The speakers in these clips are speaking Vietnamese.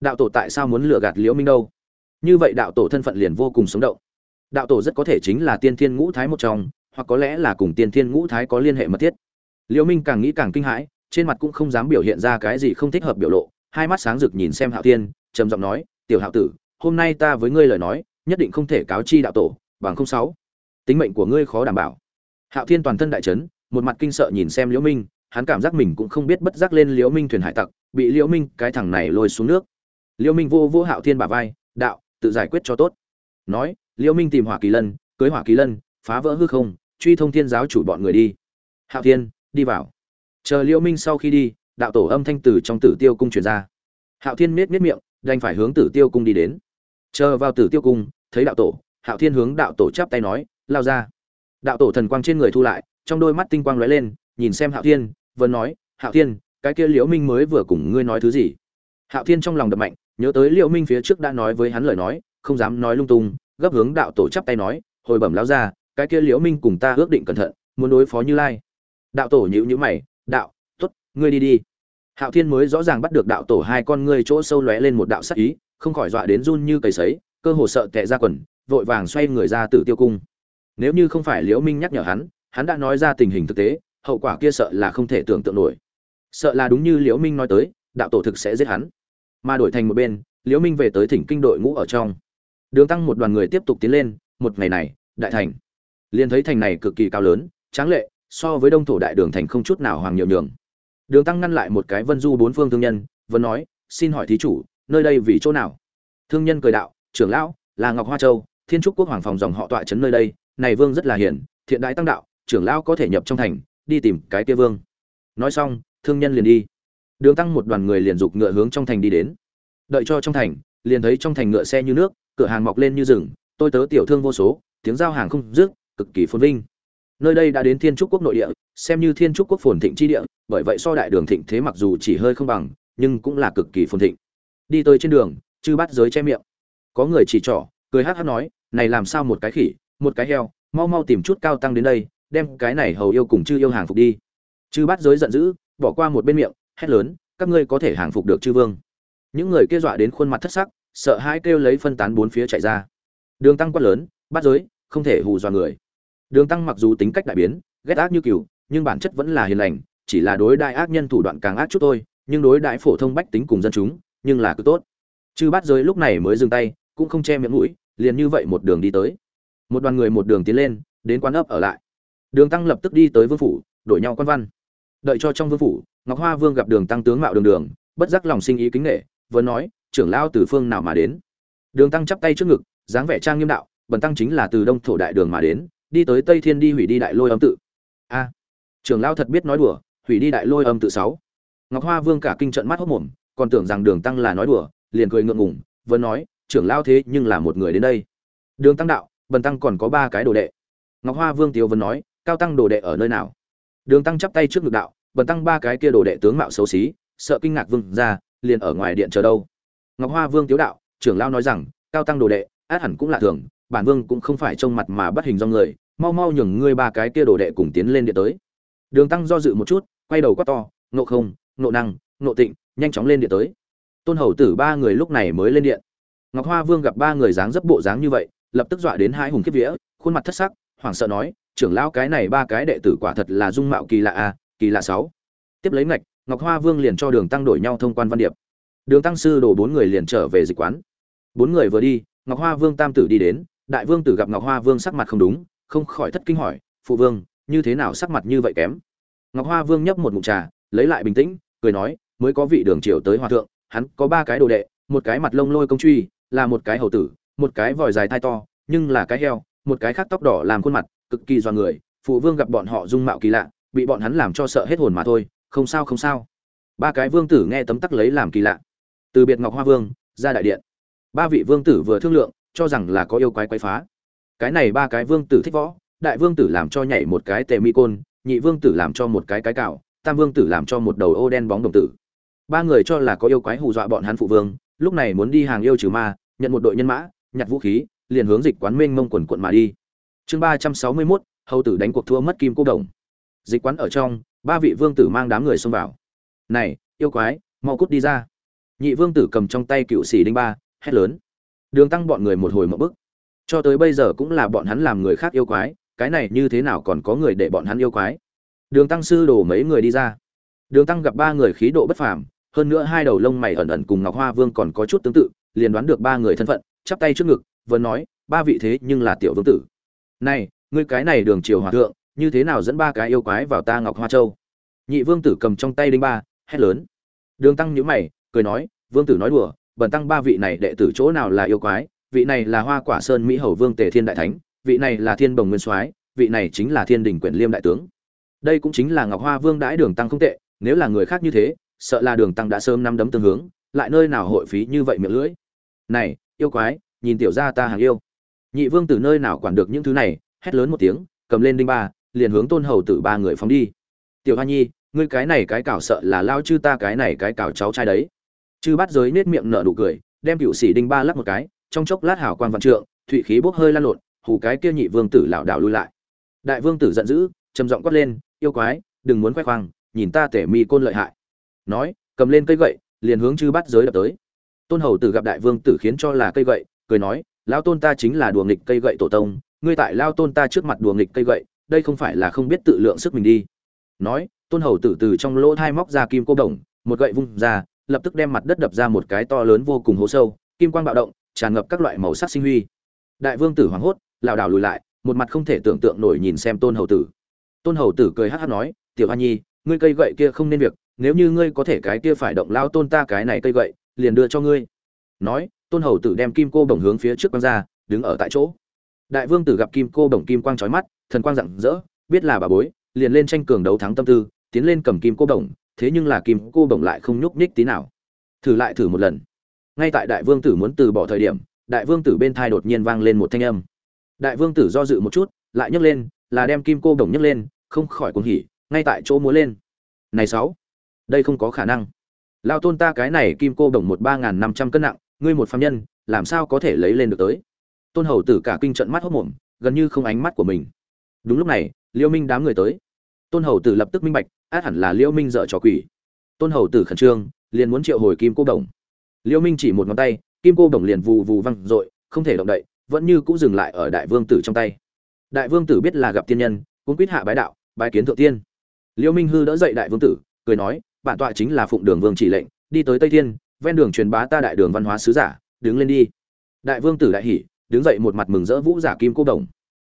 đạo tổ tại sao muốn lừa gạt liễu minh đâu? Như vậy đạo tổ thân phận liền vô cùng sống động. Đạo tổ rất có thể chính là tiên thiên ngũ thái một trong, hoặc có lẽ là cùng tiên thiên ngũ thái có liên hệ mật thiết. Liễu minh càng nghĩ càng kinh hãi, trên mặt cũng không dám biểu hiện ra cái gì không thích hợp biểu lộ, hai mắt sáng rực nhìn xem hạo thiên, trầm giọng nói, tiểu hạo tử, hôm nay ta với ngươi lời nói, nhất định không thể cáo chi đạo tổ, bằng không sáu. Tính mệnh của ngươi khó đảm bảo. Hạo thiên toàn thân đại chấn, một mặt kinh sợ nhìn xem liễu minh, hắn cảm giác mình cũng không biết bất giác lên liễu minh thuyền hải tặc, bị liễu minh cái thằng này lôi xuống nước. Liêu minh vô vô hạo thiên bả vai, đạo, tự giải quyết cho tốt. Nói, Liêu minh tìm hỏa kỳ lân, cưới hỏa kỳ lân, phá vỡ hư không, truy thông thiên giáo chủ bọn người đi. Hạo thiên, đi vào. Chờ Liêu minh sau khi đi, đạo tổ âm thanh từ trong tử tiêu cung truyền ra. Hạo thiên miết miết miệng, đành phải hướng tử tiêu cung đi đến. Chờ vào tử tiêu cung, thấy đạo tổ, hạo thiên hướng đạo tổ chắp tay nói, lao ra. Đạo tổ thần quang trên người thu lại, trong đôi mắt tinh quang lóe lên, nhìn xem hạo thiên, vẫn nói, hạo thiên, cái kia liễu minh mới vừa cùng ngươi nói thứ gì? Hạo thiên trong lòng đập mạnh nhớ tới liễu minh phía trước đã nói với hắn lời nói, không dám nói lung tung, gấp hướng đạo tổ chắp tay nói, hồi bẩm lão ra cái kia liễu minh cùng ta ước định cẩn thận, muốn đối phó như lai. Đạo tổ nhíu nhíu mày, đạo, tốt, ngươi đi đi. Hạo thiên mới rõ ràng bắt được đạo tổ hai con ngươi chỗ sâu lóe lên một đạo sắc ý, không khỏi dọa đến run như cầy sấy, cơ hồ sợ tệ ra quần, vội vàng xoay người ra tử tiêu cung. Nếu như không phải liễu minh nhắc nhở hắn hắn đã nói ra tình hình thực tế, hậu quả kia sợ là không thể tưởng tượng nổi. Sợ là đúng như liễu minh nói tới, đạo tổ thực sẽ giết hắn mà đổi thành một bên, liễu minh về tới thỉnh kinh đội ngũ ở trong. Đường tăng một đoàn người tiếp tục tiến lên, một ngày này, đại thành. Liền thấy thành này cực kỳ cao lớn, tráng lệ, so với đông thổ đại đường thành không chút nào hoàng nhiều nhường. Đường tăng ngăn lại một cái vân du bốn phương thương nhân, vẫn nói, xin hỏi thí chủ, nơi đây vì chỗ nào? Thương nhân cười đạo, trưởng lão, là ngọc hoa châu, thiên trúc quốc hoàng phòng dòng họ tọa trấn nơi đây, này vương rất là hiền, thiện đại tăng đạo, trưởng lão có thể nhập trong thành, đi tìm cái kia vương. Nói xong, thương nhân liền đi đường tăng một đoàn người liền dục ngựa hướng trong thành đi đến. Đợi cho trong thành, liền thấy trong thành ngựa xe như nước, cửa hàng mọc lên như rừng, tôi tớ tiểu thương vô số, tiếng giao hàng không dứt, cực kỳ phồn vinh. Nơi đây đã đến thiên trúc quốc nội địa, xem như thiên trúc quốc phồn thịnh chi địa, bởi vậy so đại đường thịnh thế mặc dù chỉ hơi không bằng, nhưng cũng là cực kỳ phồn thịnh. Đi tới trên đường, chư bắt giới che miệng. Có người chỉ trỏ, cười hát hát nói, này làm sao một cái khỉ, một cái heo, mau mau tìm chút cao tăng đến đây, đem cái này hầu yêu cùng chư yêu hàng phục đi. Chư bắt giới giận dữ, bỏ qua một bên miệng hét lớn, các ngươi có thể hàng phục được chư vương. Những người kia dọa đến khuôn mặt thất sắc, sợ hãi kêu lấy phân tán bốn phía chạy ra. Đường tăng quát lớn bắt giới, không thể hù dọa người. Đường tăng mặc dù tính cách đại biến, ghét ác như cừu, nhưng bản chất vẫn là hiền lành, chỉ là đối đại ác nhân thủ đoạn càng ác chút thôi, nhưng đối đại phổ thông bách tính cùng dân chúng, nhưng là cứ tốt. Chư bát giới lúc này mới dừng tay, cũng không che miệng mũi, liền như vậy một đường đi tới. Một đoàn người một đường tiến lên, đến quán ấp ở lại. Đường tăng lập tức đi tới vương phủ, đổi nhau quan văn đợi cho trong vương phủ, ngọc hoa vương gặp đường tăng tướng mạo đường đường, bất giác lòng sinh ý kính nghệ vừa nói, trưởng lao từ phương nào mà đến? Đường tăng chắp tay trước ngực, dáng vẻ trang nghiêm đạo, bần tăng chính là từ đông thổ đại đường mà đến, đi tới tây thiên đi hủy đi đại lôi âm tự. A, trưởng lao thật biết nói đùa, hủy đi đại lôi âm tự sáu. Ngọc hoa vương cả kinh trận mắt hốc mồm, còn tưởng rằng đường tăng là nói đùa, liền cười ngượng ngùng, vừa nói, trưởng lao thế nhưng là một người đến đây. Đường tăng đạo, bần tăng còn có ba cái đồ đệ. Ngọc hoa vương tiếu vẫn nói, cao tăng đồ đệ ở nơi nào? Đường tăng chắp tay trước ngực đạo, bần tăng ba cái kia đồ đệ tướng mạo xấu xí, sợ kinh ngạc vương ra, liền ở ngoài điện chờ đâu. Ngọc hoa vương tiếu đạo, trưởng lao nói rằng, cao tăng đồ đệ, át hẳn cũng là thường, bản vương cũng không phải trông mặt mà bắt hình do người, mau mau nhường ngươi ba cái kia đồ đệ cùng tiến lên điện tới. Đường tăng do dự một chút, quay đầu quát to nộ không nộ năng nộ tịnh, nhanh chóng lên điện tới. Tôn hầu tử ba người lúc này mới lên điện. Ngọc hoa vương gặp ba người dáng dấp bộ dáng như vậy, lập tức dọa đến hai hùng kiếp vía, khuôn mặt thất sắc, hoảng sợ nói trưởng lão, cái này ba cái đệ tử quả thật là dung mạo kỳ lạ a kỳ lạ sáu. Tiếp lấy ngạch, ngọc hoa vương liền cho đường tăng đổi nhau thông quan văn điệp. Đường tăng sư đổ bốn người liền trở về dịch quán. Bốn người vừa đi, ngọc hoa vương tam tử đi đến, đại vương tử gặp ngọc hoa vương sắc mặt không đúng, không khỏi thất kinh hỏi, phụ vương, như thế nào sắc mặt như vậy kém? Ngọc hoa vương nhấp một ngụm trà, lấy lại bình tĩnh, cười nói, mới có vị đường triều tới hòa thượng, hắn có ba cái đồ đệ, một cái mặt lông lôi công truy, là một cái hầu tử, một cái vòi dài thai to, nhưng là cái heo, một cái khác tóc đỏ làm khuôn mặt cực kỳ do người, phụ vương gặp bọn họ dung mạo kỳ lạ, bị bọn hắn làm cho sợ hết hồn mà thôi, không sao không sao. Ba cái vương tử nghe tấm tắc lấy làm kỳ lạ. Từ biệt ngọc hoa vương, ra đại điện. Ba vị vương tử vừa thương lượng, cho rằng là có yêu quái quái phá. Cái này ba cái vương tử thích võ, đại vương tử làm cho nhảy một cái tề mi côn, nhị vương tử làm cho một cái cái cạo tam vương tử làm cho một đầu ô đen bóng đồng tử. Ba người cho là có yêu quái hù dọa bọn hắn phụ vương, lúc này muốn đi hàng yêu trừ ma, nhận một đội nhân mã, nhặt vũ khí, liền hướng dịch quán mênh mông quần quận mà đi chương ba trăm sáu mươi mốt, hầu tử đánh cuộc thua mất kim cô đồng. Dịch quán ở trong, ba vị vương tử mang đám người xông vào. Này, yêu quái, mau cút đi ra. Nhị vương tử cầm trong tay cựu sĩ đinh ba, hét lớn. Đường tăng bọn người một hồi một bức cho tới bây giờ cũng là bọn hắn làm người khác yêu quái, cái này như thế nào còn có người để bọn hắn yêu quái? Đường tăng sư đổ mấy người đi ra. Đường tăng gặp ba người khí độ bất phàm, hơn nữa hai đầu lông mày ẩn ẩn cùng ngọc hoa vương còn có chút tương tự, liền đoán được ba người thân phận, chắp tay trước ngực vẫn nói, ba vị thế nhưng là tiểu vương tử này, ngươi cái này đường triều hòa thượng, như thế nào dẫn ba cái yêu quái vào ta ngọc hoa châu? Nhị vương tử cầm trong tay đinh ba, hét lớn. Đường tăng nhữ mày, cười nói, vương tử nói đùa, bần tăng ba vị này đệ tử chỗ nào là yêu quái? Vị này là hoa quả sơn mỹ hầu vương tề thiên đại thánh, vị này là thiên bồng nguyên soái, vị này chính là thiên đình quyển liêm đại tướng. Đây cũng chính là ngọc hoa vương đãi đường tăng không tệ, nếu là người khác như thế, sợ là đường tăng đã sớm năm đấm tương hướng, lại nơi nào hội phí như vậy miệng lưỡi? Này, yêu quái, nhìn tiểu gia ta hàng yêu nhị vương từ nơi nào quản được những thứ này, hét lớn một tiếng, cầm lên đinh ba, liền hướng tôn hầu tử ba người phóng đi. Tiểu hoa nhi, ngươi cái này cái cào sợ là lao chư ta cái này cái cào cháu trai đấy. Chư bắt giới nết miệng nở nụ cười, đem cựu sĩ đinh ba lắc một cái, trong chốc lát hảo quan văn trượng, thụy khí bốc hơi lan lộn, hù cái kia nhị vương tử lảo đảo lui lại. Đại vương tử giận dữ, trầm giọng quát lên, yêu quái, đừng muốn khoe khoang, nhìn ta tể mi côn lợi hại. Nói, cầm lên cây gậy, liền hướng chư bắt giới đập tới. Tôn hầu tử gặp đại vương tử khiến cho là cây gậy, cười nói lao tôn ta chính là đùa nghịch cây gậy tổ tông, ngươi tại lao tôn ta trước mặt đùa nghịch cây gậy, đây không phải là không biết tự lượng sức mình đi. Nói, tôn hầu tử từ trong lỗ thai móc ra kim cô đồng, một gậy vung ra, lập tức đem mặt đất đập ra một cái to lớn vô cùng hố sâu, kim quang bạo động, tràn ngập các loại màu sắc sinh huy. Đại vương tử hoảng hốt, lảo đảo lùi lại, một mặt không thể tưởng tượng nổi nhìn xem tôn hầu tử. Tôn hầu tử cười hát hát nói, tiểu hoa nhi, ngươi cây gậy kia không nên việc, nếu như ngươi có thể cái kia phải động lao tôn ta cái này cây gậy, liền đưa cho ngươi. Nói tôn hầu tử đem kim cô bổng hướng phía trước quăng ra, đứng ở tại chỗ. Đại vương tử gặp kim cô bổng kim quang trói mắt, thần quang rạng rỡ, biết là bà bối, liền lên tranh cường đấu thắng tâm tư, tiến lên cầm kim cô bổng, thế nhưng là kim cô bổng lại không nhúc nhích tí nào. Thử lại thử một lần. Ngay tại đại vương tử muốn từ bỏ thời điểm, đại vương tử bên thai đột nhiên vang lên một thanh âm. Đại vương tử do dự một chút, lại nhấc lên, là đem kim cô bổng nhấc lên, không khỏi cuồng hỉ, ngay tại chỗ múa lên. Này sáu, đây không có khả năng. Lao tôn ta cái này kim cô bổng một ba n g h n năm trăm cân nặng ngươi một phạm nhân, làm sao có thể lấy lên được tới? Tôn hầu tử cả kinh trận mắt hốc mồm, gần như không ánh mắt của mình. Đúng lúc này, liêu minh đám người tới. Tôn hầu tử lập tức minh bạch, át hẳn là liêu minh dợ trò quỷ. Tôn hầu tử khẩn trương, liền muốn triệu hồi kim cô đồng. Liêu minh chỉ một ngón tay, kim cô đồng liền vù vù văng r ộ i không thể động đậy, vẫn như cũng dừng lại ở đại vương tử trong tay. Đại vương tử biết là gặp tiên nhân, cũng quyết hạ bái đạo, bái kiến thượng tiên. Liêu minh hư đỡ dậy đại vương tử, cười nói, bản tọa chính là phụng đường vương chỉ lệnh, đi tới tây thiên ven đường truyền bá ta đại đường văn hóa sứ giả, đứng lên đi. Đại vương tử đại hỉ, đứng dậy một mặt mừng rỡ vũ giả kim cô đồng.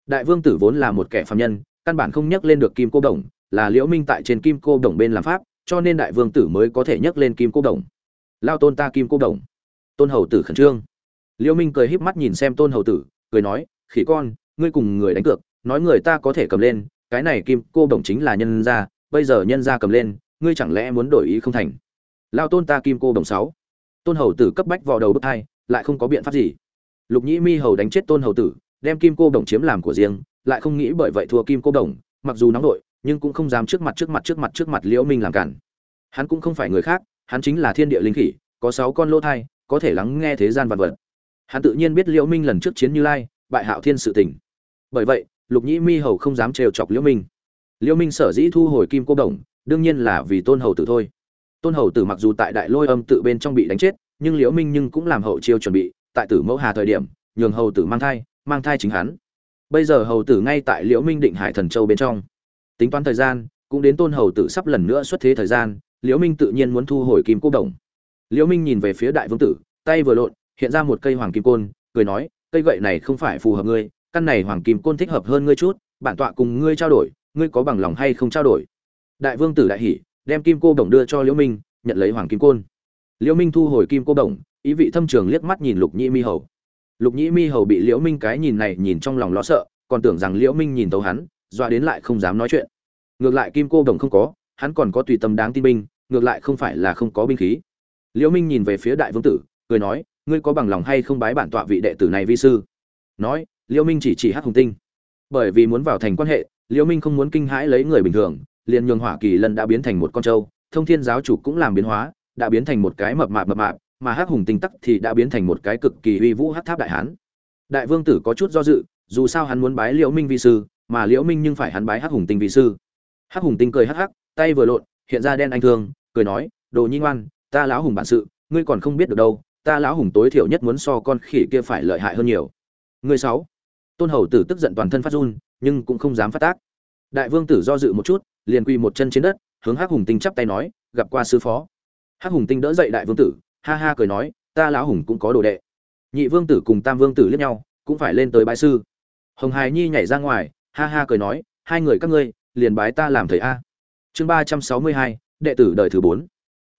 Đại vương tử vốn là một kẻ phạm nhân, căn bản không nhắc lên được kim cô đồng, là liễu minh tại trên kim cô đồng bên làm pháp, cho nên đại vương tử mới có thể nhắc lên kim cô đồng. Lao tôn ta kim cô đồng. Tôn hầu tử khẩn trương. Liễu minh cười híp mắt nhìn xem tôn hầu tử, cười nói, khỉ con, ngươi cùng người đánh cược, nói người ta có thể cầm lên, cái này kim cô đồng chính là nhân gia, bây giờ nhân gia cầm lên, ngươi chẳng lẽ muốn đổi ý không thành? Lao tôn ta kim cô đồng sáu. Tôn hầu tử cấp bách vào đầu bức hai, lại không có biện pháp gì. Lục nhĩ mi hầu đánh chết tôn hầu tử, đem kim cô đồng chiếm làm của riêng, lại không nghĩ bởi vậy thua kim cô đồng mặc dù nóng đội nhưng cũng không dám trước mặt trước mặt trước mặt trước mặt liễu minh làm cản. Hắn cũng không phải người khác, hắn chính là thiên địa linh khỉ, có sáu con lỗ thai, có thể lắng nghe thế gian vật vật. Hắn tự nhiên biết liễu minh lần trước chiến như lai, bại hạo thiên sự tình. Bởi vậy, lục nhĩ mi hầu không dám trêu chọc liễu minh. Liễu minh sở dĩ thu hồi kim cô đồng đương nhiên là vì tôn hầu tử thôi tôn hầu tử mặc dù tại đại lôi âm tự bên trong bị đánh chết, nhưng liễu minh nhưng cũng làm hậu chiêu chuẩn bị, tại tử mẫu hà thời điểm, nhường hầu tử mang thai mang thai chính hắn. Bây giờ hầu tử ngay tại liễu minh định hải thần châu bên trong. Tính toán thời gian, cũng đến tôn hầu tử sắp lần nữa xuất thế thời gian, liễu minh tự nhiên muốn thu hồi kim cô đồng. Liễu minh nhìn về phía đại vương tử, tay vừa lộn, hiện ra một cây hoàng kim côn, cười nói, cây gậy này không phải phù hợp ngươi, căn này hoàng kim côn thích hợp hơn ngươi chút, bản tọa cùng ngươi trao đổi, ngươi có bằng lòng hay không trao đổi? Đại vương tử đại hỉ đem kim cô đồng đưa cho liễu minh, nhận lấy hoàng kim côn. Liễu minh thu hồi kim cô đồng ý vị thâm trường liếc mắt nhìn lục nhĩ mi hầu. Lục nhĩ mi hầu bị liễu minh cái nhìn này nhìn trong lòng lo sợ, còn tưởng rằng liễu minh nhìn tấu hắn, dọa đến lại không dám nói chuyện. Ngược lại kim cô đồng không có, hắn còn có tùy tâm đáng tin binh, ngược lại không phải là không có binh khí. Liễu minh nhìn về phía đại vương tử, cười nói, ngươi có bằng lòng hay không bái bản tọa vị đệ tử này vi sư? Nói, liễu minh chỉ chỉ hắc hùng tinh. Bởi vì muốn vào thành quan hệ, liễu minh không muốn kinh hãi lấy người bình thường liền nhường hỏa kỳ lân đã biến thành một con trâu, thông thiên giáo chủ cũng làm biến hóa, đã biến thành một cái mập mạp mập mạp, mà hắc hùng tinh tắc thì đã biến thành một cái cực kỳ uy vũ hắc tháp đại hán. Đại vương tử có chút do dự, dù sao hắn muốn bái liễu minh vi sư, mà liễu minh nhưng phải hắn bái hắc hùng tinh vi sư. Hắc hùng tinh cười hắc hắc, tay vừa lộn, hiện ra đen anh thương, cười nói, đồ nhi ngoan, ta lão hùng bản sự, ngươi còn không biết được đâu, ta lão hùng tối thiểu nhất muốn so con khỉ kia phải lợi hại hơn nhiều. Người sáu. Tôn hầu tử tức giận toàn thân phát run, nhưng cũng không dám phát tác. Đại vương tử do dự một chút liền quỳ một chân trên đất, hướng hắc hùng tinh chắp tay nói, gặp qua sư phó. Hắc hùng tinh đỡ dậy đại vương tử, ha ha cười nói, ta lão hùng cũng có đồ đệ. Nhị vương tử cùng tam vương tử liếc nhau, cũng phải lên tới bái sư. Hồng hài nhi nhảy ra ngoài, ha ha cười nói, hai người các ngươi, liền bái ta làm thầy a. Chương ba trăm sáu mươi hai, đệ tử đời thứ bốn.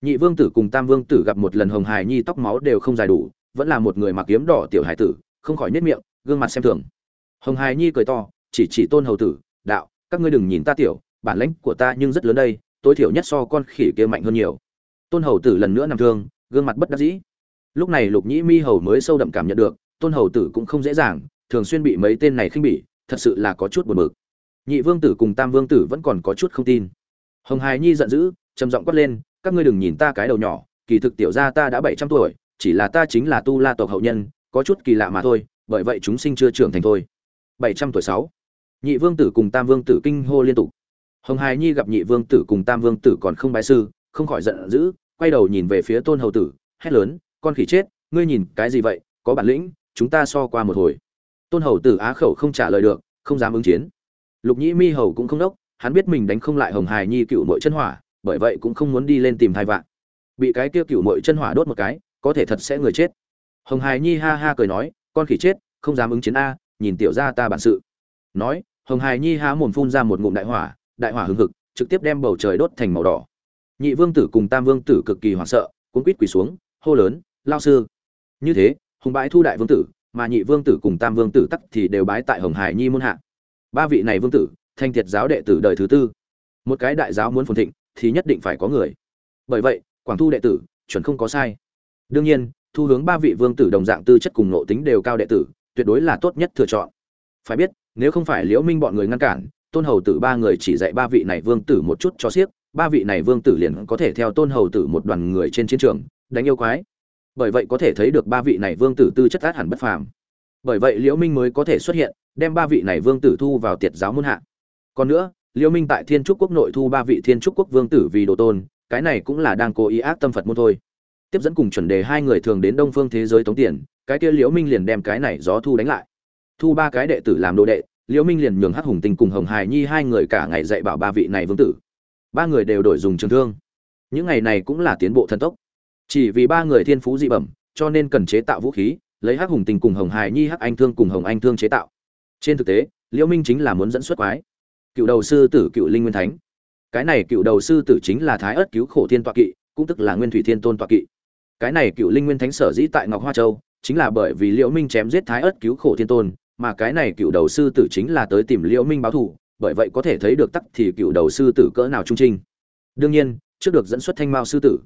Nhị vương tử cùng tam vương tử gặp một lần hồng hài nhi tóc máu đều không dài đủ, vẫn là một người mặc kiếm đỏ tiểu hải tử, không khỏi nết miệng, gương mặt xem thường. Hồng hài nhi cười to, chỉ chỉ tôn hầu tử, đạo, các ngươi đừng nhìn ta tiểu bản lãnh của ta nhưng rất lớn đây, tối thiểu nhất so con khỉ kia mạnh hơn nhiều. Tôn hầu tử lần nữa nằm thương, gương mặt bất đắc dĩ. Lúc này lục nhĩ mi hầu mới sâu đậm cảm nhận được, tôn hầu tử cũng không dễ dàng, thường xuyên bị mấy tên này khinh bỉ, thật sự là có chút buồn bực. Nhị vương tử cùng tam vương tử vẫn còn có chút không tin. Hồng hài nhi giận dữ, trầm giọng quát lên, các ngươi đừng nhìn ta cái đầu nhỏ, kỳ thực tiểu gia ta đã bảy trăm tuổi, chỉ là ta chính là tu la tộc hậu nhân, có chút kỳ lạ mà thôi, bởi vậy chúng sinh chưa trưởng thành thôi. Bảy trăm tuổi sáu. Nhị vương tử cùng tam vương tử kinh hô liên tục hồng hài nhi gặp nhị vương tử cùng tam vương tử còn không bái sư, không khỏi giận dữ, quay đầu nhìn về phía tôn hầu tử, hét lớn, con khỉ chết, ngươi nhìn cái gì vậy? Có bản lĩnh, chúng ta so qua một hồi. Tôn hầu tử á khẩu không trả lời được, không dám ứng chiến. Lục nhĩ mi hầu cũng không đốc, hắn biết mình đánh không lại hồng hài nhi cựu mội chân hỏa, bởi vậy cũng không muốn đi lên tìm thai vạn. Bị cái kia cựu mội chân hỏa đốt một cái, có thể thật sẽ người chết. Hồng hài nhi ha ha cười nói, con khỉ chết, không dám ứng chiến a, nhìn tiểu ra ta bản sự. Nói, hồng hài nhi há mồm phun ra một ngụm đại hỏa đại hỏa hưng hực, trực tiếp đem bầu trời đốt thành màu đỏ. Nhị vương tử cùng tam vương tử cực kỳ hoảng sợ cuốn quýt quỳ xuống, hô lớn, lao sư! Như thế, hùng bái thu đại vương tử, mà nhị vương tử cùng tam vương tử tắc thì đều bái tại hồng hải nhi môn hạ. Ba vị này vương tử, thanh thiệt giáo đệ tử đời thứ tư. Một cái đại giáo muốn phồn thịnh, thì nhất định phải có người. Bởi vậy, quảng thu đệ tử, chuẩn không có sai. Đương nhiên, thu hướng ba vị vương tử đồng dạng tư chất cùng nộ tính đều cao đệ tử, tuyệt đối là tốt nhất thừa chọn. Phải biết, nếu không phải liễu minh bọn người ngăn cản tôn hầu tử ba người chỉ dạy ba vị này vương tử một chút cho xiếc ba vị này vương tử liền có thể theo tôn hầu tử một đoàn người trên chiến trường, đánh yêu quái. Bởi vậy có thể thấy được ba vị này vương tử tư chất át hẳn bất phàm. Bởi vậy liễu minh mới có thể xuất hiện, đem ba vị này vương tử thu vào tiệt giáo môn hạ. Còn nữa, liễu minh tại thiên trúc quốc nội thu ba vị thiên trúc quốc vương tử vì đồ tôn, cái này cũng là đang cố ý ác tâm phật môn thôi. Tiếp dẫn cùng chuẩn đề hai người thường đến đông phương thế giới tống tiền, cái kia liễu minh liền đem cái này gió thu đánh lại. Thu ba cái đệ tử làm đồ đệ liễu minh liền nhường hắc hùng tinh cùng hồng hải nhi hai người cả ngày dạy bảo ba vị này vương tử. Ba người đều đổi dùng trường thương. Những ngày này cũng là tiến bộ thần tốc. Chỉ vì ba người thiên phú dị bẩm, cho nên cần chế tạo vũ khí, lấy hắc hùng tinh cùng hồng hải nhi, hắc anh thương cùng hồng anh thương chế tạo. Trên thực tế, liễu minh chính là muốn dẫn xuất quái. Cựu đầu sư tử cựu linh nguyên thánh. Cái này cựu đầu sư tử chính là thái ất cứu khổ thiên tọa kỵ, cũng tức là nguyên thủy thiên tôn tọa kỵ. Cái này cựu linh nguyên thánh sở dĩ tại ngọc hoa châu, chính là bởi vì liễu minh chém giết thái ất cứu khổ thiên tôn mà cái này cựu đầu sư tử chính là tới tìm liễu minh báo thù, bởi vậy có thể thấy được tắc thì cựu đầu sư tử cỡ nào trung trinh. Đương nhiên, trước được dẫn xuất thanh mao sư tử.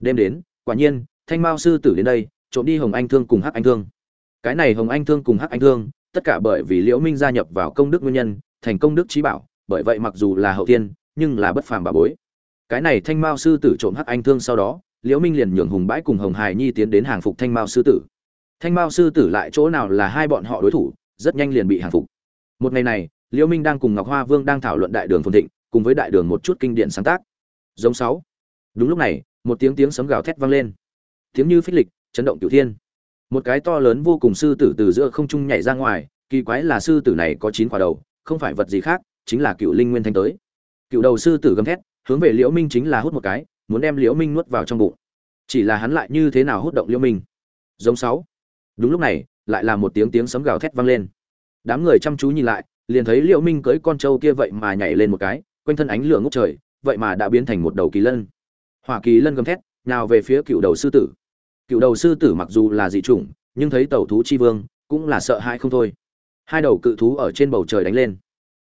Đêm đến, quả nhiên, thanh mao sư tử đến đây, trộm đi hồng anh thương cùng hắc anh thương. Cái này hồng anh thương cùng hắc anh thương, tất cả bởi vì liễu minh gia nhập vào công đức nguyên nhân, thành công đức trí bảo, bởi vậy mặc dù là hậu tiên, nhưng là bất phàm bà bối. Cái này thanh mao sư tử trộm hắc anh thương sau đó, liễu minh liền nhường hùng bãi cùng hồng hải nhi tiến đến hàng phục thanh mao sư tử. Thanh mao sư tử lại chỗ nào là hai bọn họ đối thủ rất nhanh liền bị hàng phục. Một ngày này, liễu minh đang cùng ngọc hoa vương đang thảo luận đại đường phồn thịnh, cùng với đại đường một chút kinh điển sáng tác. Giống sáu. Đúng lúc này, một tiếng tiếng sấm gào thét vang lên. Tiếng như phích lịch, chấn động cửu thiên. Một cái to lớn vô cùng sư tử từ giữa không trung nhảy ra ngoài, kỳ quái là sư tử này có chín quả đầu, không phải vật gì khác, chính là cựu linh nguyên thanh tới. Cựu đầu sư tử gầm thét, hướng về liễu minh chính là hút một cái, muốn đem liễu minh nuốt vào trong bụng. Chỉ là hắn lại như thế nào hút động liễu minh? Giống sáu. Đúng lúc này lại là một tiếng tiếng sấm gào thét vang lên. Đám người chăm chú nhìn lại, liền thấy liễu minh cưỡi con trâu kia vậy mà nhảy lên một cái, quanh thân ánh lửa ngút trời, vậy mà đã biến thành một đầu kỳ lân. Hỏa kỳ lân gầm thét, nào về phía cựu đầu sư tử. Cựu đầu sư tử mặc dù là dị chủng, nhưng thấy tẩu thú chi vương, cũng là sợ hãi không thôi. Hai đầu cự thú ở trên bầu trời đánh lên.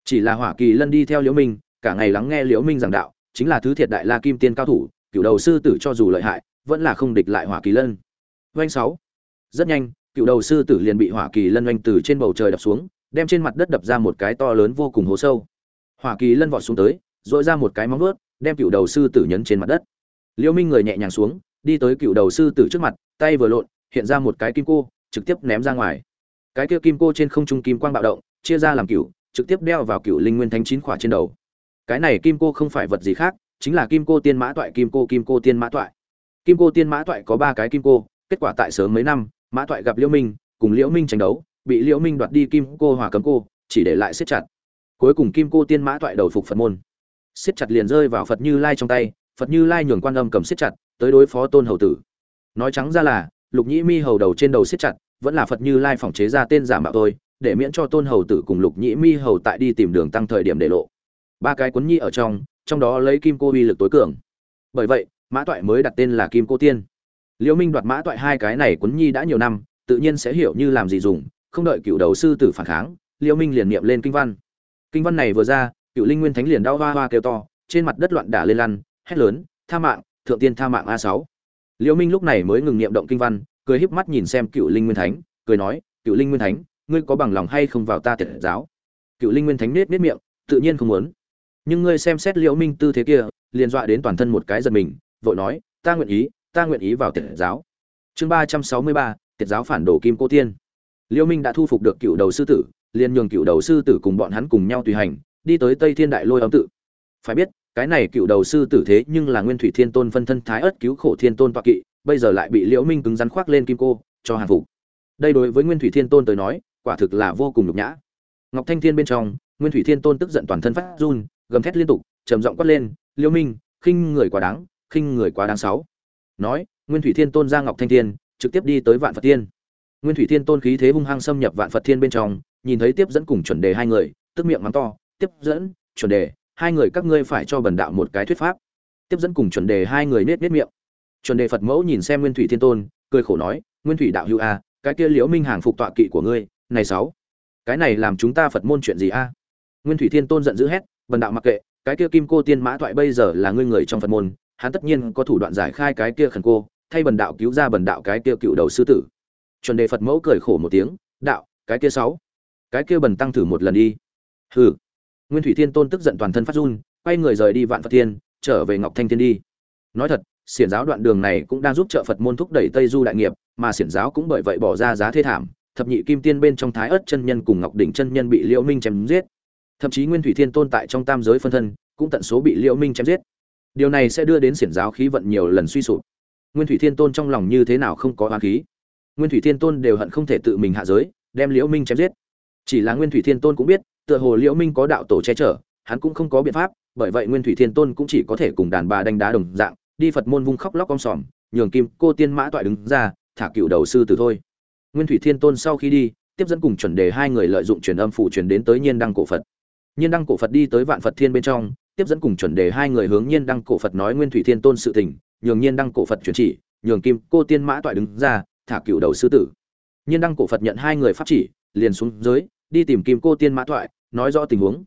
Chỉ là hỏa kỳ lân đi theo liễu minh, cả ngày lắng nghe liễu minh giảng đạo, chính là thứ thiệt đại la kim tiên cao thủ, cựu đầu sư tử cho dù lợi hại, vẫn là không địch lại hỏa kỳ lân. Doanh sáu. Rất nhanh cựu đầu sư tử liền bị hỏa kỳ lân oanh từ trên bầu trời đập xuống, đem trên mặt đất đập ra một cái to lớn vô cùng hố sâu. Hỏa kỳ lân vọt xuống tới dội ra một cái móng vuốt, đem cựu đầu sư tử nhấn trên mặt đất. Liễu minh người nhẹ nhàng xuống, đi tới cựu đầu sư tử trước mặt, tay vừa lộn, hiện ra một cái kim cô, trực tiếp ném ra ngoài. Cái kia kim cô trên không trung kim quang bạo động, chia ra làm cựu, trực tiếp đeo vào cựu linh nguyên thánh chín khỏa trên đầu. Cái này kim cô không phải vật gì khác, chính là kim cô tiên mã toại, kim cô kim cô tiên mã toại. Kim cô tiên mã toại có ba cái kim cô, kết quả tại sớm mấy năm mã toại gặp liễu minh, cùng liễu minh tranh đấu, bị liễu minh đoạt đi kim cô hòa cấm cô, chỉ để lại siết chặt. Cuối cùng kim cô tiên mã toại đầu phục phật môn. Siết chặt liền rơi vào phật như lai trong tay, phật như lai nhường quan âm cầm siết chặt, tới đối phó tôn hầu tử. Nói trắng ra là, lục nhĩ mi hầu đầu trên đầu siết chặt, vẫn là phật như lai phỏng chế ra tên giả mạo tôi để miễn cho tôn hầu tử cùng lục nhĩ mi hầu tại đi tìm đường tăng thời điểm để lộ. Ba cái cuốn nhi ở trong trong đó lấy kim cô uy lực tối cường. Bởi vậy, mã toại mới đặt tên là kim cô tiên liễu minh đoạt mã toại hai cái này cuốn nhi đã nhiều năm, tự nhiên sẽ hiểu như làm gì dùng, không đợi cựu đầu sư tử phản kháng, liễu minh liền niệm lên kinh văn. Kinh văn này vừa ra, cựu linh nguyên thánh liền đau hoa hoa kêu to, trên mặt đất loạn đả lên lăn, hét lớn, tha mạng, thượng tiên tha mạng a sáu. Liễu minh lúc này mới ngừng niệm động kinh văn, cười híp mắt nhìn xem cựu linh nguyên thánh, cười nói, cựu linh nguyên thánh, ngươi có bằng lòng hay không vào ta tiệt giáo? Cựu linh nguyên thánh nết nết miệng, tự nhiên không muốn. Nhưng ngươi xem xét liễu minh tư thế kia, liền dọa đến toàn thân một cái giật mình, vội nói, ta nguyện ý ta nguyện ý vào tiệt giáo. Chương ba trăm sáu mươi ba, tiệt giáo phản đồ kim cô tiên. Liễu minh đã thu phục được cựu đầu sư tử, liền nhường cựu đầu sư tử cùng bọn hắn cùng nhau tùy hành, đi tới tây thiên đại lôi âm tự. Phải biết, cái này cựu đầu sư tử thế nhưng là nguyên thủy thiên tôn phân thân thái ất cứu khổ thiên tôn toạ kỵ, bây giờ lại bị liễu minh cứng rắn khoác lên kim cô, cho hàng phục. Đây đối với nguyên thủy thiên tôn tới nói, quả thực là vô cùng nhục nhã. Ngọc thanh thiên bên trong, nguyên thủy thiên tôn tức giận toàn thân phát run, gầm thét liên tục, trầm giọng quát lên, liễu minh, khinh người quá đáng, khinh người quá đáng sáu nói, nguyên thủy thiên tôn ra ngọc thanh thiên, trực tiếp đi tới vạn phật thiên. Nguyên thủy thiên tôn khí thế hung hăng xâm nhập vạn phật thiên bên trong, nhìn thấy tiếp dẫn cùng chuẩn đề hai người, tức miệng mắng to, tiếp dẫn, chuẩn đề, hai người các ngươi phải cho bần đạo một cái thuyết pháp. Tiếp dẫn cùng chuẩn đề hai người nết nết miệng. Chuẩn đề phật mẫu nhìn xem nguyên thủy thiên tôn, cười khổ nói, nguyên thủy đạo hữu a, cái kia liễu minh hàng phục tọa kỵ của ngươi, này sáu, cái này làm chúng ta phật môn chuyện gì a? Nguyên thủy thiên tôn giận dữ hét, bần đạo mặc kệ, cái kia kim cô tiên mã thoại bây giờ là ngươi người trong phật môn hắn tất nhiên có thủ đoạn giải khai cái kia khẩn cô, thay bần đạo cứu ra bần đạo cái kia cựu đầu sư tử. Chuẩn đề phật mẫu cười khổ một tiếng, đạo, cái kia sáu, cái kia bần tăng thử một lần đi. Hừ. Nguyên thủy thiên tôn tức giận toàn thân phát run, quay người rời đi vạn phật thiên, trở về ngọc thanh thiên đi. Nói thật, xiển giáo đoạn đường này cũng đang giúp trợ phật môn thúc đẩy tây du đại nghiệp, mà xiển giáo cũng bởi vậy bỏ ra giá thê thảm, thập nhị kim tiên bên trong thái ớt chân nhân cùng ngọc đỉnh chân nhân bị liễu minh chém giết. Thậm chí nguyên thủy thiên tôn tại trong tam giới phân thân, cũng tận số bị liễu minh chém giết điều này sẽ đưa đến xiển giáo khí vận nhiều lần suy sụp. Nguyên thủy thiên tôn trong lòng như thế nào không có hoa khí. Nguyên thủy thiên tôn đều hận không thể tự mình hạ giới, đem liễu minh chém giết. Chỉ là nguyên thủy thiên tôn cũng biết, tựa hồ liễu minh có đạo tổ che chở, hắn cũng không có biện pháp, bởi vậy nguyên thủy thiên tôn cũng chỉ có thể cùng đàn bà đánh đá đồng dạng, đi phật môn vung khóc lóc om sòm, nhường kim cô tiên mã toại đứng ra, thả cựu đầu sư từ thôi. Nguyên thủy thiên tôn sau khi đi, tiếp dẫn cùng chuẩn đề hai người lợi dụng truyền âm phủ truyền đến tới nhiên đăng cổ phật. Nhiên đăng cổ phật đi tới vạn phật thiên bên trong tiếp dẫn cùng chuẩn đề hai người hướng nhiên đăng cổ phật nói nguyên thủy thiên tôn sự tình, nhường nhiên đăng cổ phật chuyển chỉ, nhường kim cô tiên mã toại đứng ra, thả cựu đầu sư tử. Nhiên đăng cổ phật nhận hai người pháp chỉ, liền xuống dưới đi tìm kim cô tiên mã toại, nói rõ tình huống.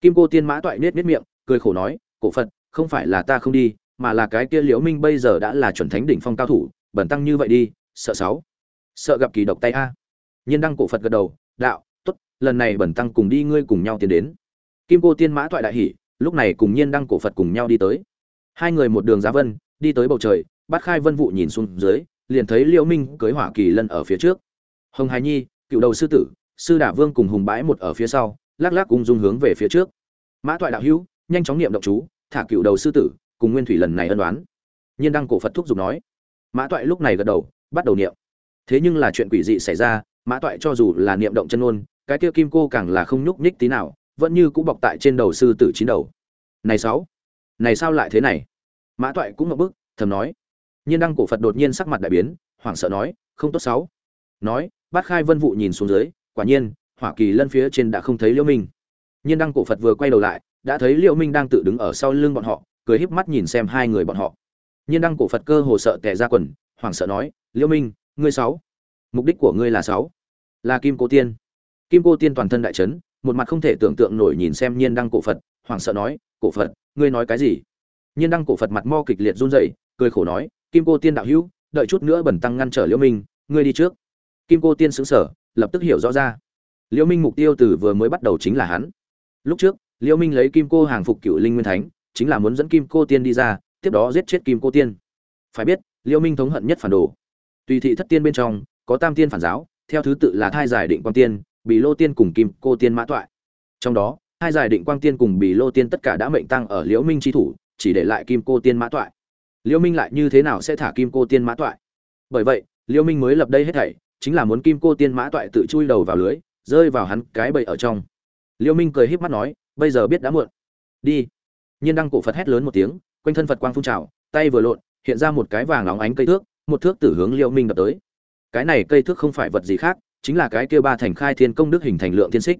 Kim cô tiên mã toại nết nết miệng, cười khổ nói, cổ phật, không phải là ta không đi, mà là cái kia liễu minh bây giờ đã là chuẩn thánh đỉnh phong cao thủ, bẩn tăng như vậy đi, sợ sáu. Sợ gặp kỳ độc tay a. Nhiên đăng cổ phật gật đầu, đạo, tốt, lần này bẩn tăng cùng đi, ngươi cùng nhau tiến đến. Kim cô tiên mã toại đại hỉ lúc này cùng nhiên đăng cổ phật cùng nhau đi tới. Hai người một đường giá vân, đi tới bầu trời bắt khai vân vụ nhìn xuống dưới, liền thấy liễu minh cưới hỏa kỳ lân ở phía trước. Hồng hải nhi, cựu đầu sư tử, sư đả vương cùng hùng bãi một ở phía sau, lắc lắc cùng dung hướng về phía trước. Mã toại đạo hữu, nhanh chóng niệm động chú, thả cựu đầu sư tử, cùng nguyên thủy lần này ân đoán. Nhiên đăng cổ phật thúc giục nói. Mã toại lúc này gật đầu, bắt đầu niệm. Thế nhưng là chuyện quỷ dị xảy ra, mã toại cho dù là niệm động chân ôn cái kia kim cô càng là không nhúc nhích tí nào vẫn như cũng bọc tại trên đầu sư tử chín đầu. Này sáu, này sao lại thế này? Mã toại cũng ngập bức, thầm nói. Nhiên đăng cổ phật đột nhiên sắc mặt đại biến, hoảng sợ nói, không tốt sáu. Nói, bát khai vân vụ nhìn xuống dưới, quả nhiên, hỏa kỳ lân phía trên đã không thấy liễu minh. Nhiên đăng cổ phật vừa quay đầu lại, đã thấy liễu minh đang tự đứng ở sau lưng bọn họ, cười híp mắt nhìn xem hai người bọn họ. Nhiên đăng cổ phật cơ hồ sợ tè ra quần, hoảng sợ nói, liễu minh, ngươi sáu, mục đích của ngươi là sáu, là kim cô tiên. Kim cô tiên toàn thân đại chấn một mặt không thể tưởng tượng nổi nhìn xem nhiên đăng cổ phật, hoảng sợ nói, cổ phật, ngươi nói cái gì? Nhiên đăng cổ phật mặt mo kịch liệt run rẩy, cười khổ nói, kim cô tiên đạo hữu, đợi chút nữa bẩn tăng ngăn trở liễu minh, ngươi đi trước. Kim cô tiên sững sờ, lập tức hiểu rõ ra. Liễu minh mục tiêu từ vừa mới bắt đầu chính là hắn. Lúc trước, liễu minh lấy kim cô hàng phục cựu linh nguyên thánh, chính là muốn dẫn kim cô tiên đi ra, tiếp đó giết chết kim cô tiên. Phải biết, liễu minh thống hận nhất phản đồ. Tùy thị thất tiên bên trong, có tam tiên phản giáo, theo thứ tự là thai giải định quang tiên bì lô tiên cùng kim cô tiên mã toại trong đó, hai giải định quang tiên cùng bì lô tiên tất cả đã mệnh tăng ở liễu minh chi thủ, chỉ để lại kim cô tiên mã toại liễu minh lại như thế nào sẽ thả kim cô tiên mã toại bởi vậy, liễu minh mới lập đây hết thảy, chính là muốn kim cô tiên mã toại tự chui đầu vào lưới, rơi vào hắn cái bẫy ở trong. Liễu minh cười híp mắt nói, bây giờ biết đã muộn. Đi. Nhiên đăng cổ phật hét lớn một tiếng, quanh thân phật quang phun trào, tay vừa lộn, hiện ra một cái vàng óng ánh cây thước, một thước tử hướng liễu minh đập tới. Cái này cây thước không phải vật gì khác chính là cái kia ba thành khai thiên công đức hình thành lượng thiên xích.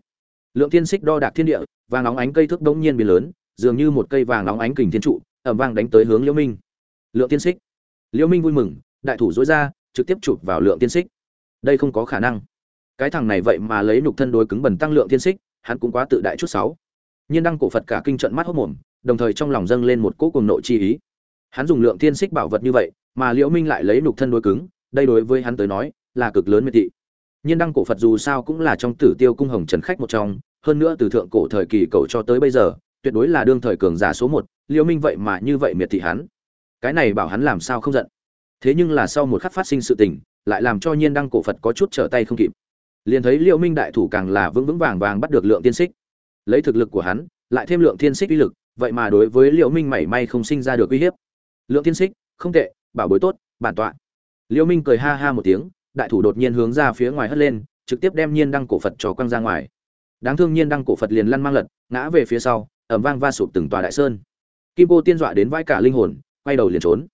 Lượng thiên xích đo đạc thiên địa, vàng óng ánh cây thước đống nhiên biến lớn, dường như một cây vàng óng ánh kình thiên trụ, ầm vang đánh tới hướng liễu minh. Lượng thiên xích. Liễu minh vui mừng, đại thủ dối ra, trực tiếp chụp vào lượng thiên xích. Đây không có khả năng. Cái thằng này vậy mà lấy nhục thân đối cứng bẩn tăng lượng thiên xích, hắn cũng quá tự đại chút sáu nhiên đăng cổ phật cả kinh trận mắt hốt mồm, đồng thời trong lòng dâng lên một cỗ cuồng nội chi ý. Hắn dùng lượng thiên xích bảo vật như vậy, mà liễu minh lại lấy nhục thân đối cứng, đây đối với hắn tới nói, là cực lớn mê thị nhiên đăng cổ phật dù sao cũng là trong tử tiêu cung hồng trần khách một trong, hơn nữa từ thượng cổ thời kỳ cầu cho tới bây giờ, tuyệt đối là đương thời cường giả số một liễu minh vậy mà như vậy miệt thị hắn. Cái này bảo hắn làm sao không giận? Thế nhưng là sau một khắc phát sinh sự tình, lại làm cho nhiên đăng cổ phật có chút trở tay không kịp. Liền thấy liễu minh đại thủ càng là vững vững vàng vàng bắt được lượng tiên xích. Lấy thực lực của hắn, lại thêm lượng tiên xích uy lực, vậy mà đối với liễu minh mảy may không sinh ra được uy hiếp. Lượng tiên xích, không tệ, bảo bối tốt, bản tọa. Liễu minh cười ha ha một tiếng đại thủ đột nhiên hướng ra phía ngoài hất lên, trực tiếp đem nhiên đăng cổ phật trò quăng ra ngoài. Đáng thương nhiên đăng cổ phật liền lăn mang lật, ngã về phía sau ẩm vang va sụp từng tòa đại sơn. Kim cô tiên dọa đến vai cả linh hồn, quay đầu liền trốn.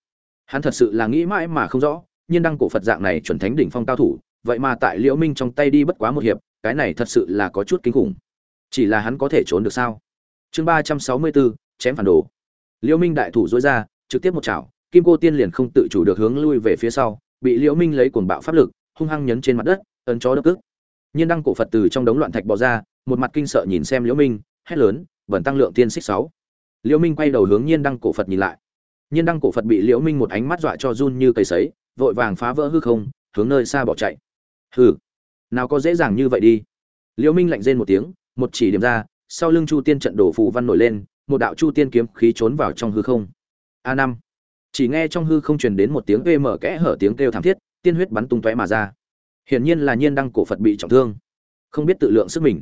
Hắn thật sự là nghĩ mãi mà không rõ, nhiên đăng cổ phật dạng này chuẩn thánh đỉnh phong cao thủ, vậy mà tại liễu minh trong tay đi bất quá một hiệp, cái này thật sự là có chút kinh khủng. Chỉ là hắn có thể trốn được sao? Chương ba trăm sáu mươi bốn, chém phản đồ. Liễu minh đại thủ dối ra, trực tiếp một chảo, kim cô tiên liền không tự chủ được hướng lui về phía sau bị liễu minh lấy cuồng bạo pháp lực, hung hăng nhấn trên mặt đất, ấn chó đập cức nhiên đăng cổ phật từ trong đống loạn thạch bò ra, một mặt kinh sợ nhìn xem liễu minh, hét lớn, bẩn tăng lượng tiên xích sáu. Liễu minh quay đầu hướng nhiên đăng cổ phật nhìn lại. Nhiên đăng cổ phật bị liễu minh một ánh mắt dọa cho run như cây sấy, vội vàng phá vỡ hư không, hướng nơi xa bỏ chạy. Hừ, nào có dễ dàng như vậy đi. Liễu minh lạnh rên một tiếng, một chỉ điểm ra, sau lưng chu tiên trận đổ phù văn nổi lên, một đạo chu tiên kiếm khí trốn vào trong hư không. A năm chỉ nghe trong hư không truyền đến một tiếng kêu mở kẽ hở tiếng kêu thảm thiết, tiên huyết bắn tung tóe mà ra. Hiển nhiên là nhiên đăng cổ phật bị trọng thương. Không biết tự lượng sức mình.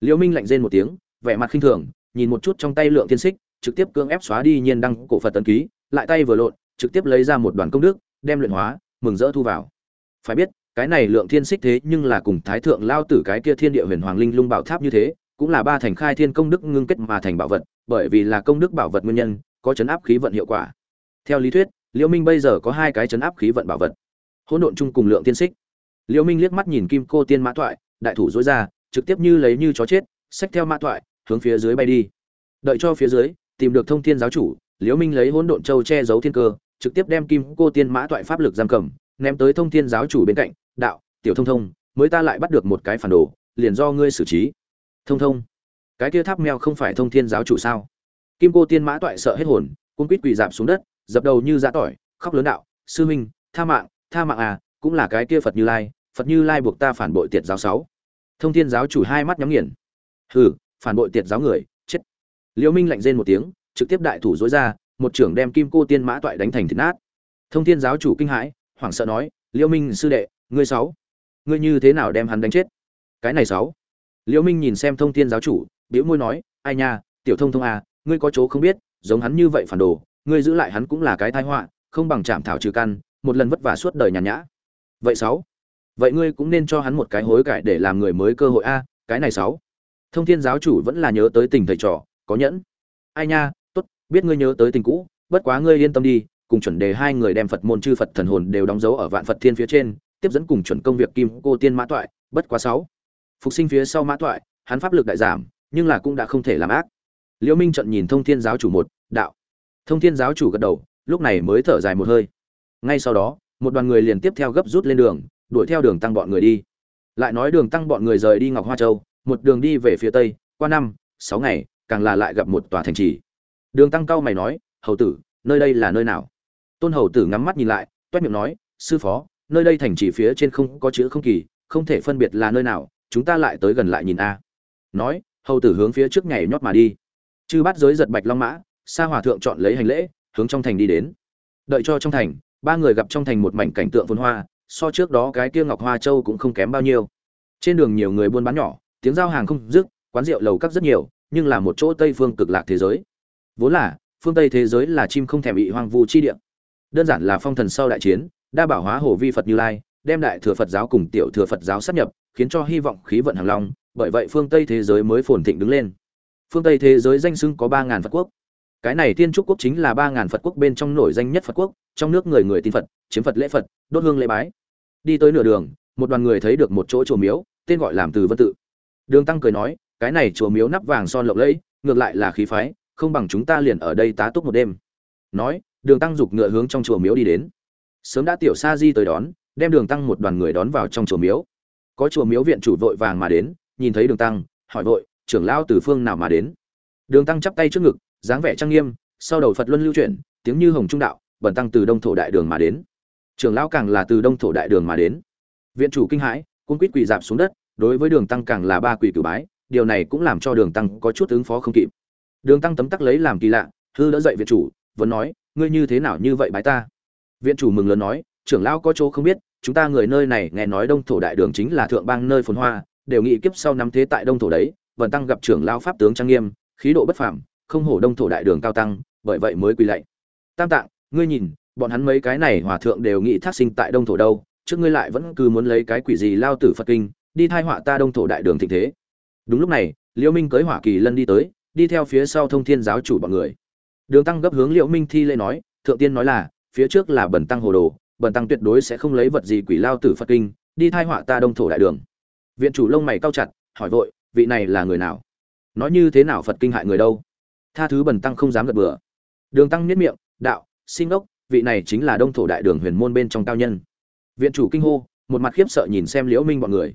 Liễu minh lạnh rên một tiếng, vẻ mặt khinh thường, nhìn một chút trong tay lượng thiên xích, trực tiếp cưỡng ép xóa đi nhiên đăng cổ phật tấn ký, lại tay vừa lộn, trực tiếp lấy ra một đoàn công đức, đem luyện hóa, mừng rỡ thu vào. Phải biết, cái này lượng thiên xích thế nhưng là cùng thái thượng lao tử cái kia thiên địa huyền hoàng linh lung bảo tháp như thế, cũng là ba thành khai thiên công đức ngưng kết mà thành bảo vật, bởi vì là công đức bảo vật nguyên nhân, có chấn áp khí vận hiệu quả theo lý thuyết, liễu minh bây giờ có hai cái chấn áp khí vận bảo vật. Hỗn độn chung cùng lượng tiên xích. Liễu minh liếc mắt nhìn kim cô tiên mã thoại, đại thủ dối ra, trực tiếp như lấy như chó chết, xách theo mã thoại, hướng phía dưới bay đi. Đợi cho phía dưới, tìm được thông thiên giáo chủ, liễu minh lấy hỗn độn châu che giấu thiên cơ, trực tiếp đem kim cô tiên mã toại pháp lực giam cầm, ném tới thông thiên giáo chủ bên cạnh, đạo, tiểu thông thông, mới ta lại bắt được một cái phản đồ, liền do ngươi xử trí. Thông thông? Cái kia tháp mèo không phải thông thiên giáo chủ sao? Kim cô tiên mã toại sợ hết hồn cung quýt quỳ dạp xuống đất dập đầu như giã tỏi, khóc lớn đạo, sư minh, tha mạng tha mạng à cũng là cái kia phật như lai, phật như lai buộc ta phản bội tiệt giáo sáu. Thông thiên giáo chủ hai mắt nhắm nghiền. Hừ, phản bội tiệt giáo người, chết. Liễu minh lạnh rên một tiếng, trực tiếp đại thủ dối ra, một trưởng đem kim cô tiên mã toại đánh thành thịt nát. Thông thiên giáo chủ kinh hãi, hoảng sợ nói, liễu minh sư đệ, ngươi sáu, ngươi như thế nào đem hắn đánh chết? Cái này sáu. Liễu minh nhìn xem thông thiên giáo chủ, bĩu môi nói, ai nha, tiểu thông thông à ngươi có chỗ không biết, giống hắn như vậy phản đồ ngươi giữ lại hắn cũng là cái tai họa, không bằng chạm thảo trừ căn, một lần vất vả suốt đời nhàn nhã. Vậy sáu, vậy ngươi cũng nên cho hắn một cái hối cải để làm người mới cơ hội a, cái này sáu. Thông thiên giáo chủ vẫn là nhớ tới tình thầy trò, có nhẫn. Ai nha, tốt, biết ngươi nhớ tới tình cũ, bất quá ngươi yên tâm đi, cùng chuẩn đề hai người đem phật môn chư phật thần hồn đều đóng dấu ở vạn phật thiên phía trên, tiếp dẫn cùng chuẩn công việc kim cô tiên mã toại, bất quá sáu. Phục sinh phía sau mã toại, hắn pháp lực đại giảm, nhưng là cũng đã không thể làm ác. Liễu minh trận nhìn thông thiên giáo chủ một, đạo thông thiên giáo chủ gật đầu, lúc này mới thở dài một hơi. Ngay sau đó, một đoàn người liền tiếp theo gấp rút lên đường, đuổi theo đường tăng bọn người đi. Lại nói đường tăng bọn người rời đi ngọc hoa châu, một đường đi về phía tây, qua năm, sáu ngày, càng là lại gặp một tòa thành trì. Đường tăng cao mày nói, hầu tử, nơi đây là nơi nào? Tôn hầu tử ngắm mắt nhìn lại, toét miệng nói, sư phó, nơi đây thành trì phía trên không có chữ không kỳ, không thể phân biệt là nơi nào, chúng ta lại tới gần lại nhìn a. Nói, hầu tử hướng phía trước nhảy nhót mà đi. Chư bắt giới giật bạch long mã sa hòa thượng chọn lấy hành lễ, hướng trong thành đi đến. Đợi cho trong thành, ba người gặp trong thành một mảnh cảnh tượng phồn hoa, so trước đó cái kia ngọc hoa châu cũng không kém bao nhiêu. Trên đường nhiều người buôn bán nhỏ, tiếng giao hàng không dứt, quán rượu lầu cắt rất nhiều, nhưng là một chỗ tây phương cực lạc thế giới. Vốn là, phương tây thế giới là chim không thèm bị hoang vu chi địa. Đơn giản là phong thần sau đại chiến, đa bảo hóa hồ vi phật như lai, đem đại thừa phật giáo cùng tiểu thừa phật giáo sát nhập, khiến cho hy vọng khí vận hàng long, bởi vậy phương tây thế giới mới phồn thịnh đứng lên. Phương tây thế giới danh xưng có ba ngàn phật quốc cái này tiên trúc quốc chính là ba ngàn phật quốc bên trong nổi danh nhất phật quốc, trong nước người người tin phật, chiếm phật lễ phật, đốt hương lễ bái. Đi tới nửa đường, một đoàn người thấy được một chỗ chùa miếu, tên gọi làm từ vân tự. Đường tăng cười nói, cái này chùa miếu nắp vàng son lộng lẫy, ngược lại là khí phái, không bằng chúng ta liền ở đây tá túc một đêm. Nói, đường tăng giục ngựa hướng trong chùa miếu đi đến. Sớm đã tiểu sa di tới đón, đem đường tăng một đoàn người đón vào trong chùa miếu. Có chùa miếu viện chủ vội vàng mà đến, nhìn thấy đường tăng, hỏi vội, trưởng lao từ phương nào mà đến? Đường tăng chắp tay trước ngực dáng vẻ trang nghiêm, sau đầu phật luân lưu chuyển, tiếng như hồng trung đạo bẩn tăng từ đông thổ đại đường mà đến. Trưởng lão càng là từ đông thổ đại đường mà đến. Viện chủ kinh hãi cung quýt quỳ dạp xuống đất, đối với đường tăng càng là ba quỳ cử bái, điều này cũng làm cho đường tăng có chút ứng phó không kịp. Đường tăng tấm tắc lấy làm kỳ lạ, hư đỡ dậy viện chủ, vẫn nói, ngươi như thế nào như vậy bái ta? Viện chủ mừng lớn nói, trưởng lão có chỗ không biết, chúng ta người nơi này nghe nói đông thổ đại đường chính là thượng bang nơi phồn hoa, đều nghĩ kiếp sau năm thế tại đông thổ đấy vần tăng gặp trưởng lão pháp tướng trang nghiêm, khí độ bất phàm không hổ đông thổ đại đường cao tăng, bởi vậy mới quỳ lạy. Tam tạng, ngươi nhìn, bọn hắn mấy cái này hòa thượng đều nghĩ thác sinh tại đông thổ đâu, trước ngươi lại vẫn cứ muốn lấy cái quỷ gì lao tử phật kinh, đi thai họa ta đông thổ đại đường thịnh thế. Đúng lúc này, liễu minh cưới hỏa kỳ lân đi tới, đi theo phía sau thông thiên giáo chủ bọn người. Đường tăng gấp hướng liễu minh thi lễ nói, thượng tiên nói là, phía trước là bẩn tăng hồ đồ, bẩn tăng tuyệt đối sẽ không lấy vật gì quỷ lao tử phật kinh, đi thai họa ta đông thổ đại đường. Viện chủ lông mày cao chặt, hỏi vội, vị này là người nào? Nói như thế nào phật kinh hại người đâu? Tha thứ bần tăng không dám gật bừa. Đường tăng nhất miệng, đạo sinh ốc vị này chính là đông thổ đại đường huyền môn bên trong cao nhân. Viện chủ kinh hô, một mặt khiếp sợ nhìn xem liễu minh bọn người.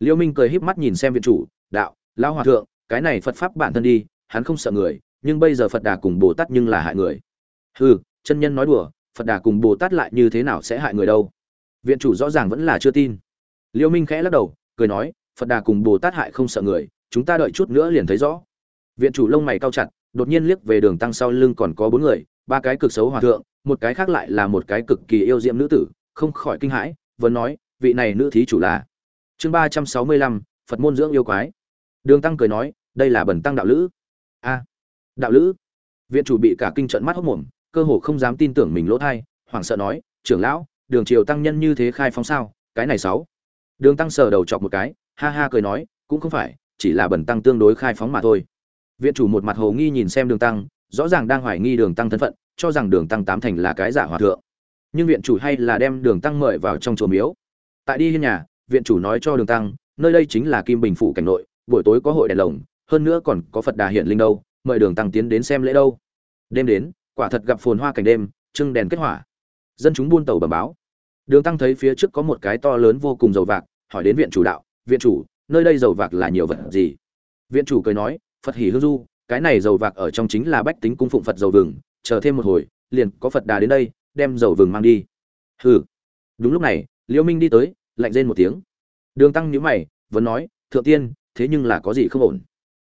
Liễu minh cười híp mắt nhìn xem viện chủ, đạo, lão hòa thượng, cái này phật pháp bản thân đi, hắn không sợ người, nhưng bây giờ phật đà cùng bồ tát nhưng là hại người. Hừ, chân nhân nói đùa, phật đà cùng bồ tát lại như thế nào sẽ hại người đâu? Viện chủ rõ ràng vẫn là chưa tin. Liễu minh khẽ lắc đầu, cười nói, phật đà cùng bồ tát hại không sợ người, chúng ta đợi chút nữa liền thấy rõ. Viện chủ lông mày cau chặt đột nhiên liếc về đường tăng sau lưng còn có bốn người, ba cái cực xấu hòa thượng, một cái khác lại là một cái cực kỳ yêu diệm nữ tử, không khỏi kinh hãi, vẫn nói, vị này nữ thí chủ là chương ba trăm sáu mươi lăm, phật môn dưỡng yêu quái. Đường tăng cười nói, đây là bẩn tăng đạo lữ. A, đạo lữ. Viện chủ bị cả kinh trận mắt hốc mồm, cơ hồ không dám tin tưởng mình lỗ thai, hoảng sợ nói, trưởng lão, đường triều tăng nhân như thế khai phóng sao, cái này sáu. Đường tăng sờ đầu chọc một cái, ha ha cười nói, cũng không phải, chỉ là bẩn tăng tương đối khai phóng mà thôi viện chủ một mặt hồ nghi nhìn xem đường tăng, rõ ràng đang hoài nghi đường tăng thân phận, cho rằng đường tăng tám thành là cái giả hòa thượng. Nhưng viện chủ hay là đem đường tăng mời vào trong chùa miếu. Tại đi hiên nhà, viện chủ nói cho đường tăng, nơi đây chính là kim bình phủ cảnh nội, buổi tối có hội đèn lồng, hơn nữa còn có phật đà hiện linh đâu, mời đường tăng tiến đến xem lễ đâu. Đêm đến, quả thật gặp phồn hoa cảnh đêm, trưng đèn kết hỏa. Dân chúng buôn tàu bẩm báo. Đường tăng thấy phía trước có một cái to lớn vô cùng dầu vạc, hỏi đến viện chủ đạo, viện chủ, nơi đây dầu vạc là nhiều vật gì? Viện chủ cười nói phật hỉ hương du, cái này dầu vạc ở trong chính là bách tính cung phụng phật dầu vừng, chờ thêm một hồi, liền có phật đà đến đây, đem dầu vừng mang đi. Hừ. Đúng lúc này, liễu minh đi tới, lạnh rên một tiếng. Đường tăng nhíu mày, vẫn nói, thượng tiên, thế nhưng là có gì không ổn?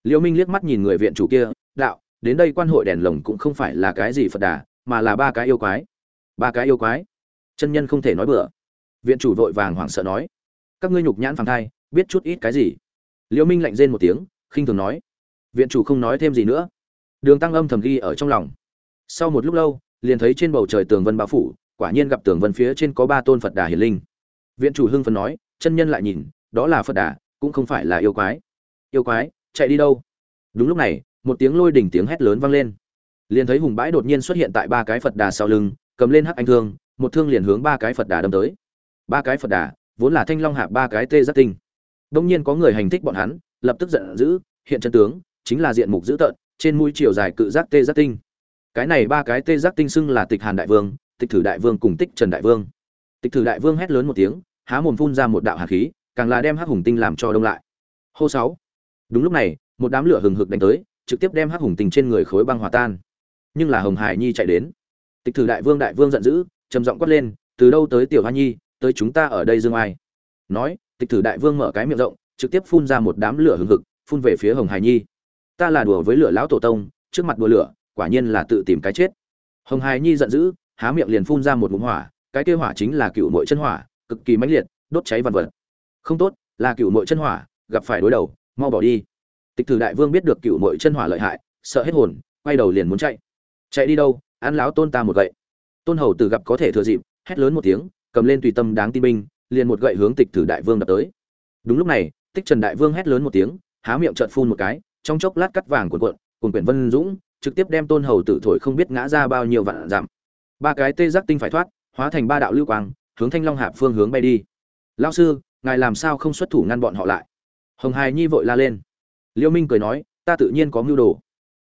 Liễu minh liếc mắt nhìn người viện chủ kia, đạo, đến đây quan hội đèn lồng cũng không phải là cái gì phật đà, mà là ba cái yêu quái. Ba cái yêu quái? Chân nhân không thể nói bừa. Viện chủ vội vàng hoảng sợ nói, các ngươi nhục nhãn phàng thai, biết chút ít cái gì? Liễu minh lạnh rên một tiếng, khinh thường nói viện chủ không nói thêm gì nữa. Đường tăng âm thầm ghi ở trong lòng. Sau một lúc lâu, liền thấy trên bầu trời tường vân bao phủ, quả nhiên gặp tường vân phía trên có ba tôn phật đà hiền linh. Viện chủ hưng phấn nói, chân nhân lại nhìn, đó là phật đà, cũng không phải là yêu quái. Yêu quái, chạy đi đâu? Đúng lúc này, một tiếng lôi đỉnh tiếng hét lớn vang lên. Liền thấy hùng bãi đột nhiên xuất hiện tại ba cái phật đà sau lưng, cầm lên hắc anh thương, một thương liền hướng ba cái phật đà đâm tới. Ba cái phật đà, vốn là thanh long hạ ba cái tê giác tinh. Đông nhiên có người hành thích bọn hắn, lập tức giận dữ, hiện chân tướng chính là diện mục dữ tợn, trên mũi chiều dài cự giác tê giác tinh. Cái này ba cái tê giác tinh xưng là tịch hàn đại vương, tịch thử đại vương cùng tích trần đại vương. Tịch thử đại vương hét lớn một tiếng, há mồm phun ra một đạo hàn khí, càng là đem hắc hùng tinh làm cho đông lại. Hô sáu. Đúng lúc này, một đám lửa hừng hực đánh tới, trực tiếp đem hắc hùng tinh trên người khối băng hòa tan. Nhưng là hồng hải nhi chạy đến. Tịch thử đại vương đại vương giận dữ, trầm giọng quát lên, từ đâu tới tiểu hoa nhi, tới chúng ta ở đây dương ai? Nói, tịch thử đại vương mở cái miệng rộng, trực tiếp phun ra một đám lửa hừng hực, phun về phía hồng hải nhi ta là đùa với lửa lão tổ tông, trước mặt đùa lửa, quả nhiên là tự tìm cái chết. Hồng hải nhi giận dữ, há miệng liền phun ra một ngụm hỏa, cái kia hỏa chính là cựu mội chân hỏa, cực kỳ mãnh liệt, đốt cháy vằn vật. Không tốt, là cựu mội chân hỏa, gặp phải đối đầu, mau bỏ đi. Tịch thử đại vương biết được cựu mội chân hỏa lợi hại, sợ hết hồn, quay đầu liền muốn chạy. Chạy đi đâu, ăn láo tôn ta một gậy. Tôn hầu tử gặp có thể thừa dịp, hét lớn một tiếng, cầm lên tùy tâm đáng tin binh, liền một gậy hướng tịch thử đại vương đập tới. Đúng lúc này, tích trần đại vương hét lớn một tiếng, há miệng trợn phun một cái trong chốc lát cắt vàng cuộn cuộn, cùng quyển vân dũng, trực tiếp đem tôn hầu tử thổi không biết ngã ra bao nhiêu vạn giảm ba cái tê giác tinh phải thoát, hóa thành ba đạo lưu quang, hướng thanh long hạp phương hướng bay đi. Lao sư, ngài làm sao không xuất thủ ngăn bọn họ lại? Hồng hài nhi vội la lên. Liêu minh cười nói, ta tự nhiên có mưu đồ.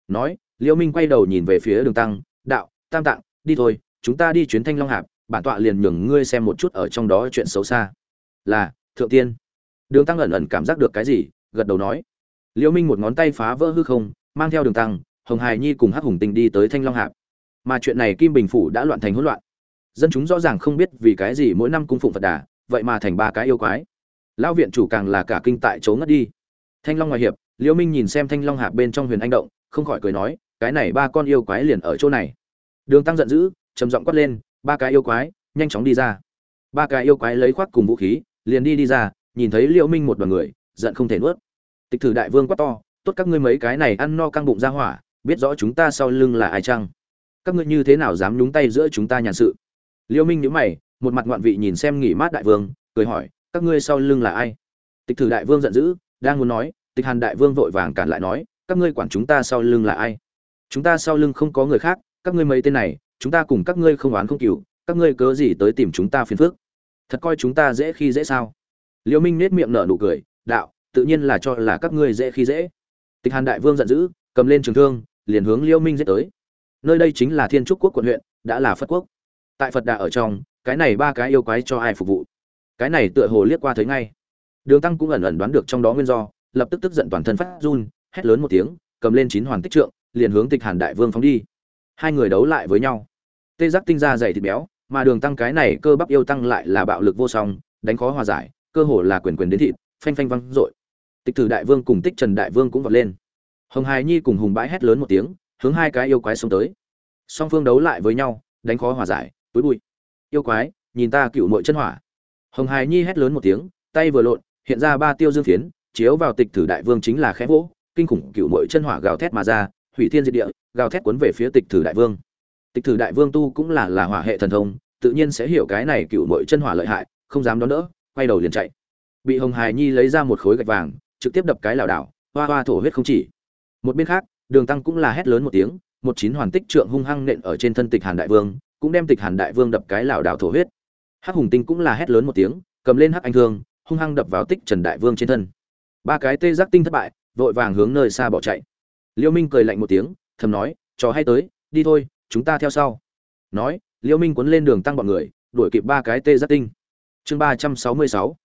Nói, liêu minh quay đầu nhìn về phía đường tăng, đạo, tam tạng, đi thôi, chúng ta đi chuyến thanh long hạp, bản tọa liền nhường ngươi xem một chút ở trong đó chuyện xấu xa. Là, thượng tiên. Đường tăng ẩn ẩn cảm giác được cái gì, gật đầu nói Liễu minh một ngón tay phá vỡ hư không, mang theo đường tăng, hồng hài nhi cùng hắc hùng tinh đi tới thanh long hạp. Mà chuyện này kim bình phủ đã loạn thành hỗn loạn. Dân chúng rõ ràng không biết vì cái gì mỗi năm cung phụng phật đà, vậy mà thành ba cái yêu quái. Lão viện chủ càng là cả kinh tại chỗ ngất đi. Thanh long ngoài hiệp, liễu minh nhìn xem thanh long hạp bên trong huyền anh động, không khỏi cười nói, cái này ba con yêu quái liền ở chỗ này. Đường tăng giận dữ, trầm giọng quát lên, ba cái yêu quái, nhanh chóng đi ra. Ba cái yêu quái lấy khoác cùng vũ khí, liền đi đi ra, nhìn thấy liễu minh một đoàn người, giận không thể nuốt tịch thử đại vương quát to, tốt các ngươi mấy cái này ăn no căng bụng ra hỏa, biết rõ chúng ta sau lưng là ai chăng? Các ngươi như thế nào dám nhúng tay giữa chúng ta nhàn sự? Liêu minh nhíu mày, một mặt ngoạn vị nhìn xem nghỉ mát đại vương, cười hỏi, các ngươi sau lưng là ai? Tịch thử đại vương giận dữ, đang muốn nói, tịch hàn đại vương vội vàng cản lại nói, các ngươi quản chúng ta sau lưng là ai? Chúng ta sau lưng không có người khác, các ngươi mấy tên này, chúng ta cùng các ngươi không oán không cừu, các ngươi cớ gì tới tìm chúng ta phiền phức? Thật coi chúng ta dễ khi dễ sao? Liêu minh nết miệng nở nụ cười, đạo tự nhiên là cho là các ngươi dễ khi dễ. Tịch hàn đại vương giận dữ, cầm lên trường thương, liền hướng Liêu minh giết tới. Nơi đây chính là thiên trúc quốc quận huyện, đã là phật quốc. Tại phật đà ở trong, cái này ba cái yêu quái cho ai phục vụ? Cái này tựa hồ liếc qua thấy ngay. Đường tăng cũng ẩn ẩn đoán được trong đó nguyên do, lập tức tức giận toàn thân phát run, hét lớn một tiếng, cầm lên chín hoàn tích trượng, liền hướng tịch hàn đại vương phóng đi. Hai người đấu lại với nhau. Tê giác tinh ra dày thịt béo, mà đường tăng cái này cơ bắp yêu tăng lại là bạo lực vô song, đánh khó hòa giải, cơ hồ là quyền quyền đến thịt, phanh phanh văng dội tịch thử đại vương cùng tích trần đại vương cũng vọt lên. Hồng hài nhi cùng hùng bãi hét lớn một tiếng, hướng hai cái yêu quái xông tới. Song phương đấu lại với nhau, đánh khó hòa giải, túi bụi. Yêu quái, nhìn ta cựu mội chân hỏa. Hồng hài nhi hét lớn một tiếng, tay vừa lộn, hiện ra ba tiêu dương phiến, chiếu vào tịch thử đại vương chính là khẽ vỗ, kinh khủng cựu mội chân hỏa gào thét mà ra, hủy thiên diệt địa, gào thét cuốn về phía tịch thử đại vương. Tịch thử đại vương tu cũng là là hỏa hệ thần thông, tự nhiên sẽ hiểu cái này cựu mội chân hỏa lợi hại, không dám đón đỡ, quay đầu liền chạy. Bị hồng hài nhi lấy ra một khối gạch vàng trực tiếp đập cái lảo đảo, hoa hoa thổ huyết không chỉ. Một bên khác, đường tăng cũng là hét lớn một tiếng, một chín hoàn tích trượng hung hăng nện ở trên thân tịch hàn đại vương, cũng đem tịch hàn đại vương đập cái lảo đảo thổ huyết. Hắc hùng tinh cũng là hét lớn một tiếng, cầm lên hắc anh thương, hung hăng đập vào tích trần đại vương trên thân. Ba cái tê giác tinh thất bại, vội vàng hướng nơi xa bỏ chạy. Liêu minh cười lạnh một tiếng, thầm nói, trò hay tới, đi thôi, chúng ta theo sau. Nói, liêu minh cuốn lên đường tăng bọn người, đuổi kịp ba cái tê giác tinh. Chương ba trăm sáu mươi sáu.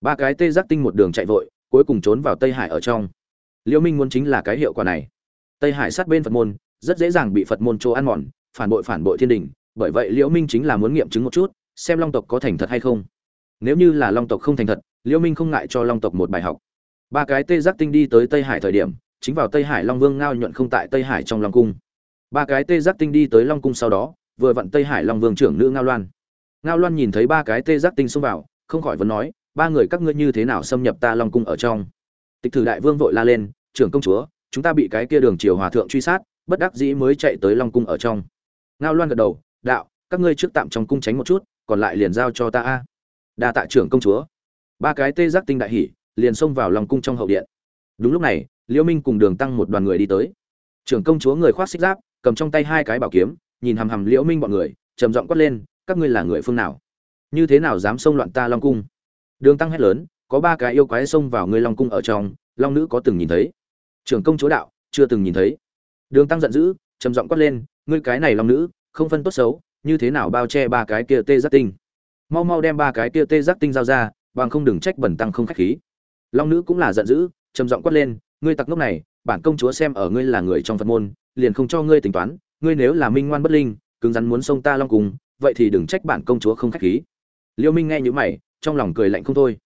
Ba cái tê giác tinh một đường chạy vội cuối cùng trốn vào tây hải ở trong. Liễu minh muốn chính là cái hiệu quả này. Tây hải sát bên phật môn, rất dễ dàng bị phật môn chỗ ăn mòn, phản bội phản bội thiên đình, bởi vậy liễu minh chính là muốn nghiệm chứng một chút, xem long tộc có thành thật hay không. Nếu như là long tộc không thành thật, liễu minh không ngại cho long tộc một bài học. Ba cái tê giác tinh đi tới tây hải thời điểm, chính vào tây hải long vương ngao nhuận không tại tây hải trong long cung. Ba cái tê giác tinh đi tới long cung sau đó, vừa vặn tây hải long vương trưởng nữ ngao loan. Ngao loan nhìn thấy ba cái tê giác tinh xông vào, không khỏi vấn nói ba người các ngươi như thế nào xâm nhập ta long cung ở trong? Tịch thử đại vương vội la lên, trưởng công chúa, chúng ta bị cái kia đường triều hòa thượng truy sát, bất đắc dĩ mới chạy tới long cung ở trong. Ngao loan gật đầu, đạo, các ngươi trước tạm trong cung tránh một chút, còn lại liền giao cho ta a. Đa tạ trưởng công chúa. Ba cái tê giác tinh đại hỉ, liền xông vào Long cung trong hậu điện. Đúng lúc này, liễu minh cùng đường tăng một đoàn người đi tới. Trưởng công chúa người khoác xích giáp, cầm trong tay hai cái bảo kiếm, nhìn hằm hằm liễu minh bọn người, trầm giọng quát lên, các ngươi là người phương nào? Như thế nào dám xông loạn ta long cung? Đường tăng hét lớn, có ba cái yêu quái xông vào ngươi long cung ở trong, long nữ có từng nhìn thấy? Trưởng công chúa đạo, chưa từng nhìn thấy. Đường tăng giận dữ, trầm giọng quát lên, ngươi cái này long nữ, không phân tốt xấu, như thế nào bao che ba cái kia tê giác tinh? Mau mau đem ba cái kia tê giác tinh giao ra, bằng không đừng trách bẩn tăng không khách khí. Long nữ cũng là giận dữ, trầm giọng quát lên, ngươi tặc ngốc này, bản công chúa xem ở ngươi là người trong phật môn, liền không cho ngươi tính toán, ngươi nếu là minh ngoan bất linh, cứng rắn muốn xông ta long cùng vậy thì đừng trách bản công chúa không khách khí. Liêu minh nghe như mày trong lòng cười lạnh không thôi.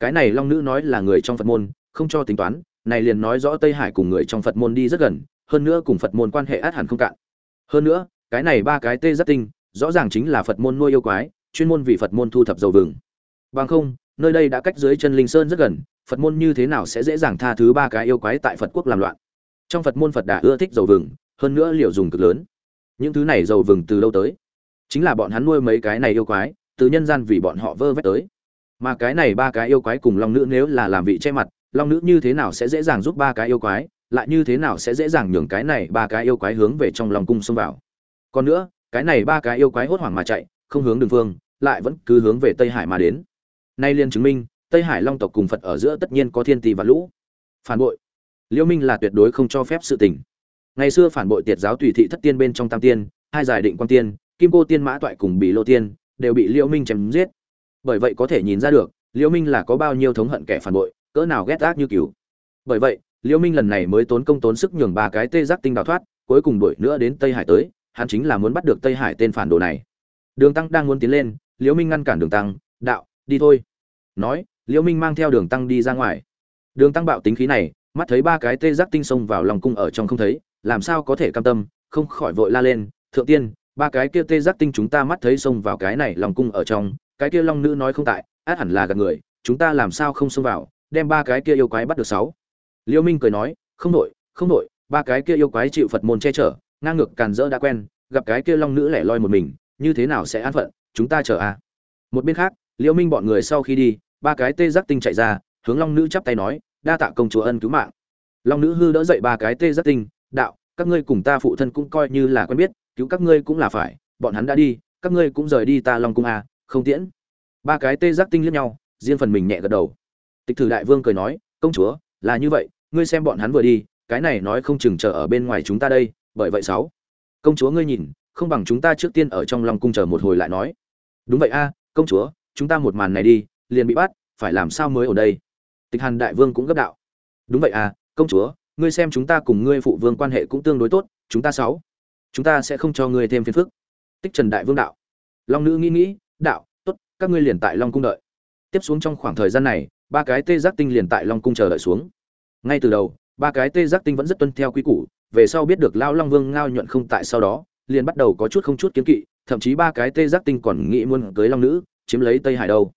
Cái này long nữ nói là người trong phật môn, không cho tính toán, này liền nói rõ tây hải cùng người trong phật môn đi rất gần, hơn nữa cùng phật môn quan hệ át hẳn không cạn. Hơn nữa, cái này ba cái tê rất tinh, rõ ràng chính là phật môn nuôi yêu quái, chuyên môn vì phật môn thu thập dầu vừng. Bằng không, nơi đây đã cách dưới chân linh sơn rất gần, phật môn như thế nào sẽ dễ dàng tha thứ ba cái yêu quái tại phật quốc làm loạn? Trong phật môn phật đã ưa thích dầu vừng, hơn nữa liệu dùng cực lớn. Những thứ này dầu vừng từ lâu tới? Chính là bọn hắn nuôi mấy cái này yêu quái, từ nhân gian vì bọn họ vơ vét tới mà cái này ba cái yêu quái cùng long nữ nếu là làm vị che mặt, long nữ như thế nào sẽ dễ dàng giúp ba cái yêu quái, lại như thế nào sẽ dễ dàng nhường cái này ba cái yêu quái hướng về trong lòng cung xông vào. Còn nữa, cái này ba cái yêu quái hốt hoảng mà chạy, không hướng đường phương lại vẫn cứ hướng về tây hải mà đến. Nay liên chứng minh, tây hải long tộc cùng phật ở giữa tất nhiên có thiên tỷ và lũ. Phản bội. Liêu minh là tuyệt đối không cho phép sự tình. Ngày xưa phản bội tiệt giáo tùy thị thất tiên bên trong tam tiên, hai giải định quan tiên, kim cô tiên mã toại cùng bị lô tiên, đều bị liêu minh chém giết bởi vậy có thể nhìn ra được liêu minh là có bao nhiêu thống hận kẻ phản bội, cỡ nào ghét ác như cứu bởi vậy liêu minh lần này mới tốn công tốn sức nhường ba cái tê giác tinh đào thoát, cuối cùng đuổi nữa đến tây hải tới, hắn chính là muốn bắt được tây hải tên phản đồ này. Đường tăng đang muốn tiến lên liêu minh ngăn cản đường tăng, đạo, đi thôi. Nói liêu minh mang theo đường tăng đi ra ngoài. Đường tăng bạo tính khí này, mắt thấy ba cái tê giác tinh xông vào lòng cung ở trong không thấy, làm sao có thể cam tâm, không khỏi vội la lên, thượng tiên, ba cái kia tê giác tinh chúng ta mắt thấy xông vào cái này lòng cung ở trong cái kia long nữ nói không tại át hẳn là gạt người chúng ta làm sao không xông vào đem ba cái kia yêu quái bắt được sáu. Liêu minh cười nói không nội không nội ba cái kia yêu quái chịu phật môn che chở ngang ngược càn rỡ đã quen gặp cái kia long nữ lẻ loi một mình như thế nào sẽ an phận chúng ta chờ à. Một bên khác liêu minh bọn người sau khi đi ba cái tê giác tinh chạy ra hướng long nữ chắp tay nói đa tạ công chúa ân cứu mạng. Long nữ hư đỡ dậy ba cái tê giác tinh đạo các ngươi cùng ta phụ thân cũng coi như là quen biết cứu các ngươi cũng là phải bọn hắn đã đi các ngươi cũng rời đi ta long cung à, không tiễn. Ba cái tê giác tinh liếc nhau, riêng phần mình nhẹ gật đầu. Tịch thử đại vương cười nói, công chúa, là như vậy, ngươi xem bọn hắn vừa đi, cái này nói không chừng chờ ở bên ngoài chúng ta đây, bởi vậy sáu. Công chúa ngươi nhìn, không bằng chúng ta trước tiên ở trong long cung chờ một hồi lại nói. Đúng vậy a, công chúa, chúng ta một màn này đi, liền bị bắt, phải làm sao mới ở đây? Tịch hàn đại vương cũng gấp đạo. Đúng vậy à công chúa, ngươi xem chúng ta cùng ngươi phụ vương quan hệ cũng tương đối tốt, chúng ta sáu, chúng ta sẽ không cho ngươi thêm phiền phức. Tích trần đại vương đạo. Long nữ nghĩ nghĩ đạo, tốt, các ngươi liền tại long cung đợi. Tiếp xuống trong khoảng thời gian này, ba cái tê giác tinh liền tại long cung chờ đợi xuống. Ngay từ đầu, ba cái tê giác tinh vẫn rất tuân theo quy củ, về sau biết được lao long vương ngao nhuận không tại sau đó, liền bắt đầu có chút không chút kiến kỵ, thậm chí ba cái tê giác tinh còn nghĩ muốn cưới long nữ, chiếm lấy tây hải đâu.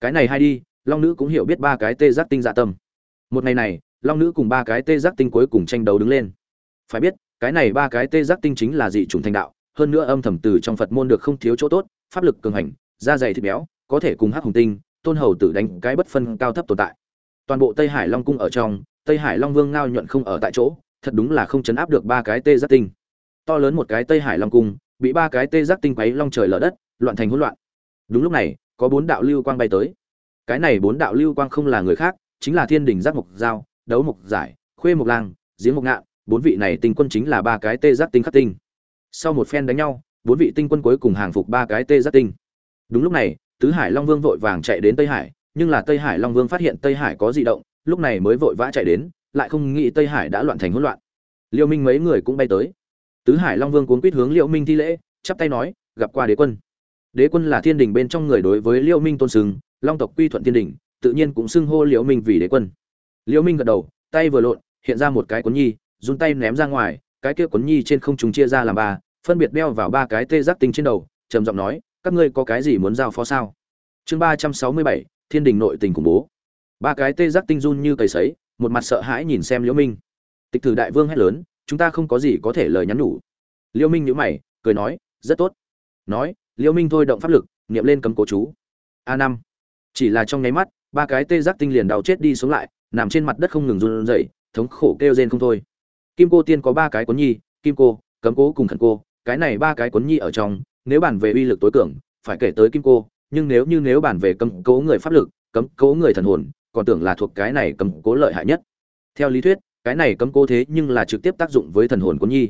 Cái này hay đi, long nữ cũng hiểu biết ba cái tê giác tinh dạ tâm. Một ngày này, long nữ cùng ba cái tê giác tinh cuối cùng tranh đấu đứng lên. Phải biết, cái này ba cái tê giác tinh chính là dị chủng thành đạo, hơn nữa âm thầm từ trong phật môn được không thiếu chỗ tốt pháp lực cường hành, da dày thịt béo, có thể cùng hắc hùng tinh, tôn hầu tử đánh cái bất phân cao thấp tồn tại. Toàn bộ tây hải long cung ở trong, tây hải long vương ngao nhuận không ở tại chỗ, thật đúng là không chấn áp được ba cái tê giác tinh. To lớn một cái tây hải long cung, bị ba cái tê giác tinh quấy long trời lở đất, loạn thành hỗn loạn. Đúng lúc này, có bốn đạo lưu quang bay tới. Cái này bốn đạo lưu quang không là người khác, chính là thiên đình giác mục giao, đấu mục giải, khuê mục lang, giếng mục ngạn, bốn vị này tinh quân chính là ba cái tê giác tinh khắc tinh. Sau một phen đánh nhau bốn vị tinh quân cuối cùng hàng phục ba cái tê giác tinh. Đúng lúc này, tứ hải long vương vội vàng chạy đến tây hải, nhưng là tây hải long vương phát hiện tây hải có di động, lúc này mới vội vã chạy đến, lại không nghĩ tây hải đã loạn thành hỗn loạn. Liêu minh mấy người cũng bay tới. Tứ hải long vương cuốn quýt hướng liêu minh thi lễ, chắp tay nói, gặp qua đế quân. Đế quân là thiên đình bên trong người đối với liêu minh tôn sừng long tộc quy thuận thiên đình, tự nhiên cũng xưng hô liêu minh vì đế quân. Liêu minh gật đầu, tay vừa lộn, hiện ra một cái cuốn nhi, run tay ném ra ngoài, cái kia cuốn nhi trên không trung chia ra làm ba phân biệt đeo vào ba cái tê giác tinh trên đầu, trầm giọng nói, các ngươi có cái gì muốn giao phó sao? Chương ba trăm sáu mươi bảy, thiên đình nội tình khủng bố. Ba cái tê giác tinh run như cầy sấy, một mặt sợ hãi nhìn xem liễu minh. Tịch thử đại vương hét lớn, chúng ta không có gì có thể lời nhắn nhủ. Liễu minh nhíu mày, cười nói, rất tốt. Nói, liễu minh thôi động pháp lực, niệm lên cấm cố chú. A năm. Chỉ là trong nháy mắt, ba cái tê giác tinh liền đau chết đi xuống lại, nằm trên mặt đất không ngừng run rẩy, thống khổ kêu rên không thôi. Kim cô tiên có ba cái cuốn nhi, kim cô, cấm cố cùng khẩn cô cái này ba cái cuốn nhi ở trong, nếu bàn về uy lực tối cường, phải kể tới kim cô, nhưng nếu như nếu bàn về cấm cố người pháp lực cấm cố người thần hồn, còn tưởng là thuộc cái này cấm cố lợi hại nhất. Theo lý thuyết, cái này cấm cố thế nhưng là trực tiếp tác dụng với thần hồn cuốn nhi.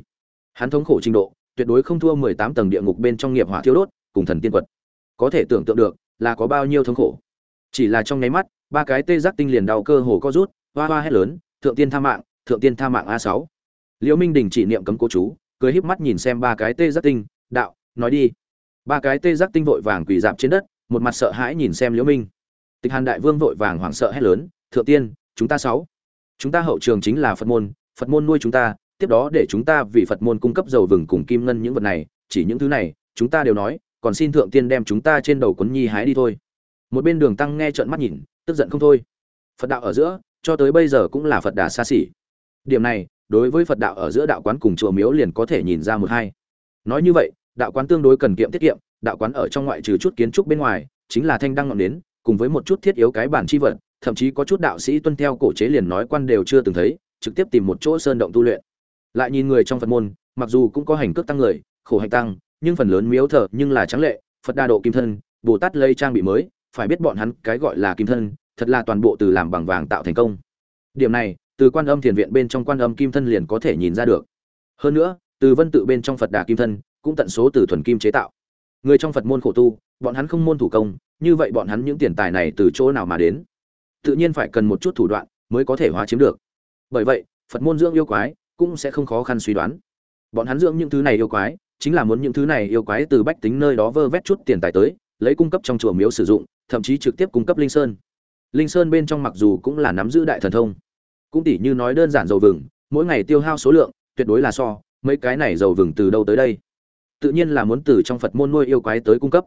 Hắn thống khổ trình độ, tuyệt đối không thua mười tám tầng địa ngục bên trong nghiệp hỏa thiêu đốt, cùng thần tiên quật. Có thể tưởng tượng được, là có bao nhiêu thống khổ. Chỉ là trong nháy mắt, ba cái tê giác tinh liền đau cơ hồ co rút, hoa hoa hét lớn, thượng tiên tha mạng, thượng tiên tha mạng a sáu. Liễu minh đình chỉ niệm cấm cố chú cười híp mắt nhìn xem ba cái tê giác tinh, đạo, nói đi. Ba cái tê giác tinh vội vàng quỳ dạp trên đất, một mặt sợ hãi nhìn xem liễu minh. Tịch hàn đại vương vội vàng hoảng sợ hét lớn, thượng tiên, chúng ta sáu, chúng ta hậu trường chính là phật môn phật môn nuôi chúng ta, tiếp đó để chúng ta vì phật môn cung cấp dầu vừng cùng kim ngân những vật này, chỉ những thứ này, chúng ta đều nói, còn xin thượng tiên đem chúng ta trên đầu quấn nhi hái đi thôi. Một bên đường tăng nghe trợn mắt nhìn, tức giận không thôi. Phật đạo ở giữa, cho tới bây giờ cũng là phật đà xa xỉ. Điểm này đối với phật đạo ở giữa đạo quán cùng chùa miếu liền có thể nhìn ra một hai. Nói như vậy, đạo quán tương đối cần kiệm tiết kiệm, đạo quán ở trong ngoại trừ chút kiến trúc bên ngoài, chính là thanh đăng ngọn nến, cùng với một chút thiết yếu cái bản chi vật, thậm chí có chút đạo sĩ tuân theo cổ chế liền nói quan đều chưa từng thấy, trực tiếp tìm một chỗ sơn động tu luyện. Lại nhìn người trong phật môn, mặc dù cũng có hành cước tăng người, khổ hành tăng, nhưng phần lớn miếu thờ nhưng là trắng lệ, phật đa độ kim thân, bồ tát lây trang bị mới, phải biết bọn hắn cái gọi là kim thân, thật là toàn bộ từ làm bằng vàng tạo thành công. Điểm này từ quan âm thiền viện bên trong quan âm kim thân liền có thể nhìn ra được. Hơn nữa, từ vân tự bên trong phật đà kim thân, cũng tận số từ thuần kim chế tạo. Người trong phật môn khổ tu, bọn hắn không môn thủ công, như vậy bọn hắn những tiền tài này từ chỗ nào mà đến? Tự nhiên phải cần một chút thủ đoạn mới có thể hóa chiếm được. Bởi vậy, phật môn dưỡng yêu quái cũng sẽ không khó khăn suy đoán. Bọn hắn dưỡng những thứ này yêu quái, chính là muốn những thứ này yêu quái từ bách tính nơi đó vơ vét chút tiền tài tới, lấy cung cấp trong chùa miếu sử dụng, thậm chí trực tiếp cung cấp linh sơn. Linh sơn bên trong mặc dù cũng là nắm giữ đại thần thông cũng tỉ như nói đơn giản dầu vừng, mỗi ngày tiêu hao số lượng, tuyệt đối là so, mấy cái này dầu vừng từ đâu tới đây? Tự nhiên là muốn từ trong phật môn nuôi yêu quái tới cung cấp.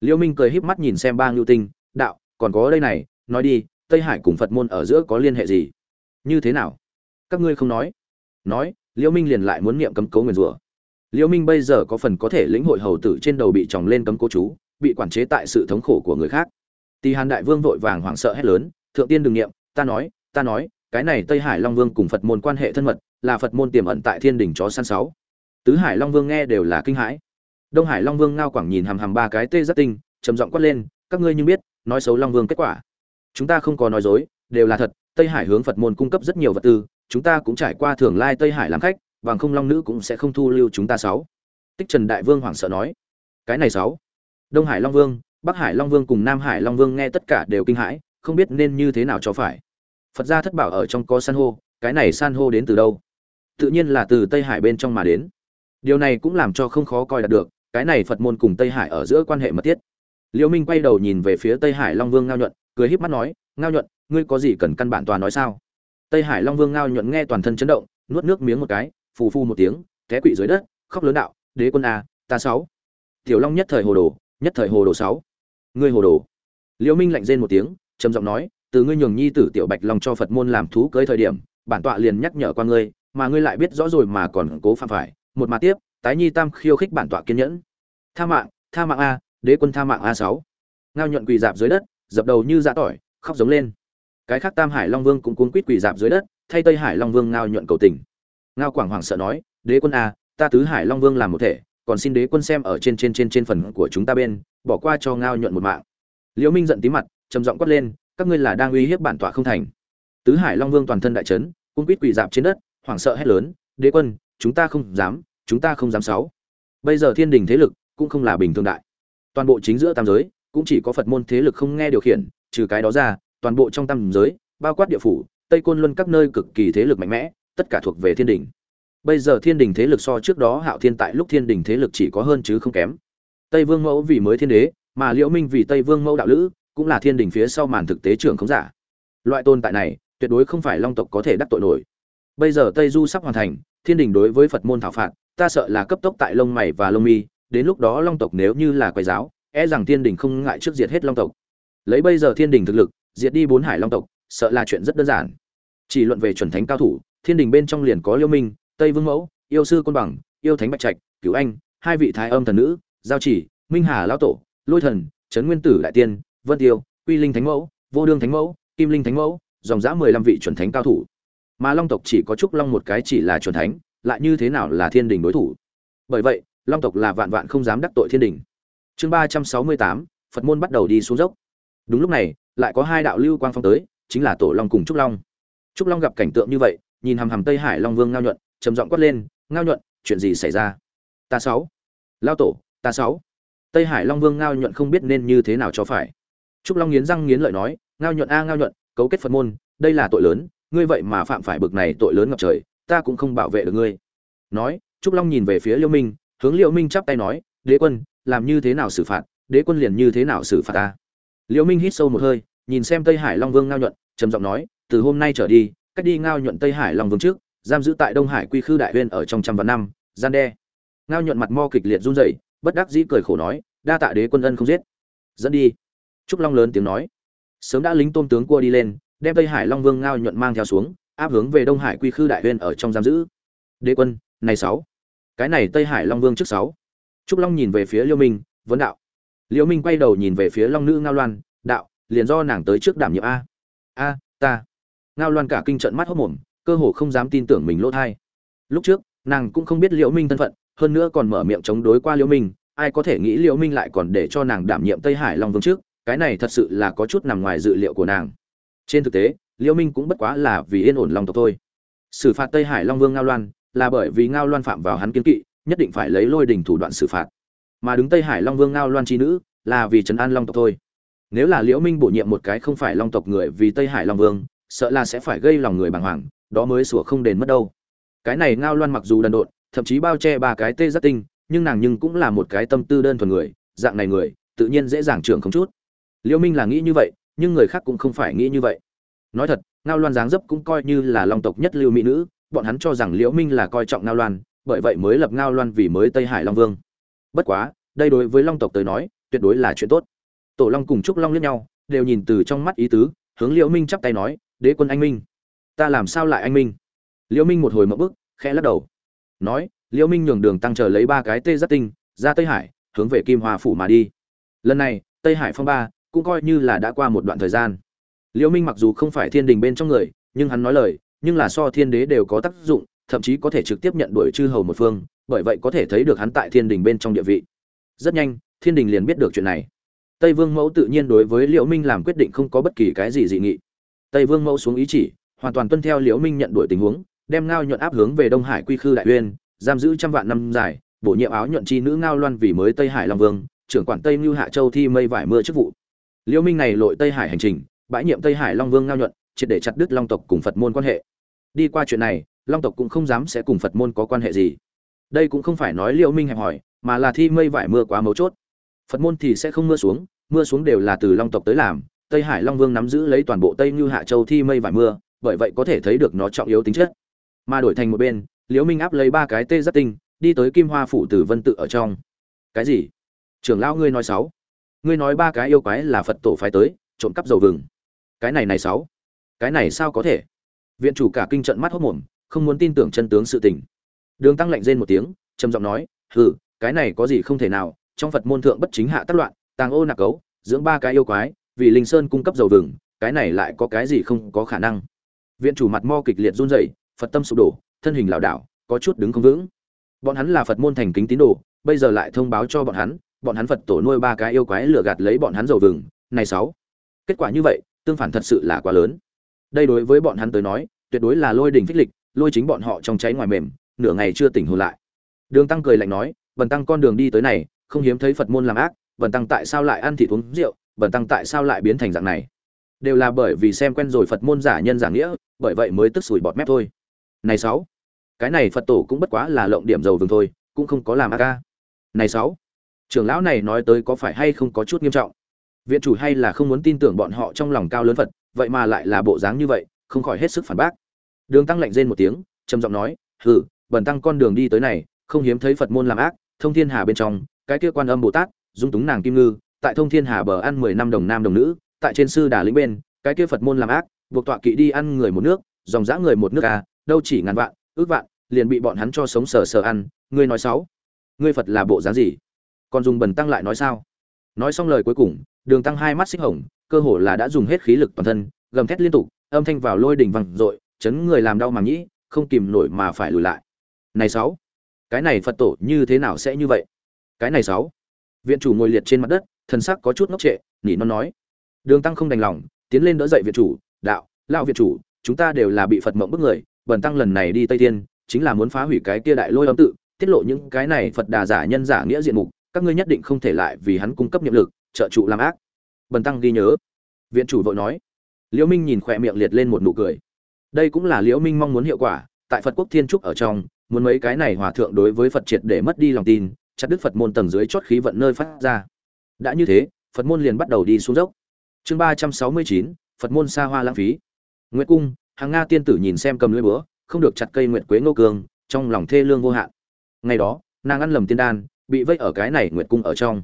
Liêu minh cười híp mắt nhìn xem ba ngưu tinh, đạo, còn có đây này, nói đi, tây hải cùng phật môn ở giữa có liên hệ gì? Như thế nào? Các ngươi không nói. Nói, liêu minh liền lại muốn niệm cấm cố nguyền rủa. Liêu minh bây giờ có phần có thể lĩnh hội hầu tử trên đầu bị tròng lên cấm cố chú, bị quản chế tại sự thống khổ của người khác. Tỳ hàn đại vương vội vàng hoảng sợ hét lớn, thượng tiên đừng niệm, ta nói ta nói cái này tây hải long vương cùng phật môn quan hệ thân mật, là phật môn tiềm ẩn tại thiên đình chó săn sáu. Tứ hải long vương nghe đều là kinh hãi. Đông hải long vương ngao quảng nhìn hằm hằm ba cái tê rất tinh, trầm giọng quát lên, các ngươi nhưng biết, nói xấu long vương kết quả. Chúng ta không có nói dối, đều là thật, tây hải hướng phật môn cung cấp rất nhiều vật tư, chúng ta cũng trải qua thường lai tây hải làm khách, vàng không long nữ cũng sẽ không thu lưu chúng ta sáu. Tích trần đại vương hoảng sợ nói, cái này sáu. Đông hải long vương, bắc hải long vương cùng nam hải long vương nghe tất cả đều kinh hãi, không biết nên như thế nào cho phải phật gia thất bảo ở trong có san hô, cái này san hô đến từ đâu? Tự nhiên là từ tây hải bên trong mà đến. Điều này cũng làm cho không khó coi đạt được, cái này phật môn cùng tây hải ở giữa quan hệ mật thiết. Liễu minh quay đầu nhìn về phía tây hải long vương ngao nhuận, cười híp mắt nói, ngao nhuận, ngươi có gì cần căn bản tòa nói sao? Tây hải long vương ngao nhuận nghe toàn thân chấn động, nuốt nước miếng một cái, phù phu một tiếng, té quỵ dưới đất, khóc lớn đạo, đế quân a ta sáu. Tiểu long nhất thời hồ đồ, nhất thời hồ đồ sáu. Ngươi hồ đồ. Liễu minh lạnh rên một tiếng, trầm giọng nói từ ngươi nhường nhi tử tiểu bạch long cho phật môn làm thú cưới thời điểm, bản tọa liền nhắc nhở qua ngươi, mà ngươi lại biết rõ rồi mà còn cố phạm phải. Một mà tiếp, tái nhi tam khiêu khích bản tọa kiên nhẫn. Tha mạng tha mạng a, đế quân tha mạng a sáu. Ngao nhuận quỳ dạp dưới đất, dập đầu như dạ tỏi, khóc giống lên. Cái khác tam hải long vương cũng cuốn quýt quỳ dạp dưới đất, thay tây hải long vương ngao nhuận cầu tình. Ngao quảng hoàng sợ nói, đế quân a, ta tứ hải long vương làm một thể, còn xin đế quân xem ở trên trên trên trên phần của chúng ta bên, bỏ qua cho ngao nhuận một mạng. Liễu minh giận tí mặt, trầm giọng quát lên các ngươi là đang uy hiếp bản tọa không thành. Tứ hải long vương toàn thân đại chấn cung quýt quỳ dạp trên đất, hoảng sợ hét lớn, đế quân, chúng ta không dám, chúng ta không dám sáu. Bây giờ thiên đình thế lực cũng không là bình thường đại. Toàn bộ chính giữa tam giới, cũng chỉ có phật môn thế lực không nghe điều khiển, trừ cái đó ra, toàn bộ trong tam giới, bao quát địa phủ, tây côn luân các nơi cực kỳ thế lực mạnh mẽ, tất cả thuộc về thiên đình. Bây giờ thiên đình thế lực so trước đó hạo thiên tại lúc thiên đình thế lực chỉ có hơn chứ không kém. Tây vương mẫu vì mới thiên đế, mà liễu minh vì tây vương mẫu đạo lữ cũng là thiên đình phía sau màn thực tế trưởng không giả. Loại tồn tại này, tuyệt đối không phải long tộc có thể đắc tội nổi. Bây giờ tây du sắp hoàn thành, thiên đình đối với phật môn thảo phạt, ta sợ là cấp tốc tại lông mày và lông mi, đến lúc đó long tộc nếu như là quái giáo e rằng thiên đình không ngại trước diệt hết long tộc. Lấy bây giờ thiên đình thực lực, diệt đi bốn hải long tộc, sợ là chuyện rất đơn giản. Chỉ luận về chuẩn thánh cao thủ, thiên đình bên trong liền có liêu minh, tây vương mẫu, yêu sư côn bằng, yêu thánh bạch trạch cứu anh, hai vị thái âm thần nữ, giao chỉ, minh hà lão tổ, lôi thần, trấn nguyên tử đại tiên vân tiêu, quy linh thánh mẫu, vô đương thánh mẫu, kim linh thánh mẫu, dòng dã mười lăm vị chuẩn thánh cao thủ. Mà long tộc chỉ có trúc long một cái chỉ là chuẩn thánh, lại như thế nào là thiên đình đối thủ? Bởi vậy, long tộc là vạn vạn không dám đắc tội thiên đình. Chương ba trăm sáu mươi tám, phật môn bắt đầu đi xuống dốc. Đúng lúc này, lại có hai đạo lưu quang phong tới, chính là tổ long cùng trúc long. Trúc long gặp cảnh tượng như vậy, nhìn hằm hằm tây hải long vương ngao nhuận, trầm giọng quát lên, ngao nhuận, chuyện gì xảy ra? Ta sáu. Lao tổ, ta sáu. Tây hải long vương ngao nhuận không biết nên như thế nào cho phải trúc long nghiến răng nghiến lợi nói, ngao nhuận a, ngao nhuận, cấu kết phật môn, đây là tội lớn, ngươi vậy mà phạm phải bực này tội lớn ngập trời, ta cũng không bảo vệ được ngươi. Nói, trúc long nhìn về phía liêu minh, hướng liêu minh chắp tay nói, đế quân, làm như thế nào xử phạt? Đế quân liền như thế nào xử phạt ta? Liêu minh hít sâu một hơi, nhìn xem tây hải long vương ngao nhuận, trầm giọng nói, từ hôm nay trở đi, cách đi ngao nhuận tây hải long vương trước, giam giữ tại đông hải quy khư đại huyên ở trong trăm vạn năm, gian đe. Ngao nhuận mặt mo kịch liệt run rẩy, bất đắc dĩ cười khổ nói, đa tạ đế quân ân không giết. Dẫn đi trúc long lớn tiếng nói. Sớm đã lính tôm tướng cua đi lên, đem tây hải long vương ngao nhuận mang theo xuống, áp hướng về đông hải quy khư đại huyên ở trong giam giữ. Đế quân, này sáu. Cái này tây hải long vương trước sáu. Trúc long nhìn về phía liêu minh, vấn đạo. Liêu minh quay đầu nhìn về phía long nữ ngao loan, đạo, liền do nàng tới trước đảm nhiệm a. A, ta. Ngao loan cả kinh trận mắt hốc mồm, cơ hồ không dám tin tưởng mình lỗ thai. Lúc trước, nàng cũng không biết liễu minh thân phận, hơn nữa còn mở miệng chống đối qua liễu minh, ai có thể nghĩ liễu minh lại còn để cho nàng đảm nhiệm tây hải long vương trước? Cái này thật sự là có chút nằm ngoài dự liệu của nàng. Trên thực tế, liễu minh cũng bất quá là vì yên ổn lòng tộc thôi. Xử phạt tây hải long vương ngao loan là bởi vì ngao loan phạm vào hắn kiến kỵ, nhất định phải lấy lôi đình thủ đoạn xử phạt. Mà đứng tây hải long vương ngao loan chi nữ là vì trấn an long tộc thôi. Nếu là liễu minh bổ nhiệm một cái không phải long tộc người vì tây hải long vương, sợ là sẽ phải gây lòng người bàng hoàng, đó mới sủa không đền mất đâu. Cái này ngao loan mặc dù đần độn, thậm chí bao che ba cái tê rất tinh, nhưng nàng nhưng cũng là một cái tâm tư đơn thuần người, dạng này người, tự nhiên dễ dàng trưởng không chút liễu minh là nghĩ như vậy, nhưng người khác cũng không phải nghĩ như vậy. Nói thật, ngao loan dáng dấp cũng coi như là long tộc nhất lưu mỹ nữ, bọn hắn cho rằng liễu minh là coi trọng ngao loan, bởi vậy mới lập ngao loan vì mới tây hải long vương. Bất quá, đây đối với long tộc tới nói, tuyệt đối là chuyện tốt. Tổ long cùng trúc long liếc nhau, đều nhìn từ trong mắt ý tứ, hướng liễu minh chắp tay nói, đế quân anh minh, ta làm sao lại anh minh? Liễu minh một hồi mậu bức khẽ lắc đầu. Nói, liễu minh nhường đường tăng chờ lấy ba cái tê giác tinh, ra tây hải, hướng về kim Hòa phủ mà đi. Lần này, tây hải phong ba cũng coi như là đã qua một đoạn thời gian. Liễu minh mặc dù không phải thiên đình bên trong người, nhưng hắn nói lời, nhưng là so thiên đế đều có tác dụng, thậm chí có thể trực tiếp nhận đuổi chư hầu một phương, bởi vậy có thể thấy được hắn tại thiên đình bên trong địa vị. Rất nhanh, thiên đình liền biết được chuyện này. Tây vương mẫu tự nhiên đối với liễu minh làm quyết định không có bất kỳ cái gì dị nghị. Tây vương mẫu xuống ý chỉ, hoàn toàn tuân theo liễu minh nhận đuổi tình huống, đem ngao nhuận áp hướng về đông hải quy khư đại uyên, giam giữ trăm vạn năm dài, bổ nhiệm áo nhuận chi nữ ngao loan vì mới tây hải long vương, trưởng quản tây Lưu hạ châu thi mây vải mưa chức vụ liễu minh này lội tây hải hành trình, bãi nhiệm tây hải long vương ngao nhuận, triệt để chặt đứt long tộc cùng phật môn quan hệ. Đi qua chuyện này, long tộc cũng không dám sẽ cùng phật môn có quan hệ gì. Đây cũng không phải nói liễu minh hẹp hỏi, mà là thi mây vải mưa quá mấu chốt. Phật môn thì sẽ không mưa xuống mưa xuống đều là từ long tộc tới làm, tây hải long vương nắm giữ lấy toàn bộ tây như hạ châu thi mây vải mưa, bởi vậy có thể thấy được nó trọng yếu tính chất. Mà đổi thành một bên liễu minh áp lấy ba cái tê rất tinh, đi tới kim hoa phủ tử vân tự ở trong. Cái gì? Trưởng lão ngươi nói sáu ngươi nói ba cái yêu quái là phật tổ phái tới, trộm cắp dầu vừng. Cái này này sáu. Cái này sao có thể? Viện chủ cả kinh trận mắt hốt mồm, không muốn tin tưởng chân tướng sự tình. Đường tăng lạnh rên một tiếng, trầm giọng nói, hừ, cái này có gì không thể nào, trong phật môn thượng bất chính hạ tác loạn, tàng ô nạc cấu, dưỡng ba cái yêu quái, vì linh sơn cung cấp dầu vừng, cái này lại có cái gì không có khả năng. Viện chủ mặt mo kịch liệt run rẩy, phật tâm sụp đổ, thân hình lảo đảo, có chút đứng không vững. Bọn hắn là phật môn thành kính tín đồ, bây giờ lại thông báo cho bọn hắn bọn hắn phật tổ nuôi ba cái yêu quái lừa gạt lấy bọn hắn dầu vừng, này sáu. Kết quả như vậy, tương phản thật sự là quá lớn. Đây đối với bọn hắn tới nói, tuyệt đối là lôi đỉnh phích lịch, lôi chính bọn họ trong cháy ngoài mềm, nửa ngày chưa tỉnh hồn lại. Đường tăng cười lạnh nói, bần tăng con đường đi tới này, không hiếm thấy phật môn làm ác, bần tăng tại sao lại ăn thịt uống rượu, bần tăng tại sao lại biến thành dạng này? Đều là bởi vì xem quen rồi phật môn giả nhân giả nghĩa, bởi vậy mới tức sủi bọt mép thôi. Này sáu. Cái này phật tổ cũng bất quá là lộng điểm dầu vừng thôi, cũng không có làm ác ca. Này sáu trưởng lão này nói tới có phải hay không có chút nghiêm trọng? Viện chủ hay là không muốn tin tưởng bọn họ trong lòng cao lớn phật, vậy mà lại là bộ dáng như vậy, không khỏi hết sức phản bác. Đường tăng lạnh rên một tiếng, trầm giọng nói, hừ, bần tăng con đường đi tới này, không hiếm thấy phật môn làm ác, thông thiên hà bên trong, cái kia quan âm bồ tát, dung túng nàng kim ngư, tại thông thiên hà bờ ăn mười năm đồng nam đồng nữ, tại trên sư đà lĩnh bên, cái kia phật môn làm ác, buộc tọa kỵ đi ăn người một nước, dòng dã người một nước à đâu chỉ ngàn vạn, ước vạn, liền bị bọn hắn cho sống sờ sờ ăn, ngươi nói sáu ngươi phật là bộ dáng gì? Còn dùng bần tăng lại nói sao? Nói xong lời cuối cùng, đường tăng hai mắt xích hồng, cơ hồ là đã dùng hết khí lực toàn thân, gầm thét liên tục, âm thanh vào lôi đình văng dội, chấn người làm đau màng nhĩ không kìm nổi mà phải lùi lại. Này sáu, cái này phật tổ như thế nào sẽ như vậy? Cái này sáu, viện chủ ngồi liệt trên mặt đất, thần sắc có chút ngốc trệ, nỉ non nói. Đường tăng không đành lòng, tiến lên đỡ dậy viện chủ, đạo, lão viện chủ, chúng ta đều là bị phật mộng bức người, bần tăng lần này đi tây thiên, chính là muốn phá hủy cái kia đại lôi âm tự, tiết lộ những cái này phật đà giả nhân giả nghĩa diện mục các ngươi nhất định không thể lại vì hắn cung cấp nhiệm lực, trợ trụ làm ác. Bần tăng ghi nhớ. Viện chủ vội nói. Liễu minh nhìn khỏe miệng liệt lên một nụ cười. Đây cũng là liễu minh mong muốn hiệu quả, tại phật quốc thiên trúc ở trong, muốn mấy cái này hòa thượng đối với phật triệt để mất đi lòng tin, chặt đứt phật môn tầng dưới chót khí vận nơi phát ra. Đã như thế, phật môn liền bắt đầu đi xuống dốc. Chương ba trăm sáu mươi chín, phật môn xa hoa lãng phí. Nguyệt cung, hàng nga tiên tử nhìn xem cầm lưỡi búa, không được chặt cây nguyệt quế ngô cường trong lòng thê lương vô hạn. Ngày đó, nàng ăn lầm tiên đan bị vây ở cái này nguyệt cung ở trong.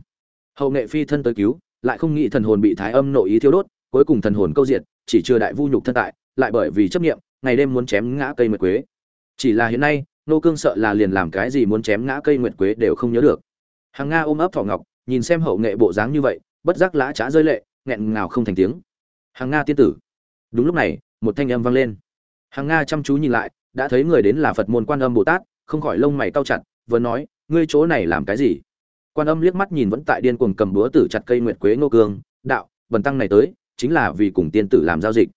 Hậu nghệ phi thân tới cứu, lại không nghĩ thần hồn bị thái âm nội ý thiêu đốt, cuối cùng thần hồn câu diệt, chỉ chưa đại vu nhục thân tại, lại bởi vì chấp niệm, ngày đêm muốn chém ngã cây nguyệt quế. Chỉ là hiện nay, nô cương sợ là liền làm cái gì muốn chém ngã cây nguyệt quế đều không nhớ được. Hàng nga ôm ấp thọ ngọc, nhìn xem hậu nghệ bộ dáng như vậy, bất giác lã trá rơi lệ, nghẹn ngào không thành tiếng. Hàng nga tiên tử. Đúng lúc này, một thanh âm vang lên. Hàng nga chăm chú nhìn lại, đã thấy người đến là phật môn quan âm bồ tát, không khỏi lông mày cau chặt, vừa nói ngươi chỗ này làm cái gì? Quan âm liếc mắt nhìn vẫn tại điên cuồng cầm búa tử chặt cây nguyệt quế ngô cương, đạo bần tăng này tới, chính là vì cùng tiên tử làm giao dịch.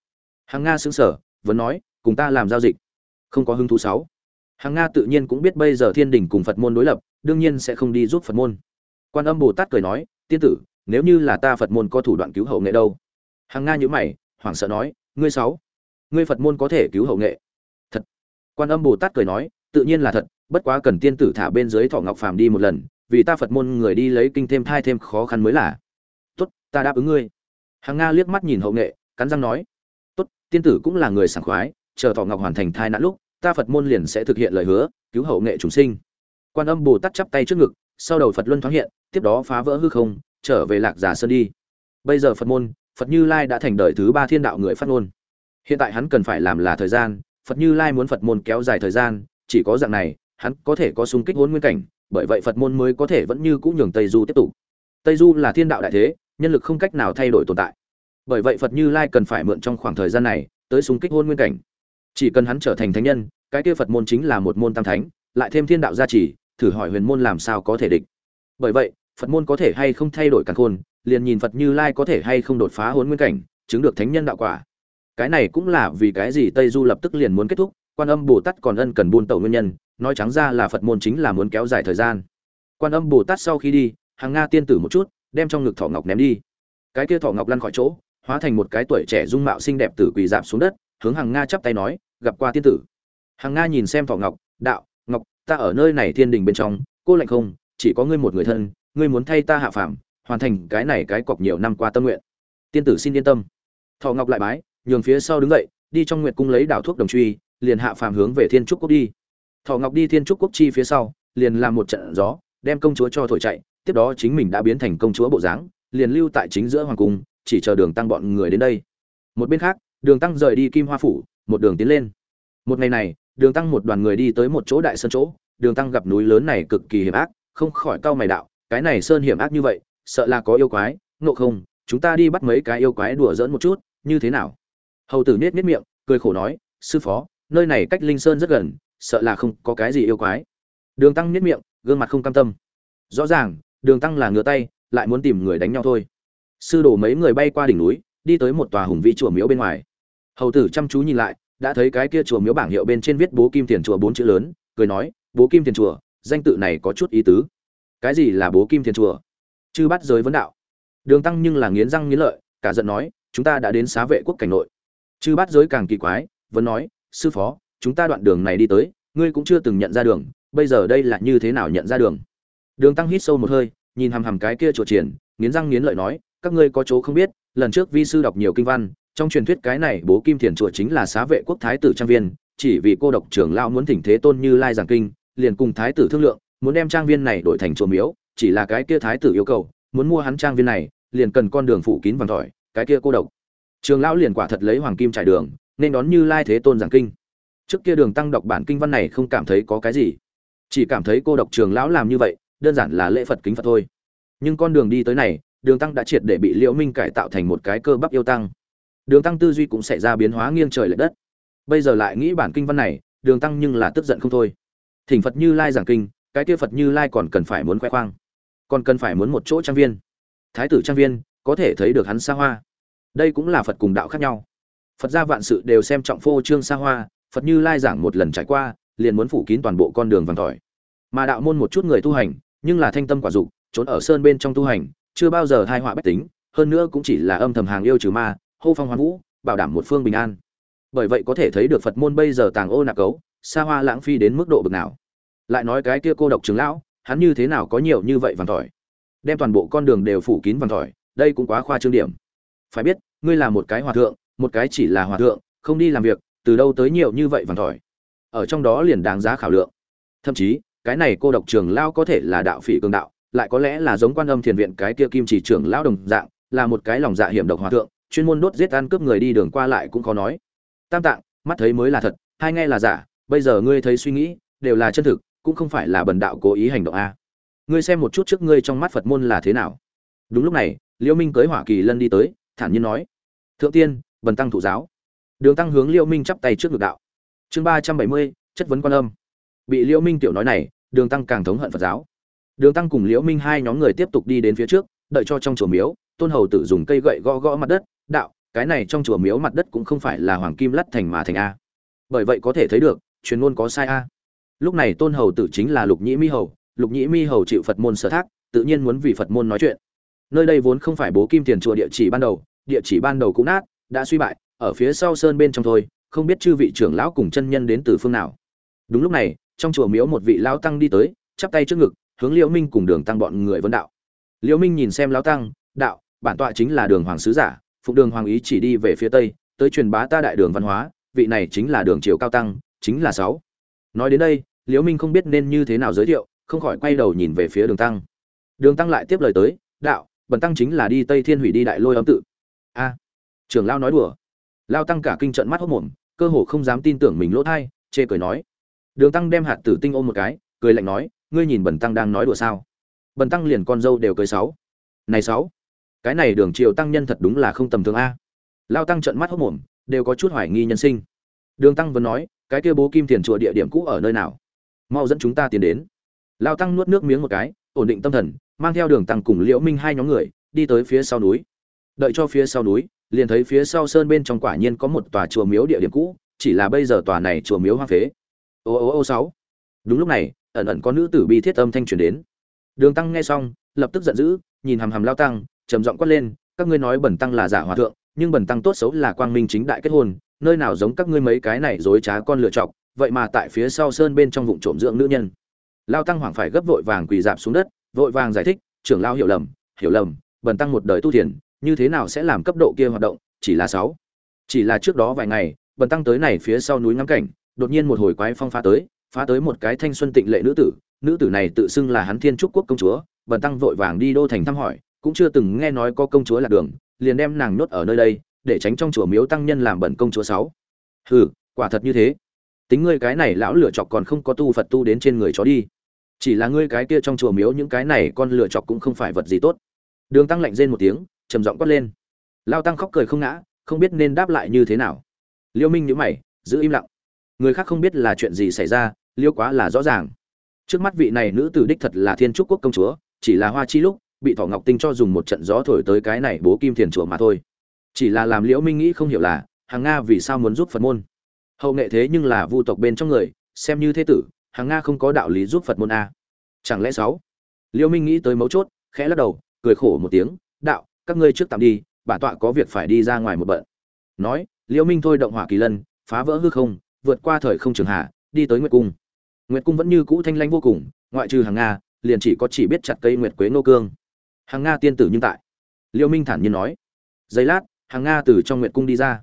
Hàng nga xứng sở vẫn nói, cùng ta làm giao dịch. Không có hứng thú sáu. Hàng nga tự nhiên cũng biết bây giờ thiên đình cùng phật môn đối lập, đương nhiên sẽ không đi giúp phật môn. Quan âm bồ tát cười nói, tiên tử, nếu như là ta phật môn có thủ đoạn cứu hậu nghệ đâu? Hàng nga nhữ mày, hoảng sợ nói, ngươi sáu, ngươi phật môn có thể cứu hậu nghệ? Thật. Quan âm bồ tát cười nói, tự nhiên là thật bất quá cần tiên tử thả bên dưới thọ ngọc phàm đi một lần, vì ta phật môn người đi lấy kinh thêm thai thêm khó khăn mới là. Tốt, ta đáp ứng ngươi. Hàng nga liếc mắt nhìn hậu nghệ, cắn răng nói. Tốt, tiên tử cũng là người sảng khoái, chờ thọ ngọc hoàn thành thai nạn lúc, ta phật môn liền sẽ thực hiện lời hứa, cứu hậu nghệ chúng sinh. Quan âm bồ tát chắp tay trước ngực, sau đầu phật luân thoáng hiện, tiếp đó phá vỡ hư không, trở về lạc giả sơn đi. Bây giờ phật môn, phật như lai đã thành đời thứ ba thiên đạo người phát ngôn. Hiện tại hắn cần phải làm là thời gian, phật như lai muốn phật môn kéo dài thời gian, chỉ có dạng này hắn có thể có xung kích hôn nguyên cảnh, bởi vậy phật môn mới có thể vẫn như cũ nhường tây du tiếp tục. Tây du là thiên đạo đại thế, nhân lực không cách nào thay đổi tồn tại. Bởi vậy phật như lai cần phải mượn trong khoảng thời gian này tới xung kích hôn nguyên cảnh. Chỉ cần hắn trở thành thánh nhân, cái kia phật môn chính là một môn tam thánh, lại thêm thiên đạo gia trì, thử hỏi huyền môn làm sao có thể địch. Bởi vậy, phật môn có thể hay không thay đổi căn khôn, liền nhìn phật như lai có thể hay không đột phá hôn nguyên cảnh, chứng được thánh nhân đạo quả. Cái này cũng là vì cái gì tây du lập tức liền muốn kết thúc, quan âm bồ tát còn ân cần buôn tẩu nguyên nhân nói trắng ra là phật môn chính là muốn kéo dài thời gian. Quan âm bồ tát sau khi đi, hàng nga tiên tử một chút, đem trong ngực thọ ngọc ném đi. Cái kia thọ ngọc lăn khỏi chỗ, hóa thành một cái tuổi trẻ dung mạo xinh đẹp tử quỳ dạp xuống đất, hướng hàng nga chắp tay nói, gặp qua tiên tử. Hàng nga nhìn xem thọ ngọc, đạo, ngọc, ta ở nơi này thiên đình bên trong, cô lạnh không, chỉ có ngươi một người thân, ngươi muốn thay ta hạ phàm, hoàn thành cái này cái cọc nhiều năm qua tâm nguyện. Tiên tử xin yên tâm. Thọ ngọc lại bái, nhường phía sau đứng dậy, đi trong nguyện cung lấy đảo thuốc đồng truy, liền hạ phàm hướng về thiên trúc quốc đi thọ ngọc đi thiên trúc quốc chi phía sau, liền làm một trận gió, đem công chúa cho thổi chạy, tiếp đó chính mình đã biến thành công chúa bộ dáng, liền lưu tại chính giữa hoàng cung, chỉ chờ đường tăng bọn người đến đây. Một bên khác, đường tăng rời đi kim hoa phủ, một đường tiến lên. Một ngày này, đường tăng một đoàn người đi tới một chỗ đại sơn chỗ, đường tăng gặp núi lớn này cực kỳ hiểm ác, không khỏi cau mày đạo, cái này sơn hiểm ác như vậy, sợ là có yêu quái, ngộ không, chúng ta đi bắt mấy cái yêu quái đùa giỡn một chút, như thế nào? Hầu tử nết nết miệng, cười khổ nói, sư phó, nơi này cách linh sơn rất gần sợ là không có cái gì yêu quái. Đường tăng nết miệng, gương mặt không cam tâm. Rõ ràng, đường tăng là ngửa tay, lại muốn tìm người đánh nhau thôi. Sư đổ mấy người bay qua đỉnh núi, đi tới một tòa hùng vĩ chùa miếu bên ngoài. Hầu tử chăm chú nhìn lại, đã thấy cái kia chùa miếu bảng hiệu bên trên viết bố kim tiền chùa bốn chữ lớn, cười nói, bố kim tiền chùa, danh tự này có chút ý tứ. Cái gì là bố kim tiền chùa? Chư bắt giới vấn đạo. Đường tăng nhưng là nghiến răng nghiến lợi, cả giận nói, chúng ta đã đến xá vệ quốc cảnh nội. Chư bắt giới càng kỳ quái, vẫn nói, sư phó chúng ta đoạn đường này đi tới, ngươi cũng chưa từng nhận ra đường, bây giờ đây là như thế nào nhận ra đường? Đường tăng hít sâu một hơi, nhìn hằm hằm cái kia chùa triển, nghiến răng nghiến lợi nói, các ngươi có chỗ không biết, lần trước vi sư đọc nhiều kinh văn, trong truyền thuyết cái này bố kim thiền chùa chính là xá vệ quốc thái tử trang viên, chỉ vì cô độc trưởng lão muốn thỉnh thế tôn như lai giảng kinh, liền cùng thái tử thương lượng, muốn đem trang viên này đổi thành chùa miếu, chỉ là cái kia thái tử yêu cầu, muốn mua hắn trang viên này, liền cần con đường phủ kín vàng tỏi cái kia cô độc. Trường lão liền quả thật lấy hoàng kim trải đường, nên đón như lai thế tôn giảng kinh trước kia đường tăng đọc bản kinh văn này không cảm thấy có cái gì. Chỉ cảm thấy cô độc trường lão làm như vậy, đơn giản là lễ phật kính phật thôi. Nhưng con đường đi tới này, đường tăng đã triệt để bị liễu minh cải tạo thành một cái cơ bắp yêu tăng. Đường tăng tư duy cũng sẽ ra biến hóa nghiêng trời lệch đất. Bây giờ lại nghĩ bản kinh văn này, đường tăng nhưng là tức giận không thôi. Thỉnh phật như lai giảng kinh, cái kia phật như lai còn cần phải muốn khoe khoang, còn cần phải muốn một chỗ trang viên. Thái tử trang viên, có thể thấy được hắn xa hoa. Đây cũng là phật cùng đạo khác nhau. Phật gia vạn sự đều xem trọng phô trương xa hoa phật như lai giảng một lần trải qua, liền muốn phủ kín toàn bộ con đường vàng tỏi mà đạo môn một chút người tu hành, nhưng là thanh tâm quả dục, trốn ở sơn bên trong tu hành, chưa bao giờ thai họa bách tính, hơn nữa cũng chỉ là âm thầm hàng yêu trừ ma, hô phong hoán vũ, bảo đảm một phương bình an. Bởi vậy có thể thấy được phật môn bây giờ tàng ô nạc cấu, xa hoa lãng phi đến mức độ bực nào. Lại nói cái kia cô độc trường lão, hắn như thế nào có nhiều như vậy vàng tỏi đem toàn bộ con đường đều phủ kín vàng tỏi đây cũng quá khoa trương điểm. Phải biết, ngươi là một cái hòa thượng, một cái chỉ là hòa thượng, không đi làm việc từ đâu tới nhiều như vậy vàng thỏi? ở trong đó liền đáng giá khảo lượng. Thậm chí, cái này cô độc trường lao có thể là đạo phỉ cường đạo, lại có lẽ là giống quan âm thiền viện cái kia kim chỉ trưởng lao đồng dạng, là một cái lòng dạ hiểm độc hòa thượng, chuyên môn đốt giết ăn cướp người đi đường qua lại cũng khó nói. Tam tạng, mắt thấy mới là thật, hai nghe là giả, bây giờ ngươi thấy suy nghĩ, đều là chân thực, cũng không phải là bần đạo cố ý hành động a. Ngươi xem một chút trước ngươi trong mắt phật môn là thế nào. Đúng lúc này, liễu minh cưới hỏa kỳ lân đi tới, thản nhiên nói, thượng tiên, bần tăng thụ giáo đường tăng hướng liễu minh chắp tay trước ngực đạo. Chương ba trăm bảy mươi, chất vấn quan âm. Bị liễu minh tiểu nói này, đường tăng càng thống hận phật giáo. Đường tăng cùng liễu minh hai nhóm người tiếp tục đi đến phía trước, đợi cho trong chùa miếu, tôn hầu tử dùng cây gậy gõ gõ mặt đất, đạo, cái này trong chùa miếu mặt đất cũng không phải là hoàng kim lắt thành mà thành a. Bởi vậy có thể thấy được, truyền ngôn có sai a. Lúc này tôn hầu tử chính là lục nhĩ mi hầu, lục nhĩ mi hầu chịu phật môn sở thác, tự nhiên muốn vì phật môn nói chuyện. Nơi đây vốn không phải bố kim tiền chùa địa chỉ ban đầu, địa chỉ ban đầu cũng nát, đã suy bại ở phía sau sơn bên trong thôi, không biết chư vị trưởng lão cùng chân nhân đến từ phương nào. Đúng lúc này, trong chùa miếu một vị lão tăng đi tới, chắp tay trước ngực, hướng liễu minh cùng đường tăng bọn người vấn đạo. Liễu minh nhìn xem lão tăng, đạo, bản tọa chính là đường hoàng sứ giả, phụng đường hoàng ý chỉ đi về phía tây, tới truyền bá ta đại đường văn hóa, vị này chính là đường triều cao tăng, chính là sáu. Nói đến đây, liễu minh không biết nên như thế nào giới thiệu, không khỏi quay đầu nhìn về phía đường tăng. Đường tăng lại tiếp lời tới, đạo, bần tăng chính là đi tây thiên hủy đi đại lôi âm tự. A, trưởng lão nói đùa lao tăng cả kinh trận mắt hốc mồm, cơ hồ không dám tin tưởng mình lỗ thai, chê cười nói. Đường tăng đem hạt tử tinh ôm một cái, cười lạnh nói, ngươi nhìn bần tăng đang nói đùa sao? Bần tăng liền con dâu đều cười sáu. Này sáu, cái này đường triều tăng nhân thật đúng là không tầm thường a. Lao tăng trận mắt hốc mồm, đều có chút hoài nghi nhân sinh. Đường tăng vẫn nói, cái kia bố kim tiền chùa địa điểm cũ ở nơi nào? Mau dẫn chúng ta tiến đến. Lao tăng nuốt nước miếng một cái, ổn định tâm thần, mang theo đường tăng cùng liễu minh hai nhóm người, đi tới phía sau núi. Đợi cho phía sau núi liền thấy phía sau sơn bên trong quả nhiên có một tòa chùa miếu địa điểm cũ, chỉ là bây giờ tòa này chùa miếu hoang phế. Ô ô ô, sáu. Đúng lúc này, ẩn ẩn có nữ tử bi thiết âm thanh truyền đến. Đường tăng nghe xong, lập tức giận dữ, nhìn hàm hàm lao tăng, trầm giọng quát lên, các ngươi nói bẩn tăng là giả hòa thượng, nhưng bẩn tăng tốt xấu là quang minh chính đại kết hôn, nơi nào giống các ngươi mấy cái này dối trá con lựa chọc, vậy mà tại phía sau sơn bên trong vụng trộm dưỡng nữ nhân. Lao tăng hoảng phải gấp vội vàng quỳ dạp xuống đất, vội vàng giải thích, trưởng lao hiểu lầm hiểu lầm bần tăng một đời tu thiền như thế nào sẽ làm cấp độ kia hoạt động, chỉ là sáu. Chỉ là trước đó vài ngày, bần tăng tới này phía sau núi ngắm cảnh, đột nhiên một hồi quái phong phá tới phá tới một cái thanh xuân tịnh lệ nữ tử nữ tử này tự xưng là hắn thiên trúc quốc công chúa, bần tăng vội vàng đi đô thành thăm hỏi, cũng chưa từng nghe nói có công chúa lạc đường, liền đem nàng nhốt ở nơi đây, để tránh trong chùa miếu tăng nhân làm bẩn công chúa sáu. Hừ, quả thật như thế. Tính ngươi cái này lão lựa chọc còn không có tu phật tu đến trên người chó đi. Chỉ là ngươi cái kia trong chùa miếu những cái này con lựa chọc cũng không phải vật gì tốt. Đường tăng lạnh rên một tiếng trầm giọng quát lên. Lao tăng khóc cười không ngã, không biết nên đáp lại như thế nào. Liêu minh nhíu mày, giữ im lặng. Người khác không biết là chuyện gì xảy ra, liêu quá là rõ ràng. Trước mắt vị này nữ tử đích thật là thiên trúc quốc công chúa, chỉ là hoa chi lúc, bị thỏ ngọc tinh cho dùng một trận gió thổi tới cái này bố kim thiền chùa mà thôi. Chỉ là làm liễu minh nghĩ không hiểu là, hàng nga vì sao muốn giúp phật môn? Hậu nghệ thế nhưng là vu tộc bên trong người, xem như thế tử, hàng nga không có đạo lý giúp phật môn a. Chẳng lẽ sáu? Liễu minh nghĩ tới mấu chốt, khẽ lắc đầu, cười khổ một tiếng, đạo các ngươi trước tạm đi bản tọa có việc phải đi ra ngoài một bận. Nói, liễu minh thôi động hỏa kỳ lân, phá vỡ hư không, vượt qua thời không trường hạ, đi tới nguyệt cung. Nguyệt cung vẫn như cũ thanh lãnh vô cùng, ngoại trừ hàng nga, liền chỉ có chỉ biết chặt cây nguyệt quế nô cương. Hàng nga tiên tử nhưng tại. Liễu minh thản nhiên nói. Giây lát, hàng nga từ trong nguyệt cung đi ra.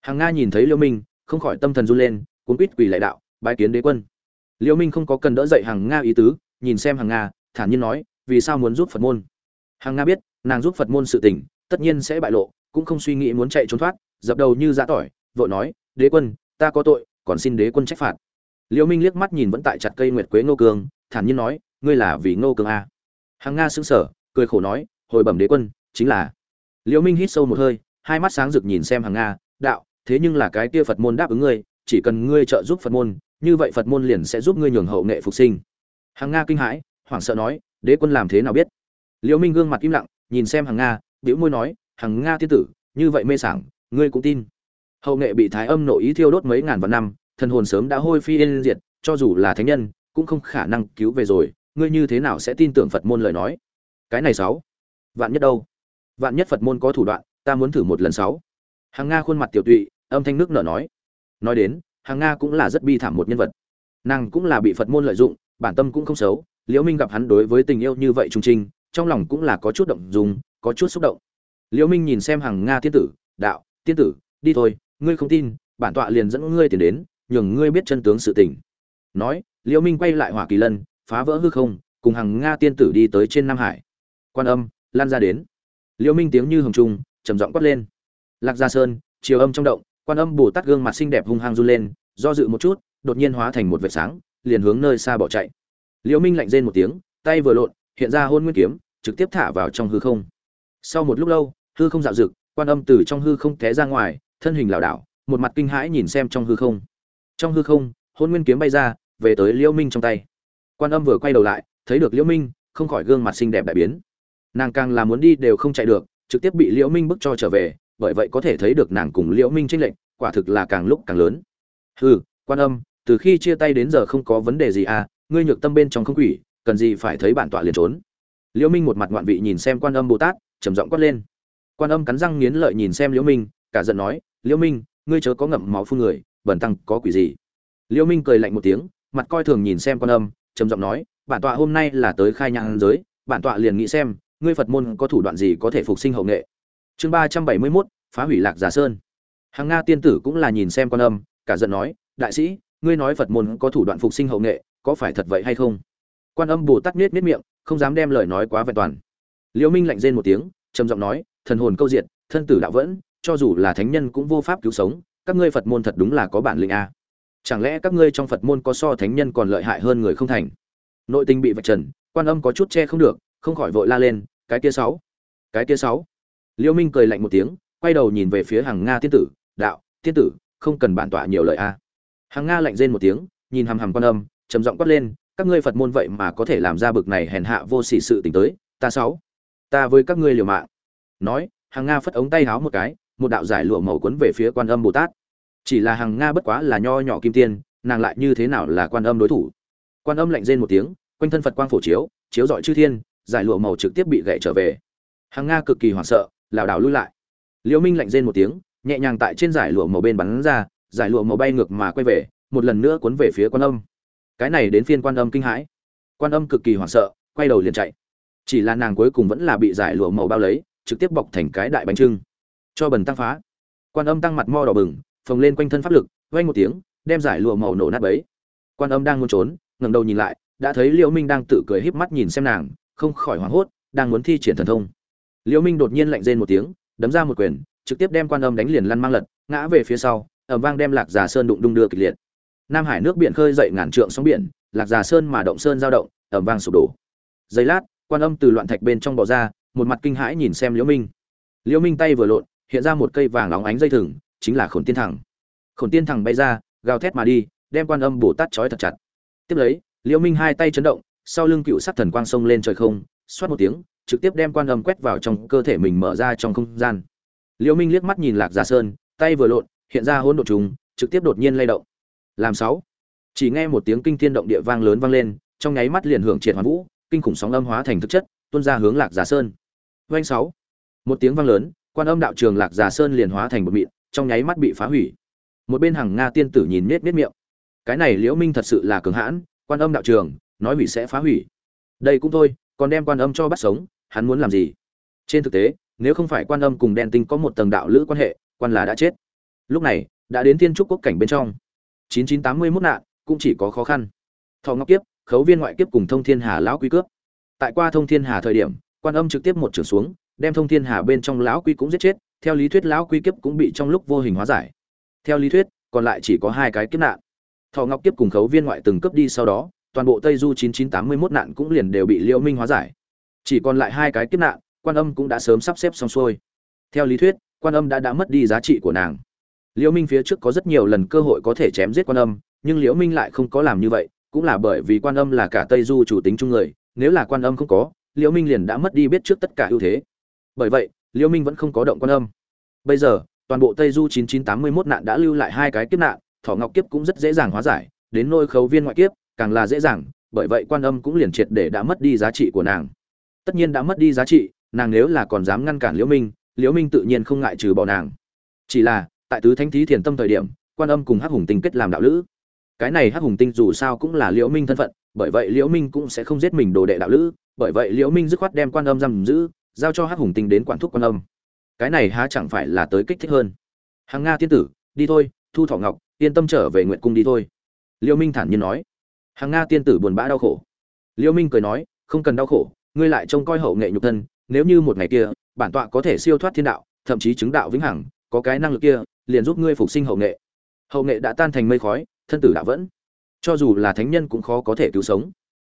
Hàng nga nhìn thấy liễu minh, không khỏi tâm thần run lên, cuốn quýt quỳ lại đạo, bái kiến đế quân. Liễu minh không có cần đỡ dậy hàng nga ý tứ, nhìn xem hàng nga, thản nhiên nói, vì sao muốn giúp phật môn? Hàng nga biết nàng giúp phật môn sự tình, tất nhiên sẽ bại lộ, cũng không suy nghĩ muốn chạy trốn thoát, dập đầu như giã tỏi, vội nói, đế quân, ta có tội, còn xin đế quân trách phạt. Liễu minh liếc mắt nhìn vẫn tại chặt cây nguyệt quế ngô cương thản nhiên nói, ngươi là vì ngô cương a à? hàng nga sững sờ, cười khổ nói, hồi bẩm đế quân, chính là. Liễu minh hít sâu một hơi, hai mắt sáng rực nhìn xem hàng nga, đạo, thế nhưng là cái kia phật môn đáp ứng ngươi, chỉ cần ngươi trợ giúp phật môn, như vậy phật môn liền sẽ giúp ngươi nhường hậu nghệ phục sinh. Hàng nga kinh hãi, hoảng sợ nói, đế quân làm thế nào biết? Liễu minh gương mặt im lặng nhìn xem hàng nga biểu môi nói hàng nga tiên tử, như vậy mê sảng, ngươi cũng tin. Hậu nghệ bị thái âm nội ý thiêu đốt mấy ngàn vạn năm, thần hồn sớm đã hôi phi yên diệt, cho dù là thánh nhân, cũng không khả năng cứu về rồi. Ngươi như thế nào sẽ tin tưởng phật môn lời nói? Cái này sáu. Vạn nhất đâu? Vạn nhất phật môn có thủ đoạn, ta muốn thử một lần sáu. Hàng nga khuôn mặt tiểu tụy, âm thanh nước nở nói. Nói đến hàng nga cũng là rất bi thảm một nhân vật. Nàng cũng là bị phật môn lợi dụng, bản tâm cũng không xấu. Liễu minh gặp hắn đối với tình yêu như vậy trung trinh trong lòng cũng là có chút động dung, có chút xúc động. Liễu minh nhìn xem hàng nga tiên tử, đạo, tiên tử, đi thôi, ngươi không tin, bản tọa liền dẫn ngươi tiền đến, nhường ngươi biết chân tướng sự tình. Nói liễu minh quay lại hỏa kỳ lân, phá vỡ hư không, cùng hàng nga tiên tử đi tới trên nam hải. Quan âm, lan ra đến. Liễu minh tiếng như hồng trung, trầm giọng quát lên. Lạc gia sơn, chiều âm trong động, quan âm bồ tát gương mặt xinh đẹp hung hăng run lên, do dự một chút, đột nhiên hóa thành một vệt sáng, liền hướng nơi xa bỏ chạy. Liễu minh lạnh rên một tiếng, tay vừa lộn hiện ra hôn nguyên kiếm, trực tiếp thả vào trong hư không. Sau một lúc lâu, hư không dạo dực quan âm từ trong hư không té ra ngoài, thân hình lảo đảo, một mặt kinh hãi nhìn xem trong hư không. Trong hư không, hôn nguyên kiếm bay ra, về tới liễu minh trong tay. Quan âm vừa quay đầu lại, thấy được liễu minh, không khỏi gương mặt xinh đẹp đại biến. Nàng càng là muốn đi đều không chạy được, trực tiếp bị liễu minh bức cho trở về, bởi vậy có thể thấy được nàng cùng liễu minh tranh lệnh quả thực là càng lúc càng lớn. Hừ, quan âm, từ khi chia tay đến giờ không có vấn đề gì à ngươi nhược tâm bên trong không quỷ cần gì phải thấy bản tọa liền trốn. Liễu minh một mặt ngoạn vị nhìn xem quan âm bồ tát trầm giọng quát lên. Quan âm cắn răng nghiến lợi nhìn xem liễu minh cả giận nói liễu minh ngươi chớ có ngậm máu phun người bẩn tăng có quỷ gì? Liễu minh cười lạnh một tiếng mặt coi thường nhìn xem quan âm trầm giọng nói bản tọa hôm nay là tới khai nhang giới bản tọa liền nghĩ xem ngươi phật môn có thủ đoạn gì có thể phục sinh hậu nghệ. Chương ba trăm bảy mươi 371, phá hủy lạc giả sơn. Hàng nga tiên tử cũng là nhìn xem quan âm cả giận nói đại sĩ ngươi nói phật môn có thủ đoạn phục sinh hậu nghệ có phải thật vậy hay không? Quan âm bồ tát miết miết miệng, không dám đem lời nói quá vẹn toàn. Liễu minh lạnh rên một tiếng, trầm giọng nói, thần hồn câu diệt, thân tử đạo vẫn, cho dù là thánh nhân cũng vô pháp cứu sống, các ngươi phật môn thật đúng là có bản lĩnh a. Chẳng lẽ các ngươi trong phật môn có so thánh nhân còn lợi hại hơn người không thành? Nội tình bị vạch trần, quan âm có chút che không được, không khỏi vội la lên, cái kia sáu, cái kia sáu. Liễu minh cười lạnh một tiếng, quay đầu nhìn về phía hàng nga tiên tử, đạo, tiên tử, không cần bản tọa nhiều lời a. Hàng nga lạnh rên một tiếng, nhìn hằm hằm quan âm, trầm giọng quát lên các ngươi phật môn vậy mà có thể làm ra bực này hèn hạ vô sỉ sự tình tới, ta sáu, ta với các ngươi liều mạng. Nói, hàng nga phất ống tay háo một cái, một đạo giải lụa màu quấn về phía quan âm bồ tát. Chỉ là hàng nga bất quá là nho nhỏ kim tiên, nàng lại như thế nào là quan âm đối thủ? Quan âm lạnh rên một tiếng, quanh thân phật quang phổ chiếu chiếu dọi chư thiên, giải lụa màu trực tiếp bị gãy trở về. Hàng nga cực kỳ hoảng sợ, lảo đảo lui lại. Liễu minh lạnh rên một tiếng, nhẹ nhàng tại trên giải lụa màu bên bắn ra, giải lụa màu bay ngược mà quay về, một lần nữa cuốn về phía quan âm cái này đến phiên quan âm kinh hãi. Quan âm cực kỳ hoảng sợ, quay đầu liền chạy. Chỉ là nàng cuối cùng vẫn là bị giải lụa màu bao lấy, trực tiếp bọc thành cái đại bánh trưng. Cho bần tăng phá. Quan âm tăng mặt mo đỏ bừng, phồng lên quanh thân pháp lực, vang một tiếng, đem giải lụa màu nổ nát bấy. Quan âm đang muốn trốn, ngẩng đầu nhìn lại, đã thấy liễu minh đang tự cười híp mắt nhìn xem nàng, không khỏi hoảng hốt, đang muốn thi triển thần thông. Liễu minh đột nhiên lạnh rên một tiếng, đấm ra một quyền, trực tiếp đem quan âm đánh liền lăn mang lật, ngã về phía sau, ầm vang đem lạc già sơn đụng đung đưa kịch liệt nam hải nước biển khơi dậy ngàn trượng sóng biển, lạc già sơn mà động sơn dao động, ầm vang sụp đổ. Giây lát, quan âm từ loạn thạch bên trong bò ra, một mặt kinh hãi nhìn xem liễu minh. Liễu minh tay vừa lộn, hiện ra một cây vàng óng ánh dây thừng, chính là khổn tiên thẳng. Khổn tiên thẳng bay ra, gào thét mà đi, đem quan âm bổ tát chói thật chặt. Tiếp lấy, liễu minh hai tay chấn động, sau lưng cựu sắc thần quang sông lên trời không, xoát một tiếng, trực tiếp đem quan âm quét vào trong cơ thể mình mở ra trong không gian. Liễu minh liếc mắt nhìn lạc già sơn, tay vừa lộn, hiện ra hỗn độn trùng, trực tiếp đột nhiên lay động làm sáu. Chỉ nghe một tiếng kinh thiên động địa vang lớn vang lên, trong nháy mắt liền hưởng triệt hoàn vũ, kinh khủng sóng âm hóa thành thực chất, tuôn ra hướng lạc giả sơn. Doanh sáu. Một tiếng vang lớn, quan âm đạo trường lạc giả sơn liền hóa thành một mịn, trong nháy mắt bị phá hủy. Một bên hàng nga tiên tử nhìn miết miết miệng. Cái này liễu minh thật sự là cường hãn, quan âm đạo trường, nói hủy sẽ phá hủy. Đây cũng thôi, còn đem quan âm cho bắt sống, hắn muốn làm gì? Trên thực tế, nếu không phải quan âm cùng đen tinh có một tầng đạo lữ quan hệ, quan là đã chết. Lúc này, đã đến thiên trúc quốc cảnh bên trong. 9981 nạn, cũng chỉ có khó khăn. Thọ ngọc kiếp, khấu viên ngoại kiếp cùng thông thiên hà lão quy cướp. Tại qua thông thiên hà thời điểm, quan âm trực tiếp một trường xuống, đem thông thiên hà bên trong lão quy cũng giết chết, theo lý thuyết lão quy kiếp cũng bị trong lúc vô hình hóa giải. Theo lý thuyết, còn lại chỉ có hai cái kiếp nạn. Thọ ngọc kiếp cùng khấu viên ngoại từng cấp đi sau đó, toàn bộ tây du 9981 nạn cũng liền đều bị liễu minh hóa giải. Chỉ còn lại hai cái kiếp nạn, quan âm cũng đã sớm sắp xếp xong xuôi. Theo lý thuyết, quan âm đã đã mất đi giá trị của nàng liễu minh phía trước có rất nhiều lần cơ hội có thể chém giết quan âm, nhưng liễu minh lại không có làm như vậy, cũng là bởi vì quan âm là cả tây du chủ tính chung người, nếu là quan âm không có, liễu minh liền đã mất đi biết trước tất cả ưu thế. Bởi vậy, liễu minh vẫn không có động quan âm. Bây giờ, toàn bộ tây du 9981 nạn đã lưu lại hai cái kiếp nạn thọ ngọc kiếp cũng rất dễ dàng hóa giải, đến nôi khấu viên ngoại kiếp, càng là dễ dàng, bởi vậy quan âm cũng liền triệt để đã mất đi giá trị của nàng. Tất nhiên đã mất đi giá trị, nàng nếu là còn dám ngăn cản liễu minh liễu minh tự nhiên không ngại trừ bỏ nàng. Chỉ là tại tứ thánh thí thiền tâm thời điểm, quan âm cùng hắc hùng tinh kết làm đạo lữ. Cái này hắc hùng tinh dù sao cũng là liễu minh thân phận, bởi vậy liễu minh cũng sẽ không giết mình đồ đệ đạo lữ, bởi vậy liễu minh dứt khoát đem quan âm giam giữ, giao cho hắc hùng tinh đến quản thúc quan âm. Cái này há chẳng phải là tới kích thích hơn. Hàng nga tiên tử, đi thôi, thu thọ ngọc, yên tâm trở về nguyện cung đi thôi. Liễu minh thản nhiên nói. Hàng nga tiên tử buồn bã đau khổ. Liễu minh cười nói, không cần đau khổ, ngươi lại trông coi hậu nghệ nhục thân, nếu như một ngày kia, bản tọa có thể siêu thoát thiên đạo, thậm chí chứng đạo vĩnh hằng, có cái năng lực kia liền giúp ngươi phục sinh hậu nghệ. Hậu nghệ đã tan thành mây khói, thân tử đạo vẫn. Cho dù là thánh nhân cũng khó có thể cứu sống.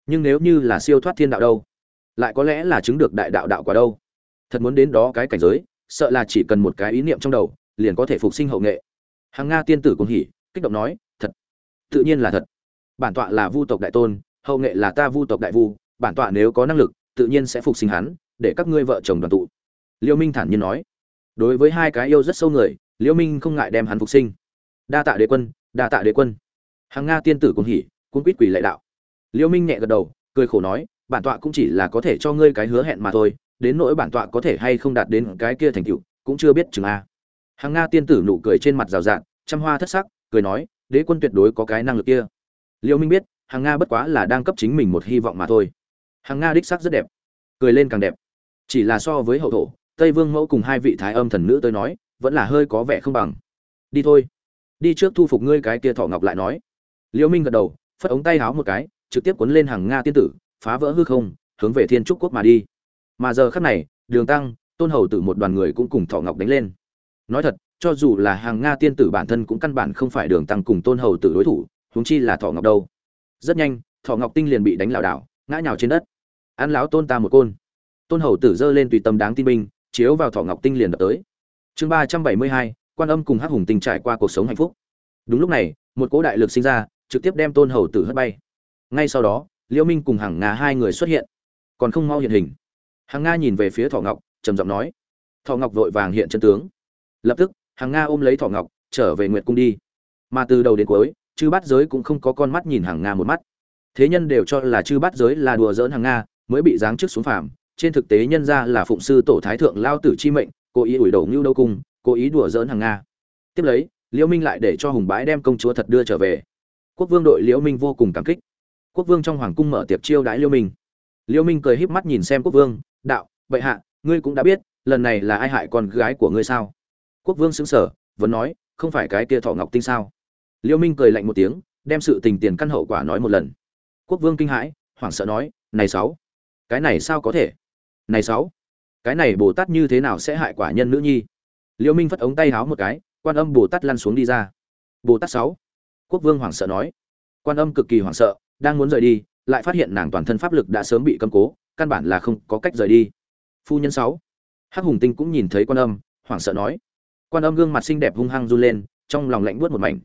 Nhưng nếu như là siêu thoát thiên đạo đâu? Lại có lẽ là chứng được đại đạo đạo quả đâu? Thật muốn đến đó cái cảnh giới, sợ là chỉ cần một cái ý niệm trong đầu, liền có thể phục sinh hậu nghệ. Hàng nga tiên tử cũng hỉ, kích động nói, thật, tự nhiên là thật. Bản tọa là vu tộc đại tôn, hậu nghệ là ta vu tộc đại vu, bản tọa nếu có năng lực, tự nhiên sẽ phục sinh hắn, để các ngươi vợ chồng đoàn tụ. Liêu minh thản nhiên nói, đối với hai cái yêu rất sâu người Liễu minh không ngại đem hắn phục sinh. Đa tạ đế quân, đa tạ đế quân. Hàng nga tiên tử cũng hỉ, cũng quýt quỳ lệ đạo. Liễu minh nhẹ gật đầu, cười khổ nói, bản tọa cũng chỉ là có thể cho ngươi cái hứa hẹn mà thôi, đến nỗi bản tọa có thể hay không đạt đến cái kia thành tựu, cũng chưa biết chừng a. Hàng nga tiên tử nụ cười trên mặt rào rạt, trăm hoa thất sắc, cười nói, đế quân tuyệt đối có cái năng lực kia. Liễu minh biết, hàng nga bất quá là đang cấp chính mình một hy vọng mà thôi. Hàng nga đích sắc rất đẹp, cười lên càng đẹp. Chỉ là so với hậu thổ, tây vương mẫu cùng hai vị thái âm thần nữ tới nói vẫn là hơi có vẻ không bằng. Đi thôi. Đi trước thu phục ngươi cái kia thọ ngọc lại nói. Liễu minh gật đầu, phất ống tay háo một cái, trực tiếp cuốn lên hàng nga tiên tử, phá vỡ hư không, hướng về thiên trúc quốc mà đi. Mà giờ khắc này, đường tăng, tôn hầu tử một đoàn người cũng cùng thọ ngọc đánh lên. Nói thật, cho dù là hàng nga tiên tử bản thân cũng căn bản không phải đường tăng cùng tôn hầu tử đối thủ, huống chi là thọ ngọc đâu. Rất nhanh, thọ ngọc tinh liền bị đánh lảo đảo, ngã nhào trên đất. Ăn láo tôn ta một côn. Tôn hầu tử giơ lên tùy tâm đáng tin binh, chiếu vào thọ ngọc tinh liền đập tới chương ba trăm bảy mươi hai, quan âm cùng hắc hùng tình trải qua cuộc sống hạnh phúc. Đúng lúc này, một cỗ đại lực sinh ra, trực tiếp đem tôn hầu tử hất bay. Ngay sau đó, liễu minh cùng hàng nga hai người xuất hiện. Còn không mau hiện hình. Hàng nga nhìn về phía thọ ngọc, trầm giọng nói. Thọ ngọc vội vàng hiện chân tướng. Lập tức hàng nga ôm lấy thọ ngọc, trở về nguyệt cung đi. Mà từ đầu đến cuối, chư bát giới cũng không có con mắt nhìn hàng nga một mắt. Thế nhân đều cho là chư bát giới là đùa giỡn hàng nga, mới bị giáng chức xuống phàm. Trên thực tế nhân ra là phụng sư tổ thái thượng lao tử chi mệnh cố ý ủi đổ ngưu đâu cung, cố ý đùa giỡn hàng nga. Tiếp lấy, liễu minh lại để cho hùng bái đem công chúa thật đưa trở về. Quốc vương đội liễu minh vô cùng cảm kích. Quốc vương trong hoàng cung mở tiệc chiêu đãi liễu minh. Liễu minh cười híp mắt nhìn xem quốc vương, đạo, bệ hạ, ngươi cũng đã biết, lần này là ai hại con gái của ngươi sao? Quốc vương sững sờ, vẫn nói, không phải cái kia thọ ngọc tinh sao? Liễu minh cười lạnh một tiếng, đem sự tình tiền căn hậu quả nói một lần. Quốc vương kinh hãi, hoảng sợ nói, này sáu, cái này sao có thể? Này sáu cái này bồ tát như thế nào sẽ hại quả nhân nữ nhi? Liễu minh phất ống tay háo một cái, quan âm bồ tát lăn xuống đi ra. Bồ tát sáu. Quốc vương hoảng sợ nói. Quan âm cực kỳ hoảng sợ, đang muốn rời đi, lại phát hiện nàng toàn thân pháp lực đã sớm bị cầm cố, căn bản là không có cách rời đi. Phu nhân sáu. Hắc hùng tinh cũng nhìn thấy quan âm, hoảng sợ nói. Quan âm gương mặt xinh đẹp hung hăng run lên, trong lòng lạnh buốt một mảnh.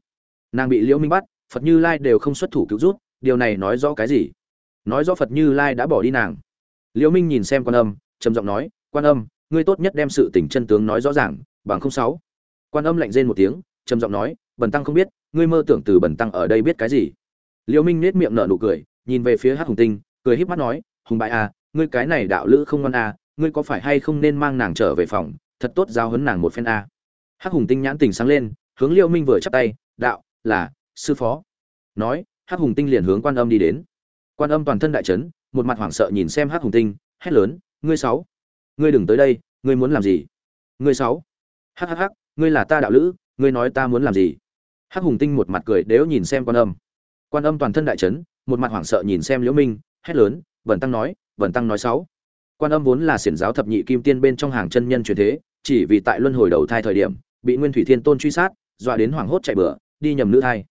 Nàng bị liễu minh bắt, phật như lai đều không xuất thủ cứu rút điều này nói rõ cái gì? Nói rõ phật như lai đã bỏ đi nàng. Liễu minh nhìn xem quan âm, trầm giọng nói quan âm, ngươi tốt nhất đem sự tình chân tướng nói rõ ràng, bằng không sáu. Quan âm lạnh rên một tiếng, trầm giọng nói, bần tăng không biết, ngươi mơ tưởng từ bần tăng ở đây biết cái gì. Liễu minh nét miệng nở nụ cười, nhìn về phía hắc hùng tinh, cười híp mắt nói, hùng bại à ngươi cái này đạo lữ không ngoan à ngươi có phải hay không nên mang nàng trở về phòng, thật tốt giao huấn nàng một phen à. Hắc hùng tinh nhãn tình sáng lên, hướng liễu minh vừa chắp tay, đạo, là, sư phó. Nói, hắc hùng tinh liền hướng quan âm đi đến. Quan âm toàn thân đại chấn, một mặt hoảng sợ nhìn xem hắc hùng tinh, hét lớn, ngươi sáu ngươi đừng tới đây, ngươi muốn làm gì? Ngươi sáu. Hắc hắc hắc, ngươi là ta đạo lữ, ngươi nói ta muốn làm gì? Hắc hùng tinh một mặt cười đếu nhìn xem quan âm. Quan âm toàn thân đại chấn, một mặt hoảng sợ nhìn xem liễu minh, hét lớn vẩn tăng nói vẩn tăng nói sáu. Quan âm vốn là xiển giáo thập nhị kim tiên bên trong hàng chân nhân truyền thế, chỉ vì tại luân hồi đầu thai thời điểm, bị nguyên thủy thiên tôn truy sát, dọa đến hoảng hốt chạy bừa, đi nhầm nữ thai.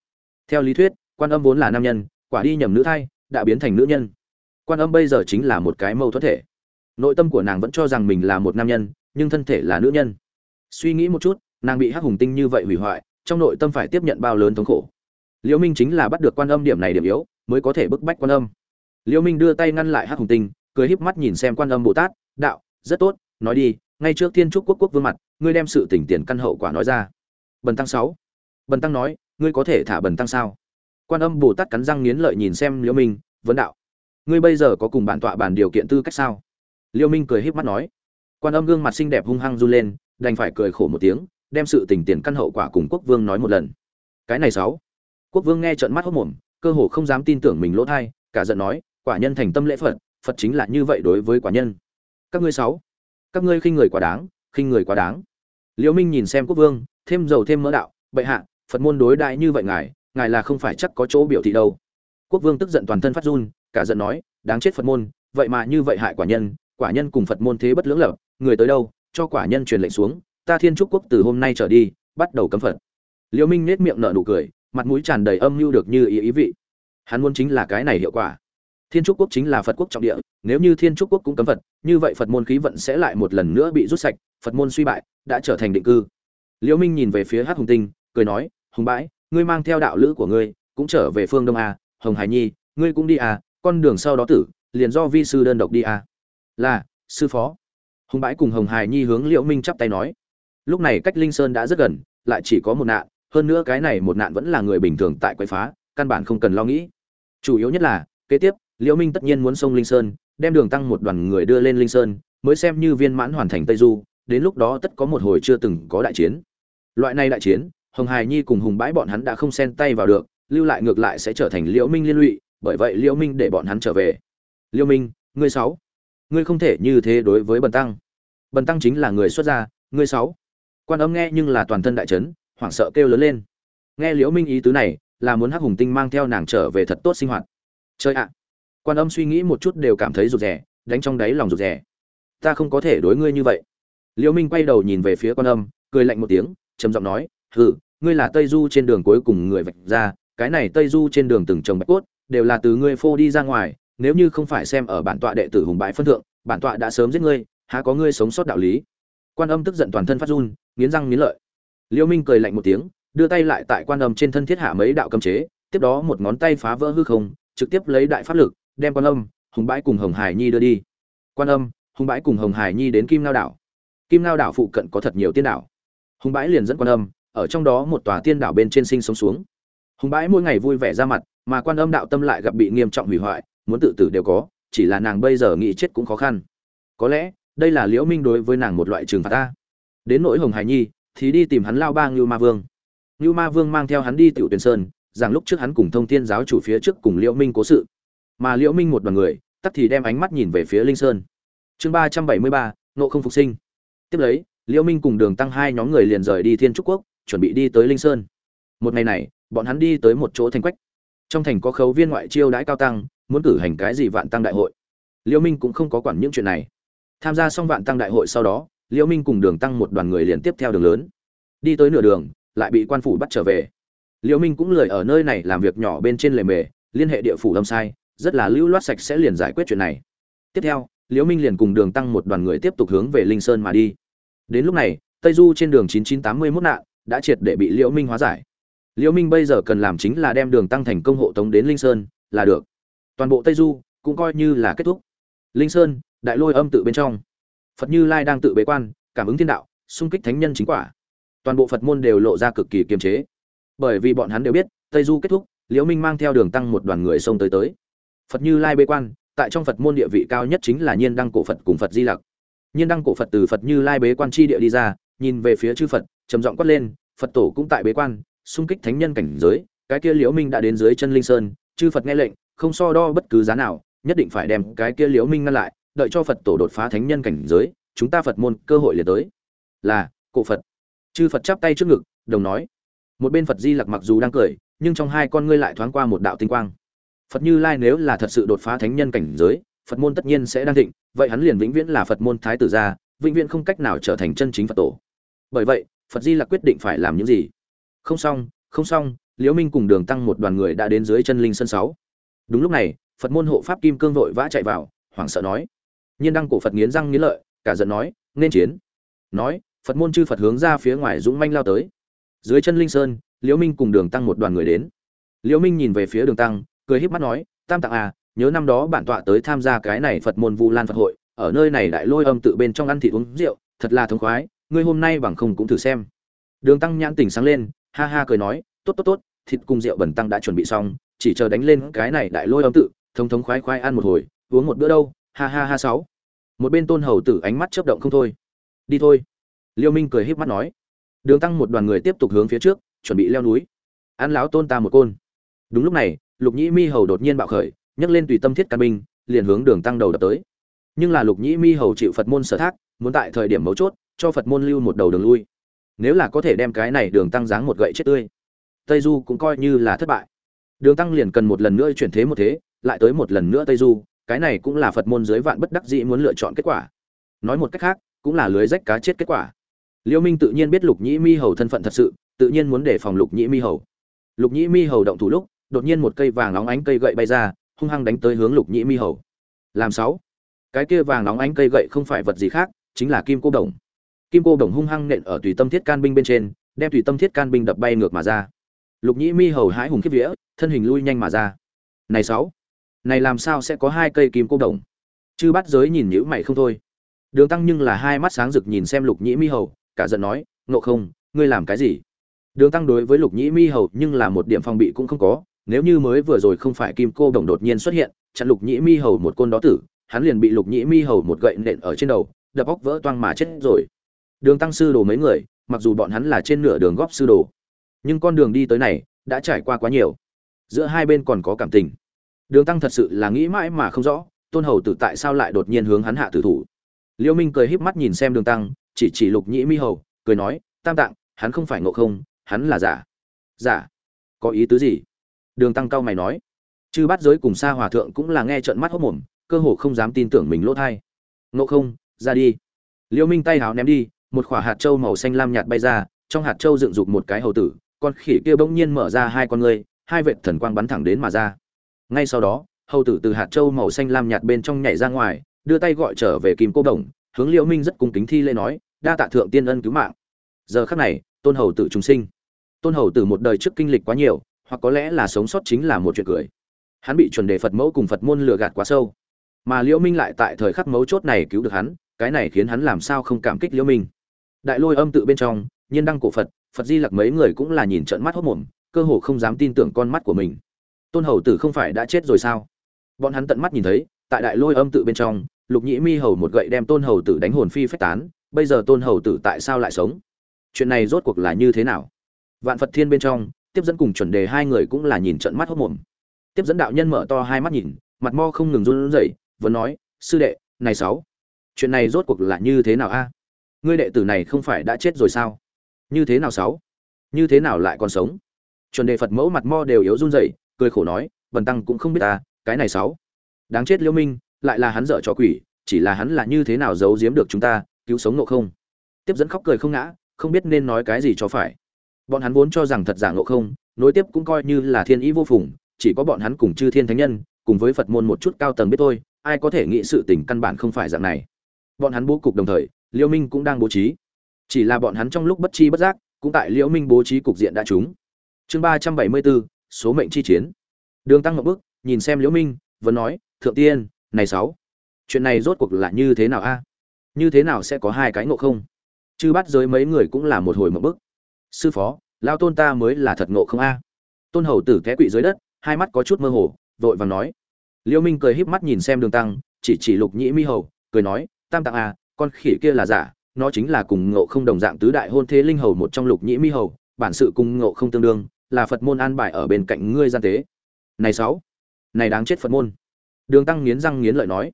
Theo lý thuyết, quan âm vốn là nam nhân, quả đi nhầm nữ thai, đã biến thành nữ nhân. Quan âm bây giờ chính là một cái mâu thuẫn thể nội tâm của nàng vẫn cho rằng mình là một nam nhân, nhưng thân thể là nữ nhân. Suy nghĩ một chút, nàng bị hắc hùng tinh như vậy hủy hoại, trong nội tâm phải tiếp nhận bao lớn thống khổ. Liễu minh chính là bắt được quan âm điểm này điểm yếu, mới có thể bức bách quan âm. Liễu minh đưa tay ngăn lại hắc hùng tinh, cười híp mắt nhìn xem quan âm bồ tát, đạo, rất tốt, nói đi, ngay trước thiên trúc quốc quốc vương mặt, ngươi đem sự tỉnh tiền căn hậu quả nói ra. Bần tăng sáu. Bần tăng nói, ngươi có thể thả bần tăng sao? Quan âm bồ tát cắn răng nghiến lợi nhìn xem liễu minh, vấn đạo, ngươi bây giờ có cùng bản tọa bàn điều kiện tư cách sao? Liễu minh cười híp mắt nói. Quan âm gương mặt xinh đẹp hung hăng run lên, đành phải cười khổ một tiếng, đem sự tình tiền căn hậu quả cùng quốc vương nói một lần. Cái này sáu. Quốc vương nghe trợn mắt hốt mồm, cơ hồ không dám tin tưởng mình lỗ thai, cả giận nói, quả nhân thành tâm lễ phật phật chính là như vậy đối với quả nhân. Các ngươi sáu. Các ngươi khinh người quá đáng, khinh người quá đáng. Liễu minh nhìn xem quốc vương, thêm dầu thêm mỡ đạo, bệ hạ, phật môn đối đại như vậy ngài ngài là không phải chắc có chỗ biểu thị đâu. Quốc vương tức giận toàn thân phát run, cả giận nói, đáng chết phật môn, vậy mà như vậy hại quả nhân quả nhân cùng phật môn thế bất lưỡng lập, người tới đâu, cho quả nhân truyền lệnh xuống, ta thiên trúc quốc từ hôm nay trở đi, bắt đầu cấm phật. Liễu minh nét miệng nở nụ cười, mặt mũi tràn đầy âm mưu được như ý ý vị. Hắn muốn chính là cái này hiệu quả. Thiên trúc quốc chính là phật quốc trọng địa, nếu như thiên trúc quốc cũng cấm phật, như vậy phật môn khí vận sẽ lại một lần nữa bị rút sạch, phật môn suy bại, đã trở thành định cư. Liễu minh nhìn về phía Hát hùng tinh, cười nói, hùng bãi, ngươi mang theo đạo lữ của ngươi, cũng trở về phương đông a, hồng hải nhi, ngươi cũng đi à con đường sau đó tử, liền do vi sư đơn độc đi à là, sư phó. Hùng bãi cùng hồng hải nhi hướng liễu minh chắp tay nói. Lúc này cách linh sơn đã rất gần, lại chỉ có một nạn, hơn nữa cái này một nạn vẫn là người bình thường tại quậy phá, căn bản không cần lo nghĩ. Chủ yếu nhất là, kế tiếp, liễu minh tất nhiên muốn sông linh sơn, đem đường tăng một đoàn người đưa lên linh sơn, mới xem như viên mãn hoàn thành tây du, đến lúc đó tất có một hồi chưa từng có đại chiến. Loại này đại chiến, hồng hải nhi cùng hùng bãi bọn hắn đã không xen tay vào được, lưu lại ngược lại sẽ trở thành liễu minh liên lụy, bởi vậy liễu minh để bọn hắn trở về. Liễu minh, ngươi sáu ngươi không thể như thế đối với bần tăng. Bần tăng chính là người xuất gia, ngươi sáu. Quan âm nghe nhưng là toàn thân đại chấn, hoảng sợ kêu lớn lên. Nghe liễu minh ý tứ này, là muốn hắc hùng tinh mang theo nàng trở về thật tốt sinh hoạt. Chơi ạ. Quan âm suy nghĩ một chút đều cảm thấy rụt rè, đánh trong đáy lòng rụt rè. Ta không có thể đối ngươi như vậy. Liễu minh quay đầu nhìn về phía quan âm, cười lạnh một tiếng, trầm giọng nói, hừ, ngươi là tây du trên đường cuối cùng người vạch ra, cái này tây du trên đường từng trồng bạch cốt, đều là từ ngươi phô đi ra ngoài nếu như không phải xem ở bản tọa đệ tử hùng bại phân thượng, bản tọa đã sớm giết ngươi, há có ngươi sống sót đạo lý? Quan âm tức giận toàn thân phát run, nghiến răng nghiến lợi. Liêu minh cười lạnh một tiếng, đưa tay lại tại quan âm trên thân thiết hạ mấy đạo cấm chế, tiếp đó một ngón tay phá vỡ hư không, trực tiếp lấy đại pháp lực, đem quan âm, hùng bãi cùng hồng hải nhi đưa đi. Quan âm, hùng bãi cùng hồng hải nhi đến kim lao đảo. Kim lao đảo phụ cận có thật nhiều tiên đảo. Hùng bãi liền dẫn quan âm, ở trong đó một tòa tiên đảo bên trên sinh sống xuống. Hùng bãi mỗi ngày vui vẻ ra mặt, mà quan âm đạo tâm lại gặp bị nghiêm trọng hủy hoại muốn tự tử đều có, chỉ là nàng bây giờ nghĩ chết cũng khó khăn. Có lẽ, đây là liễu minh đối với nàng một loại trừng phạt ta. Đến nỗi hồng hải nhi, thì đi tìm hắn lao ba ngưu ma vương. Ngưu ma vương mang theo hắn đi tiểu tuyển sơn, rằng lúc trước hắn cùng thông thiên giáo chủ phía trước cùng liễu minh cố sự. Mà liễu minh một đoàn người tắt thì đem ánh mắt nhìn về phía linh sơn. Chương ba trăm bảy mươi ba nộ không phục sinh. Tiếp lấy, liễu minh cùng đường tăng hai nhóm người liền rời đi thiên trúc quốc, chuẩn bị đi tới linh sơn. Một ngày này, bọn hắn đi tới một chỗ thành quách. Trong thành có khấu viên ngoại chiêu đãi cao tăng muốn cử hành cái gì vạn tăng đại hội. Liễu minh cũng không có quản những chuyện này. Tham gia xong vạn tăng đại hội sau đó liễu minh cùng đường tăng một đoàn người liền tiếp theo đường lớn. Đi tới nửa đường, lại bị quan phủ bắt trở về. Liễu minh cũng lười ở nơi này làm việc nhỏ bên trên lề mề, liên hệ địa phủ lâm sai, rất là lưu loát sạch sẽ liền giải quyết chuyện này. Tiếp theo liễu minh liền cùng đường tăng một đoàn người tiếp tục hướng về linh sơn mà đi. Đến lúc này, tây du trên đường 9981 nạn đã triệt để bị liễu minh hóa giải. Liễu minh bây giờ cần làm chính là đem đường tăng thành công hộ tống đến linh sơn, là được toàn bộ tây du cũng coi như là kết thúc. Linh sơn, đại lôi âm tự bên trong. Phật như lai đang tự bế quan, cảm ứng thiên đạo, xung kích thánh nhân chính quả. Toàn bộ phật môn đều lộ ra cực kỳ kiềm chế. Bởi vì bọn hắn đều biết, tây du kết thúc, liễu minh mang theo đường tăng một đoàn người xông tới tới. Phật như lai bế quan, tại trong phật môn địa vị cao nhất chính là nhiên đăng cổ phật cùng phật di lặc. Nhiên đăng cổ phật từ phật như lai bế quan tri địa đi ra, nhìn về phía chư phật, trầm giọng quát lên, phật tổ cũng tại bế quan, xung kích thánh nhân cảnh giới, cái kia liễu minh đã đến dưới chân linh sơn, chư phật nghe lệnh không so đo bất cứ giá nào, nhất định phải đem cái kia liễu minh ngăn lại, đợi cho phật tổ đột phá thánh nhân cảnh giới, chúng ta phật môn cơ hội liền tới. Là, cổ phật. Chư phật chắp tay trước ngực, đồng nói. Một bên phật di lặc mặc dù đang cười, nhưng trong hai con ngươi lại thoáng qua một đạo tinh quang. Phật như lai nếu là thật sự đột phá thánh nhân cảnh giới, phật môn tất nhiên sẽ đang thịnh, vậy hắn liền vĩnh viễn là phật môn thái tử gia, vĩnh viễn không cách nào trở thành chân chính phật tổ. Bởi vậy, phật di lặc quyết định phải làm những gì? Không xong không xong, liễu minh cùng đường tăng một đoàn người đã đến dưới chân linh sân sáu đúng lúc này, phật môn hộ pháp kim cương vội vã chạy vào, hoảng sợ nói. Nhiên đăng cổ phật nghiến răng nghiến lợi, cả giận nói, nên chiến. Nói, phật môn chư phật hướng ra phía ngoài dũng manh lao tới. Dưới chân linh sơn, liễu minh cùng đường tăng một đoàn người đến. Liễu minh nhìn về phía đường tăng, cười híp mắt nói, tam tạng à nhớ năm đó bản tọa tới tham gia cái này phật môn vu lan phật hội, ở nơi này đại lôi âm tự bên trong ăn thịt uống rượu, thật là thống khoái, ngươi hôm nay bằng không cũng thử xem. Đường tăng nhãn tỉnh sáng lên, ha ha cười nói, tốt tốt tốt, thịt cùng rượu bẩn tăng đã chuẩn bị xong chỉ chờ đánh lên cái này đại lôi âm tự thống thống khoái khoái ăn một hồi, uống một bữa đâu, ha ha ha sáu. Một bên tôn hầu tử ánh mắt chớp động không thôi. Đi thôi. Liêu minh cười híp mắt nói. Đường tăng một đoàn người tiếp tục hướng phía trước, chuẩn bị leo núi. Ăn láo tôn ta một côn. Đúng lúc này, lục nhĩ mi hầu đột nhiên bạo khởi, nhấc lên tùy tâm thiết căn binh, liền hướng đường tăng đầu đập tới. Nhưng là lục nhĩ mi hầu chịu phật môn sở thác, muốn tại thời điểm mấu chốt, cho phật môn lưu một đầu đường lui. Nếu là có thể đem cái này đường tăng dáng một gậy chết tươi, tây du cũng coi như là thất bại đường tăng liền cần một lần nữa chuyển thế một thế, lại tới một lần nữa tây du, cái này cũng là phật môn dưới vạn bất đắc dĩ muốn lựa chọn kết quả. Nói một cách khác, cũng là lưới rách cá chết kết quả. Liêu minh tự nhiên biết lục nhĩ mi hầu thân phận thật sự, tự nhiên muốn đề phòng lục nhĩ mi hầu. Lục nhĩ mi hầu động thủ lúc, đột nhiên một cây vàng óng ánh cây gậy bay ra, hung hăng đánh tới hướng lục nhĩ mi hầu. Làm sáu. Cái kia vàng nóng ánh cây gậy không phải vật gì khác, chính là kim cô đồng. Kim cô đồng hung hăng nện ở tùy tâm thiết can binh bên trên, đem tùy tâm thiết can binh đập bay ngược mà ra lục nhĩ mi hầu hái hùng kiếp vía, thân hình lui nhanh mà ra. Này sáu, này làm sao sẽ có hai cây kim cô đồng? Chư bắt giới nhìn nhữ mày không thôi. Đường tăng nhưng là hai mắt sáng rực nhìn xem lục nhĩ mi hầu, cả giận nói, ngộ không, ngươi làm cái gì? Đường tăng đối với lục nhĩ mi hầu nhưng là một điểm phòng bị cũng không có, nếu như mới vừa rồi không phải kim cô đồng đột nhiên xuất hiện, chặn lục nhĩ mi hầu một côn đó tử, hắn liền bị lục nhĩ mi hầu một gậy nện ở trên đầu, đập óc vỡ toang mà chết rồi. Đường tăng sư đồ mấy người, mặc dù bọn hắn là trên nửa đường góp sư đồ nhưng con đường đi tới này đã trải qua quá nhiều. Giữa hai bên còn có cảm tình. Đường tăng thật sự là nghĩ mãi mà không rõ, tôn hầu tử tại sao lại đột nhiên hướng hắn hạ tử thủ. Liêu minh cười híp mắt nhìn xem đường tăng, chỉ chỉ lục nhĩ mi hầu, cười nói, tam tạng, hắn không phải ngộ không, hắn là giả. Giả? Có ý tứ gì? Đường tăng cao mày nói. Chư bắt giới cùng xa hòa thượng cũng là nghe trợn mắt hốc mồm cơ hồ không dám tin tưởng mình lỗ thai. Ngộ không, ra đi. Liêu minh tay háo ném đi, một quả hạt trâu màu xanh lam nhạt bay ra, trong hạt trâu dựng dục một cái hầu tử con khỉ kia bỗng nhiên mở ra hai con ngươi, hai vệt thần quang bắn thẳng đến mà ra. Ngay sau đó, hầu tử từ hạt châu màu xanh lam nhạt bên trong nhảy ra ngoài, đưa tay gọi trở về kim cô đồng, hướng liễu minh rất cung kính thi lễ nói, đa tạ thượng tiên ân cứu mạng. Giờ khắc này, tôn hầu tử trùng sinh. Tôn hầu tử một đời trước kinh lịch quá nhiều, hoặc có lẽ là sống sót chính là một chuyện cười. Hắn bị chuẩn đề phật mẫu cùng phật môn lừa gạt quá sâu. Mà liễu minh lại tại thời khắc mấu chốt này cứu được hắn, cái này khiến hắn làm sao không cảm kích liễu minh. Đại lôi âm tự bên trong, nhiên đăng cổ phật phật di lặc mấy người cũng là nhìn trận mắt hốt mồm, cơ hồ không dám tin tưởng con mắt của mình. Tôn hầu tử không phải đã chết rồi sao? Bọn hắn tận mắt nhìn thấy, tại đại lôi âm tự bên trong, lục nhĩ mi hầu một gậy đem tôn hầu tử đánh hồn phi phách tán, bây giờ tôn hầu tử tại sao lại sống? Chuyện này rốt cuộc là như thế nào? Vạn phật thiên bên trong, tiếp dẫn cùng chuẩn đề hai người cũng là nhìn trận mắt hốt mồm. Tiếp dẫn đạo nhân mở to hai mắt nhìn, mặt mo không ngừng run rẩy, vẫn nói, sư đệ, này sáu, chuyện này rốt cuộc là như thế nào a? Ngươi đệ tử này không phải đã chết rồi sao? Như thế nào sáu? Như thế nào lại còn sống? Chuẩn đề phật mẫu mặt mo đều yếu run rẩy, cười khổ nói, bần tăng cũng không biết ta, cái này sáu. Đáng chết liễu minh, lại là hắn dở cho quỷ, chỉ là hắn là như thế nào giấu giếm được chúng ta, cứu sống ngộ không? Tiếp dẫn khóc cười không ngã, không biết nên nói cái gì cho phải. Bọn hắn vốn cho rằng thật giả ngộ không, nối tiếp cũng coi như là thiên ý vô phùng, chỉ có bọn hắn cùng chư thiên thánh nhân, cùng với phật môn một chút cao tầng biết thôi, ai có thể nghĩ sự tình căn bản không phải dạng này. Bọn hắn bố cục đồng thời liêu minh cũng đang bố trí chỉ là bọn hắn trong lúc bất chi bất giác, cũng tại liễu minh bố trí cục diện đã trúng. Chương ba trăm bảy mươi bốn, số mệnh chi chiến. Đường tăng ngậm bước nhìn xem liễu minh, vẫn nói, thượng tiên, này sáu, chuyện này rốt cuộc là như thế nào a? Như thế nào sẽ có hai cái ngộ không? Chư bắt giới mấy người cũng là một hồi một bức. Sư phó lao tôn ta mới là thật ngộ không a? Tôn hầu tử té quỵ dưới đất, hai mắt có chút mơ hồ, vội vàng nói. Liễu minh cười híp mắt nhìn xem đường tăng, chỉ chỉ lục nhĩ mi hầu, cười nói, tam tạng a con khỉ kia là giả nó chính là cùng ngộ không đồng dạng tứ đại hôn thế linh hầu một trong lục nhĩ mi hầu, bản sự cùng ngộ không tương đương, là phật môn an bài ở bên cạnh ngươi gian tế. Này sáu, này đáng chết phật môn. Đường tăng nghiến răng nghiến lợi nói.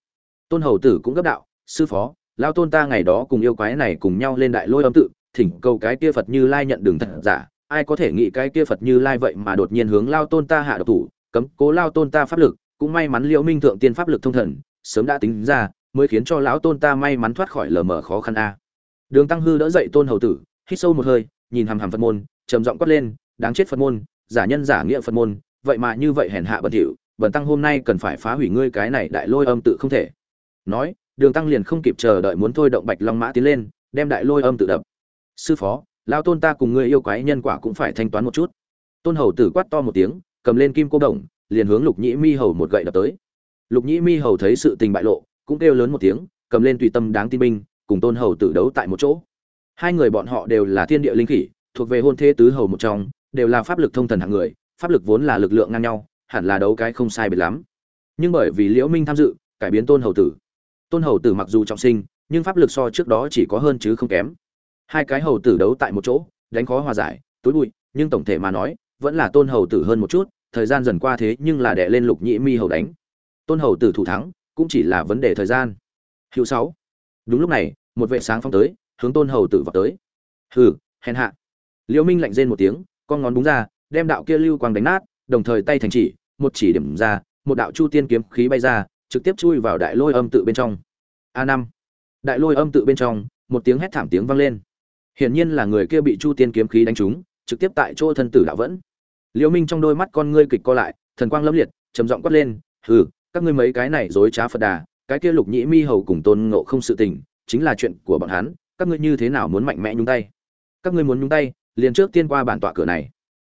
Tôn hầu tử cũng gấp đạo, sư phó lao tôn ta ngày đó cùng yêu quái này cùng nhau lên đại lôi âm tự, thỉnh cầu cái kia phật như lai nhận đường thật giả, ai có thể nghĩ cái kia phật như lai vậy mà đột nhiên hướng lao tôn ta hạ độc thủ, cấm cố lao tôn ta pháp lực, cũng may mắn liễu minh thượng tiên pháp lực thông thần, sớm đã tính ra, mới khiến cho lão tôn ta may mắn thoát khỏi lờ mờ khó khăn a đường tăng hư đỡ dậy tôn hầu tử, hít sâu một hơi, nhìn hàm hàm phật môn, trầm giọng quát lên, đáng chết phật môn, giả nhân giả nghĩa phật môn, vậy mà như vậy hèn hạ bẩn thỉu bẩn tăng hôm nay cần phải phá hủy ngươi cái này đại lôi âm tự không thể. Nói, đường tăng liền không kịp chờ đợi muốn thôi động bạch long mã tiến lên, đem đại lôi âm tự đập. Sư phó lao tôn ta cùng ngươi yêu quái nhân quả cũng phải thanh toán một chút. Tôn hầu tử quát to một tiếng, cầm lên kim cô đồng, liền hướng lục nhĩ mi hầu một gậy đập tới. Lục nhĩ mi hầu thấy sự tình bại lộ, cũng kêu lớn một tiếng, cầm lên tùy tâm đáng tin binh cùng tôn hầu tử đấu tại một chỗ. Hai người bọn họ đều là thiên địa linh khỉ, thuộc về hôn thế tứ hầu một trong, đều là pháp lực thông thần hạng người, pháp lực vốn là lực lượng ngang nhau, hẳn là đấu cái không sai biệt lắm. Nhưng bởi vì liễu minh tham dự, cải biến tôn hầu tử. Tôn hầu tử mặc dù trọng sinh, nhưng pháp lực so trước đó chỉ có hơn chứ không kém. Hai cái hầu tử đấu tại một chỗ, đánh khó hòa giải tối bụi, nhưng tổng thể mà nói, vẫn là tôn hầu tử hơn một chút, thời gian dần qua thế nhưng là đẻ lên lục nhĩ mi hầu đánh. Tôn hầu tử thủ thắng, cũng chỉ là vấn đề thời gian. Hữu sáu. Đúng lúc này một vệ sáng phong tới, hướng tôn hầu tử vào tới. Hừ, hèn hạ. Liễu minh lạnh rên một tiếng, con ngón búng ra, đem đạo kia lưu quang đánh nát, đồng thời tay thành chỉ, một chỉ điểm ra, một đạo chu tiên kiếm khí bay ra, trực tiếp chui vào đại lôi âm tự bên trong. A năm. Đại lôi âm tự bên trong, một tiếng hét thảm tiếng vang lên. Hiển nhiên là người kia bị chu tiên kiếm khí đánh trúng, trực tiếp tại chỗ thân tử đạo vẫn. Liễu minh trong đôi mắt con ngươi kịch co lại, thần quang lâm liệt, trầm giọng quát lên, hừ, các ngươi mấy cái này dối trá phật đà, cái kia lục nhĩ mi hầu cùng tôn ngộ không sự tình chính là chuyện của bọn hắn, các ngươi như thế nào muốn mạnh mẽ nhúng tay? Các ngươi muốn nhúng tay, liền trước tiên qua bản tọa cửa này.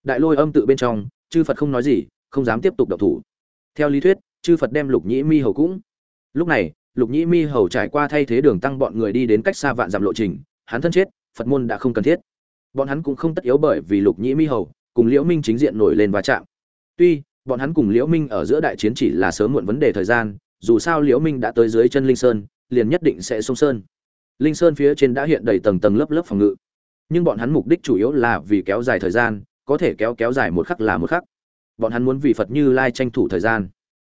Đại lôi âm tự bên trong, chư phật không nói gì, không dám tiếp tục động thủ. Theo lý thuyết, chư phật đem lục nhĩ mi hầu cũng lúc này, lục nhĩ mi hầu trải qua thay thế đường tăng bọn người đi đến cách xa vạn dặm lộ trình, hắn thân chết, phật môn đã không cần thiết. Bọn hắn cũng không tất yếu bởi vì lục nhĩ mi hầu cùng liễu minh chính diện nổi lên va chạm. Tuy, bọn hắn cùng liễu minh ở giữa đại chiến chỉ là sớm muộn vấn đề thời gian, dù sao liễu minh đã tới dưới chân linh sơn liền nhất định sẽ sông sơn. Linh sơn phía trên đã hiện đầy tầng tầng lớp lớp phòng ngự. Nhưng bọn hắn mục đích chủ yếu là vì kéo dài thời gian, có thể kéo kéo dài một khắc là một khắc. Bọn hắn muốn vì phật như lai tranh thủ thời gian.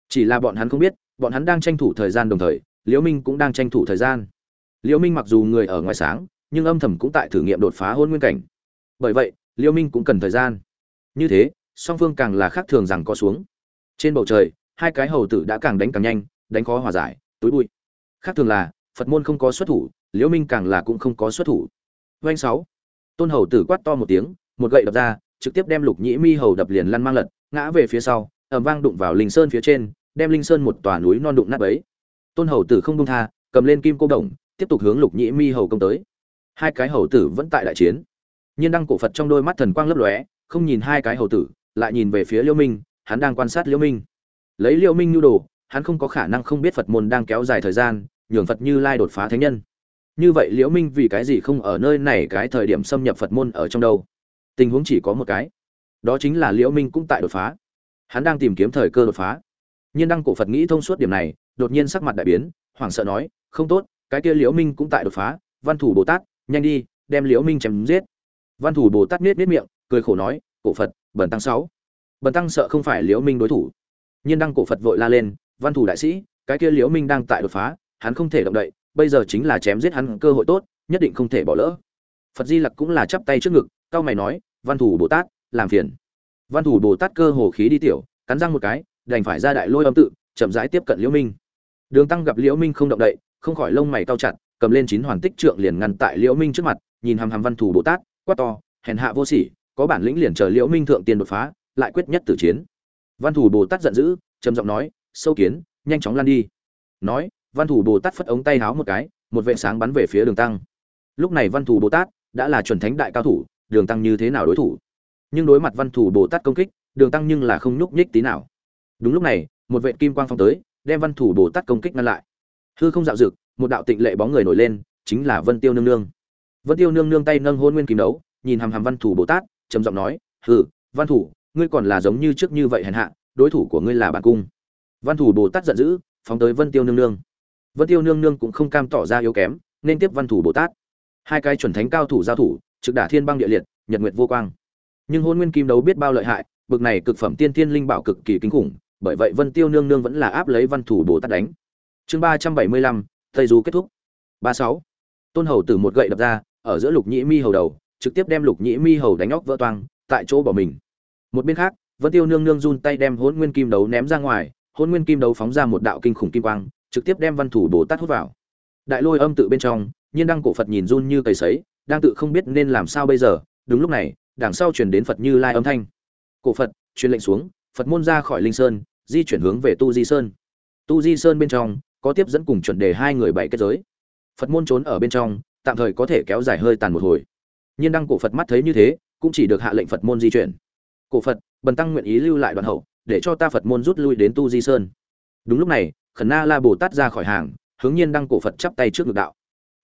Chỉ là bọn hắn không biết, bọn hắn đang tranh thủ thời gian đồng thời, liễu minh cũng đang tranh thủ thời gian. Liễu minh mặc dù người ở ngoài sáng, nhưng âm thầm cũng tại thử nghiệm đột phá hôn nguyên cảnh. Bởi vậy, liễu minh cũng cần thời gian. Như thế, song phương càng là khác thường rằng có xuống. Trên bầu trời, hai cái hầu tử đã càng đánh càng nhanh, đánh khó hòa giải, túi bụi khác thường là, phật môn không có xuất thủ, liễu minh càng là cũng không có xuất thủ. Doanh sáu. Tôn hầu tử quát to một tiếng, một gậy đập ra, trực tiếp đem lục nhĩ mi hầu đập liền lăn mang lật, ngã về phía sau, ầm vang đụng vào linh sơn phía trên, đem linh sơn một tòa núi non đụng nát bấy. Tôn hầu tử không buông tha, cầm lên kim cô đồng, tiếp tục hướng lục nhĩ mi hầu công tới. Hai cái hầu tử vẫn tại đại chiến. Nhiên đăng cổ phật trong đôi mắt thần quang lấp lóe, không nhìn hai cái hầu tử, lại nhìn về phía liễu minh, hắn đang quan sát liễu minh. Lấy liễu minh nhu đồ hắn không có khả năng không biết phật môn đang kéo dài thời gian, nhường phật như lai đột phá thánh nhân. Như vậy liễu minh vì cái gì không ở nơi này cái thời điểm xâm nhập phật môn ở trong đâu? Tình huống chỉ có một cái. Đó chính là liễu minh cũng tại đột phá. Hắn đang tìm kiếm thời cơ đột phá. Nhiên đăng cổ phật nghĩ thông suốt điểm này, đột nhiên sắc mặt đại biến, hoảng sợ nói, không tốt, cái kia liễu minh cũng tại đột phá, văn thủ bồ tát, nhanh đi, đem liễu minh chém giết. Văn thủ bồ tát nết nết miệng, cười khổ nói, cổ phật, bần tăng sáu. Bần tăng sợ không phải liễu minh đối thủ. Nhiên đăng cổ phật vội la lên văn thủ đại sĩ, cái kia liễu minh đang tại đột phá, hắn không thể động đậy, bây giờ chính là chém giết hắn cơ hội tốt, nhất định không thể bỏ lỡ. Phật di lặc cũng là chắp tay trước ngực, cao mày nói, văn thủ bồ tát, làm phiền. Văn thủ bồ tát cơ hồ khí đi tiểu, cắn răng một cái, đành phải ra đại lôi âm tự, chậm rãi tiếp cận liễu minh. Đường tăng gặp liễu minh không động đậy, không khỏi lông mày cao chặt, cầm lên chín hoàn tích trượng liền ngăn tại liễu minh trước mặt, nhìn hàm hàm văn thủ bồ tát, quát to, hèn hạ vô sỉ, có bản lĩnh liền chờ liễu minh thượng tiên đột phá, lại quyết nhất tử chiến. Văn thủ bồ tát giận dữ, trầm giọng nói sâu kiến, nhanh chóng lan đi. Nói, văn thủ bồ tát phất ống tay háo một cái, một vệ sáng bắn về phía đường tăng. Lúc này văn thủ bồ tát đã là chuẩn thánh đại cao thủ, đường tăng như thế nào đối thủ? Nhưng đối mặt văn thủ bồ tát công kích, đường tăng nhưng là không nhúc nhích tí nào. Đúng lúc này, một vệ kim quang phong tới, đem văn thủ bồ tát công kích ngăn lại. Hư không dạo dực, một đạo tịnh lệ bóng người nổi lên, chính là vân tiêu nương nương. Vân tiêu nương nương tay nâng hôn nguyên kim đấu, nhìn hàm hàm văn thủ bồ tát, trầm giọng nói, hừ, văn thủ, ngươi còn là giống như trước như vậy hèn hạ, đối thủ của ngươi là bản cung văn thủ bồ tát giận dữ, phóng tới vân tiêu nương nương. Vân tiêu nương nương cũng không cam tỏ ra yếu kém, nên tiếp văn thủ bồ tát. Hai cái chuẩn thánh cao thủ giao thủ, trực đả thiên băng địa liệt, nhật nguyệt vô quang. Nhưng hôn nguyên kim đấu biết bao lợi hại, bực này cực phẩm tiên thiên linh bảo cực kỳ kinh khủng, bởi vậy vân tiêu nương nương vẫn là áp lấy văn thủ bồ tát đánh. Chương ba trăm bảy mươi lăm, tây du kết thúc. Ba sáu. Tôn hầu từ một gậy đập ra, ở giữa lục nhĩ mi hầu đầu, trực tiếp đem lục nhĩ mi hầu đánh óc vỡ toang, tại chỗ bỏ mình. Một bên khác, vân tiêu nương nương run tay đem hôn nguyên kim đấu ném ra ngoài hôn nguyên kim đấu phóng ra một đạo kinh khủng kim quang, trực tiếp đem văn thủ bồ tát hút vào. Đại lôi âm tự bên trong, nhiên đăng cổ phật nhìn run như cầy sấy, đang tự không biết nên làm sao bây giờ, đúng lúc này, đằng sau truyền đến phật như lai âm thanh. Cổ phật, truyền lệnh xuống, phật môn ra khỏi linh sơn, di chuyển hướng về tu di sơn. Tu di sơn bên trong, có tiếp dẫn cùng chuẩn đề hai người bảy kết giới. Phật môn trốn ở bên trong, tạm thời có thể kéo dài hơi tàn một hồi. Nhiên đăng cổ phật mắt thấy như thế, cũng chỉ được hạ lệnh phật môn di chuyển. Cổ phật, bần tăng nguyện ý lưu lại đoàn hậu để cho ta phật môn rút lui đến tu di sơn. Đúng lúc này, khẩn na la bồ tát ra khỏi hàng, hướng nhiên đăng cổ phật chắp tay trước ngực đạo.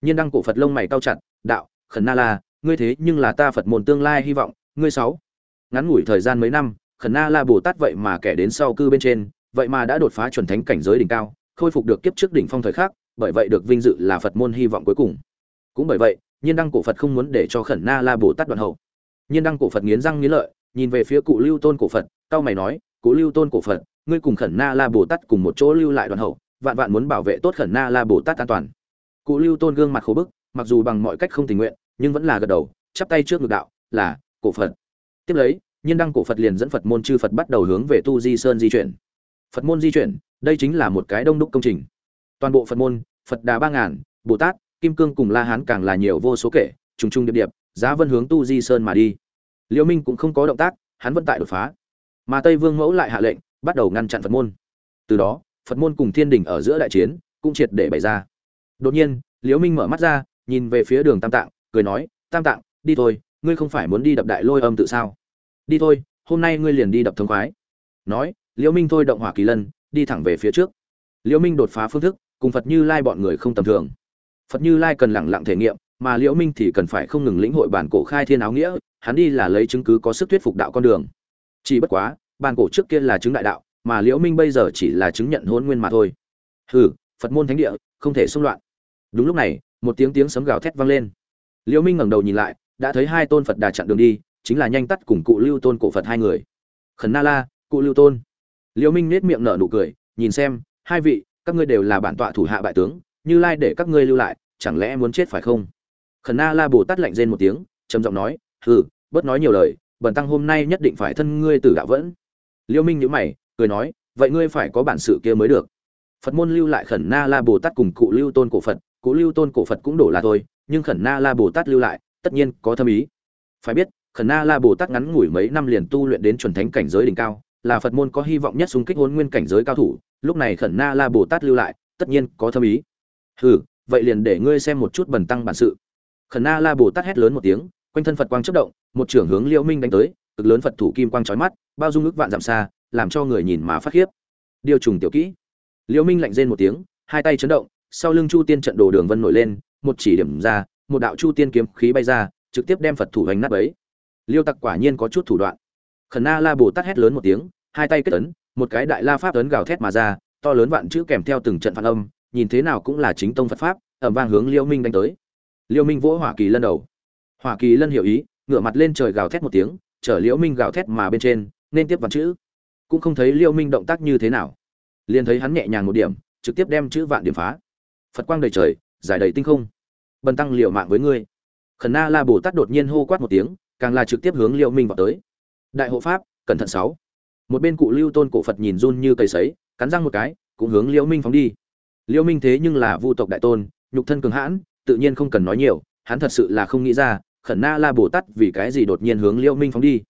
Nhiên đăng cổ phật lông mày cao chặt, đạo, khẩn na la, ngươi thế nhưng là ta phật môn tương lai hy vọng, ngươi sáu. Ngắn ngủi thời gian mấy năm, khẩn na la bồ tát vậy mà kẻ đến sau cư bên trên, vậy mà đã đột phá chuẩn thánh cảnh giới đỉnh cao, khôi phục được kiếp trước đỉnh phong thời khắc, bởi vậy được vinh dự là phật môn hy vọng cuối cùng. Cũng bởi vậy, nhiên đăng cổ phật không muốn để cho khẩn na la bồ tát đoạn hậu. Nhiên đăng cổ phật nghiến răng nghiến lợi, nhìn về phía cụ lưu tôn cổ phật cao mày nói Cố lưu tôn cổ phật, ngươi cùng khẩn na la bồ tát cùng một chỗ lưu lại đoàn hậu, vạn vạn muốn bảo vệ tốt khẩn na la bồ tát an toàn. Cụ lưu tôn gương mặt khổ bức, mặc dù bằng mọi cách không tình nguyện, nhưng vẫn là gật đầu, chắp tay trước ngực đạo, là, cổ phật. Tiếp lấy, nhiên đăng cổ phật liền dẫn phật môn chư phật bắt đầu hướng về tu di sơn di chuyển. Phật môn di chuyển, đây chính là một cái đông đúc công trình. Toàn bộ phật môn, phật đà ba ngàn, bồ tát, kim cương cùng la hán càng là nhiều vô số kể, trùng trùng điệp điệp, giá vân hướng tu di sơn mà đi. Liễu minh cũng không có động tác, hắn vẫn tại đột phá mà tây vương mẫu lại hạ lệnh, bắt đầu ngăn chặn phật môn. Từ đó, phật môn cùng thiên đình ở giữa đại chiến cũng triệt để bày ra. Đột nhiên, liễu minh mở mắt ra, nhìn về phía đường tam tạng, cười nói, tam tạng, đi thôi, ngươi không phải muốn đi đập đại lôi âm tự sao? Đi thôi, hôm nay ngươi liền đi đập thống khoái. Nói, liễu minh thôi động hỏa kỳ lân, đi thẳng về phía trước. Liễu minh đột phá phương thức, cùng phật như lai bọn người không tầm thường. Phật như lai cần lặng lặng thể nghiệm, mà liễu minh thì cần phải không ngừng lĩnh hội bản cổ khai thiên áo nghĩa, hắn đi là lấy chứng cứ có sức thuyết phục đạo con đường chỉ bất quá, bàn cổ trước kia là chứng đại đạo, mà liễu minh bây giờ chỉ là chứng nhận hôn nguyên mà thôi. Hừ, phật môn thánh địa, không thể xung loạn. Đúng lúc này, một tiếng tiếng sấm gào thét vang lên. Liễu minh ngẩng đầu nhìn lại, đã thấy hai tôn phật đà chặn đường đi, chính là nhanh tắt cùng cụ lưu tôn cổ phật hai người. Khẩn na la, cụ lưu tôn. Liễu minh nét miệng nở nụ cười, nhìn xem, hai vị, các ngươi đều là bản tọa thủ hạ bại tướng, như lai để các ngươi lưu lại, chẳng lẽ muốn chết phải không? Khẩn na la bồ tát lạnh rên một tiếng, trầm giọng nói, hừ, bớt nói nhiều lời bần tăng hôm nay nhất định phải thân ngươi tử đạo vẫn. Liêu minh nhữ mày, cười nói, vậy ngươi phải có bản sự kia mới được. Phật môn lưu lại khẩn na la bồ tát cùng cụ lưu tôn cổ phật, cụ lưu tôn cổ phật cũng đổ là thôi, nhưng khẩn na la bồ tát lưu lại, tất nhiên có thâm ý. Phải biết, khẩn na la bồ tát ngắn ngủi mấy năm liền tu luyện đến chuẩn thánh cảnh giới đỉnh cao, là phật môn có hy vọng nhất xung kích hôn nguyên cảnh giới cao thủ, lúc này khẩn na la bồ tát lưu lại, tất nhiên có thâm ý. Hừ, vậy liền để ngươi xem một chút bần tăng bản sự. Khẩn na la bồ tát hét lớn một tiếng, quanh thân phật quang chất động một trưởng hướng liễu minh đánh tới, cực lớn phật thủ kim quang chói mắt, bao dung ức vạn dặm xa, làm cho người nhìn mà phát khiếp. Điều trùng tiểu kỹ. Liễu minh lạnh rên một tiếng, hai tay chấn động, sau lưng chu tiên trận đồ đường vân nổi lên, một chỉ điểm ra, một đạo chu tiên kiếm khí bay ra, trực tiếp đem phật thủ hành nát ấy liêu tặc quả nhiên có chút thủ đoạn. Khẩn na la bồ tát hét lớn một tiếng, hai tay kết ấn, một cái đại la pháp ấn gào thét mà ra, to lớn vạn chữ kèm theo từng trận phản âm, nhìn thế nào cũng là chính tông phật pháp ẩm vang hướng liêu minh đánh tới. Liêu minh vỗ hỏa kỳ lân đầu. Hỏa kỳ lân hiểu ý ngửa mặt lên trời gào thét một tiếng, chở liễu minh gào thét mà bên trên, nên tiếp vạn chữ. Cũng không thấy Liễu minh động tác như thế nào. Liền thấy hắn nhẹ nhàng một điểm, trực tiếp đem chữ vạn điểm phá. Phật quang đầy trời, giải đầy tinh không. Bần tăng liều mạng với ngươi. Khẩn na la bồ tát đột nhiên hô quát một tiếng, càng là trực tiếp hướng Liễu minh vào tới. Đại hộ pháp, cẩn thận sáu. Một bên cụ lưu tôn cổ phật nhìn run như cây sấy, cắn răng một cái, cũng hướng Liễu minh phóng đi. Liễu minh thế nhưng là vu tộc đại tôn, nhục thân cường hãn, tự nhiên không cần nói nhiều, hắn thật sự là không nghĩ ra khẩn na la bồ tát vì cái gì đột nhiên hướng Liễu minh phóng đi?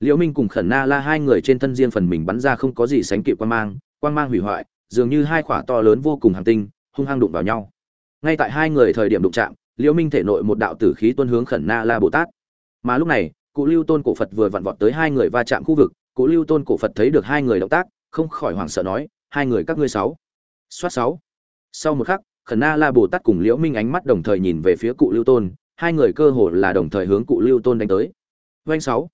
Liễu minh cùng khẩn na la hai người trên thân riêng phần mình bắn ra không có gì sánh kịp quan mang quan mang hủy hoại, dường như hai quả to lớn vô cùng hàng tinh, hung hăng đụng vào nhau. Ngay tại hai người thời điểm đụng chạm, liễu minh thể nội một đạo tử khí tuôn hướng khẩn na la bồ tát. Mà lúc này, cụ lưu tôn cổ phật vừa vặn vọt tới hai người va chạm khu vực, cụ lưu tôn cổ phật thấy được hai người động tác, không khỏi hoảng sợ nói, hai người các ngươi sáu. Xoát sáu. Sau một khắc, khẩn na la bồ tát cùng liễu minh ánh mắt đồng thời nhìn về phía cụ lưu tôn hai người cơ hồ là đồng thời hướng cụ lưu tôn đánh tới. Doanh sáu.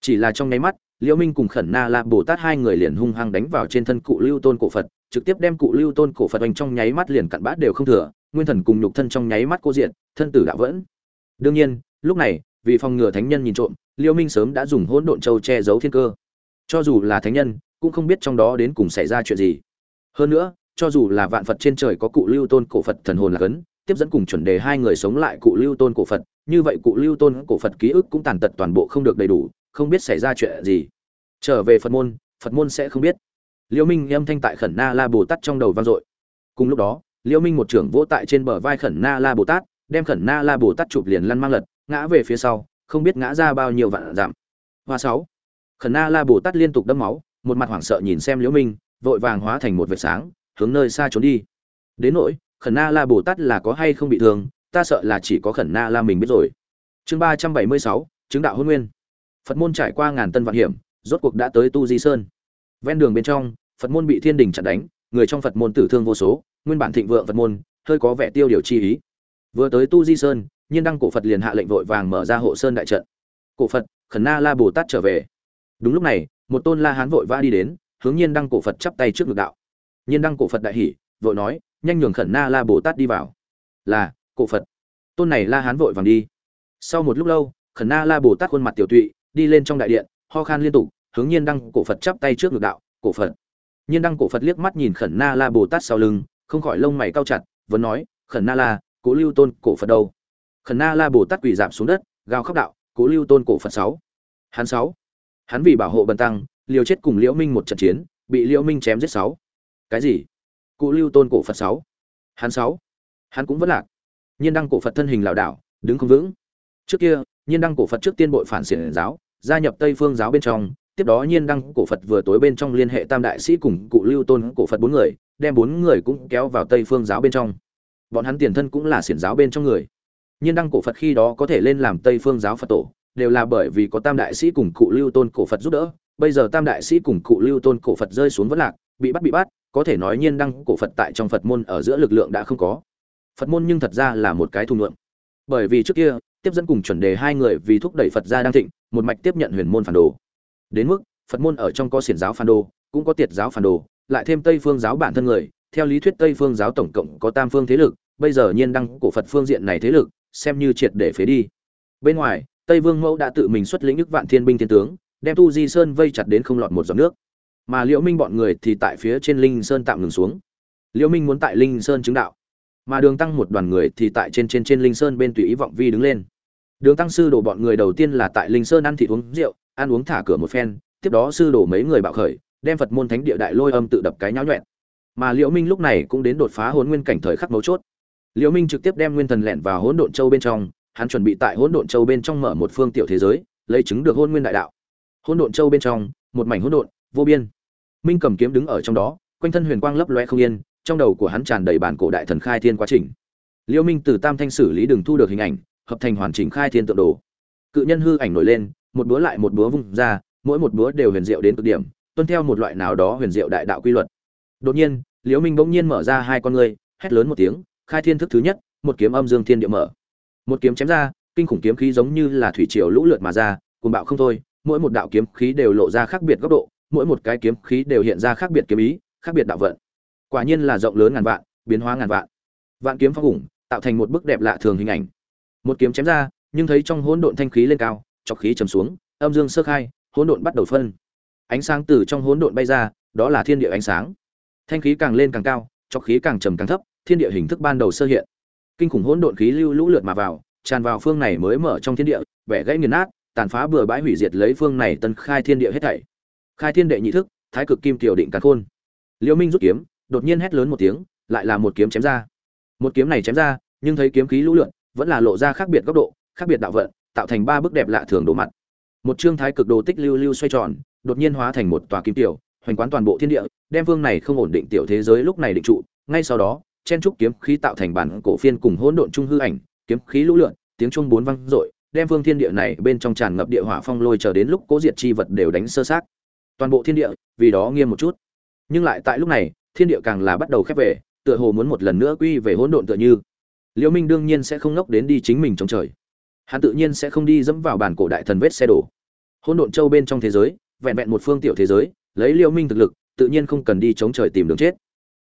Chỉ là trong nháy mắt, liễu minh cùng khẩn na la bồ tát hai người liền hung hăng đánh vào trên thân cụ lưu tôn cổ phật, trực tiếp đem cụ lưu tôn cổ phật oanh trong nháy mắt liền cặn bát đều không thừa, nguyên thần cùng nhục thân trong nháy mắt cô diện thân tử đạo vẫn. Đương nhiên, lúc này, vì phòng ngừa thánh nhân nhìn trộm, liễu minh sớm đã dùng hỗn độn châu che giấu thiên cơ. Cho dù là thánh nhân, cũng không biết trong đó đến cùng xảy ra chuyện gì. Hơn nữa, cho dù là vạn phật trên trời có cụ lưu tôn cổ phật thần hồn là cấn tiếp dẫn cùng chuẩn đề hai người sống lại cụ lưu tôn cổ phật, như vậy cụ lưu tôn cổ phật ký ức cũng tàn tật toàn bộ không được đầy đủ, không biết xảy ra chuyện gì. Trở về phật môn phật môn sẽ không biết. Liễu minh âm thanh tại khẩn na la bồ tát trong đầu vang dội. Cùng lúc đó liễu minh một trưởng vỗ tại trên bờ vai khẩn na la bồ tát, đem khẩn na la bồ tát chụp liền lăn mang lật, ngã về phía sau, không biết ngã ra bao nhiêu vạn giảm. Hoa sáu. Khẩn na la bồ tát liên tục đâm máu, một mặt hoảng sợ nhìn xem liễu minh, vội vàng hóa thành một vệt sáng, hướng nơi xa trốn đi. Đến nỗi khẩn na la bồ tát là có hay không bị thương, ta sợ là chỉ có khẩn na la mình biết rồi. Chương ba trăm bảy mươi sáu, chứng đạo hôn nguyên. Phật môn trải qua ngàn tân vạn hiểm, rốt cuộc đã tới tu di sơn. Ven đường bên trong, phật môn bị thiên đình chặn đánh, người trong phật môn tử thương vô số, nguyên bản thịnh vượng phật môn, hơi có vẻ tiêu điều chi ý. Vừa tới tu di sơn, nhiên đăng cổ phật liền hạ lệnh vội vàng mở ra hộ sơn đại trận. Cổ phật, khẩn na la bồ tát trở về. Đúng lúc này, một tôn la hán vội vã đi đến, hướng nhiên đăng cổ phật chắp tay trước ngực đạo. Nhiên đăng cổ phật đại hỉ, vội nói nhanh nhường khẩn na la bồ tát đi vào. Là, cổ phật. Tôn này la hán vội vàng đi. Sau một lúc lâu, khẩn na la bồ tát khuôn mặt tiểu tụy, đi lên trong đại điện, ho khan liên tục, hướng nhiên đăng cổ phật chắp tay trước ngực đạo, cổ phật. Nhiên đăng cổ phật liếc mắt nhìn khẩn na la bồ tát sau lưng, không khỏi lông mày cao chặt, vẫn nói, khẩn na la, cố lưu tôn cổ phật đâu? Khẩn na la bồ tát quỳ giảm xuống đất, gào khóc đạo, cố lưu tôn cổ phật sáu. Hắn sáu? Hắn vì bảo hộ bần tăng, liều chết cùng liễu minh một trận chiến, bị liễu minh chém giết sáu. Cái gì? Cụ lưu tôn cổ phật sáu. Hắn sáu. Hắn cũng vẫn lạc. Nhiên đăng cổ phật thân hình lảo đảo, đứng không vững. Trước kia, nhiên đăng cổ phật trước tiên bội phản xiển giáo, gia nhập tây phương giáo bên trong, tiếp đó nhiên đăng cổ phật vừa tối bên trong liên hệ tam đại sĩ cùng cụ lưu tôn cổ phật bốn người, đem bốn người cũng kéo vào tây phương giáo bên trong. Bọn hắn tiền thân cũng là xiển giáo bên trong người. Nhiên đăng cổ phật khi đó có thể lên làm tây phương giáo phật tổ, đều là bởi vì có tam đại sĩ cùng cụ lưu tôn cổ phật giúp đỡ. Bây giờ tam đại sĩ cùng cụ lưu tôn cổ phật rơi xuống vẫn lạc, bị bắt bị bắt có thể nói nhiên đăng cổ phật tại trong phật môn ở giữa lực lượng đã không có. Phật môn nhưng thật ra là một cái thùng lượng bởi vì trước kia, tiếp dẫn cùng chuẩn đề hai người vì thúc đẩy phật gia đang thịnh, một mạch tiếp nhận huyền môn phản đồ. Đến mức, phật môn ở trong có xiển giáo phản đồ, cũng có tiệt giáo phản đồ, lại thêm tây phương giáo bản thân người. Theo lý thuyết tây phương giáo tổng cộng có tam phương thế lực, bây giờ nhiên đăng cổ phật phương diện này thế lực, xem như triệt để phế đi. Bên ngoài, tây vương mẫu đã tự mình xuất lĩnh ức vạn thiên binh thiên tướng, đem tu di sơn vây chặt đến không lọt một giọt nước mà liễu minh bọn người thì tại phía trên linh sơn tạm ngừng xuống. Liễu minh muốn tại linh sơn chứng đạo, mà đường tăng một đoàn người thì tại trên trên trên linh sơn bên tùy ý vọng vi đứng lên. Đường tăng sư đổ bọn người đầu tiên là tại linh sơn ăn thịt uống rượu, ăn uống thả cửa một phen, tiếp đó sư đổ mấy người bạo khởi, đem phật môn thánh địa đại lôi âm tự đập cái nháo nhuẹn. Mà liễu minh lúc này cũng đến đột phá hồn nguyên cảnh thời khắc mấu chốt. Liễu minh trực tiếp đem nguyên thần lẻn vào hỗn độn châu bên trong, hắn chuẩn bị tại hỗn độn châu bên trong mở một phương tiểu thế giới, lấy chứng được hôn nguyên đại đạo. Hỗn độn châu bên trong, một mảnh hỗn độn, vô biên minh cầm kiếm đứng ở trong đó, quanh thân huyền quang lấp loe không yên, trong đầu của hắn tràn đầy bản cổ đại thần khai thiên quá trình. Liễu minh từ tam thanh xử lý đường thu được hình ảnh, hợp thành hoàn chỉnh khai thiên tượng đồ. Cự nhân hư ảnh nổi lên, một búa lại một búa vung ra, mỗi một búa đều huyền diệu đến cực điểm, tuân theo một loại nào đó huyền diệu đại đạo quy luật. Đột nhiên liễu minh bỗng nhiên mở ra hai con ngươi, hét lớn một tiếng, khai thiên thức thứ nhất, một kiếm âm dương thiên địa mở. Một kiếm chém ra, kinh khủng kiếm khí giống như là thủy triều lũ lượt mà ra, cuồng bạo không thôi, mỗi một đạo kiếm khí đều lộ ra khác biệt góc độ mỗi một cái kiếm khí đều hiện ra khác biệt kiếm ý, khác biệt đạo vận. Quả nhiên là rộng lớn ngàn vạn, biến hóa ngàn vạn. Vạn kiếm phong hùng, tạo thành một bức đẹp lạ thường hình ảnh. Một kiếm chém ra, nhưng thấy trong hỗn độn thanh khí lên cao, chọc khí trầm xuống, âm dương sơ khai, hỗn độn bắt đầu phân. Ánh sáng từ trong hỗn độn bay ra, đó là thiên địa ánh sáng. Thanh khí càng lên càng cao, chọc khí càng trầm càng thấp, thiên địa hình thức ban đầu sơ hiện. Kinh khủng hỗn độn khí lưu lũ lượt mà vào, tràn vào phương này mới mở trong thiên địa vẻ gãy nghiền nát, tàn phá bừa bãi hủy diệt lấy phương này tân khai thiên địa hết thảy khai thiên đệ nhị thức, thái cực kim tiểu định càn khôn. Liễu minh rút kiếm, đột nhiên hét lớn một tiếng, lại là một kiếm chém ra. Một kiếm này chém ra, nhưng thấy kiếm khí lũ lượn, vẫn là lộ ra khác biệt góc độ, khác biệt đạo vận, tạo thành ba bức đẹp lạ thường đổ mặt. Một trương thái cực đồ tích lưu lưu xoay tròn, đột nhiên hóa thành một tòa kim tiểu, hoành quán toàn bộ thiên địa, đem vương này không ổn định tiểu thế giới lúc này định trụ. Ngay sau đó, chen trúc kiếm khí tạo thành bản cổ phiên cùng hỗn độn trung hư ảnh, kiếm khí lũ lượn, tiếng chuông bốn vang dội, đem vương thiên địa này bên trong tràn ngập địa hỏa phong lôi chờ đến lúc cố diệt chi vật đều đánh sơ sát toàn bộ thiên địa, vì đó nghiêm một chút. Nhưng lại tại lúc này, thiên địa càng là bắt đầu khép về, tựa hồ muốn một lần nữa quy về hỗn độn tựa như. Liễu minh đương nhiên sẽ không ngốc đến đi chính mình trong trời. Hắn tự nhiên sẽ không đi dẫm vào bản cổ đại thần vết xe đổ. Hỗn độn châu bên trong thế giới, vẹn vẹn một phương tiểu thế giới, lấy liễu minh thực lực, tự nhiên không cần đi chống trời tìm đường chết.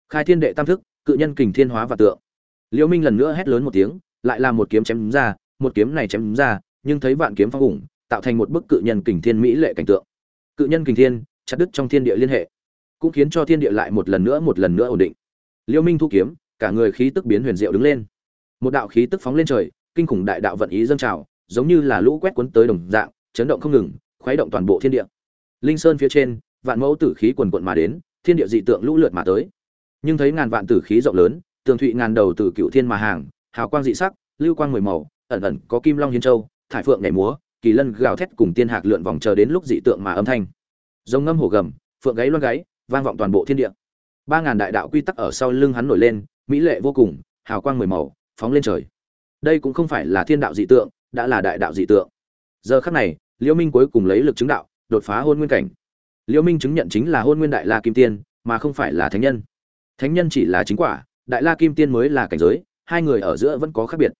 Khai thiên đệ tam thức, cự nhân kình thiên hóa và tượng. Liễu minh lần nữa hét lớn một tiếng, lại là một kiếm chém ra, một kiếm này chém ra, nhưng thấy vạn kiếm phong hùng, tạo thành một bức cự nhân kình thiên mỹ lệ cảnh tượng cự nhân kình thiên, chặt đứt trong thiên địa liên hệ, cũng khiến cho thiên địa lại một lần nữa một lần nữa ổn định. Liêu minh thu kiếm, cả người khí tức biến huyền diệu đứng lên. Một đạo khí tức phóng lên trời, kinh khủng đại đạo vận ý dâng trào, giống như là lũ quét cuốn tới đồng dạng, chấn động không ngừng, khuấy động toàn bộ thiên địa. Linh sơn phía trên, vạn mẫu tử khí quần quận mà đến, thiên địa dị tượng lũ lượt mà tới. Nhưng thấy ngàn vạn tử khí rộng lớn, tường thụy ngàn đầu từ cựu thiên mà hàng, hào quang dị sắc, lưu quang mười màu, ẩn ẩn có kim long hiến châu, thải phượng nhảy múa kỳ lân gào thét cùng tiên hạc lượn vòng chờ đến lúc dị tượng mà âm thanh. Rồng ngâm hổ gầm, phượng gáy loan gáy, vang vọng toàn bộ thiên địa. Ba ngàn đại đạo quy tắc ở sau lưng hắn nổi lên, mỹ lệ vô cùng, hào quang mười màu, phóng lên trời. Đây cũng không phải là thiên đạo dị tượng, đã là đại đạo dị tượng. Giờ khắc này, liễu minh cuối cùng lấy lực chứng đạo, đột phá hôn nguyên cảnh. Liễu minh chứng nhận chính là hôn nguyên đại la kim tiên, mà không phải là thánh nhân. Thánh nhân chỉ là chính quả, đại la kim tiên mới là cảnh giới, hai người ở giữa vẫn có khác biệt.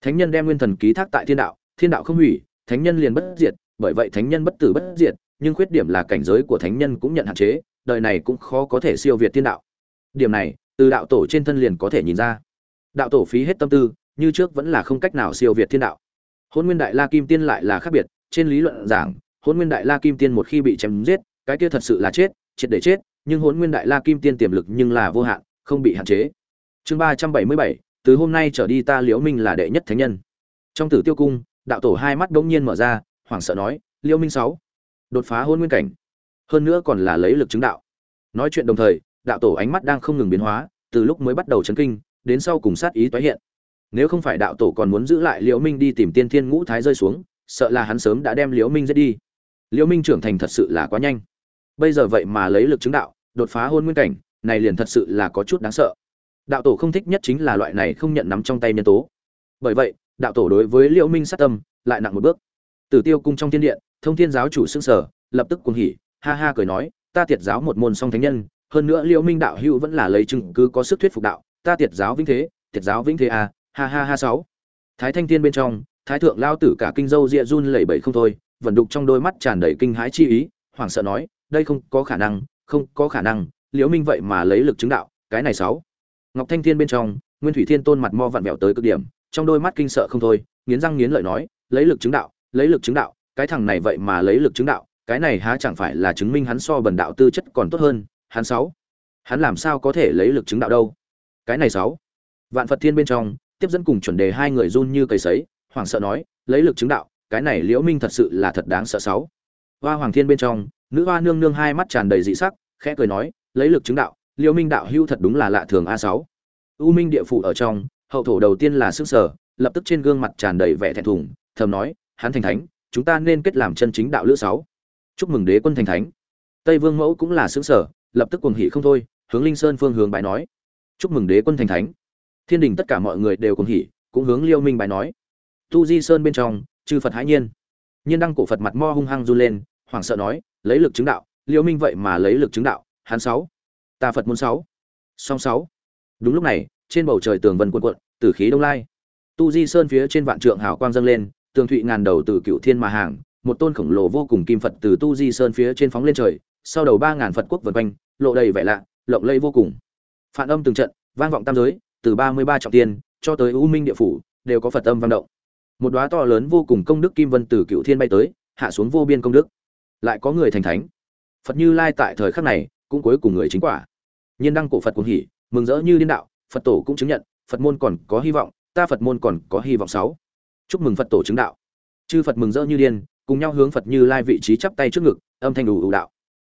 Thánh nhân đem nguyên thần ký thác tại thiên đạo thiên đạo không hủy thánh nhân liền bất diệt, bởi vậy thánh nhân bất tử bất diệt, nhưng khuyết điểm là cảnh giới của thánh nhân cũng nhận hạn chế, đời này cũng khó có thể siêu việt thiên đạo. Điểm này, từ đạo tổ trên thân liền có thể nhìn ra. Đạo tổ phí hết tâm tư, như trước vẫn là không cách nào siêu việt thiên đạo. Hôn nguyên đại la kim tiên lại là khác biệt, trên lý luận giảng, hôn nguyên đại la kim tiên một khi bị chém giết, cái kia thật sự là chết, triệt để chết, nhưng hôn nguyên đại la kim tiên tiềm lực nhưng là vô hạn, không bị hạn chế. Chương ba trăm bảy mươi bảy, từ hôm nay trở đi ta liễu minh là đệ nhất thánh nhân. Trong tử tiêu cung đạo tổ hai mắt bỗng nhiên mở ra, hoảng sợ nói liễu minh sáu, đột phá hôn nguyên cảnh, hơn nữa còn là lấy lực chứng đạo. Nói chuyện đồng thời, đạo tổ ánh mắt đang không ngừng biến hóa, từ lúc mới bắt đầu chấn kinh, đến sau cùng sát ý tái hiện. Nếu không phải đạo tổ còn muốn giữ lại liễu minh đi tìm tiên thiên ngũ thái rơi xuống, sợ là hắn sớm đã đem liễu minh giết đi. Liễu minh trưởng thành thật sự là quá nhanh. Bây giờ vậy mà lấy lực chứng đạo, đột phá hôn nguyên cảnh, này liền thật sự là có chút đáng sợ. Đạo tổ không thích nhất chính là loại này không nhận nắm trong tay nhân tố. Bởi vậy đạo tổ đối với liễu minh sát tâm lại nặng một bước. Tử tiêu cung trong thiên điện, thông thiên giáo chủ sưng sở lập tức cuồng hỉ, ha ha cười nói, ta tiệt giáo một môn song thánh nhân, hơn nữa liễu minh đạo hữu vẫn là lấy chứng cứ có sức thuyết phục đạo, ta tiệt giáo vĩnh thế, tiệt giáo vĩnh thế à ha ha ha sáu. Thái thanh thiên bên trong, thái thượng lao tử cả kinh dâu rịa run lẩy bẩy không thôi vận đục trong đôi mắt tràn đầy kinh hãi chi ý, hoảng sợ nói, đây không có khả năng, không có khả năng, liễu minh vậy mà lấy lực chứng đạo, cái này sáu. Ngọc thanh thiên bên trong, nguyên thủy thiên tôn mặt mo vặn vẹo tới cực điểm trong đôi mắt kinh sợ không thôi, nghiến răng nghiến lợi nói, lấy lực chứng đạo, lấy lực chứng đạo, cái thằng này vậy mà lấy lực chứng đạo, cái này há chẳng phải là chứng minh hắn so bần đạo tư chất còn tốt hơn, hắn sáu, hắn làm sao có thể lấy lực chứng đạo đâu? Cái này sáu, vạn phật thiên bên trong, tiếp dẫn cùng chuẩn đề hai người run như cầy sấy, hoảng sợ nói, lấy lực chứng đạo, cái này liễu minh thật sự là thật đáng sợ sáu. Hoa hoàng thiên bên trong, nữ hoa nương nương hai mắt tràn đầy dị sắc, khẽ cười nói, lấy lực chứng đạo, liễu minh đạo hưu thật đúng là lạ thường a sáu. U minh địa phủ ở trong hậu thổ đầu tiên là sức sở, lập tức trên gương mặt tràn đầy vẻ thẹn thùng, thầm nói hắn thành thánh, chúng ta nên kết làm chân chính đạo lữ sáu. Chúc mừng đế quân thành thánh. Tây vương mẫu cũng là xứng sở, lập tức cuồng hỉ không thôi, hướng linh sơn phương hướng bài nói, chúc mừng đế quân thành thánh. Thiên đình tất cả mọi người đều cuồng hỉ, cũng hướng liêu minh bài nói, tu di sơn bên trong, chư phật hãi nhiên. Nhiên đăng cổ phật mặt mo hung hăng run lên, hoảng sợ nói, lấy lực chứng đạo, liêu minh vậy mà lấy lực chứng đạo, hắn sáu. Ta phật môn sáu. Song sáu. Đúng lúc này trên bầu trời tường vân cuộn cuộn tử khí đông lai. Tu di sơn phía trên vạn trượng hào quang dâng lên, tường thụy ngàn đầu từ cựu thiên mà hàng, một tôn khổng lồ vô cùng kim phật từ tu di sơn phía trên phóng lên trời, sau đầu ba ngàn phật quốc vần quanh, lộ đầy vẻ lạ, lộng lẫy vô cùng. Phản âm từng trận, vang vọng tam giới, từ ba mươi ba trọng tiên cho tới u minh địa phủ, đều có phật âm vang động. Một đóa to lớn vô cùng công đức kim vân từ cựu thiên bay tới, hạ xuống vô biên công đức. Lại có người thành thánh. Phật như lai tại thời khắc này cũng cuối cùng người chính quả. Nhân đăng cổ phật cuồng hỉ, mừng rỡ như điên đạo phật tổ cũng chứng nhận, phật môn còn có hy vọng, ta phật môn còn có hy vọng sáu. Chúc mừng phật tổ chứng đạo. Chư phật mừng rỡ như điên, cùng nhau hướng phật như lai vị trí chắp tay trước ngực, âm thanh đủ ủ đạo.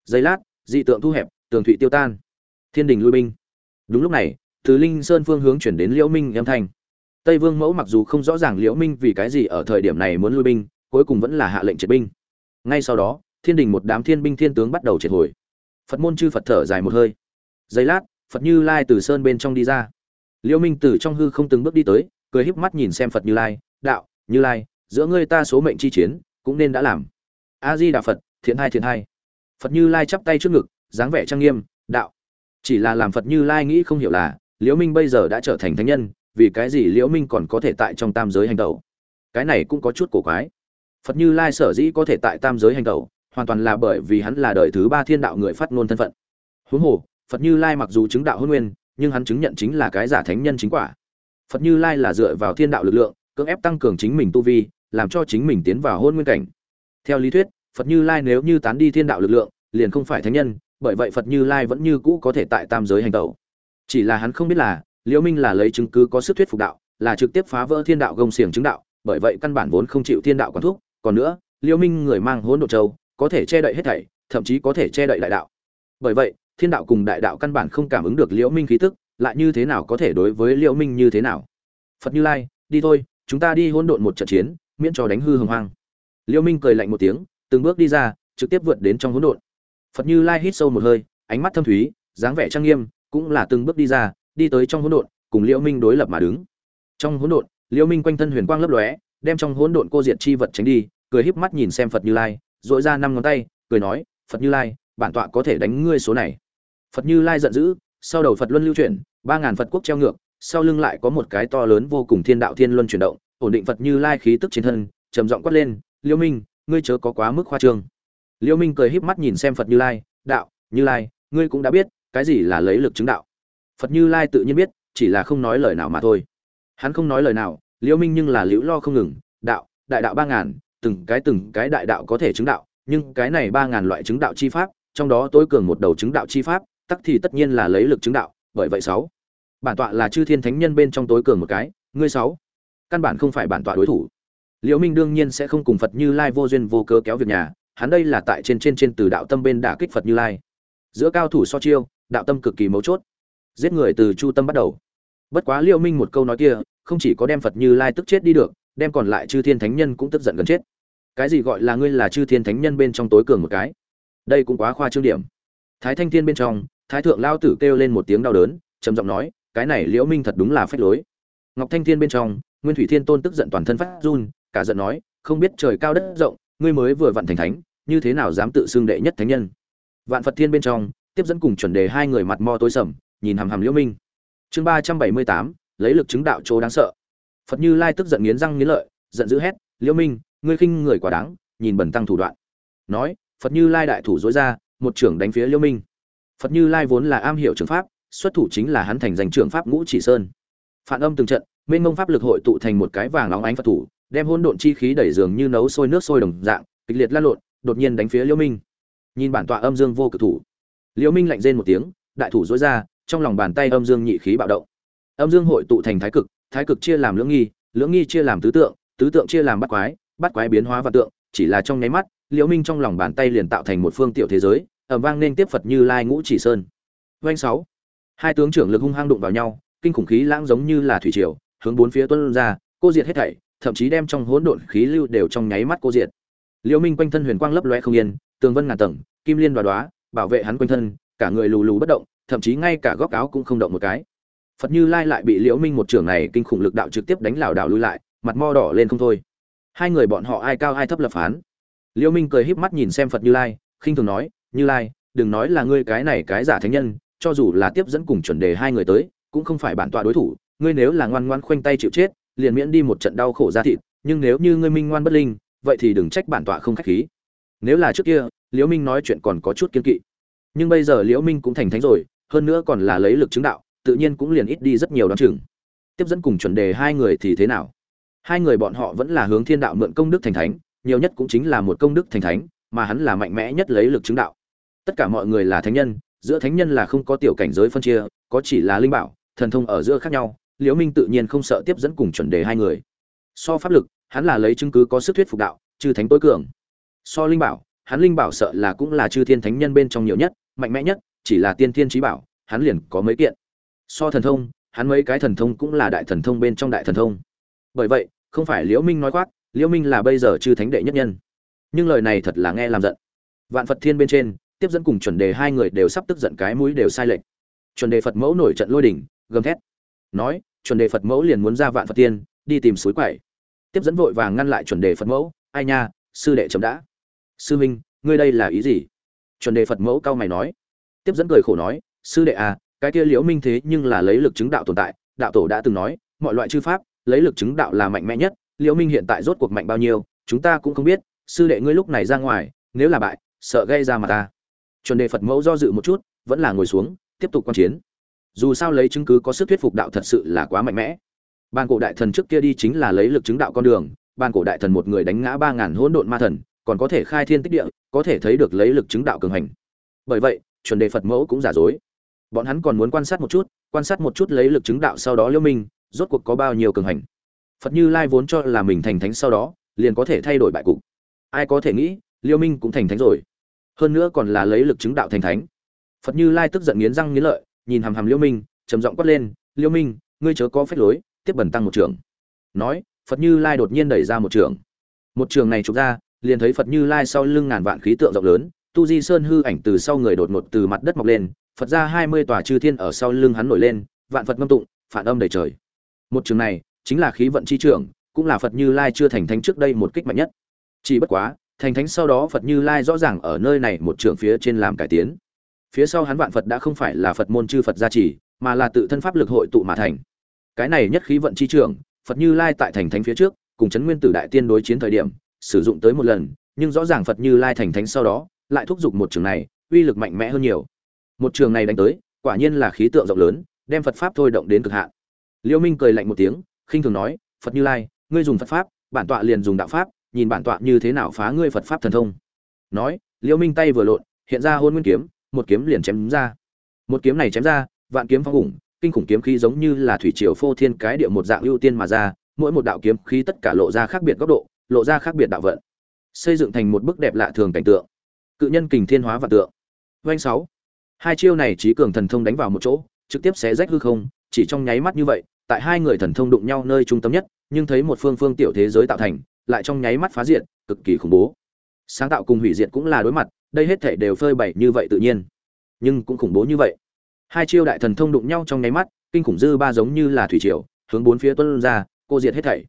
Giây lát, dị tượng thu hẹp, tường thụy tiêu tan. Thiên đình lui binh. Đúng lúc này, từ linh sơn phương hướng chuyển đến liễu minh âm thanh. Tây vương mẫu mặc dù không rõ ràng liễu minh vì cái gì ở thời điểm này muốn lui binh, cuối cùng vẫn là hạ lệnh triệt binh. Ngay sau đó, thiên đình một đám thiên binh thiên tướng bắt đầu triệt hồi. Phật môn chư phật thở dài một hơi. Giây lát phật như lai từ sơn bên trong đi ra. Liễu minh từ trong hư không từng bước đi tới, cười híp mắt nhìn xem phật như lai, đạo, như lai, giữa ngươi ta số mệnh chi chiến, cũng nên đã làm. A di đà phật, thiện hai thiện hai. Phật như lai chắp tay trước ngực, dáng vẻ trang nghiêm, đạo. Chỉ là làm phật như lai nghĩ không hiểu là liễu minh bây giờ đã trở thành thánh nhân, vì cái gì liễu minh còn có thể tại trong tam giới hành tẩu? Cái này cũng có chút cổ quái. Phật như lai sở dĩ có thể tại tam giới hành tẩu, hoàn toàn là bởi vì hắn là đời thứ ba thiên đạo người phát ngôn thân phận. Huống hồ phật như lai mặc dù chứng đạo hôn nguyên, nhưng hắn chứng nhận chính là cái giả thánh nhân chính quả. Phật như lai là dựa vào thiên đạo lực lượng, cưỡng ép tăng cường chính mình tu vi, làm cho chính mình tiến vào hôn nguyên cảnh. Theo lý thuyết, phật như lai nếu như tán đi thiên đạo lực lượng, liền không phải thánh nhân, bởi vậy phật như lai vẫn như cũ có thể tại tam giới hành tẩu. Chỉ là hắn không biết là, liễu minh là lấy chứng cứ có sức thuyết phục đạo, là trực tiếp phá vỡ thiên đạo gông xiềng chứng đạo, bởi vậy căn bản vốn không chịu thiên đạo quản thúc. Còn nữa, liễu minh người mang hỗn độ châu, có thể che đậy hết thảy, thậm chí có thể che đậy đại đạo. Bởi vậy thiên đạo cùng đại đạo căn bản không cảm ứng được liễu minh khí tức, lại như thế nào có thể đối với liễu minh như thế nào? Phật như lai, đi thôi, chúng ta đi hỗn độn một trận chiến, miễn cho đánh hư hồng hoang. Liễu minh cười lạnh một tiếng, từng bước đi ra, trực tiếp vượt đến trong hỗn độn. Phật như lai hít sâu một hơi, ánh mắt thâm thúy, dáng vẻ trang nghiêm, cũng là từng bước đi ra, đi tới trong hỗn độn, cùng liễu minh đối lập mà đứng. Trong hỗn độn, liễu minh quanh thân huyền quang lấp lóe, đem trong hỗn độn cô diệt chi vật tránh đi, cười híp mắt nhìn xem phật như lai dội ra năm ngón tay, cười nói, phật như lai, bản tọa có thể đánh ngươi số này phật như lai giận dữ, sau đầu phật luân lưu chuyển, ba ngàn phật quốc treo ngược, sau lưng lại có một cái to lớn vô cùng thiên đạo thiên luân chuyển động, ổn định phật như lai khí tức trên thân, trầm giọng quát lên liễu minh, ngươi chớ có quá mức khoa trương. Liễu minh cười híp mắt nhìn xem phật như lai, đạo, như lai, ngươi cũng đã biết, cái gì là lấy lực chứng đạo. Phật như lai tự nhiên biết, chỉ là không nói lời nào mà thôi. Hắn không nói lời nào liễu minh nhưng là liễu lo không ngừng, đạo, đại đạo ba ngàn, từng cái từng cái đại đạo có thể chứng đạo, nhưng cái này ba ngàn loại chứng đạo chi pháp, trong đó tối cường một đầu chứng đạo chi pháp tắc thì tất nhiên là lấy lực chứng đạo, bởi vậy sáu. Bản tọa là chư thiên thánh nhân bên trong tối cường một cái, ngươi sáu. Căn bản không phải bản tọa đối thủ. Liễu minh đương nhiên sẽ không cùng phật như lai vô duyên vô cớ kéo việc nhà, hắn đây là tại trên trên trên từ đạo tâm bên đả kích phật như lai. Giữa cao thủ so chiêu, đạo tâm cực kỳ mấu chốt. Giết người từ chu tâm bắt đầu. Bất quá liễu minh một câu nói kia, không chỉ có đem phật như lai tức chết đi được, đem còn lại chư thiên thánh nhân cũng tức giận gần chết. Cái gì gọi là ngươi là chư thiên thánh nhân bên trong tối cường một cái? Đây cũng quá khoa trương điểm. Thái thanh thiên bên trong thái thượng lao tử kêu lên một tiếng đau đớn, trầm giọng nói, cái này liễu minh thật đúng là phách lối. Ngọc thanh thiên bên trong, nguyên thủy thiên tôn tức giận toàn thân phát run, cả giận nói, không biết trời cao đất rộng, ngươi mới vừa vặn thành thánh, như thế nào dám tự xưng đệ nhất thánh nhân? Vạn phật thiên bên trong, tiếp dẫn cùng chuẩn đề hai người mặt mo tối sầm, nhìn hằm hằm liễu minh. Chương ba trăm bảy mươi tám, lấy lực chứng đạo chỗ đáng sợ. Phật như lai tức giận nghiến răng nghiến lợi, giận dữ hét, liễu minh, ngươi khinh người quá đáng, nhìn bẩn tăng thủ đoạn. Nói, phật như lai đại thủ dối ra, một trưởng đánh phía liễu minh phật như lai vốn là am hiểu trường pháp, xuất thủ chính là hắn thành danh Trường pháp ngũ chỉ sơn. Phản âm từng trận mênh mông pháp lực hội tụ thành một cái vàng óng ánh phật thủ, đem hỗn độn chi khí đẩy dường như nấu sôi nước sôi đồng dạng, kịch liệt lan lộn, đột nhiên đánh phía liễu minh. Nhìn bản tọa âm dương vô cực thủ liễu minh lạnh rên một tiếng, đại thủ dối ra, trong lòng bàn tay âm dương nhị khí bạo động. Âm dương hội tụ thành thái cực thái cực chia làm lưỡng nghi lưỡng nghi chia làm tứ tượng tứ tượng chia làm bát quái bát quái biến hóa và tượng, chỉ là trong nháy mắt liễu minh trong lòng bàn tay liền tạo thành một phương tiểu thế giới ầm vang nên tiếp phật như lai ngũ chỉ sơn. Oanh sáu. Hai tướng trưởng lực hung hăng đụng vào nhau, kinh khủng khí lãng giống như là thủy triều, hướng bốn phía tuôn ra, cô diệt hết thảy, thậm chí đem trong hỗn độn khí lưu đều trong nháy mắt cô diệt. Liễu minh quanh thân huyền quang lấp loé không yên, tường vân ngàn tầng, kim liên đoá đoá bảo vệ hắn quanh thân, cả người lù lù bất động, thậm chí ngay cả góc áo cũng không động một cái. Phật như lai lại bị liễu minh một trưởng này kinh khủng lực đạo trực tiếp đánh lảo đảo lùi lại, mặt mo đỏ lên không thôi. Hai người bọn họ ai cao ai thấp lập phán. Liễu minh cười híp mắt nhìn xem phật như lai, khinh thường nói như lai, đừng nói là ngươi cái này cái giả thánh nhân, cho dù là tiếp dẫn cùng chuẩn đề hai người tới, cũng không phải bản tọa đối thủ. Ngươi nếu là ngoan ngoan khoanh tay chịu chết, liền miễn đi một trận đau khổ ra thịt. Nhưng nếu như ngươi minh ngoan bất linh, vậy thì đừng trách bản tọa không khách khí. Nếu là trước kia, liễu minh nói chuyện còn có chút kiên kỵ. Nhưng bây giờ liễu minh cũng thành thánh rồi, hơn nữa còn là lấy lực chứng đạo, tự nhiên cũng liền ít đi rất nhiều đoán chừng. Tiếp dẫn cùng chuẩn đề hai người thì thế nào? Hai người bọn họ vẫn là hướng thiên đạo mượn công đức thành thánh, nhiều nhất cũng chính là một công đức thành thánh, mà hắn là mạnh mẽ nhất lấy lực chứng đạo tất cả mọi người là thánh nhân, giữa thánh nhân là không có tiểu cảnh giới phân chia, có chỉ là linh bảo, thần thông ở giữa khác nhau, liễu minh tự nhiên không sợ tiếp dẫn cùng chuẩn đề hai người. So pháp lực, hắn là lấy chứng cứ có sức thuyết phục đạo, chư thánh tối cường. So linh bảo, hắn linh bảo sợ là cũng là chư thiên thánh nhân bên trong nhiều nhất, mạnh mẽ nhất, chỉ là tiên thiên trí bảo, hắn liền có mấy kiện. So thần thông, hắn mấy cái thần thông cũng là đại thần thông bên trong đại thần thông. Bởi vậy, không phải liễu minh nói khoác, liễu minh là bây giờ chư thánh đệ nhất nhân. Nhưng lời này thật là nghe làm giận. Vạn phật thiên bên trên tiếp dẫn cùng chuẩn đề hai người đều sắp tức giận cái mũi đều sai lệch. Chuẩn đề phật mẫu nổi trận lôi đỉnh gầm thét. Nói, chuẩn đề phật mẫu liền muốn ra vạn phật tiên, đi tìm suối quậy tiếp dẫn vội vàng ngăn lại chuẩn đề phật mẫu, ai nha, sư đệ chấm đã. Sư minh ngươi đây là ý gì? Chuẩn đề phật mẫu cao mày nói. Tiếp dẫn cười khổ nói, sư đệ à cái kia liễu minh thế nhưng là lấy lực chứng đạo tồn tại, đạo tổ đã từng nói, mọi loại chư pháp, lấy lực chứng đạo là mạnh mẽ nhất, liễu minh hiện tại rốt cuộc mạnh bao nhiêu, chúng ta cũng không biết, sư đệ ngươi lúc này ra ngoài, nếu là bại, sợ gây ra mà ta chuẩn đề phật mẫu do dự một chút, vẫn là ngồi xuống, tiếp tục quan chiến. Dù sao lấy chứng cứ có sức thuyết phục đạo thật sự là quá mạnh mẽ. Ban cổ đại thần trước kia đi chính là lấy lực chứng đạo con đường ban cổ đại thần một người đánh ngã ba ngàn hỗn độn ma thần, còn có thể khai thiên tích địa, có thể thấy được lấy lực chứng đạo cường hành. Bởi vậy, chuẩn đề phật mẫu cũng giả dối. Bọn hắn còn muốn quan sát một chút, quan sát một chút lấy lực chứng đạo sau đó liễu minh, rốt cuộc có bao nhiêu cường hành. Phật như lai vốn cho là mình thành thánh sau đó, liền có thể thay đổi bại cục. Ai có thể nghĩ liễu minh cũng thành thánh rồi hơn nữa còn là lấy lực chứng đạo thành thánh. Phật như lai tức giận nghiến răng nghiến lợi, nhìn hàm hàm liễu minh, trầm giọng quát lên liễu minh, ngươi chớ có phép lối, tiếp bẩn tăng một trường. Nói, phật như lai đột nhiên đẩy ra một trường. Một trường này trục ra, liền thấy phật như lai sau lưng ngàn vạn khí tượng rộng lớn, tu di sơn hư ảnh từ sau người đột ngột từ mặt đất mọc lên, phật ra hai mươi tòa chư thiên ở sau lưng hắn nổi lên, vạn phật ngâm tụng, phản âm đầy trời. Một trường này chính là khí vận chi trường, cũng là phật như lai chưa thành thánh trước đây một kích mạnh nhất. Chỉ bất quá thành thánh sau đó phật như lai rõ ràng ở nơi này một trường phía trên làm cải tiến. Phía sau hắn vạn phật đã không phải là phật môn chư phật gia trì, mà là tự thân pháp lực hội tụ mà thành. Cái này nhất khí vận chi trường, phật như lai tại thành thánh phía trước, cùng chấn nguyên tử đại tiên đối chiến thời điểm, sử dụng tới một lần, nhưng rõ ràng phật như lai thành thánh sau đó, lại thúc giục một trường này, uy lực mạnh mẽ hơn nhiều. Một trường này đánh tới, quả nhiên là khí tượng rộng lớn, đem phật pháp thôi động đến cực hạn. Liêu minh cười lạnh một tiếng, khinh thường nói, phật như lai, ngươi dùng phật pháp, bản tọa liền dùng đạo pháp nhìn bản tọa như thế nào phá ngươi phật pháp thần thông. Nói, Liễu minh tay vừa lộn, hiện ra hôn nguyên kiếm, một kiếm liền chém ra. Một kiếm này chém ra, vạn kiếm phong ủng, kinh khủng kiếm khí giống như là thủy triều phô thiên cái địa một dạng ưu tiên mà ra, mỗi một đạo kiếm khí tất cả lộ ra khác biệt góc độ, lộ ra khác biệt đạo vận. Xây dựng thành một bức đẹp lạ thường cảnh tượng. Cự nhân kình thiên hóa và tượng. Doanh sáu. Hai chiêu này trí cường thần thông đánh vào một chỗ, trực tiếp xé rách hư không, chỉ trong nháy mắt như vậy, tại hai người thần thông đụng nhau nơi trung tâm nhất, nhưng thấy một phương phương tiểu thế giới tạo thành lại trong nháy mắt phá diện cực kỳ khủng bố. Sáng tạo cùng hủy diệt cũng là đối mặt, đây hết thể đều phơi bày như vậy tự nhiên. Nhưng cũng khủng bố như vậy. Hai chiêu đại thần thông đụng nhau trong nháy mắt, kinh khủng dư ba giống như là thủy triều, hướng bốn phía tuân ra, cô diệt hết thảy.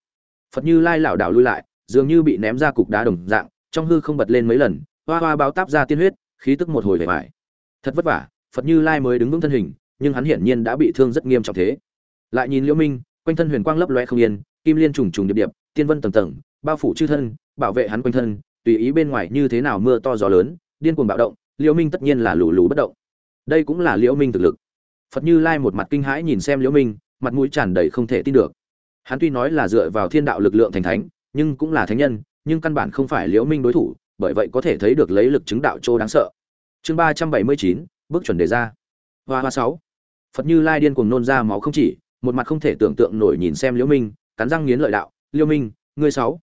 Phật như lai lảo đảo lui lại, dường như bị ném ra cục đá đồng dạng, trong hư không bật lên mấy lần, hoa hoa báo táp ra tiên huyết, khí tức một hồi vẻ vải. Thật vất vả, phật như lai mới đứng vững thân hình, nhưng hắn hiển nhiên đã bị thương rất nghiêm trọng thế. Lại nhìn liễu minh, quanh thân huyền quang lấp loe không yên, kim liên trùng trùng điệp điệp, tiên vân tầng tầng bao phủ chư thân, bảo vệ hắn quanh thân, tùy ý bên ngoài như thế nào mưa to gió lớn, điên cuồng bạo động, liễu minh tất nhiên là lù lù bất động. Đây cũng là liễu minh thực lực. Phật như lai một mặt kinh hãi nhìn xem liễu minh, mặt mũi tràn đầy không thể tin được. Hắn tuy nói là dựa vào thiên đạo lực lượng thành thánh, nhưng cũng là thánh nhân, nhưng căn bản không phải liễu minh đối thủ, bởi vậy có thể thấy được lấy lực chứng đạo châu đáng sợ. Chương ba trăm bảy mươi chín, bước chuẩn đề ra. Hoa hoa sáu. Phật như lai điên cuồng nôn ra máu không chỉ, một mặt không thể tưởng tượng nổi nhìn xem liễu minh, cắn răng nghiến lợi đạo, liễu minh, ngươi sáu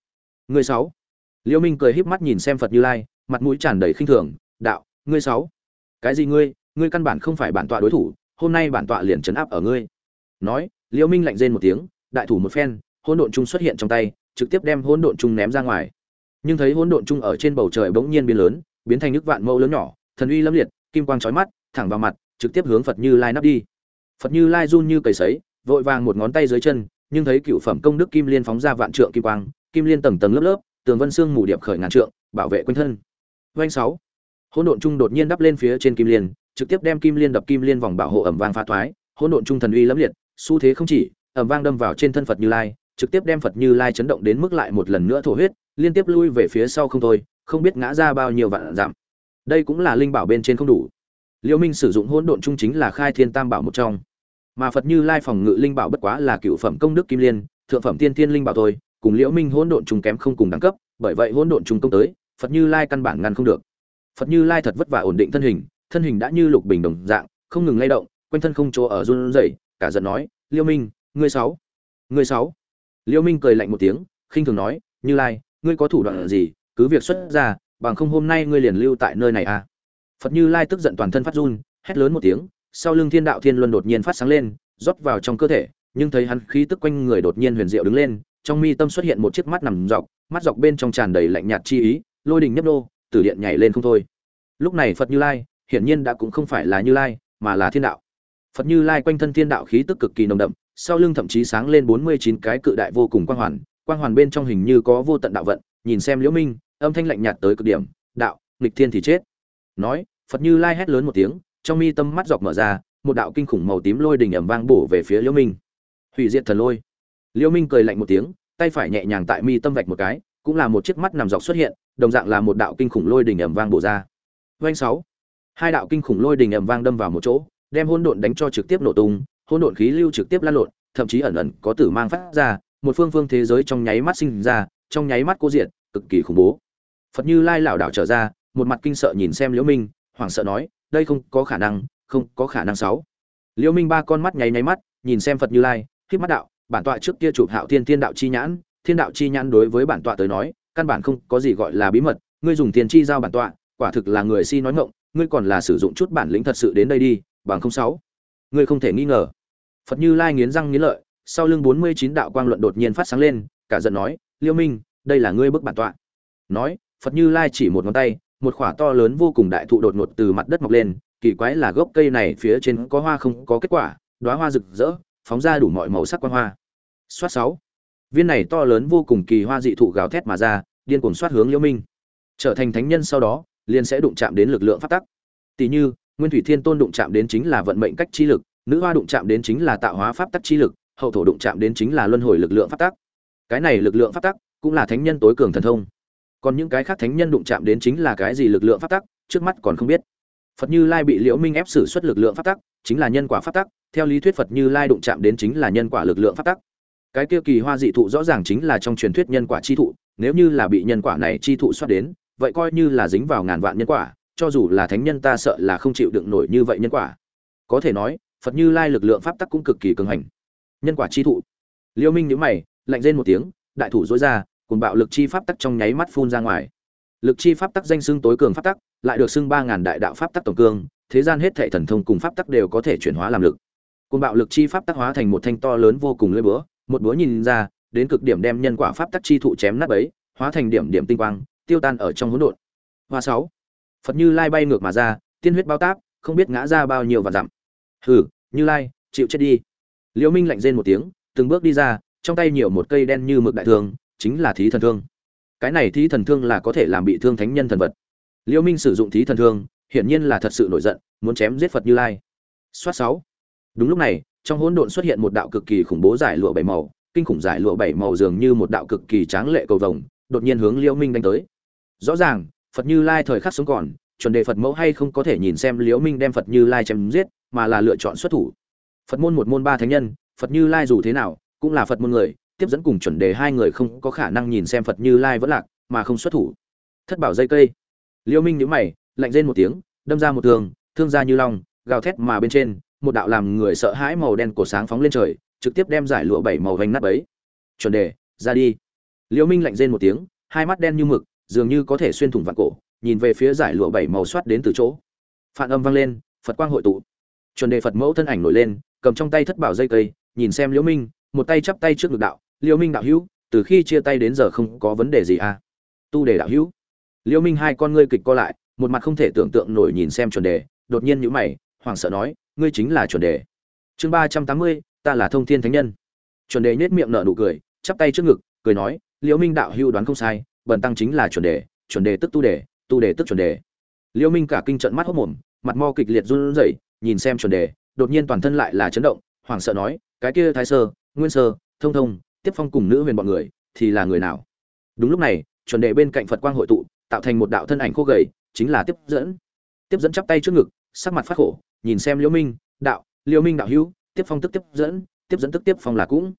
ngươi sáu. Liễu minh cười híp mắt nhìn xem phật như lai, mặt mũi tràn đầy khinh thường, đạo, ngươi sáu. Cái gì ngươi? Ngươi căn bản không phải bản tọa đối thủ, hôm nay bản tọa liền chấn áp ở ngươi. Nói liễu minh lạnh rên một tiếng, đại thủ một phen, hỗn độn trung xuất hiện trong tay, trực tiếp đem hỗn độn trung ném ra ngoài. Nhưng thấy hỗn độn trung ở trên bầu trời bỗng nhiên biến lớn, biến thành nước vạn mẫu lớn nhỏ, thần uy lâm liệt, kim quang chói mắt, thẳng vào mặt, trực tiếp hướng phật như lai nắp đi. Phật như lai run như cầy sấy, vội vàng một ngón tay dưới chân, nhưng thấy cựu phẩm công đức kim liên phóng ra vạn trượng kim quang kim liên tầng tầng lớp lớp, tường vân xương mù điệp khởi ngàn trượng, bảo vệ quanh thân. Vành sáu. Hỗn độn trung đột nhiên đắp lên phía trên kim liên, trực tiếp đem kim liên đập kim liên vòng bảo hộ ẩm vang phá thoái, hỗn độn trung thần uy lẫm liệt, xu thế không chỉ, ẩm vang đâm vào trên thân phật như lai, trực tiếp đem phật như lai chấn động đến mức lại một lần nữa thổ huyết, liên tiếp lui về phía sau không thôi, không biết ngã ra bao nhiêu vạn giảm đây cũng là linh bảo bên trên không đủ. Liễu minh sử dụng hỗn độn trung chính là khai thiên tam bảo một trong. Mà phật như lai phòng ngự linh bảo bất quá là cựu phẩm công đức kim liên, thượng phẩm tiên thiên linh bảo thôi cùng liễu minh hỗn độn trung kém không cùng đẳng cấp, bởi vậy hỗn độn trung công tới, phật như lai căn bản ngăn không được. Phật như lai thật vất vả ổn định thân hình thân hình đã như lục bình đồng dạng, không ngừng lay động, quanh thân không chỗ ở run rẩy, cả giận nói, liễu minh, ngươi sáu ngươi sáu. Liễu minh cười lạnh một tiếng, khinh thường nói, như lai, ngươi có thủ đoạn gì? Cứ việc xuất ra, bằng không hôm nay ngươi liền lưu tại nơi này à? Phật như lai tức giận toàn thân phát run, hét lớn một tiếng, sau lưng thiên đạo thiên luân đột nhiên phát sáng lên, rót vào trong cơ thể, nhưng thấy hắn khí tức quanh người đột nhiên huyền diệu đứng lên trong mi tâm xuất hiện một chiếc mắt nằm dọc, mắt dọc bên trong tràn đầy lạnh nhạt chi ý, lôi đình nhấp nô tử điện nhảy lên không thôi. Lúc này phật như lai, hiển nhiên đã cũng không phải là như lai, mà là thiên đạo. Phật như lai quanh thân thiên đạo khí tức cực kỳ nồng đậm, sau lưng thậm chí sáng lên bốn mươi chín cái cự đại vô cùng quang hoàn quang hoàn bên trong hình như có vô tận đạo vận, nhìn xem liễu minh, âm thanh lạnh nhạt tới cực điểm, đạo, nghịch thiên thì chết. Nói, phật như lai hét lớn một tiếng, trong mi tâm mắt dọc mở ra, một đạo kinh khủng màu tím lôi đình ầm vang bổ về phía liễu minh. Hủy diệt thần lôi. Liêu minh cười lạnh một tiếng, tay phải nhẹ nhàng tại mi tâm vạch một cái, cũng là một chiếc mắt nằm dọc xuất hiện, đồng dạng là một đạo kinh khủng lôi đình ầm vang bổ ra. Doanh sáu. Hai đạo kinh khủng lôi đình ầm vang đâm vào một chỗ, đem hỗn độn đánh cho trực tiếp nổ tung, hỗn độn khí lưu trực tiếp lan lộn, thậm chí ẩn ẩn có tử mang phát ra, một phương phương thế giới trong nháy mắt sinh ra, trong nháy mắt cô diện cực kỳ khủng bố. Phật như lai lảo đảo trở ra, một mặt kinh sợ nhìn xem liễu minh, hoảng sợ nói, đây không có khả năng, không có khả năng sáu. Liễu minh ba con mắt nháy nháy mắt, nhìn xem phật như lai khiếp mắt đạo bản tọa trước kia chụp hạo thiên thiên đạo chi nhãn, thiên đạo chi nhãn đối với bản tọa tới nói, căn bản không có gì gọi là bí mật, ngươi dùng tiền chi giao bản tọa, quả thực là người si nói ngọng, ngươi còn là sử dụng chút bản lĩnh thật sự đến đây đi, bằng không sáu. Ngươi không thể nghi ngờ. Phật như lai nghiến răng nghiến lợi, sau lưng bốn mươi chín đạo quang luận đột nhiên phát sáng lên, cả giận nói, liêu minh, đây là ngươi bức bản tọa. Nói, phật như lai chỉ một ngón tay, một khỏa to lớn vô cùng đại thụ đột ngột từ mặt đất mọc lên, kỳ quái là gốc cây này phía trên có hoa không có kết quả, đóa hoa rực rỡ, phóng ra đủ mọi màu sắc quan hoa xoát sáu. Viên này to lớn vô cùng kỳ hoa dị thụ gào thét mà ra, điên cuồng xoát hướng liễu minh. Trở thành thánh nhân sau đó, liền sẽ đụng chạm đến lực lượng phát tắc. Tỷ như, nguyên thủy thiên tôn đụng chạm đến chính là vận mệnh cách chi lực, nữ hoa đụng chạm đến chính là tạo hóa pháp tắc chi lực, hậu thổ đụng chạm đến chính là luân hồi lực lượng pháp tắc. Cái này lực lượng pháp tắc cũng là thánh nhân tối cường thần thông. Còn những cái khác thánh nhân đụng chạm đến chính là cái gì lực lượng pháp tắc, trước mắt còn không biết. Phật như lai bị liễu minh ép xử xuất lực lượng pháp tắc, chính là nhân quả pháp tắc, theo lý thuyết phật như lai đụng chạm đến chính là nhân quả lực lượng pháp tắc cái kia kỳ hoa dị thụ rõ ràng chính là trong truyền thuyết nhân quả chi thụ, nếu như là bị nhân quả này chi thụ xoát đến, vậy coi như là dính vào ngàn vạn nhân quả, cho dù là thánh nhân ta sợ là không chịu đựng nổi như vậy nhân quả. Có thể nói, phật như lai lực lượng pháp tắc cũng cực kỳ cường hành. Nhân quả chi thụ. Liêu minh nhíu mày, lạnh rên một tiếng, đại thủ dối ra cùng bạo lực chi pháp tắc trong nháy mắt phun ra ngoài. Lực chi pháp tắc danh xưng tối cường pháp tắc, lại được xưng ba ngàn đại đạo pháp tắc tổng cương, thế gian hết thệ thần thông cùng pháp tắc đều có thể chuyển hóa làm lực. Cùng bạo lực chi pháp tắc hóa thành một thanh to lớn vô cùng lưỡi búa một búa nhìn ra, đến cực điểm đem nhân quả pháp tắc chi thụ chém nát ấy hóa thành điểm điểm tinh quang, tiêu tan ở trong hỗn độn. Hoa sáu. Phật như lai bay ngược mà ra, tiên huyết bao táp, không biết ngã ra bao nhiêu và dặm. Hừ, như lai, chịu chết đi. Liễu minh lạnh rên một tiếng, từng bước đi ra, trong tay nhiều một cây đen như mực đại thương, chính là thí thần thương. Cái này thí thần thương là có thể làm bị thương thánh nhân thần vật. Liễu minh sử dụng thí thần thương, hiển nhiên là thật sự nổi giận, muốn chém giết phật như lai. Xoát sáu. Đúng lúc này trong hỗn độn xuất hiện một đạo cực kỳ khủng bố giải lụa bảy màu, kinh khủng giải lụa bảy màu dường như một đạo cực kỳ tráng lệ cầu vồng, đột nhiên hướng liễu minh đánh tới. Rõ ràng, phật như lai thời khắc sống còn, chuẩn đề phật mẫu hay không có thể nhìn xem liễu minh đem phật như lai chém giết, mà là lựa chọn xuất thủ. Phật môn một môn ba thánh nhân, phật như lai dù thế nào, cũng là phật môn người, tiếp dẫn cùng chuẩn đề hai người không có khả năng nhìn xem phật như lai vẫn lạc, mà không xuất thủ. Thất bảo dây cây. Liễu minh nhíu mày, lạnh rên một tiếng, đâm ra một thương thương ra như long, gào thét mà bên trên một đạo làm người sợ hãi màu đen cổ sáng phóng lên trời, trực tiếp đem giải lụa bảy màu vành nát bấy. Chuẩn đề, ra đi. Liễu minh lạnh rên một tiếng, hai mắt đen như mực, dường như có thể xuyên thủng vạn cổ, nhìn về phía giải lụa bảy màu xoát đến từ chỗ. Phản âm vang lên, phật quang hội tụ. Chuẩn đề phật mẫu thân ảnh nổi lên, cầm trong tay thất bảo dây cây, nhìn xem liễu minh, một tay chắp tay trước ngực đạo, liễu minh đạo hữu, từ khi chia tay đến giờ không có vấn đề gì à? Tu đề đạo hữu. Liễu minh hai con ngươi kịch co lại, một mặt không thể tưởng tượng nổi nhìn xem chuẩn đề, đột nhiên nhíu mày, hoảng sợ nói ngươi chính là chuẩn đề. Chương ba trăm tám mươi, ta là thông thiên thánh nhân. Chuẩn đề nhếch miệng nở nụ cười, chắp tay trước ngực, cười nói, liễu minh đạo hưu đoán không sai, bần tăng chính là chuẩn đề chuẩn đề tức tu đề tu đề tức chuẩn đề. Liễu minh cả kinh trận mắt hốc mồm, mặt mo kịch liệt run rẩy, nhìn xem chuẩn đề, đột nhiên toàn thân lại là chấn động, hoảng sợ nói, cái kia thái sơ, nguyên sơ, thông thông, tiếp phong cùng nữ huyền bọn người, thì là người nào? Đúng lúc này, chuẩn đề bên cạnh phật quang hội tụ, tạo thành một đạo thân ảnh khô gầy, chính là tiếp dẫn. Tiếp dẫn chắp tay trước ngực sắc mặt phát khổ, nhìn xem liễu minh, đạo, liễu minh đạo hữu, tiếp phong tức tiếp dẫn tiếp dẫn tức tiếp phong là cũng.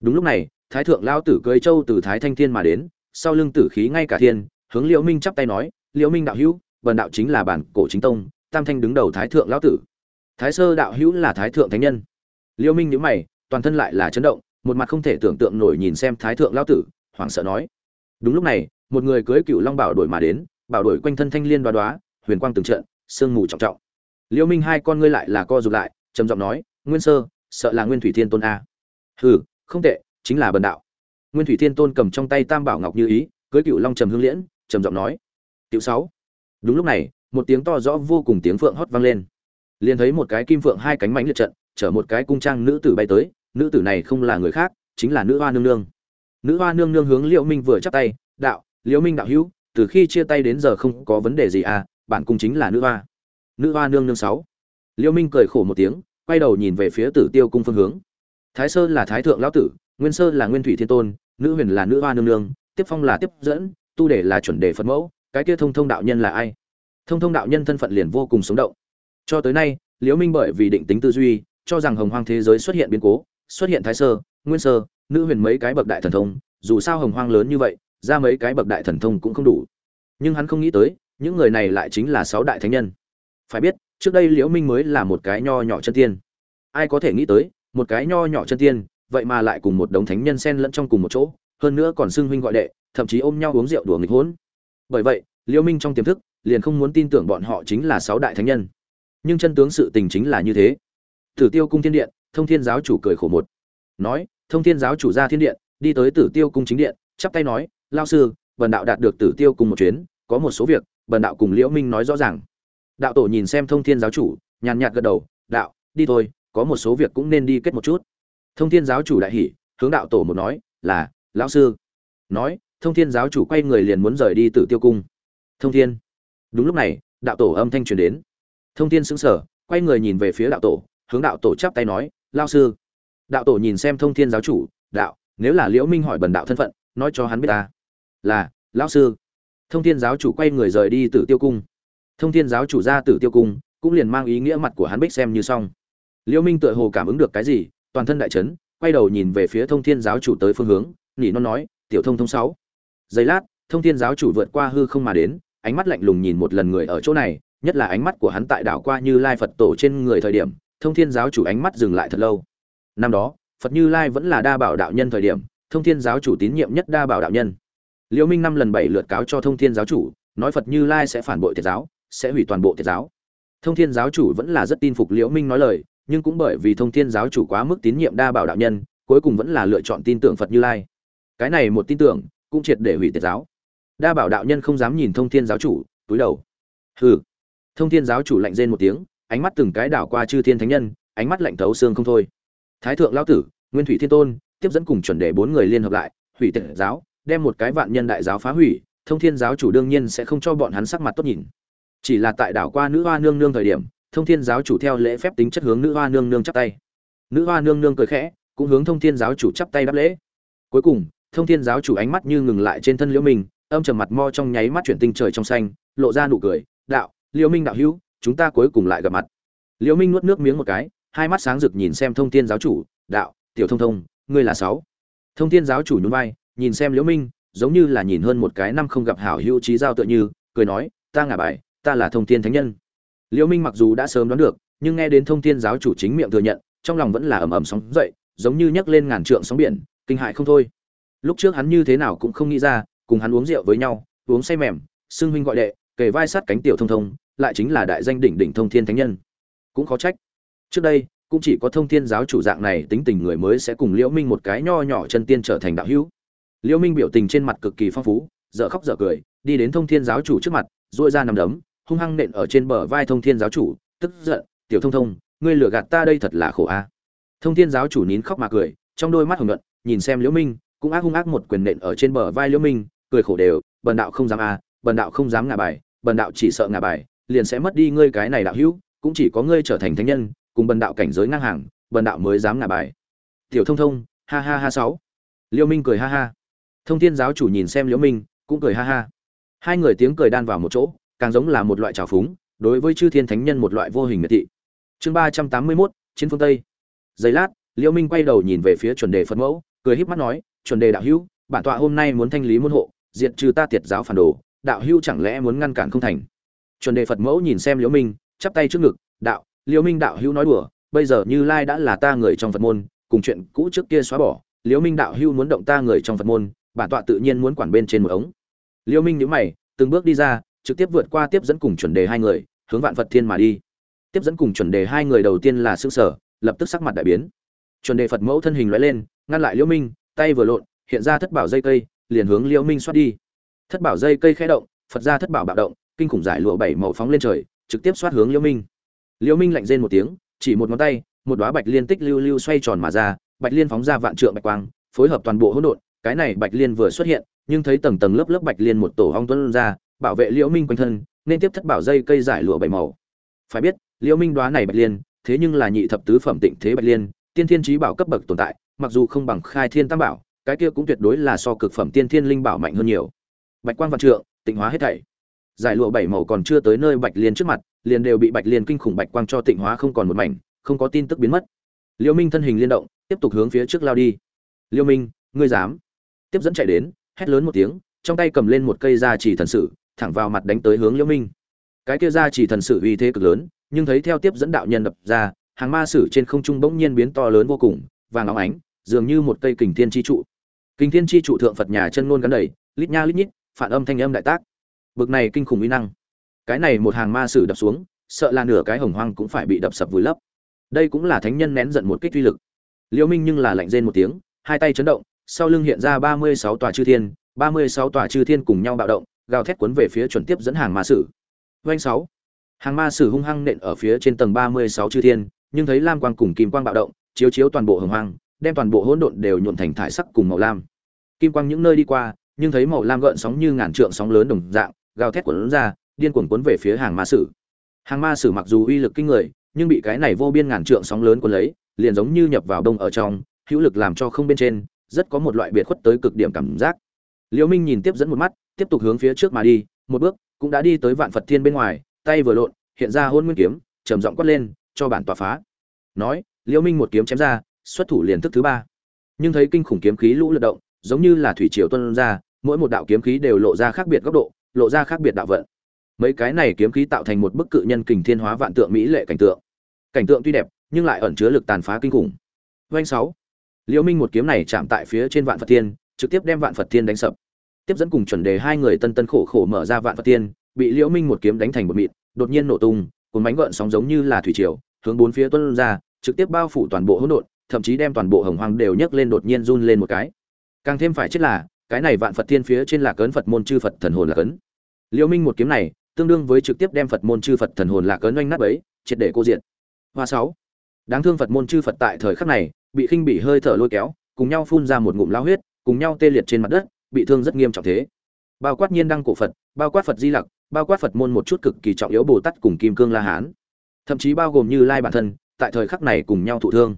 Đúng lúc này, thái thượng lao tử cưới châu từ thái thanh thiên mà đến, sau lưng tử khí ngay cả thiên, hướng liễu minh chắp tay nói, liễu minh đạo hữu vần đạo chính là bản cổ chính tông, tam thanh đứng đầu thái thượng lão tử. Thái sơ đạo hữu là thái thượng thánh nhân. Liễu minh nhíu mày, toàn thân lại là chấn động, một mặt không thể tưởng tượng nổi nhìn xem thái thượng lão tử, hoảng sợ nói. Đúng lúc này, một người cưới cựu long bảo đổi mà đến, bảo đổi quanh thân thanh liên đoá đoá, huyền quang từng trận, sương mù trọng trọng liễu minh hai con ngươi lại là co rụt lại, trầm giọng nói, nguyên sơ, sợ là nguyên thủy thiên tôn a. Hừ, không tệ, chính là bần đạo. Nguyên thủy thiên tôn cầm trong tay tam bảo ngọc như ý, cưới cựu long trầm hương liễn, trầm giọng nói, tiểu sáu. Đúng lúc này, một tiếng to rõ vô cùng tiếng phượng hót vang lên. Liền thấy một cái kim phượng hai cánh mánh liệt trận, chở một cái cung trang nữ tử bay tới, nữ tử này không là người khác, chính là nữ hoa nương nương. Nữ hoa nương nương hướng liễu minh vừa chắp tay, đạo, liễu minh đạo hữu, từ khi chia tay đến giờ không có vấn đề gì à bản cung chính là nữ hoa nữ hoa nương nương sáu. Liêu minh cười khổ một tiếng, quay đầu nhìn về phía tử tiêu cung phương hướng. Thái sơ là thái thượng lão tử, nguyên sơ là nguyên thủy thiên tôn, nữ huyền là nữ hoa nương nương, tiếp phong là tiếp dẫn, tu để là chuẩn đề phật mẫu, cái kia thông thông đạo nhân là ai? Thông thông đạo nhân thân phận liền vô cùng sống động. Cho tới nay liễu minh bởi vì định tính tư duy, cho rằng hồng hoang thế giới xuất hiện biến cố, xuất hiện thái sơ, nguyên sơ, nữ huyền mấy cái bậc đại thần thông, dù sao hồng hoang lớn như vậy, ra mấy cái bậc đại thần thông cũng không đủ. Nhưng hắn không nghĩ tới, những người này lại chính là sáu đại thánh nhân phải biết, trước đây liễu minh mới là một cái nho nhỏ chân tiên. Ai có thể nghĩ tới, một cái nho nhỏ chân tiên, vậy mà lại cùng một đống thánh nhân xen lẫn trong cùng một chỗ, hơn nữa còn xưng huynh gọi đệ, thậm chí ôm nhau uống rượu đùa nghịch hỗn bởi vậy, liễu minh trong tiềm thức, liền không muốn tin tưởng bọn họ chính là sáu đại thánh nhân. Nhưng chân tướng sự tình chính là như thế. Tử tiêu cung thiên điện, thông thiên giáo chủ cười khổ một. Nói, thông thiên giáo chủ ra thiên điện, đi tới tử tiêu cung chính điện, chắp tay nói, lao sư, bần đạo đạt được tử tiêu cung một chuyến, có một số việc, bần đạo cùng liễu minh nói rõ ràng đạo tổ nhìn xem thông thiên giáo chủ, nhàn nhạt gật đầu, đạo, đi thôi, có một số việc cũng nên đi kết một chút. Thông thiên giáo chủ đại hỉ, hướng đạo tổ một nói, là, lão sư. Nói, thông thiên giáo chủ quay người liền muốn rời đi từ tiêu cung. Thông thiên. Đúng lúc này, đạo tổ âm thanh truyền đến. Thông thiên sững sờ, quay người nhìn về phía đạo tổ, hướng đạo tổ chắp tay nói lao sư. Đạo tổ nhìn xem thông thiên giáo chủ, đạo, nếu là liễu minh hỏi bần đạo thân phận, nói cho hắn biết ta. Là, lão sư. Thông thiên giáo chủ quay người rời đi từ tiêu cung thông thiên giáo chủ ra tử tiêu cung, cũng liền mang ý nghĩa mặt của hắn bích xem như xong. Liễu minh tựa hồ cảm ứng được cái gì, toàn thân đại chấn, quay đầu nhìn về phía thông thiên giáo chủ tới phương hướng, nỉ non nói, tiểu thông thông sáu. Giây lát, thông thiên giáo chủ vượt qua hư không mà đến, ánh mắt lạnh lùng nhìn một lần người ở chỗ này, nhất là ánh mắt của hắn tại đảo qua như lai phật tổ trên người thời điểm, thông thiên giáo chủ ánh mắt dừng lại thật lâu. Năm đó, phật như lai vẫn là đa bảo đạo nhân thời điểm, thông thiên giáo chủ tín nhiệm nhất đa bảo đạo nhân. Liễu minh năm lần bảy lượt cáo cho thông thiên giáo chủ, nói phật như lai sẽ phản bội thiệt giáo sẽ hủy toàn bộ thiệt giáo. Thông thiên giáo chủ vẫn là rất tin phục liễu minh nói lời, nhưng cũng bởi vì thông thiên giáo chủ quá mức tín nhiệm đa bảo đạo nhân, cuối cùng vẫn là lựa chọn tin tưởng phật như lai. Cái này một tin tưởng, cũng triệt để hủy tiệt giáo. Đa bảo đạo nhân không dám nhìn thông thiên giáo chủ, túi đầu. Hừ. Thông thiên giáo chủ lạnh rên một tiếng, ánh mắt từng cái đảo qua chư thiên thánh nhân, ánh mắt lạnh thấu xương không thôi. Thái thượng lão tử, nguyên thủy thiên tôn, tiếp dẫn cùng chuẩn đề bốn người liên hợp lại, hủy tiệt giáo, đem một cái vạn nhân đại giáo phá hủy, thông thiên giáo chủ đương nhiên sẽ không cho bọn hắn sắc mặt tốt nhìn chỉ là tại đảo qua nữ hoa nương nương thời điểm, thông thiên giáo chủ theo lễ phép tính chất hướng nữ hoa nương nương chắp tay. Nữ hoa nương nương cười khẽ, cũng hướng thông thiên giáo chủ chắp tay đáp lễ. Cuối cùng, thông thiên giáo chủ ánh mắt như ngừng lại trên thân liễu minh, âm trầm mặt mo trong nháy mắt chuyển tinh trời trong xanh, lộ ra nụ cười, đạo, liễu minh đạo hữu, chúng ta cuối cùng lại gặp mặt. Liễu minh nuốt nước miếng một cái, hai mắt sáng rực nhìn xem thông thiên giáo chủ, đạo, tiểu thông thông, ngươi là sáu. Thông thiên giáo chủ nhún vai, nhìn xem liễu minh, giống như là nhìn hơn một cái năm không gặp hảo hữu trí giao tựa như, cười nói, ta ngả bài ta là thông thiên thánh nhân. Liễu minh mặc dù đã sớm đoán được, nhưng nghe đến thông thiên giáo chủ chính miệng thừa nhận, trong lòng vẫn là ầm ầm sóng dậy, giống như nhấc lên ngàn trượng sóng biển, kinh hại không thôi. Lúc trước hắn như thế nào cũng không nghĩ ra, cùng hắn uống rượu với nhau, uống say mềm, xưng huynh gọi đệ, kề vai sát cánh tiểu thông thông, lại chính là đại danh đỉnh đỉnh thông thiên thánh nhân. Cũng khó trách. Trước đây, cũng chỉ có thông thiên giáo chủ dạng này tính tình người mới sẽ cùng liễu minh một cái nho nhỏ chân tiên trở thành đạo hữu. Liễu minh biểu tình trên mặt cực kỳ phong phú, dở khóc dở cười, đi đến thông thiên giáo chủ trước mặt, duỗi ra nằm đấm hung hăng nện ở trên bờ vai thông thiên giáo chủ, tức giận, tiểu thông thông, ngươi lừa gạt ta đây thật là khổ a. Thông thiên giáo chủ nín khóc mà cười, trong đôi mắt hồng nhuận, nhìn xem liễu minh, cũng ác hung ác một quyền nện ở trên bờ vai liễu minh, cười khổ đều, bần đạo không dám a, bần đạo không dám ngả bài, bần đạo chỉ sợ ngả bài, liền sẽ mất đi ngươi cái này đạo hữu, cũng chỉ có ngươi trở thành thánh nhân, cùng bần đạo cảnh giới ngang hàng, bần đạo mới dám ngả bài. Tiểu thông thông, ha ha ha sáu. Liễu minh cười ha ha. Thông thiên giáo chủ nhìn xem liễu minh, cũng cười ha ha. Hai người tiếng cười đan vào một chỗ càng giống là một loại trào phúng, đối với chư thiên thánh nhân một loại vô hình miệt thị. Chương ba trăm tám mươi mốt, chiến phương tây. Giây lát, liễu minh quay đầu nhìn về phía chuẩn đề phật mẫu, cười híp mắt nói, chuẩn đề đạo hữu, bản tọa hôm nay muốn thanh lý môn hộ, diệt trừ ta tiệt giáo phản đồ, đạo hữu chẳng lẽ muốn ngăn cản không thành? Chuẩn đề phật mẫu nhìn xem liễu minh, chắp tay trước ngực, đạo, liễu minh đạo hữu nói đùa, bây giờ như lai đã là ta người trong phật môn, cùng chuyện cũ trước kia xóa bỏ, liễu minh đạo hữu muốn động ta người trong phật môn, bản tọa tự nhiên muốn quản bên trên một ống. Liễu minh nhíu mày, từng bước đi ra trực tiếp vượt qua tiếp dẫn cùng chuẩn đề hai người, hướng vạn phật thiên mà đi. Tiếp dẫn cùng chuẩn đề hai người đầu tiên là xương sở, lập tức sắc mặt đại biến. Chuẩn đề phật mẫu thân hình loại lên, ngăn lại liễu minh, tay vừa lộn, hiện ra thất bảo dây cây, liền hướng liễu minh xoát đi. Thất bảo dây cây khẽ động, phật ra thất bảo bạo động, kinh khủng giải lụa bảy màu phóng lên trời, trực tiếp xoát hướng liễu minh. Liễu minh lạnh rên một tiếng, chỉ một ngón tay, một đóa bạch liên tích lưu lưu xoay tròn mà ra, bạch liên phóng ra vạn trượng bạch quang, phối hợp toàn bộ hỗn độn. Cái này bạch liên vừa xuất hiện, nhưng thấy tầng tầng lớp lớp bạch liên một tổ ong tuấn ra bảo vệ liễu minh quanh thân, nên tiếp thất bảo dây cây giải lụa bảy màu. Phải biết, liễu minh đoá này bạch liên, thế nhưng là nhị thập tứ phẩm tịnh thế bạch liên, tiên thiên trí bảo cấp bậc tồn tại, mặc dù không bằng khai thiên tam bảo, cái kia cũng tuyệt đối là so cực phẩm tiên thiên linh bảo mạnh hơn nhiều. Bạch quang vạn trượng, tịnh hóa hết thảy. Giải lụa bảy màu còn chưa tới nơi bạch liên trước mặt, liền đều bị bạch liên kinh khủng bạch quang cho tịnh hóa không còn một mảnh, không có tin tức biến mất. Liễu minh thân hình liên động, tiếp tục hướng phía trước lao đi. Liễu minh, ngươi dám? Tiếp dẫn chạy đến, hét lớn một tiếng, trong tay cầm lên một cây gia trì thần sử thẳng vào mặt đánh tới hướng liễu minh. Cái kia ra chỉ thần sử uy thế cực lớn, nhưng thấy theo tiếp dẫn đạo nhân đập ra, hàng ma sử trên không trung bỗng nhiên biến to lớn vô cùng, vàng óng ánh, dường như một cây kình thiên chi trụ. Kình thiên chi trụ thượng phật nhà chân ngôn gắn đầy, lít nha lít nhít, phản âm thanh âm đại tác. Bực này kinh khủng uy năng. Cái này một hàng ma sử đập xuống, sợ là nửa cái hồng hoang cũng phải bị đập sập vùi lấp. Đây cũng là thánh nhân nén giận một kích uy lực. Liễu minh nhưng là lạnh rên một tiếng, hai tay chấn động, sau lưng hiện ra ba mươi sáu tòa chư thiên, ba mươi sáu tòa chư thiên cùng nhau bạo động gào thét cuốn về phía chuẩn tiếp dẫn hàng ma sử. Doanh sáu. Hàng ma sử hung hăng nện ở phía trên tầng ba mươi sáu chư thiên, nhưng thấy lam quang cùng kim quang bạo động, chiếu chiếu toàn bộ hồng hoang, đem toàn bộ hỗn độn đều nhuộn thành thải sắc cùng màu lam. Kim quang những nơi đi qua, nhưng thấy màu lam gợn sóng như ngàn trượng sóng lớn đồng dạng, gào thét cuốn ra, điên cuồng cuốn về phía hàng ma sử. Hàng ma sử mặc dù uy lực kinh người, nhưng bị cái này vô biên ngàn trượng sóng lớn cuốn lấy, liền giống như nhập vào đông ở trong, hữu lực làm cho không bên trên, rất có một loại biệt khuất tới cực điểm cảm giác. Liễu minh nhìn tiếp dẫn một mắt tiếp tục hướng phía trước mà đi, một bước cũng đã đi tới vạn phật thiên bên ngoài, tay vừa lộn, hiện ra hôn nguyên kiếm, trầm giọng quát lên, cho bản tỏa phá. Nói liễu minh một kiếm chém ra, xuất thủ liền thức thứ ba. Nhưng thấy kinh khủng kiếm khí lũ lượt động, giống như là thủy triều tuôn ra, mỗi một đạo kiếm khí đều lộ ra khác biệt góc độ, lộ ra khác biệt đạo vận. Mấy cái này kiếm khí tạo thành một bức cự nhân kình thiên hóa vạn tượng mỹ lệ cảnh tượng. Cảnh tượng tuy đẹp, nhưng lại ẩn chứa lực tàn phá kinh khủng. Doanh sáu. Liễu minh một kiếm này chạm tại phía trên vạn phật thiên, trực tiếp đem vạn phật thiên đánh sập tiếp dẫn cùng chuẩn đề hai người tân tân khổ khổ mở ra vạn phật tiên, bị liễu minh một kiếm đánh thành một mịn, đột nhiên nổ tung, cuốn bánh gợn sóng giống như là thủy triều, hướng bốn phía tuôn ra, trực tiếp bao phủ toàn bộ hỗn độn, thậm chí đem toàn bộ hồng hoang đều nhấc lên đột nhiên run lên một cái. Càng thêm phải chết là, cái này vạn phật tiên phía trên là cấn phật môn chư phật thần hồn là cấn. Liễu minh một kiếm này, tương đương với trực tiếp đem phật môn chư phật thần hồn là cấn oanh nát ấy triệt để cô diện hoa sáu. Đáng thương phật môn chư phật tại thời khắc này, bị khinh bị hơi thở lôi kéo, cùng nhau phun ra một ngụm lao huyết, cùng nhau tê liệt trên mặt đất bị thương rất nghiêm trọng thế. Bao quát nhiên đăng cổ phật, bao quát phật di lặc, bao quát phật môn một chút cực kỳ trọng yếu bồ tát cùng kim cương la hán. Thậm chí bao gồm như lai bản thân, tại thời khắc này cùng nhau thụ thương.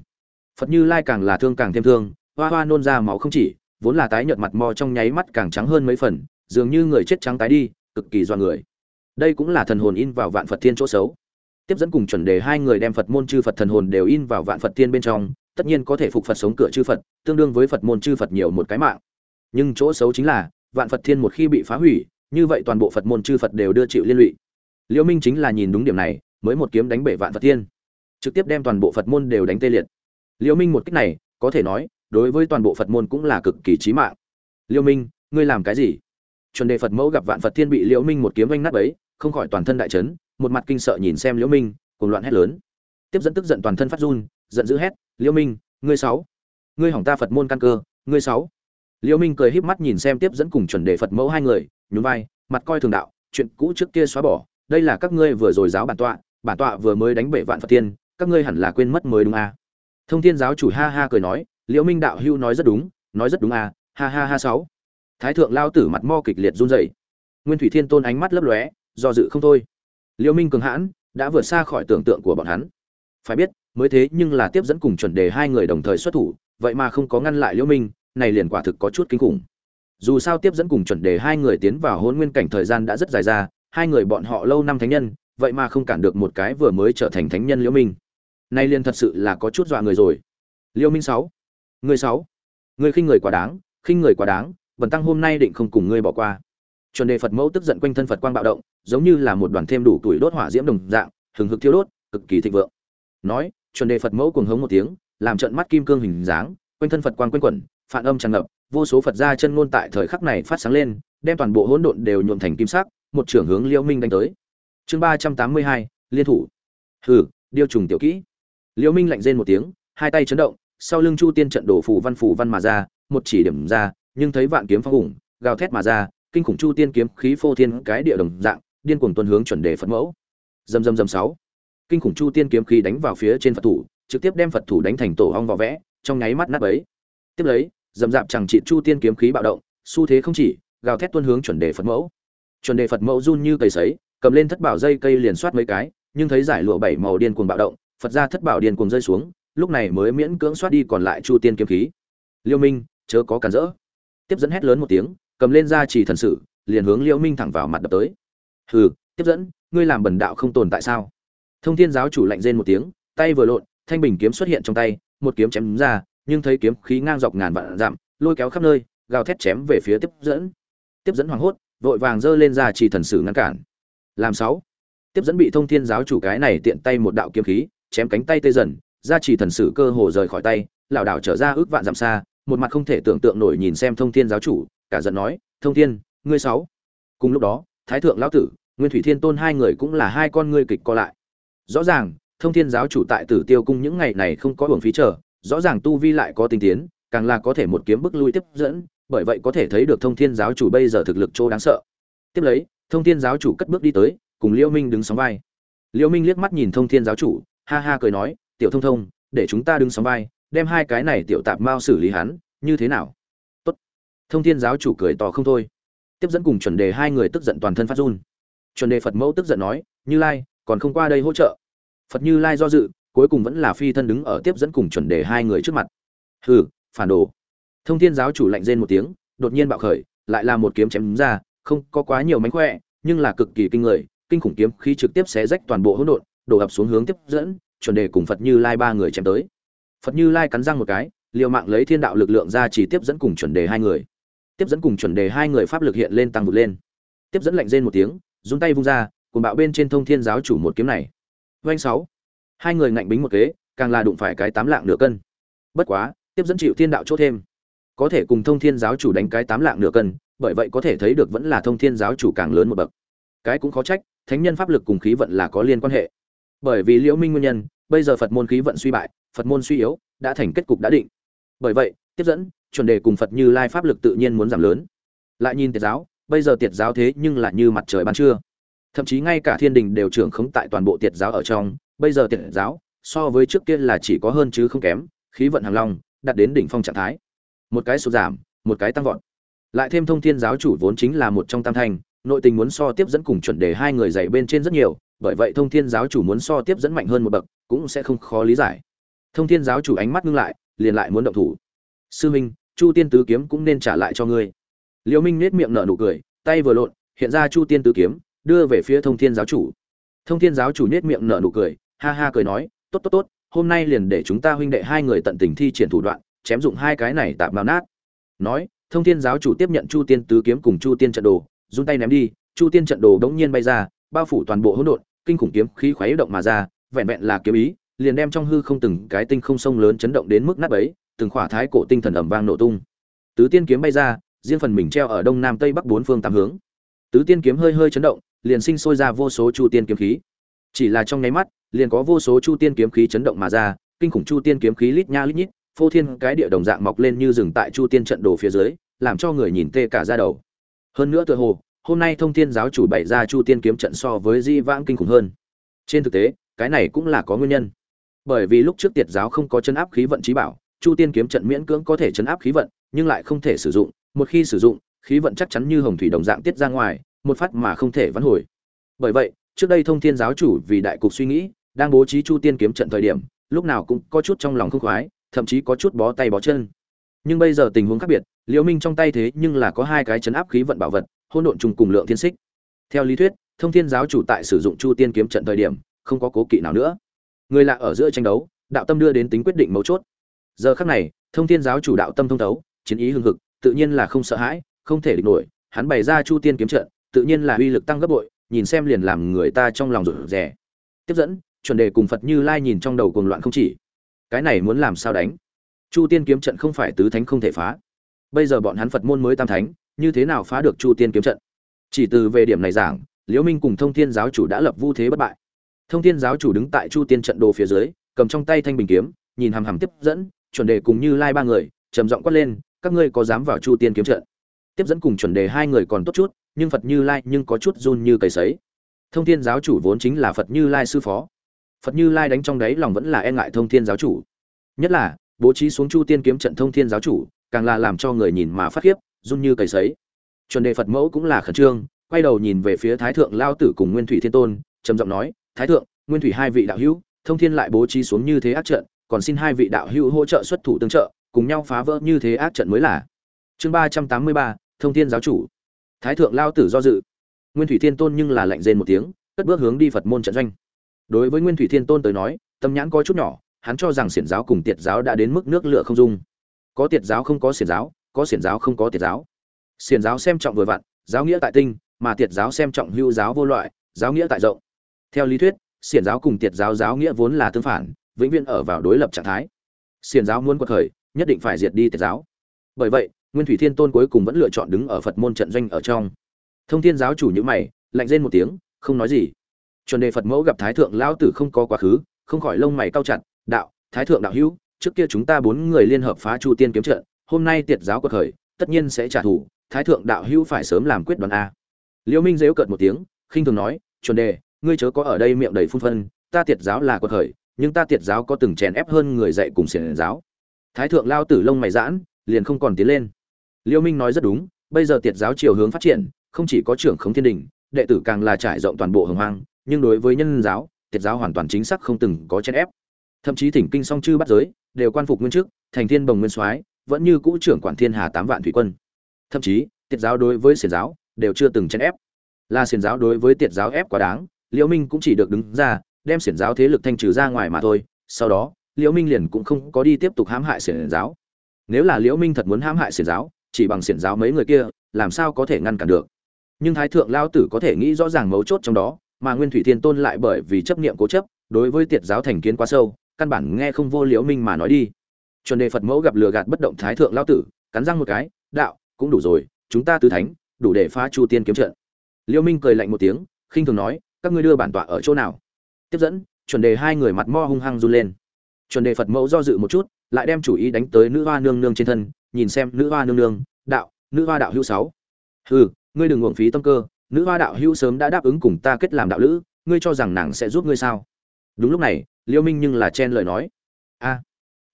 Phật như lai càng là thương càng thêm thương, hoa hoa nôn ra máu không chỉ, vốn là tái nhợt mặt mò trong nháy mắt càng trắng hơn mấy phần, dường như người chết trắng tái đi, cực kỳ do người. Đây cũng là thần hồn in vào vạn phật thiên chỗ xấu. Tiếp dẫn cùng chuẩn đề hai người đem phật môn chư phật thần hồn đều in vào vạn phật thiên bên trong, tất nhiên có thể phục phật sống cửa chư phật, tương đương với phật môn chư phật nhiều một cái mạng nhưng chỗ xấu chính là, vạn phật thiên một khi bị phá hủy, như vậy toàn bộ phật môn chư phật đều đưa chịu liên lụy. Liễu minh chính là nhìn đúng điểm này, mới một kiếm đánh bể vạn phật thiên. Trực tiếp đem toàn bộ phật môn đều đánh tê liệt. Liễu minh một kích này, có thể nói, đối với toàn bộ phật môn cũng là cực kỳ chí mạng. Liễu minh, ngươi làm cái gì? Chuẩn đề phật mẫu gặp vạn phật thiên bị liễu minh một kiếm vanh nát ấy không khỏi toàn thân đại chấn, một mặt kinh sợ nhìn xem liễu minh cùng loạn hét lớn. Tiếp dẫn tức giận toàn thân phát run, giận dữ hét liễu minh, ngươi sáu, ngươi hỏng ta phật môn căn cơ, ngươi sáu liễu minh cười híp mắt nhìn xem tiếp dẫn cùng chuẩn đề phật mẫu hai người nhún vai mặt coi thường đạo chuyện cũ trước kia xóa bỏ đây là các ngươi vừa rồi giáo bản tọa bản tọa vừa mới đánh bể vạn phật tiên các ngươi hẳn là quên mất mới đúng à. thông thiên giáo chủ ha ha cười nói liễu minh đạo hưu nói rất đúng nói rất đúng à, ha ha ha sáu. Thái thượng lao tử mặt mo kịch liệt run rẩy. Nguyên thủy thiên tôn ánh mắt lấp lóe do dự không thôi. Liễu minh cường hãn đã vượt xa khỏi tưởng tượng của bọn hắn. Phải biết mới thế nhưng là tiếp dẫn cùng chuẩn đề hai người đồng thời xuất thủ vậy mà không có ngăn lại liễu minh này liền quả thực có chút kinh khủng. Dù sao tiếp dẫn cùng chuẩn đề hai người tiến vào hôn nguyên cảnh thời gian đã rất dài ra, hai người bọn họ lâu năm thánh nhân, vậy mà không cản được một cái vừa mới trở thành thánh nhân liễu minh. Nay liền thật sự là có chút dọa người rồi. Liễu minh sáu người sáu người khinh người quá đáng, khinh người quá đáng, bần tăng hôm nay định không cùng ngươi bỏ qua. Chuẩn đề phật mẫu tức giận quanh thân phật quang bạo động, giống như là một đoàn thêm đủ tuổi đốt hỏa diễm đồng dạng, hừng hực thiêu đốt, cực kỳ thịnh vượng. Nói, chuẩn đề phật mẫu cuồng hống một tiếng, làm trận mắt kim cương hình dáng, quanh thân phật quang quanh quẩn phản âm tràn ngập, vô số phật gia chân ngôn tại thời khắc này phát sáng lên, đem toàn bộ hỗn độn đều nhuộm thành kim sắc, một trưởng hướng liễu minh đánh tới. Chương ba trăm tám mươi hai, liên thủ. Hừ, điêu trùng tiểu kỹ. Liễu minh lạnh rên một tiếng, hai tay chấn động, sau lưng chu tiên trận đổ phù văn phù văn mà ra, một chỉ điểm ra, nhưng thấy vạn kiếm phong hùng, gào thét mà ra, kinh khủng chu tiên kiếm khí phô thiên cái địa đồng dạng, điên cuồng tuần hướng chuẩn đề phật mẫu. Dầm dầm dầm sáu. Kinh khủng chu tiên kiếm khí đánh vào phía trên phật thủ, trực tiếp đem phật thủ đánh thành tổ ong vỏ vẽ, trong nháy mắt nát ấy tiếp lấy dầm dạp chẳng trị chu tiên kiếm khí bạo động, xu thế không chỉ, gào thét tuân hướng chuẩn đề phật mẫu. Chuẩn đề phật mẫu run như cây sấy, cầm lên thất bảo dây cây liền soát mấy cái, nhưng thấy giải lụa bảy màu điên cuồng bạo động, phật ra thất bảo điên cuồng rơi xuống, lúc này mới miễn cưỡng soát đi còn lại chu tiên kiếm khí. Liêu minh, chớ có cản rỡ. Tiếp dẫn hét lớn một tiếng, cầm lên ra chỉ thần sự liền hướng liêu minh thẳng vào mặt đập tới. Hừ, tiếp dẫn, ngươi làm bẩn đạo không tồn tại sao? Thông thiên giáo chủ lạnh rên một tiếng, tay vừa lộn, thanh bình kiếm xuất hiện trong tay, một kiếm chém đúng ra nhưng thấy kiếm khí ngang dọc ngàn vạn dặm, lôi kéo khắp nơi, gào thét chém về phía tiếp dẫn. Tiếp dẫn hoảng hốt, vội vàng giơ lên ra chỉ thần sử ngăn cản. Làm sáu. Tiếp dẫn bị thông thiên giáo chủ cái này tiện tay một đạo kiếm khí, chém cánh tay tê dần, ra chỉ thần sử cơ hồ rời khỏi tay lão đảo trở ra ước vạn dặm xa, một mặt không thể tưởng tượng nổi nhìn xem thông thiên giáo chủ, cả giận nói, thông thiên, ngươi sáu. Cùng lúc đó, thái thượng lão tử, nguyên thủy thiên tôn hai người cũng là hai con ngươi kịch co lại. Rõ ràng, thông thiên giáo chủ tại tử tiêu cung những ngày này không có hưởng phí trở rõ ràng tu vi lại có tinh tiến, càng là có thể một kiếm bức lui tiếp dẫn, bởi vậy có thể thấy được thông thiên giáo chủ bây giờ thực lực chỗ đáng sợ. Tiếp lấy, thông thiên giáo chủ cất bước đi tới, cùng liễu minh đứng sóng vai. Liễu minh liếc mắt nhìn thông thiên giáo chủ, ha ha cười nói, tiểu thông thông, để chúng ta đứng sóng vai, đem hai cái này tiểu tạp mao xử lý hắn, như thế nào? Tốt. Thông thiên giáo chủ cười to không thôi. Tiếp dẫn cùng chuẩn đề hai người tức giận toàn thân phát run. Chuẩn đề phật mẫu tức giận nói, như lai, còn không qua đây hỗ trợ. Phật như lai do dự cuối cùng vẫn là phi thân đứng ở tiếp dẫn cùng chuẩn đề hai người trước mặt. Hừ, phản đồ. Thông thiên giáo chủ lạnh rên một tiếng, đột nhiên bạo khởi, lại là một kiếm chém đúng ra, không có quá nhiều mánh khỏe, nhưng là cực kỳ kinh người, kinh khủng kiếm khi trực tiếp xé rách toàn bộ hỗn độn, đổ ập xuống hướng tiếp dẫn, chuẩn đề cùng phật như lai ba người chém tới. Phật như lai cắn răng một cái, liều mạng lấy thiên đạo lực lượng ra chỉ tiếp dẫn cùng chuẩn đề hai người. Tiếp dẫn cùng chuẩn đề hai người pháp lực hiện lên tăng vụt lên. Tiếp dẫn lạnh rên một tiếng dùng tay vung ra cùng bạo bên trên thông thiên giáo chủ một kiếm này. Doanh sáu hai người ngạnh bính một kế, càng là đụng phải cái tám lạng nửa cân. Bất quá, tiếp dẫn chịu thiên đạo chốt thêm. Có thể cùng thông thiên giáo chủ đánh cái tám lạng nửa cân, bởi vậy có thể thấy được vẫn là thông thiên giáo chủ càng lớn một bậc. Cái cũng khó trách, thánh nhân pháp lực cùng khí vận là có liên quan hệ. Bởi vì liễu minh nguyên nhân, bây giờ phật môn khí vận suy bại, phật môn suy yếu, đã thành kết cục đã định. Bởi vậy, tiếp dẫn, chuẩn đề cùng phật như lai pháp lực tự nhiên muốn giảm lớn. Lại nhìn tiệt giáo, bây giờ tiệt giáo thế nhưng lại như mặt trời ban trưa. Thậm chí ngay cả thiên đình đều trưởng khống tại toàn bộ tiệt giáo ở trong bây giờ tiện giáo, so với trước kia là chỉ có hơn chứ không kém, khí vận hàng long, đạt đến đỉnh phong trạng thái. Một cái sụt giảm, một cái tăng vọt. Lại thêm thông thiên giáo chủ vốn chính là một trong tam thanh nội tình muốn so tiếp dẫn cùng chuẩn đề hai người dạy bên trên rất nhiều, bởi vậy thông thiên giáo chủ muốn so tiếp dẫn mạnh hơn một bậc, cũng sẽ không khó lý giải. Thông thiên giáo chủ ánh mắt ngưng lại, liền lại muốn động thủ. Sư minh, chu tiên tứ kiếm cũng nên trả lại cho ngươi. Liễu minh nết miệng nở nụ cười, tay vừa lộn, hiện ra chu tiên tứ kiếm, đưa về phía thông thiên giáo chủ. Thông thiên giáo chủ nết miệng nở nụ cười ha ha cười nói, tốt tốt tốt, hôm nay liền để chúng ta huynh đệ hai người tận tình thi triển thủ đoạn, chém dụng hai cái này tạm mao nát. Nói, thông thiên giáo chủ tiếp nhận chu tiên tứ kiếm cùng chu tiên trận đồ, run tay ném đi, chu tiên trận đồ đống nhiên bay ra, bao phủ toàn bộ hỗn độn, kinh khủng kiếm khí khuấy động mà ra, vẹn vẹn là kiếm ý, liền đem trong hư không từng cái tinh không sông lớn chấn động đến mức nát bấy, từng khỏa thái cổ tinh thần ầm vang nổ tung. Tứ tiên kiếm bay ra, riêng phần mình treo ở đông nam tây bắc bốn phương tám hướng. Tứ tiên kiếm hơi hơi chấn động, liền sinh sôi ra vô số chu tiên kiếm khí. Chỉ là trong nháy mắt liền có vô số chu tiên kiếm khí chấn động mà ra, kinh khủng chu tiên kiếm khí lít nha lít nhít, phô thiên cái địa đồng dạng mọc lên như rừng tại chu tiên trận đồ phía dưới, làm cho người nhìn tê cả ra đầu. Hơn nữa tựa hồ, hôm nay thông thiên giáo chủ bày ra chu tiên kiếm trận so với di vãng kinh khủng hơn. Trên thực tế, cái này cũng là có nguyên nhân. Bởi vì lúc trước tiệt giáo không có chân áp khí vận trí bảo, chu tiên kiếm trận miễn cưỡng có thể chấn áp khí vận, nhưng lại không thể sử dụng, một khi sử dụng, khí vận chắc chắn như hồng thủy đồng dạng tiết ra ngoài, một phát mà không thể vãn hồi. Bởi vậy trước đây thông thiên giáo chủ vì đại cục suy nghĩ, đang bố trí chu tiên kiếm trận thời điểm, lúc nào cũng có chút trong lòng không khoái, thậm chí có chút bó tay bó chân. Nhưng bây giờ tình huống khác biệt, liễu minh trong tay thế nhưng là có hai cái chấn áp khí vận bảo vật, hỗn độn trùng cùng lượng thiên xích. Theo lý thuyết, thông thiên giáo chủ tại sử dụng chu tiên kiếm trận thời điểm, không có cố kỵ nào nữa. Người lạ ở giữa tranh đấu, đạo tâm đưa đến tính quyết định mấu chốt. Giờ khắc này, thông thiên giáo chủ đạo tâm thông thấu, chiến ý hưng hực, tự nhiên là không sợ hãi, không thể địch nổi, hắn bày ra chu tiên kiếm trận, tự nhiên là uy lực tăng gấp bội nhìn xem liền làm người ta trong lòng rụt rè. Tiếp dẫn, chuẩn đề cùng phật như lai nhìn trong đầu cuồng loạn không chỉ. Cái này muốn làm sao đánh? Chu tiên kiếm trận không phải tứ thánh không thể phá. Bây giờ bọn hắn phật môn mới tam thánh, như thế nào phá được chu tiên kiếm trận? Chỉ từ về điểm này giảng, liễu minh cùng thông thiên giáo chủ đã lập vu thế bất bại. Thông thiên giáo chủ đứng tại chu tiên trận đồ phía dưới, cầm trong tay thanh bình kiếm, nhìn hằm hằm tiếp dẫn, chuẩn đề cùng như lai ba người, trầm giọng quát lên, các ngươi có dám vào chu tiên kiếm trận? Tiếp dẫn cùng chuẩn đề hai người còn tốt chút nhưng phật như lai nhưng có chút run như cầy sấy. Thông thiên giáo chủ vốn chính là phật như lai sư phó. Phật như lai đánh trong đáy lòng vẫn là e ngại thông thiên giáo chủ. Nhất là, bố trí xuống chu tiên kiếm trận thông thiên giáo chủ, càng là làm cho người nhìn mà phát khiếp, run như cầy sấy. Chuẩn đề phật mẫu cũng là khẩn trương, quay đầu nhìn về phía thái thượng lao tử cùng nguyên thủy thiên tôn, trầm giọng nói, thái thượng, nguyên thủy hai vị đạo hữu, thông thiên lại bố trí xuống như thế ác trận, còn xin hai vị đạo hữu hỗ trợ xuất thủ tương trợ, cùng nhau phá vỡ như thế ác trận mới là. Chương ba trăm tám mươi ba, thông thiên giáo chủ thái thượng lao tử do dự. Nguyên thủy thiên tôn nhưng là lạnh rên một tiếng, cất bước hướng đi phật môn trận doanh. Đối với nguyên thủy thiên tôn tới nói, tâm nhãn có chút nhỏ, hắn cho rằng xiển giáo cùng tiệt giáo đã đến mức nước lửa không dung. Có tiệt giáo không có xiển giáo, có xiển giáo không có tiệt giáo. Xiển giáo xem trọng vừa vặn, giáo nghĩa tại tinh, mà tiệt giáo xem trọng hưu giáo vô loại, giáo nghĩa tại rộng. Theo lý thuyết, xiển giáo cùng tiệt giáo giáo nghĩa vốn là tương phản, vĩnh viễn ở vào đối lập trạng thái. Xiển giáo muốn quật khởi, nhất định phải diệt đi tiệt giáo. Bởi vậy nguyên thủy thiên tôn cuối cùng vẫn lựa chọn đứng ở phật môn trận doanh ở trong. Thông thiên giáo chủ nhữ mày, lạnh rên một tiếng, không nói gì. Chuẩn đề phật mẫu gặp thái thượng lão tử không có quá khứ, không khỏi lông mày cao chặt, đạo, thái thượng đạo hữu, trước kia chúng ta bốn người liên hợp phá chu tiên kiếm trận, hôm nay tiệt giáo cuộc khởi, tất nhiên sẽ trả thù, thái thượng đạo hữu phải sớm làm quyết đoán a. Liễu minh dễu cợt một tiếng, khinh thường nói, chuẩn đề, ngươi chớ có ở đây miệng đầy phun phân, ta tiệt giáo là cuộc khởi, nhưng ta tiệt giáo có từng chèn ép hơn người dạy cùng xiển giáo. Thái thượng lao tử lông mày giãn, liền không còn tiến lên liêu minh nói rất đúng, bây giờ tiệt giáo chiều hướng phát triển, không chỉ có trưởng khống thiên đình, đệ tử càng là trải rộng toàn bộ hồng hoang, nhưng đối với nhân giáo, tiệt giáo hoàn toàn chính xác không từng có chèn ép. Thậm chí thỉnh kinh song chư bắt giới, đều quan phục nguyên chức, thành thiên bồng nguyên soái, vẫn như cũ trưởng quản thiên hà tám vạn thủy quân. Thậm chí, tiệt giáo đối với xiển giáo, đều chưa từng chèn ép. Là xiển giáo đối với tiệt giáo ép quá đáng liễu minh cũng chỉ được đứng ra, đem xiển giáo thế lực thanh trừ ra ngoài mà thôi, sau đó liễu minh liền cũng không có đi tiếp tục hãm hại xiển giáo. Nếu là liễu minh thật muốn hãm hại xiển giáo chỉ bằng xiển giáo mấy người kia, làm sao có thể ngăn cản được? Nhưng thái thượng lao tử có thể nghĩ rõ ràng mấu chốt trong đó, mà nguyên thủy thiên tôn lại bởi vì chấp niệm cố chấp, đối với tiệt giáo thành kiến quá sâu, căn bản nghe không vô liễu minh mà nói đi. Chuẩn đề phật mẫu gặp lừa gạt bất động thái thượng lao tử, cắn răng một cái, đạo, cũng đủ rồi, chúng ta tứ thánh, đủ để phá chu tiên kiếm trận. Liễu minh cười lạnh một tiếng, khinh thường nói, các ngươi đưa bản tọa ở chỗ nào? Tiếp dẫn, chuẩn đề hai người mặt mo hung hăng run lên. Chuẩn đề phật mẫu do dự một chút, lại đem chủ ý đánh tới nữ hoa nương nương trên thân nhìn xem nữ hoa nương nương, đạo, nữ hoa đạo hữu sáu. Hừ, ngươi đừng uổng phí tâm cơ, nữ hoa đạo hữu sớm đã đáp ứng cùng ta kết làm đạo lữ, ngươi cho rằng nàng sẽ giúp ngươi sao? Đúng lúc này, liêu minh nhưng là chen lời nói. A,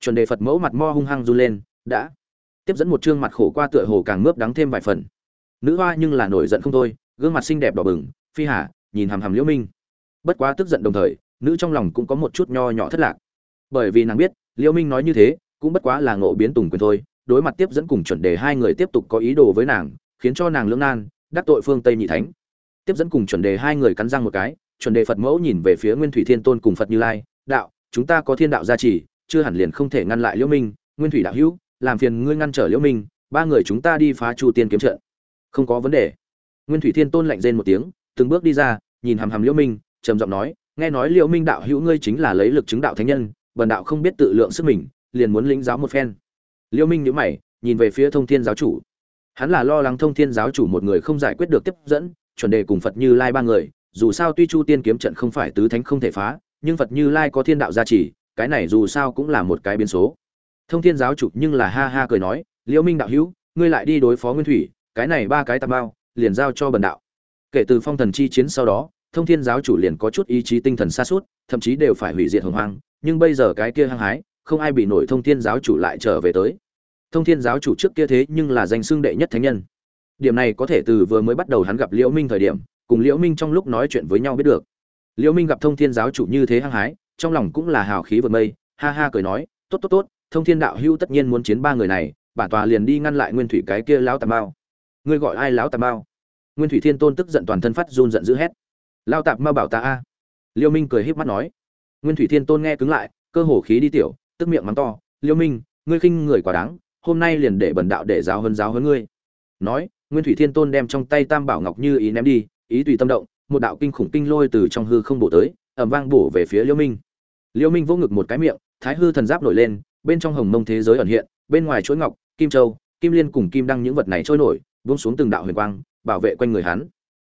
chuẩn đề phật mẫu mặt mo hung hăng run lên, đã. Tiếp dẫn một chương mặt khổ qua tựa hồ càng mướp đắng thêm vài phần. Nữ hoa nhưng là nổi giận không thôi, gương mặt xinh đẹp đỏ bừng, phi hà, nhìn hàm hàm liễu minh. Bất quá tức giận đồng thời, nữ trong lòng cũng có một chút nho nhỏ thất lạc. Bởi vì nàng biết liễu minh nói như thế, cũng bất quá là ngộ biến tùng quyền thôi đối mặt tiếp dẫn cùng chuẩn đề hai người tiếp tục có ý đồ với nàng, khiến cho nàng lưỡng nan, đắc tội phương tây nhị thánh. Tiếp dẫn cùng chuẩn đề hai người cắn răng một cái, chuẩn đề phật mẫu nhìn về phía nguyên thủy thiên tôn cùng phật như lai, đạo, chúng ta có thiên đạo gia trì, chưa hẳn liền không thể ngăn lại liễu minh, nguyên thủy đạo hữu, làm phiền ngươi ngăn trở liễu minh, ba người chúng ta đi phá chu tiên kiếm trận. Không có vấn đề. Nguyên thủy thiên tôn lạnh rên một tiếng, từng bước đi ra, nhìn hàm hàm liễu minh, trầm giọng nói, nghe nói liễu minh đạo hữu ngươi chính là lấy lực chứng đạo thánh nhân, bần đạo không biết tự lượng sức mình, liền muốn lĩnh giáo một phen liễu minh nhíu mày, nhìn về phía thông thiên giáo chủ. Hắn là lo lắng thông thiên giáo chủ một người không giải quyết được tiếp dẫn, chuẩn đề cùng phật như lai ba người, dù sao tuy chu tiên kiếm trận không phải tứ thánh không thể phá, nhưng phật như lai có thiên đạo gia trì, cái này dù sao cũng là một cái biến số. Thông thiên giáo chủ nhưng là ha ha cười nói liễu minh đạo hữu, ngươi lại đi đối phó nguyên thủy, cái này ba cái tạm bao liền giao cho bần đạo. Kể từ phong thần chi chiến sau đó, thông thiên giáo chủ liền có chút ý chí tinh thần xa suốt thậm chí đều phải hủy diệt hồng hoang, nhưng bây giờ cái kia hăng hái không ai bị nổi thông thiên giáo chủ lại trở về tới. Thông thiên giáo chủ trước kia thế nhưng là danh xưng đệ nhất thánh nhân. Điểm này có thể từ vừa mới bắt đầu hắn gặp liễu minh thời điểm, cùng liễu minh trong lúc nói chuyện với nhau biết được. Liễu minh gặp thông thiên giáo chủ như thế hăng hái, trong lòng cũng là hào khí vượt mây, ha ha cười nói, tốt tốt tốt, thông thiên đạo hưu tất nhiên muốn chiến ba người này, bản tòa liền đi ngăn lại nguyên thủy cái kia lão tà mao. ngươi gọi ai lão tà mao? nguyên thủy thiên tôn tức giận toàn thân phát run giận dữ hét. Lao tạp ma bảo ta a. Liêu minh cười híp mắt nói. Nguyên thủy thiên tôn nghe cứng lại, cơ hồ khí đi tiểu tức miệng mắng to, liêu minh, ngươi khinh người quá đáng, hôm nay liền để bần đạo để giáo hơn giáo hơn ngươi. Nói, nguyên thủy thiên tôn đem trong tay tam bảo ngọc như ý ném đi, ý tùy tâm động, một đạo kinh khủng kinh lôi từ trong hư không bổ tới ẩm vang bổ về phía liêu minh. Liêu minh vỗ ngực một cái miệng, thái hư thần giáp nổi lên, bên trong hồng mông thế giới ẩn hiện, bên ngoài chuỗi ngọc, kim châu, kim liên cùng kim đăng những vật này trôi nổi, buông xuống từng đạo huyền quang, bảo vệ quanh người hắn.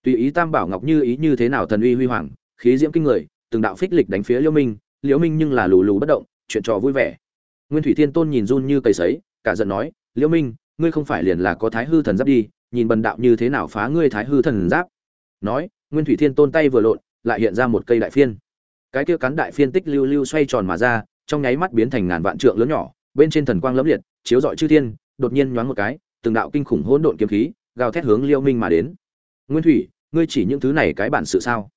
Tùy ý tam bảo ngọc như ý như thế nào thần uy huy hoàng, khí diễm kinh người, từng đạo phích lịch đánh phía liễu minh liễu minh nhưng là lù lù bất động chuyện trò vui vẻ. Nguyên thủy thiên tôn nhìn run như cây sấy, cả giận nói, liễu minh, ngươi không phải liền là có thái hư thần giáp đi, nhìn bần đạo như thế nào phá ngươi thái hư thần giáp? Nói, nguyên thủy thiên tôn tay vừa lộn, lại hiện ra một cây đại phiên. Cái kia cắn đại phiên tích lưu lưu xoay tròn mà ra, trong nháy mắt biến thành ngàn vạn trượng lớn nhỏ, bên trên thần quang lẫm liệt, chiếu rọi chư thiên, đột nhiên nhoáng một cái, từng đạo kinh khủng hỗn độn kiếm khí, gào thét hướng liêu minh mà đến. Nguyên thủy, ngươi chỉ những thứ này cái bản sự sao?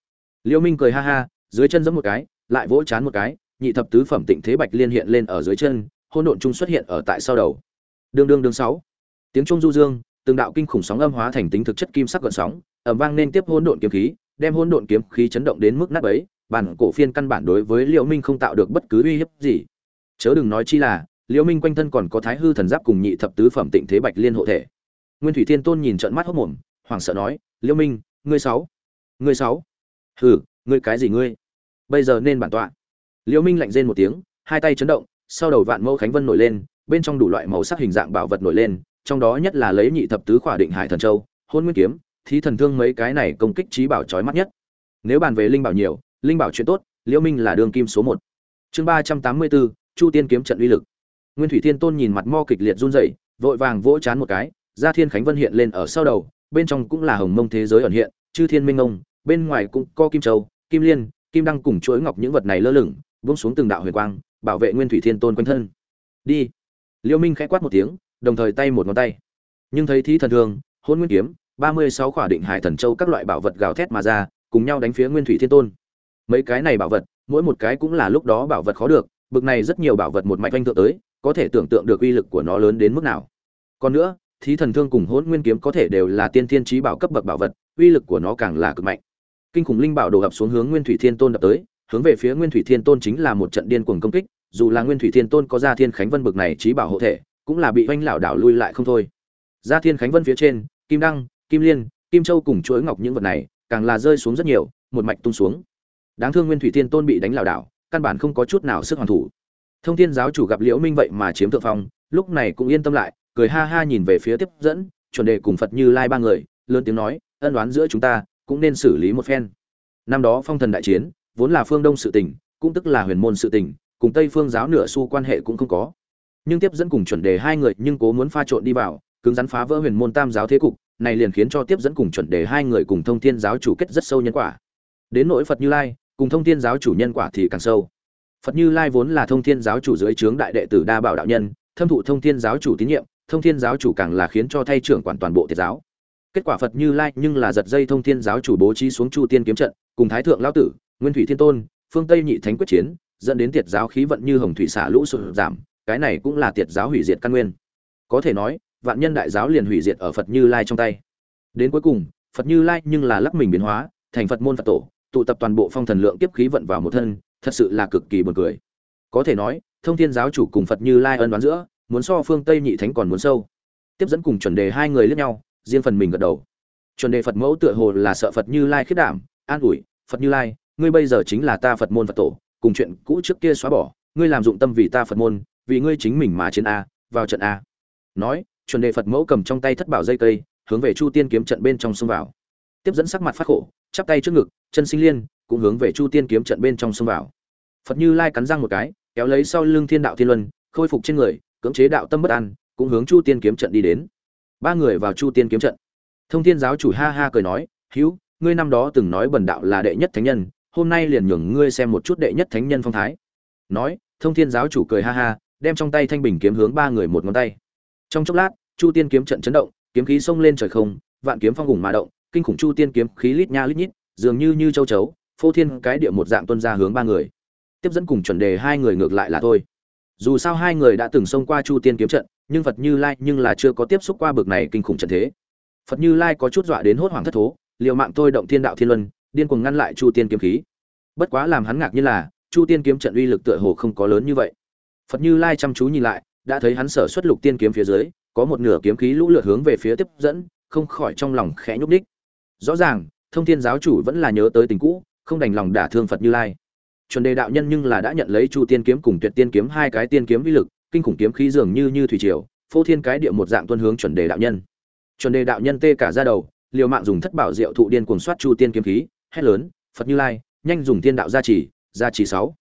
Liêu minh cười ha ha, dưới chân giẫm một cái, lại vỗ chán một cái nhị thập tứ phẩm tịnh thế bạch liên hiện lên ở dưới chân hôn độn trung xuất hiện ở tại sau đầu. Đương đương đương sáu. Tiếng trung du dương, từng đạo kinh khủng sóng âm hóa thành tính thực chất kim sắc gợn sóng ẩm vang nên tiếp hôn độn kiếm khí, đem hôn độn kiếm khí chấn động đến mức nát bấy, bản cổ phiên căn bản đối với liễu minh không tạo được bất cứ uy hiếp gì. Chớ đừng nói chi là, liễu minh quanh thân còn có thái hư thần giáp cùng nhị thập tứ phẩm tịnh thế bạch liên hộ thể. Nguyên thủy thiên tôn nhìn trợn mắt hốt mồm, hoảng sợ nói, liễu minh, ngươi sáu ngươi sáu. Hừ, ngươi cái gì ngươi? Bây giờ nên bản tọa liễu minh lạnh rên một tiếng, hai tay chấn động, sau đầu vạn mẫu khánh vân nổi lên, bên trong đủ loại màu sắc hình dạng bảo vật nổi lên, trong đó nhất là lấy nhị thập tứ khỏa định hải thần châu, hôn nguyên kiếm, thí thần thương mấy cái này công kích trí bảo chói mắt nhất. Nếu bàn về linh bảo nhiều, linh bảo chuyện tốt, liễu minh là đường kim số một. Chương ba trăm tám mươi bốn, chu tiên kiếm trận uy lực. Nguyên thủy thiên tôn nhìn mặt mo kịch liệt run rẩy, vội vàng vỗ chán một cái, gia thiên khánh vân hiện lên ở sau đầu, bên trong cũng là hồng mông thế giới ẩn hiện, chư thiên minh ông, bên ngoài cũng có kim châu, kim liên, kim đăng cùng chuỗi ngọc những vật này lơ lửng buông xuống từng đạo huyền quang, bảo vệ nguyên thủy thiên tôn quanh thân. Đi. Liêu minh khẽ quát một tiếng, đồng thời tay một ngón tay. Nhưng thấy thí thần thương hỗn nguyên kiếm, ba mươi sáu khỏa định hải thần châu các loại bảo vật gào thét mà ra, cùng nhau đánh phía nguyên thủy thiên tôn. Mấy cái này bảo vật, mỗi một cái cũng là lúc đó bảo vật khó được, bực này rất nhiều bảo vật một mạch vanh thượng tới, có thể tưởng tượng được uy lực của nó lớn đến mức nào. Còn nữa, thí thần thương cùng hỗn nguyên kiếm có thể đều là tiên thiên trí bảo cấp bậc bảo vật, uy lực của nó càng là cực mạnh. Kinh khủng linh bảo đổ ập xuống hướng nguyên thủy thiên tôn đập tới hướng về phía nguyên thủy thiên tôn chính là một trận điên cuồng công kích, dù là nguyên thủy thiên tôn có gia thiên khánh vân bực này trí bảo hộ thể, cũng là bị oanh lão đảo lui lại không thôi. Gia thiên khánh vân phía trên, kim đăng, kim liên, kim châu cùng chuỗi ngọc những vật này, càng là rơi xuống rất nhiều, một mạch tung xuống. Đáng thương nguyên thủy thiên tôn bị đánh lão đảo, căn bản không có chút nào sức hoàn thủ. Thông thiên giáo chủ gặp liễu minh vậy mà chiếm thượng phong, lúc này cũng yên tâm lại, cười ha ha nhìn về phía tiếp dẫn, chuẩn đề cùng phật như lai ba người, lớn tiếng nói, ân đoán giữa chúng ta, cũng nên xử lý một phen. Năm đó phong thần đại chiến vốn là phương đông sự tình, cũng tức là huyền môn sự tình, cùng tây phương giáo nửa xu quan hệ cũng không có. Nhưng tiếp dẫn cùng chuẩn đề hai người nhưng cố muốn pha trộn đi vào, cứng rắn phá vỡ huyền môn tam giáo thế cục, này liền khiến cho tiếp dẫn cùng chuẩn đề hai người cùng thông thiên giáo chủ kết rất sâu nhân quả. Đến nỗi phật như lai, cùng thông thiên giáo chủ nhân quả thì càng sâu. Phật như lai vốn là thông thiên giáo chủ dưới trướng đại đệ tử đa bảo đạo nhân, thâm thụ thông thiên giáo chủ tín nhiệm, thông thiên giáo chủ càng là khiến cho thay trưởng quản toàn bộ tiệt giáo kết quả phật như lai nhưng là giật dây thông thiên giáo chủ bố trí xuống chu tiên kiếm trận, cùng thái thượng lao tử, nguyên thủy thiên tôn, phương tây nhị thánh quyết chiến, dẫn đến tiệt giáo khí vận như hồng thủy xả lũ sụt giảm, cái này cũng là tiệt giáo hủy diệt căn nguyên. Có thể nói, vạn nhân đại giáo liền hủy diệt ở phật như lai trong tay. Đến cuối cùng, phật như lai nhưng là lắc mình biến hóa, thành phật môn phật tổ, tụ tập toàn bộ phong thần lượng tiếp khí vận vào một thân, thật sự là cực kỳ buồn cười. Có thể nói, thông thiên giáo chủ cùng phật như lai ân đoán giữa, muốn so phương tây nhị thánh còn muốn sâu. Tiếp dẫn cùng chuẩn đề hai người lướt nhau riêng phần mình gật đầu. Chuẩn đề phật mẫu tựa hồ là sợ phật như lai khiết đảm, an ủi, phật như lai, ngươi bây giờ chính là ta phật môn phật tổ, cùng chuyện cũ trước kia xóa bỏ, ngươi làm dụng tâm vì ta phật môn, vì ngươi chính mình mà chiến a, vào trận a. Nói, chuẩn đề phật mẫu cầm trong tay thất bảo dây cây, hướng về chu tiên kiếm trận bên trong xông vào. Tiếp dẫn sắc mặt phát khổ, chắp tay trước ngực, chân sinh liên, cũng hướng về chu tiên kiếm trận bên trong xông vào. Phật như lai cắn răng một cái, kéo lấy sau lưng thiên đạo thiên luân, khôi phục trên người, cưỡng chế đạo tâm bất an, cũng hướng chu tiên kiếm trận đi đến ba người vào chu tiên kiếm trận. Thông thiên giáo chủ ha ha cười nói, hữu, ngươi năm đó từng nói bần đạo là đệ nhất thánh nhân, hôm nay liền nhường ngươi xem một chút đệ nhất thánh nhân phong thái. Nói, thông thiên giáo chủ cười ha ha, đem trong tay thanh bình kiếm hướng ba người một ngón tay. Trong chốc lát, chu tiên kiếm trận chấn động, kiếm khí xông lên trời không, vạn kiếm phong hùng mà động, kinh khủng chu tiên kiếm khí lít nha lít nhít, dường như như châu chấu, phô thiên cái địa một dạng tuân ra hướng ba người. Tiếp dẫn cùng chuẩn đề hai người ngược lại là thôi. Dù sao hai người đã từng xông qua chu tiên kiếm trận nhưng phật như lai nhưng là chưa có tiếp xúc qua bực này kinh khủng trận thế. Phật như lai có chút dọa đến hốt hoảng thất thố, liều mạng thôi, động thiên đạo thiên luân, điên cuồng ngăn lại chu tiên kiếm khí. Bất quá làm hắn ngạc như là, chu tiên kiếm trận uy lực tựa hồ không có lớn như vậy. Phật như lai chăm chú nhìn lại, đã thấy hắn sở xuất lục tiên kiếm phía dưới, có một nửa kiếm khí lũ lượt hướng về phía tiếp dẫn, không khỏi trong lòng khẽ nhúc đích rõ ràng, thông thiên giáo chủ vẫn là nhớ tới tình cũ, không đành lòng đả thương phật như lai. Chuẩn đề đạo nhân nhưng là đã nhận lấy chu tiên kiếm cùng tuyệt tiên kiếm hai cái tiên kiếm uy lực kinh khủng kiếm khí dường như như thủy triều, phô thiên cái địa một dạng tuân hướng chuẩn đề đạo nhân. Chuẩn đề đạo nhân tê cả ra đầu, liều mạng dùng thất bảo diệu thụ điên cuồng soát chu tiên kiếm khí, hét lớn, phật như lai, nhanh dùng tiên đạo gia trì gia trì sáu.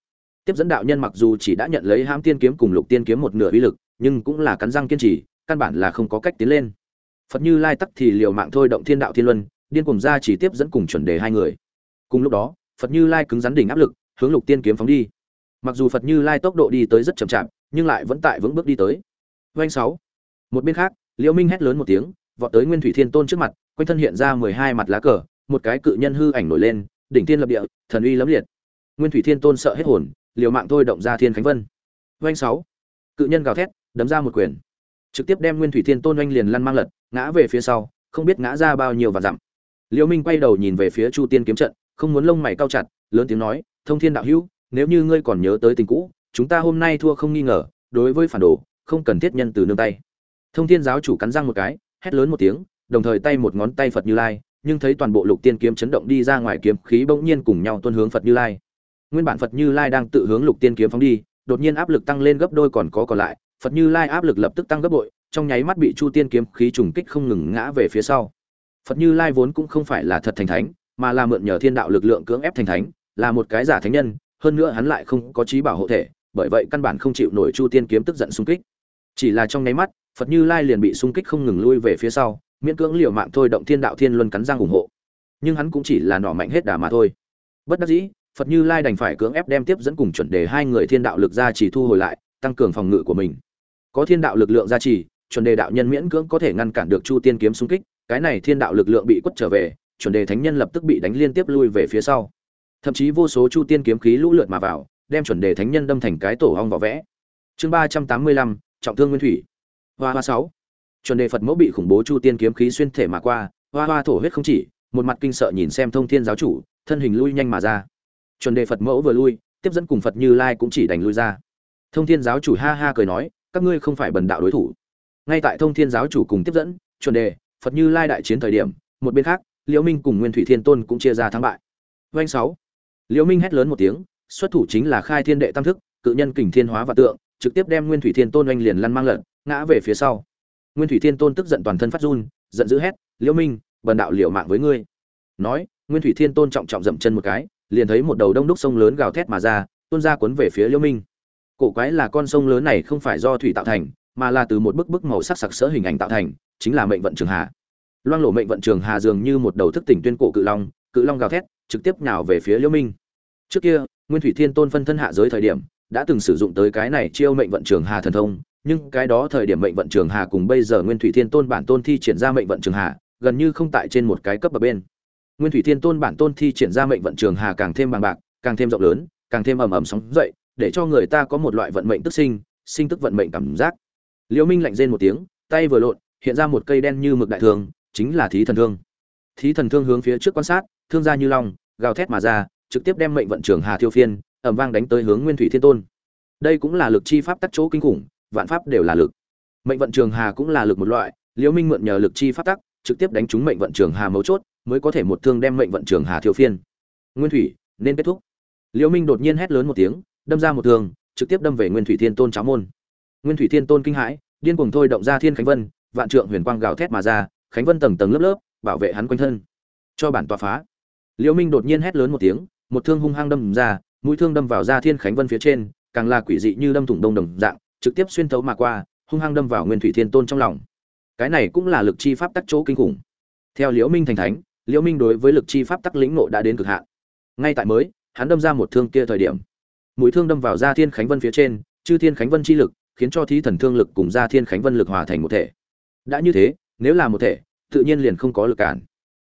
Tiếp dẫn đạo nhân mặc dù chỉ đã nhận lấy hãm tiên kiếm cùng lục tiên kiếm một nửa uy lực, nhưng cũng là cắn răng kiên trì, căn bản là không có cách tiến lên. Phật như lai tắc thì liều mạng thôi động thiên đạo thiên luân, điên cuồng gia chỉ tiếp dẫn cùng chuẩn đề hai người. Cùng lúc đó, phật như lai cứng rắn đỉnh áp lực, hướng lục tiên kiếm phóng đi. Mặc dù phật như lai tốc độ đi tới rất chậm chạp nhưng lại vẫn tại vững bước đi tới. Vành sáu. Một bên khác, liễu minh hét lớn một tiếng, vọt tới nguyên thủy thiên tôn trước mặt, quanh thân hiện ra mười hai mặt lá cờ, một cái cự nhân hư ảnh nổi lên, đỉnh thiên lập địa, thần uy lẫm liệt. Nguyên thủy thiên tôn sợ hết hồn, liều mạng thôi động ra thiên khánh vân. Vành sáu. Cự nhân gào thét, đấm ra một quyền. Trực tiếp đem nguyên thủy thiên tôn oanh liền lăn mang lật, ngã về phía sau, không biết ngã ra bao nhiêu và dặm. Liễu minh quay đầu nhìn về phía chu tiên kiếm trận, không muốn lông mày cao chặt, lớn tiếng nói, thông thiên đạo hữu, nếu như ngươi còn nhớ tới tình cũ chúng ta hôm nay thua không nghi ngờ, đối với phản đồ, không cần thiết nhân từ nương tay. Thông thiên giáo chủ cắn răng một cái, hét lớn một tiếng, đồng thời tay một ngón tay phật như lai, nhưng thấy toàn bộ lục tiên kiếm chấn động đi ra ngoài kiếm khí bỗng nhiên cùng nhau tuân hướng phật như lai. Nguyên bản phật như lai đang tự hướng lục tiên kiếm phóng đi, đột nhiên áp lực tăng lên gấp đôi còn có còn lại, phật như lai áp lực lập tức tăng gấp bội, trong nháy mắt bị chu tiên kiếm khí trùng kích không ngừng ngã về phía sau. Phật như lai vốn cũng không phải là thật thành thánh, mà là mượn nhờ thiên đạo lực lượng cưỡng ép thành thánh, là một cái giả thánh nhân, hơn nữa hắn lại không có trí bảo hộ thể bởi vậy căn bản không chịu nổi chu tiên kiếm tức giận xung kích. Chỉ là trong nháy mắt, phật như lai liền bị xung kích không ngừng lui về phía sau, miễn cưỡng liều mạng thôi động thiên đạo thiên luân cắn răng ủng hộ. Nhưng hắn cũng chỉ là nỏ mạnh hết đà mà thôi. Bất đắc dĩ, phật như lai đành phải cưỡng ép đem tiếp dẫn cùng chuẩn đề hai người thiên đạo lực ra chỉ thu hồi lại, tăng cường phòng ngự của mình. Có thiên đạo lực lượng gia trì, chuẩn đề đạo nhân miễn cưỡng có thể ngăn cản được chu tiên kiếm xung kích, cái này thiên đạo lực lượng bị quất trở về, chuẩn đề thánh nhân lập tức bị đánh liên tiếp lui về phía sau. Thậm chí vô số chu tiên kiếm khí lũ lượt mà vào đem chuẩn đề thánh nhân đâm thành cái tổ hong vỏ vẽ. Chương ba trăm tám mươi lăm, trọng thương nguyên thủy. Hoa hoa sáu. Chuẩn đề phật mẫu bị khủng bố chu tiên kiếm khí xuyên thể mà qua, hoa hoa thổ huyết không chỉ, một mặt kinh sợ nhìn xem thông thiên giáo chủ, thân hình lui nhanh mà ra. Chuẩn đề phật mẫu vừa lui, tiếp dẫn cùng phật như lai cũng chỉ đành lui ra. Thông thiên giáo chủ ha ha cười nói, các ngươi không phải bần đạo đối thủ. Ngay tại thông thiên giáo chủ cùng tiếp dẫn, chuẩn đề, phật như lai đại chiến thời điểm, một bên khác, liễu minh cùng nguyên thủy thiên tôn cũng chia ra thắng bại. Doanh sáu. Liễu minh hét lớn một tiếng xuất thủ chính là khai thiên đệ tam thức, cự nhân kình thiên hóa và tượng, trực tiếp đem nguyên thủy thiên tôn oanh liền lăn mang lật ngã về phía sau. Nguyên thủy thiên tôn tức giận toàn thân phát run, giận dữ hét, liễu minh, bần đạo liều mạng với ngươi. Nói, nguyên thủy thiên tôn trọng trọng dậm chân một cái, liền thấy một đầu đông đúc sông lớn gào thét mà ra tôn ra cuốn về phía liễu minh. Cổ quái là con sông lớn này không phải do thủy tạo thành, mà là từ một bức bức màu sắc sặc sỡ hình ảnh tạo thành, chính là mệnh vận trường hà. Loang lộ mệnh vận trường hà dường như một đầu thức tỉnh tuyên cổ cự long cự long gào thét, trực tiếp nhào về phía liễu minh. Trước kia nguyên thủy thiên tôn phân thân hạ giới thời điểm, đã từng sử dụng tới cái này chiêu mệnh vận trường hà thần thông, nhưng cái đó thời điểm mệnh vận trường hà cùng bây giờ nguyên thủy thiên tôn bản tôn thi triển ra mệnh vận trường hà, gần như không tại trên một cái cấp ở bên. Nguyên thủy thiên tôn bản tôn thi triển ra mệnh vận trường hà càng thêm bằng bạc, càng thêm rộng lớn, càng thêm ầm ầm sóng dậy, để cho người ta có một loại vận mệnh tức sinh sinh tức vận mệnh cảm giác. Liễu minh lạnh rên một tiếng, tay vừa lộn, hiện ra một cây đen như mực đại thương, chính là thí thần thương. Thí thần thương hướng phía trước quan sát, thương ra như long, gào thét mà ra trực tiếp đem mệnh vận trường hà thiêu phiên, ầm vang đánh tới hướng nguyên thủy thiên tôn. Đây cũng là lực chi pháp tắc chỗ kinh khủng, vạn pháp đều là lực. Mệnh vận trường hà cũng là lực một loại, liễu minh mượn nhờ lực chi pháp tắc, trực tiếp đánh trúng mệnh vận trường hà mấu chốt, mới có thể một thương đem mệnh vận trường hà thiêu phiên. Nguyên thủy, nên kết thúc. Liễu minh đột nhiên hét lớn một tiếng, đâm ra một thương, trực tiếp đâm về nguyên thủy thiên tôn cháo môn. Nguyên thủy thiên tôn kinh hãi, điên cuồng thôi động ra thiên khánh vân, vạn trượng huyền quang gào thét mà ra, khánh vân tầng tầng lớp lớp, bảo vệ hắn quanh thân. Cho bản tòa phá. Liễu minh đột nhiên hét lớn một tiếng một thương hung hăng đâm ra, mũi thương đâm vào ra thiên khánh vân phía trên, càng là quỷ dị như đâm thủng đông đồng dạng, trực tiếp xuyên thấu mà qua, hung hăng đâm vào nguyên thủy thiên tôn trong lòng. Cái này cũng là lực chi pháp tắc chỗ kinh khủng. Theo liễu minh thành thánh, liễu minh đối với lực chi pháp tắc lĩnh ngộ đã đến cực hạn. Ngay tại mới, hắn đâm ra một thương kia thời điểm. Mũi thương đâm vào ra thiên khánh vân phía trên, chư thiên khánh vân chi lực, khiến cho thí thần thương lực cùng ra thiên khánh vân lực hòa thành một thể. Đã như thế, nếu là một thể, tự nhiên liền không có lực cản.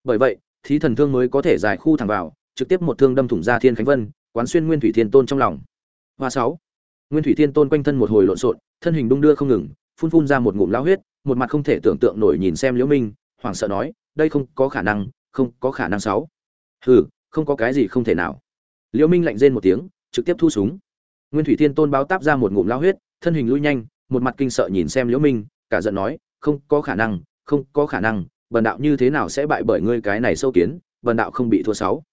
Bởi vậy, thí thần thương mới có thể giải khu thẳng vào trực tiếp một thương đâm thủng ra thiên khánh vân, quán xuyên nguyên thủy thiên tôn trong lòng. Hoa sáu. Nguyên thủy thiên tôn quanh thân một hồi lộn xộn, thân hình đung đưa không ngừng, phun phun ra một ngụm lao huyết, một mặt không thể tưởng tượng nổi nhìn xem liễu minh, hoảng sợ nói, đây không có khả năng, không có khả năng sáu. Hừ, không có cái gì không thể nào. Liễu minh lạnh rên một tiếng, trực tiếp thu súng. Nguyên thủy thiên tôn báo táp ra một ngụm lao huyết, thân hình lui nhanh, một mặt kinh sợ nhìn xem liễu minh, cả giận nói, không có khả năng, không có khả năng, bần đạo như thế nào sẽ bại bởi ngươi cái này sâu kiến, bần đạo không bị thua sáu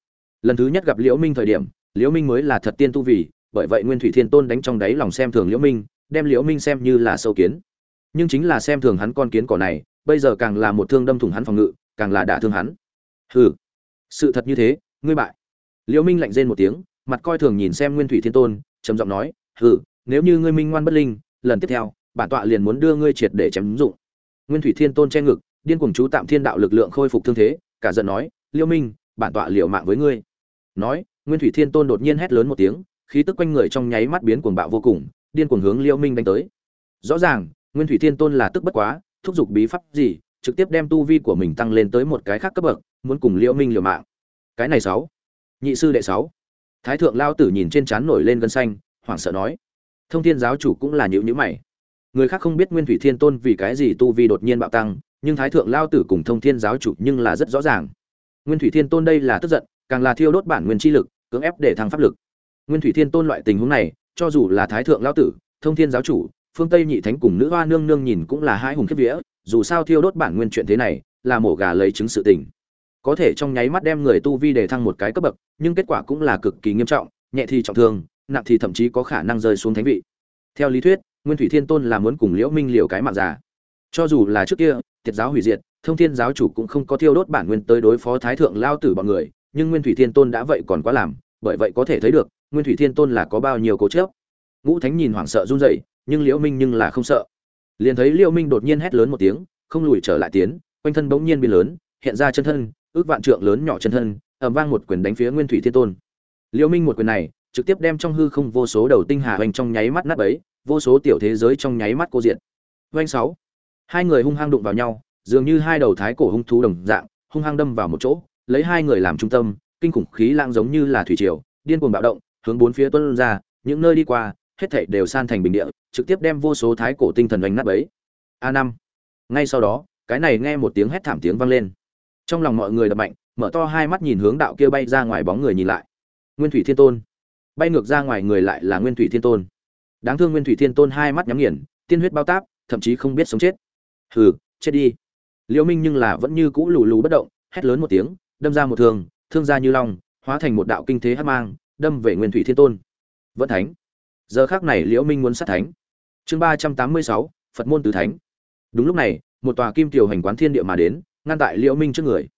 lần thứ nhất gặp liễu minh thời điểm, liễu minh mới là thật tiên tu vì, bởi vậy nguyên thủy thiên tôn đánh trong đáy lòng xem thường liễu minh, đem liễu minh xem như là sâu kiến. Nhưng chính là xem thường hắn con kiến cỏ này, bây giờ càng là một thương đâm thủng hắn phòng ngự, càng là đả thương hắn. Hừ, sự thật như thế, ngươi bại. Liễu minh lạnh rên một tiếng, mặt coi thường nhìn xem nguyên thủy thiên tôn, trầm giọng nói, hừ, nếu như ngươi minh ngoan bất linh, lần tiếp theo, bản tọa liền muốn đưa ngươi triệt để chém dụng. Nguyên thủy thiên tôn che ngực, điên cuồng chú tạm thiên đạo lực lượng khôi phục thương thế, cả giận nói, liễu minh, bản tọa liều mạng với ngươi nói, nguyên thủy thiên tôn đột nhiên hét lớn một tiếng, khí tức quanh người trong nháy mắt biến cuồng bạo vô cùng, điên cuồng hướng liễu minh đánh tới. Rõ ràng, nguyên thủy thiên tôn là tức bất quá, thúc giục bí pháp gì, trực tiếp đem tu vi của mình tăng lên tới một cái khác cấp bậc, muốn cùng liễu minh liều mạng. Cái này sáu. Nhị sư đệ sáu. Thái thượng lao tử nhìn trên trán nổi lên gân xanh, hoảng sợ nói. Thông thiên giáo chủ cũng là nhữ nhữ mày. Người khác không biết nguyên thủy thiên tôn vì cái gì tu vi đột nhiên bạo tăng, nhưng thái thượng lao tử cùng thông thiên giáo chủ nhưng là rất rõ ràng. Nguyên thủy thiên tôn đây là tức giận càng là thiêu đốt bản nguyên chi lực, cưỡng ép để thăng pháp lực. Nguyên thủy thiên tôn loại tình huống này, cho dù là thái thượng Lão tử, thông thiên giáo chủ, phương tây nhị thánh cùng nữ hoa nương nương nhìn cũng là hai hùng kiếp vía, dù sao thiêu đốt bản nguyên chuyện thế này, là mổ gà lấy chứng sự tình. Có thể trong nháy mắt đem người tu vi để thăng một cái cấp bậc, nhưng kết quả cũng là cực kỳ nghiêm trọng, nhẹ thì trọng thương, nặng thì thậm chí có khả năng rơi xuống thánh vị. Theo lý thuyết, nguyên thủy thiên tôn là muốn cùng liễu minh liều cái mạng già. Cho dù là trước kia, tiệt giáo hủy diệt, thông thiên giáo chủ cũng không có thiêu đốt bản nguyên tới đối phó thái thượng lao tử bọn người nhưng nguyên thủy thiên tôn đã vậy còn quá làm, bởi vậy có thể thấy được, nguyên thủy thiên tôn là có bao nhiêu cố chớp ngũ thánh nhìn hoảng sợ run rẩy, nhưng liễu minh nhưng là không sợ. Liền thấy liễu minh đột nhiên hét lớn một tiếng, không lùi trở lại tiến, quanh thân bỗng nhiên biến lớn, hiện ra chân thân, ước vạn trượng lớn nhỏ chân thân, ầm vang một quyền đánh phía nguyên thủy thiên tôn. Liễu minh một quyền này, trực tiếp đem trong hư không vô số đầu tinh hà hoành trong nháy mắt nát bấy, vô số tiểu thế giới trong nháy mắt cô diện doanh sáu, hai người hung hăng đụng vào nhau, dường như hai đầu thái cổ hung thú đồng dạng, hung hăng đâm vào một chỗ lấy hai người làm trung tâm, kinh khủng khí lãng giống như là thủy triều, điên cuồng bạo động, hướng bốn phía tuôn ra, những nơi đi qua, hết thảy đều san thành bình địa, trực tiếp đem vô số thái cổ tinh thần đánh nát bấy. A năm. Ngay sau đó, cái này nghe một tiếng hét thảm tiếng vang lên. Trong lòng mọi người đập mạnh, mở to hai mắt nhìn hướng đạo kia bay ra ngoài bóng người nhìn lại. Nguyên thủy thiên tôn. Bay ngược ra ngoài người lại là nguyên thủy thiên tôn. Đáng thương nguyên thủy thiên tôn hai mắt nhắm nghiền, tiên huyết bao táp, thậm chí không biết sống chết. Hừ, chết đi. Liễu minh nhưng là vẫn như cũ lù lù bất động, hét lớn một tiếng đâm ra một thương thương ra như long, hóa thành một đạo kinh thế hắc mang, đâm về nguyên thủy thiên tôn. Vẫn thánh. Giờ khắc này liễu minh muốn sát thánh. Chương ba trăm tám mươi sáu, phật môn tứ thánh. Đúng lúc này, một tòa kim tiểu hành quán thiên địa mà đến, ngăn tại liễu minh trước người.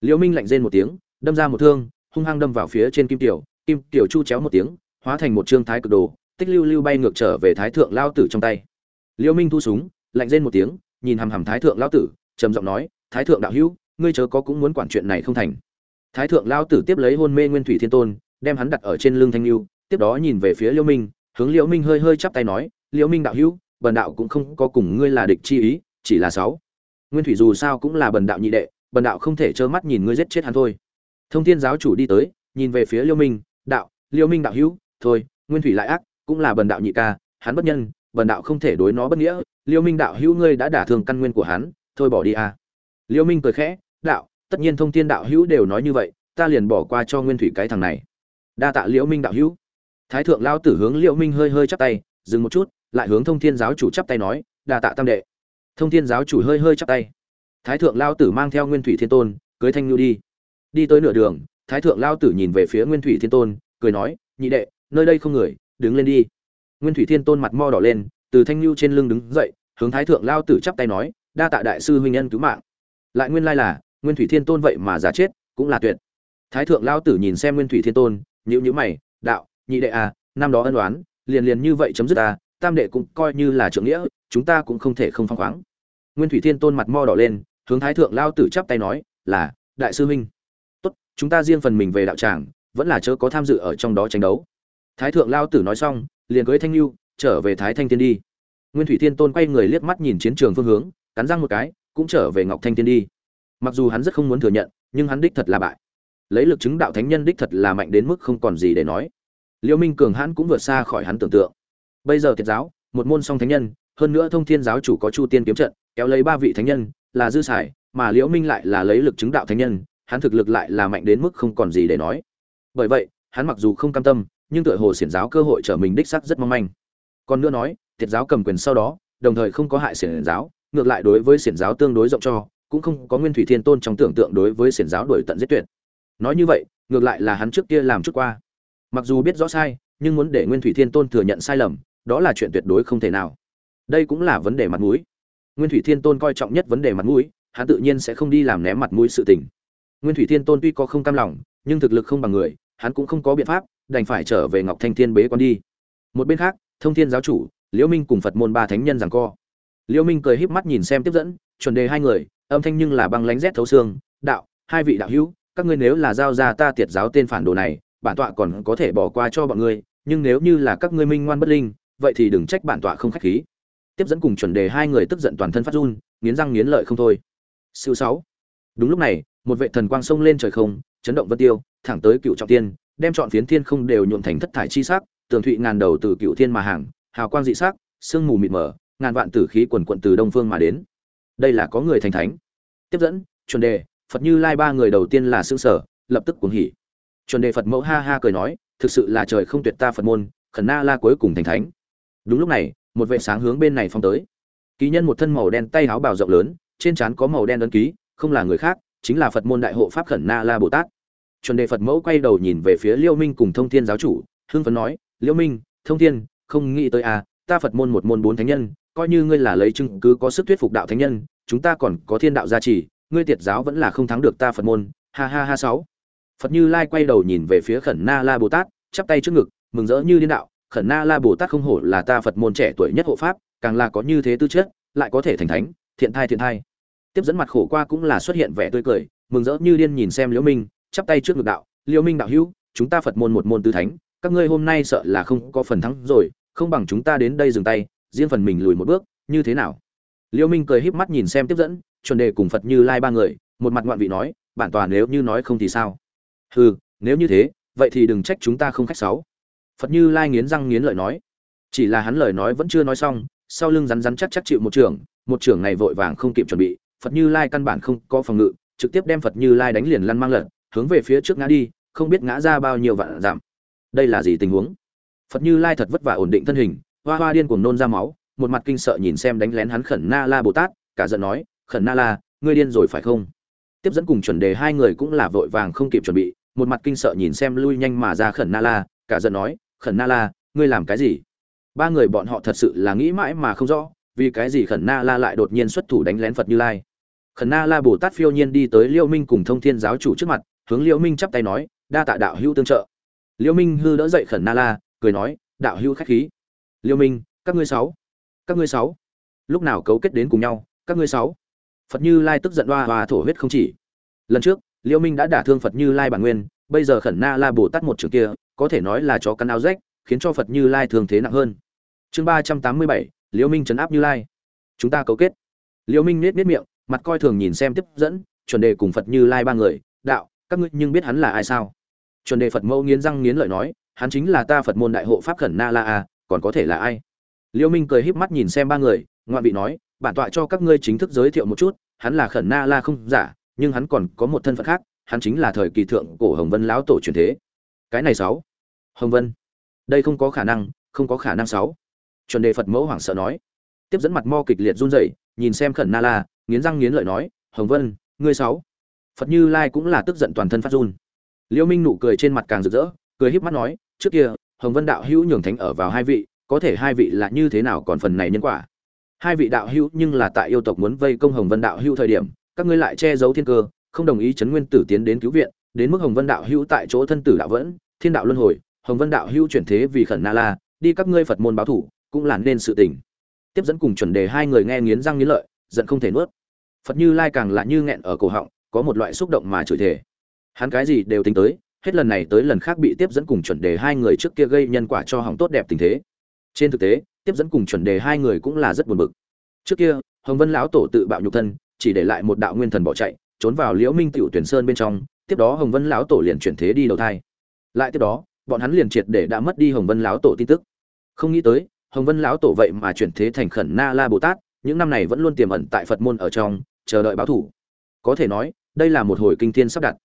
Liễu minh lạnh rên một tiếng, đâm ra một thương, hung hăng đâm vào phía trên kim tiểu kim tiểu chu chéo một tiếng, hóa thành một trương thái cực đồ, tích lưu lưu bay ngược trở về thái thượng lao tử trong tay. Liễu minh thu súng, lạnh rên một tiếng, nhìn hằm hằm thái thượng lao tử, trầm giọng nói, thái thượng đạo hữu ngươi chớ có cũng muốn quản chuyện này không thành. Thái thượng lao tử tiếp lấy hôn mê nguyên thủy thiên tôn, đem hắn đặt ở trên lưng thanh lưu, tiếp đó nhìn về phía Liễu minh, hướng Liễu minh hơi hơi chắp tay nói, Liễu minh đạo hữu, bần đạo cũng không có cùng ngươi là địch chi ý, chỉ là sáu. Nguyên thủy dù sao cũng là bần đạo nhị đệ, bần đạo không thể trơ mắt nhìn ngươi giết chết hắn thôi. Thông thiên giáo chủ đi tới, nhìn về phía Liễu minh, đạo, Liễu minh đạo hữu, thôi, nguyên thủy lại ác, cũng là bần đạo nhị ca, hắn bất nhân, bần đạo không thể đối nó bất nghĩa, Liễu minh đạo hữu ngươi đã đả thương căn nguyên của hắn, thôi bỏ đi à. Liễu minh cười khẽ đạo, tất nhiên thông thiên đạo hữu đều nói như vậy, ta liền bỏ qua cho nguyên thủy cái thằng này. Đa tạ liễu minh đạo hữu. Thái thượng lao tử hướng liễu minh hơi hơi chắp tay, dừng một chút, lại hướng thông thiên giáo chủ chắp tay nói, đa tạ tam đệ. Thông thiên giáo chủ hơi hơi chắp tay. Thái thượng lao tử mang theo nguyên thủy thiên tôn, cưới thanh nhu đi. Đi tới nửa đường, thái thượng lao tử nhìn về phía nguyên thủy thiên tôn, cười nói, nhị đệ, nơi đây không người, đứng lên đi. Nguyên thủy thiên tôn mặt mo đỏ lên, từ thanh nhu trên lưng đứng dậy, hướng thái thượng lao tử chắp tay nói, đa tạ đại sư huynh nhân cứu mạng. Lại nguyên lai là nguyên thủy thiên tôn vậy mà giả chết, cũng là tuyệt. Thái thượng lao tử nhìn xem nguyên thủy thiên tôn nhữ nhữ mày, đạo, nhị đệ à năm đó ân đoán liền liền như vậy chấm dứt à tam đệ cũng coi như là trưởng nghĩa, chúng ta cũng không thể không phăng khoáng. Nguyên thủy thiên tôn mặt mo đỏ lên, hướng thái thượng lao tử chắp tay nói, là, đại sư huynh. Tốt, chúng ta riêng phần mình về đạo tràng, vẫn là chớ có tham dự ở trong đó tranh đấu. Thái thượng lao tử nói xong, liền cưới thanh lưu, trở về thái thanh Thiên đi. Nguyên thủy thiên tôn quay người liếc mắt nhìn chiến trường phương hướng, cắn răng một cái, cũng trở về ngọc thanh Thiên đi mặc dù hắn rất không muốn thừa nhận nhưng hắn đích thật là bại. Lấy lực chứng đạo thánh nhân đích thật là mạnh đến mức không còn gì để nói. Liêu minh cường hãn cũng vượt xa khỏi hắn tưởng tượng. Bây giờ thiệt giáo một môn song thánh nhân hơn nữa thông thiên giáo chủ có chu tiên kiếm trận kéo lấy ba vị thánh nhân là dư sải, mà liễu minh lại là lấy lực chứng đạo thánh nhân hắn thực lực lại là mạnh đến mức không còn gì để nói. Bởi vậy hắn mặc dù không cam tâm nhưng tựa hồ xiển giáo cơ hội trở mình đích sắc rất mong manh. Còn nữa nói thiệt giáo cầm quyền sau đó đồng thời không có hại xiển giáo ngược lại đối với xiển giáo tương đối rộng cho cũng không có nguyên thủy thiên tôn trong tưởng tượng đối với xiển giáo đổi tận giết tuyệt. Nói như vậy, ngược lại là hắn trước kia làm chút qua. Mặc dù biết rõ sai, nhưng muốn để nguyên thủy thiên tôn thừa nhận sai lầm, đó là chuyện tuyệt đối không thể nào. Đây cũng là vấn đề mặt mũi. Nguyên thủy thiên tôn coi trọng nhất vấn đề mặt mũi, hắn tự nhiên sẽ không đi làm ném mặt mũi sự tình. Nguyên thủy thiên tôn tuy có không cam lòng, nhưng thực lực không bằng người, hắn cũng không có biện pháp, đành phải trở về ngọc thanh thiên bế quan đi. Một bên khác, thông thiên giáo chủ, liễu minh cùng phật môn ba thánh nhân rằng co. Liễu minh cười híp mắt nhìn xem tiếp dẫn chuẩn đề hai người, âm thanh nhưng là băng lánh rét thấu xương, đạo, hai vị đạo hữu, các ngươi nếu là giao ra ta tiệt giáo tên phản đồ này, bản tọa còn có thể bỏ qua cho bọn ngươi, nhưng nếu như là các ngươi minh ngoan bất linh, vậy thì đừng trách bản tọa không khách khí. Tiếp dẫn cùng chuẩn đề hai người tức giận toàn thân phát run, nghiến răng nghiến lợi không thôi. Siêu sáu. Đúng lúc này, một vệ thần quang sông lên trời không, chấn động vân tiêu, thẳng tới cựu trọng tiên, đem chọn phiến thiên không đều nhuộm thành thất thải chi sắc, tường thụy ngàn đầu từ cựu thiên mà hàng, hào quang dị sắc, sương mù mịt mờ, ngàn vạn tử khí quần quận từ đông phương mà đến đây là có người thành thánh. Tiếp dẫn, chuẩn đề, phật như lai ba người đầu tiên là xương sở, lập tức cuồng hỉ. Chuẩn đề phật mẫu ha ha cười nói, thực sự là trời không tuyệt ta phật môn, khẩn na la cuối cùng thành thánh. Đúng lúc này, một vệ sáng hướng bên này phong tới. Ký nhân một thân màu đen tay áo bào rộng lớn, trên trán có màu đen ấn ký, không là người khác, chính là phật môn đại hộ pháp khẩn na la bồ tát. Chuẩn đề phật mẫu quay đầu nhìn về phía liêu minh cùng thông thiên giáo chủ, hưng phấn nói, liêu minh, thông thiên, không nghĩ tới à ta phật môn một môn bốn thánh nhân coi như ngươi là lấy chứng cứ có sức thuyết phục đạo thánh nhân, chúng ta còn có thiên đạo gia trì, ngươi tiệt giáo vẫn là không thắng được ta phật môn. Ha ha ha sáu. Phật như lai quay đầu nhìn về phía khẩn na la bồ tát, chắp tay trước ngực, mừng rỡ như điên đạo, khẩn na la bồ tát không hổ là ta phật môn trẻ tuổi nhất hộ pháp, càng là có như thế tư chất, lại có thể thành thánh, thiện thai thiện thai. Tiếp dẫn mặt khổ qua cũng là xuất hiện vẻ tươi cười, mừng rỡ như điên nhìn xem liễu minh, chắp tay trước ngực đạo, liễu minh đạo hữu, chúng ta phật môn một môn tứ thánh, các ngươi hôm nay sợ là không có phần thắng rồi, không bằng chúng ta đến đây dừng tay riêng phần mình lùi một bước, như thế nào? Liêu minh cười híp mắt nhìn xem tiếp dẫn, chuẩn đề cùng phật như lai ba người, một mặt ngoạn vị nói, bản tòa nếu như nói không thì sao? Hừ, nếu như thế, vậy thì đừng trách chúng ta không khách sáo. Phật như lai nghiến răng nghiến lợi nói. Chỉ là hắn lời nói vẫn chưa nói xong, sau lưng rắn rắn chắc chắc chịu một trưởng một trưởng này vội vàng không kịp chuẩn bị, phật như lai căn bản không có phòng ngự, trực tiếp đem phật như lai đánh liền lăn mang lật, hướng về phía trước ngã đi, không biết ngã ra bao nhiêu vạn giảm. Đây là gì tình huống? Phật như lai thật vất vả ổn định thân hình hoa hoa điên cuồng nôn ra máu, một mặt kinh sợ nhìn xem đánh lén hắn khẩn na la bồ tát, cả giận nói, khẩn na la, ngươi điên rồi phải không? Tiếp dẫn cùng chuẩn đề hai người cũng là vội vàng không kịp chuẩn bị, một mặt kinh sợ nhìn xem lui nhanh mà ra khẩn na la, cả giận nói, khẩn na la, ngươi làm cái gì? Ba người bọn họ thật sự là nghĩ mãi mà không rõ, vì cái gì khẩn na la lại đột nhiên xuất thủ đánh lén phật như lai. Khẩn na la bồ tát phiêu nhiên đi tới liêu minh cùng thông thiên giáo chủ trước mặt, hướng liêu minh chắp tay nói, đa tạ đạo hữu tương trợ. Liêu minh hư đỡ dậy khẩn na la, cười nói, đạo hữu khách khí liêu minh, các ngươi sáu. Các ngươi sáu. Lúc nào cấu kết đến cùng nhau, các ngươi sáu. Phật như lai tức giận đoa và thổ huyết không chỉ. Lần trước, liêu minh đã đả thương phật như lai bản nguyên, bây giờ khẩn na la bồ tát một trường kia, có thể nói là chó cắn áo rách, khiến cho phật như lai thường thế nặng hơn. Chương ba trăm tám mươi bảy, liêu minh trấn áp như lai. Chúng ta cấu kết. Liêu minh nết nết miệng, mặt coi thường nhìn xem tiếp dẫn, chuẩn đề cùng phật như lai ba người, đạo, các ngươi nhưng biết hắn là ai sao? Chuẩn đề phật mẫu nghiến răng nghiến lợi nói, hắn chính là ta phật môn đại hộ pháp khẩn na la a còn có thể là ai? Liêu minh cười híp mắt nhìn xem ba người, ngoạn vị nói, bản tọa cho các ngươi chính thức giới thiệu một chút, hắn là khẩn na la không giả, nhưng hắn còn có một thân phận khác, hắn chính là thời kỳ thượng cổ hồng vân lão tổ truyền thế. Cái này sáu. Hồng vân. Đây không có khả năng, không có khả năng sáu. Chuẩn đề phật mẫu hoảng sợ nói. Tiếp dẫn mặt mo kịch liệt run rẩy, nhìn xem khẩn na la, nghiến răng nghiến lợi nói, hồng vân, ngươi sáu. Phật như lai cũng là tức giận toàn thân phát run. Liêu minh nụ cười trên mặt càng rực rỡ, cười híp mắt nói, trước kia hồng vân đạo hữu nhường thánh ở vào hai vị, có thể hai vị là như thế nào còn phần này nhân quả? Hai vị đạo hữu nhưng là tại yêu tộc muốn vây công hồng vân đạo hữu thời điểm, các ngươi lại che giấu thiên cơ, không đồng ý chấn nguyên tử tiến đến cứu viện, đến mức hồng vân đạo hữu tại chỗ thân tử đạo vẫn, thiên đạo luân hồi, hồng vân đạo hữu chuyển thế vì khẩn na la, đi các ngươi phật môn báo thủ, cũng là nên sự tình. Tiếp dẫn cùng chuẩn đề hai người nghe nghiến răng nghiến lợi, giận không thể nuốt. Phật như lai càng là như nghẹn ở cổ họng, có một loại xúc động mà chửi thể hắn cái gì đều tính tới hết lần này tới lần khác bị tiếp dẫn cùng chuẩn đề hai người trước kia gây nhân quả cho hỏng tốt đẹp tình thế. Trên thực tế, tiếp dẫn cùng chuẩn đề hai người cũng là rất buồn bực. Trước kia, hồng vân lão tổ tự bạo nhục thân, chỉ để lại một đạo nguyên thần bỏ chạy, trốn vào liễu minh tiểu tuyển sơn bên trong, tiếp đó hồng vân lão tổ liền chuyển thế đi đầu thai. Lại tiếp đó, bọn hắn liền triệt để đã mất đi hồng vân lão tổ tin tức. Không nghĩ tới, hồng vân lão tổ vậy mà chuyển thế thành khẩn na la bồ tát, những năm này vẫn luôn tiềm ẩn tại phật môn ở trong, chờ đợi báo thủ. Có thể nói, đây là một hồi kinh thiên sắp đặt.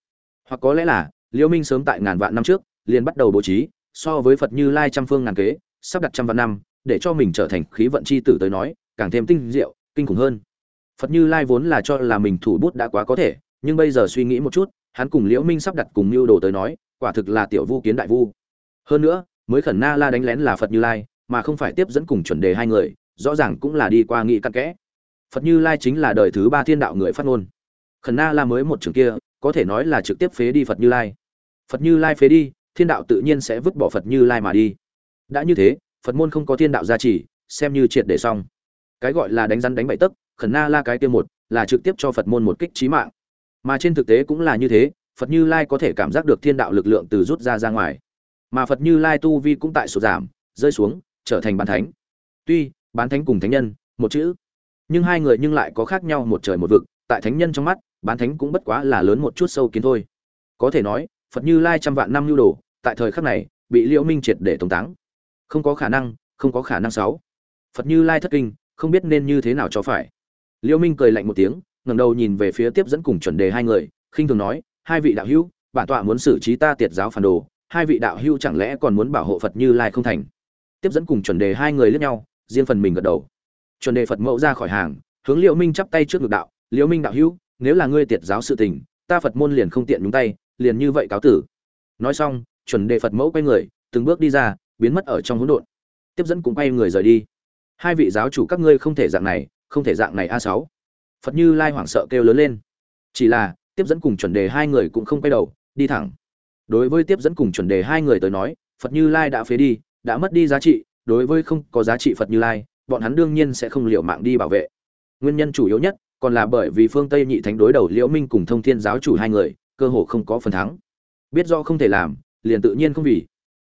Hoặc có lẽ là liễu minh sớm tại ngàn vạn năm trước, liền bắt đầu bố trí, so với phật như lai trăm phương ngàn kế, sắp đặt trăm vạn năm, để cho mình trở thành khí vận chi tử tới nói, càng thêm tinh diệu, kinh khủng hơn. Phật như lai vốn là cho là mình thủ bút đã quá có thể, nhưng bây giờ suy nghĩ một chút, hắn cùng liễu minh sắp đặt cùng mưu đồ tới nói, quả thực là tiểu vu kiến đại vu. Hơn nữa, mới khẩn na la đánh lén là phật như lai, mà không phải tiếp dẫn cùng chuẩn đề hai người, rõ ràng cũng là đi qua nghị cặn kẽ. Phật như lai chính là đời thứ ba thiên đạo người phát ngôn. Khẩn na la mới một trường kia, có thể nói là trực tiếp phế đi phật như lai phật như lai phế đi, thiên đạo tự nhiên sẽ vứt bỏ phật như lai mà đi. Đã như thế, phật môn không có thiên đạo gia trì, xem như triệt để xong. Cái gọi là đánh rắn đánh bậy tấc, khẩn na la cái kia một, là trực tiếp cho phật môn một kích trí mạng. Mà trên thực tế cũng là như thế, phật như lai có thể cảm giác được thiên đạo lực lượng từ rút ra ra ngoài. Mà phật như lai tu vi cũng tại sụt giảm, rơi xuống, trở thành bán thánh. Tuy, bán thánh cùng thánh nhân, một chữ. Nhưng hai người nhưng lại có khác nhau một trời một vực, tại thánh nhân trong mắt, bán thánh cũng bất quá là lớn một chút sâu kiến thôi. Có thể nói phật như lai trăm vạn năm lưu đồ, tại thời khắc này, bị liễu minh triệt để tống táng. Không có khả năng, không có khả năng sáu. Phật như lai thất kinh, không biết nên như thế nào cho phải. Liễu minh cười lạnh một tiếng, ngẩng đầu nhìn về phía tiếp dẫn cùng chuẩn đề hai người, khinh thường nói, hai vị đạo hữu, bản tọa muốn xử trí ta tiệt giáo phản đồ, hai vị đạo hữu chẳng lẽ còn muốn bảo hộ phật như lai không thành? Tiếp dẫn cùng chuẩn đề hai người liếc nhau, riêng phần mình gật đầu. Chuẩn đề phật mẫu ra khỏi hàng, hướng liễu minh chắp tay trước ngực đạo, liễu minh đạo hữu, nếu là ngươi tiệt giáo sự tình, ta phật môn liền không tiện nhúng tay liền như vậy cáo tử. Nói xong, chuẩn đề phật mẫu quay người, từng bước đi ra, biến mất ở trong hỗn độn. Tiếp dẫn cũng quay người rời đi. Hai vị giáo chủ các ngươi không thể dạng này, không thể dạng này a sáu. Phật như lai hoảng sợ kêu lớn lên. Chỉ là, tiếp dẫn cùng chuẩn đề hai người cũng không quay đầu, đi thẳng. Đối với tiếp dẫn cùng chuẩn đề hai người tới nói, phật như lai đã phế đi, đã mất đi giá trị, đối với không có giá trị phật như lai, bọn hắn đương nhiên sẽ không liệu mạng đi bảo vệ. Nguyên nhân chủ yếu nhất, còn là bởi vì phương tây nhị thánh đối đầu liễu minh cùng thông thiên giáo chủ hai người cơ hồ không có phần thắng. Biết do không thể làm, liền tự nhiên không vì.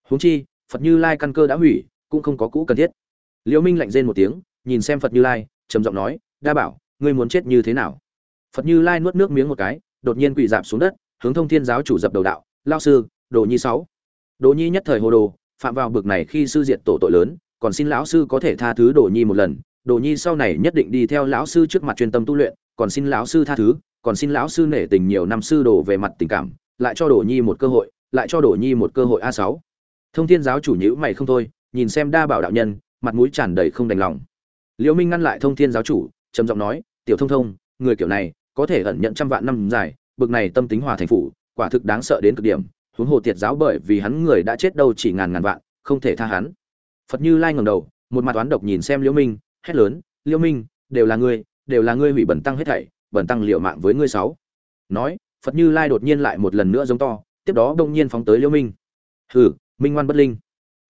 Huống chi, phật như lai căn cơ đã hủy, cũng không có cũ cần thiết. Liễu minh lạnh rên một tiếng, nhìn xem phật như lai, trầm giọng nói, đa bảo, ngươi muốn chết như thế nào? Phật như lai nuốt nước miếng một cái, đột nhiên quỳ dạp xuống đất, hướng thông thiên giáo chủ dập đầu đạo, lao sư, đồ nhi sáu. Đồ nhi nhất thời hồ đồ, phạm vào bực này khi sư diệt tổ tội lớn, còn xin lão sư có thể tha thứ đồ nhi một lần. Đồ nhi sau này nhất định đi theo lão sư trước mặt chuyên tâm tu luyện, còn xin lão sư tha thứ còn xin lão sư nể tình nhiều năm sư đồ về mặt tình cảm, lại cho đồ nhi một cơ hội, lại cho đồ nhi một cơ hội a sáu. Thông thiên giáo chủ nhữ mày không thôi, nhìn xem đa bảo đạo nhân, mặt mũi tràn đầy không đành lòng. Liễu minh ngăn lại thông thiên giáo chủ, trầm giọng nói, tiểu thông thông, người kiểu này có thể ẩn nhận trăm vạn năm dài, bực này tâm tính hòa thành phủ, quả thực đáng sợ đến cực điểm, huống hồ tiệt giáo bởi vì hắn người đã chết đâu chỉ ngàn ngàn vạn, không thể tha hắn. Phật như lai ngẩng đầu, một mặt toán độc nhìn xem liễu minh, hét lớn, liễu minh, đều là ngươi, đều là ngươi hủy bẩn tăng hết thảy bẩn tăng liệu mạng với ngươi sáu. Nói, phật như lai đột nhiên lại một lần nữa giống to, tiếp đó đông nhiên phóng tới liễu minh. Hừ, minh ngoan bất linh.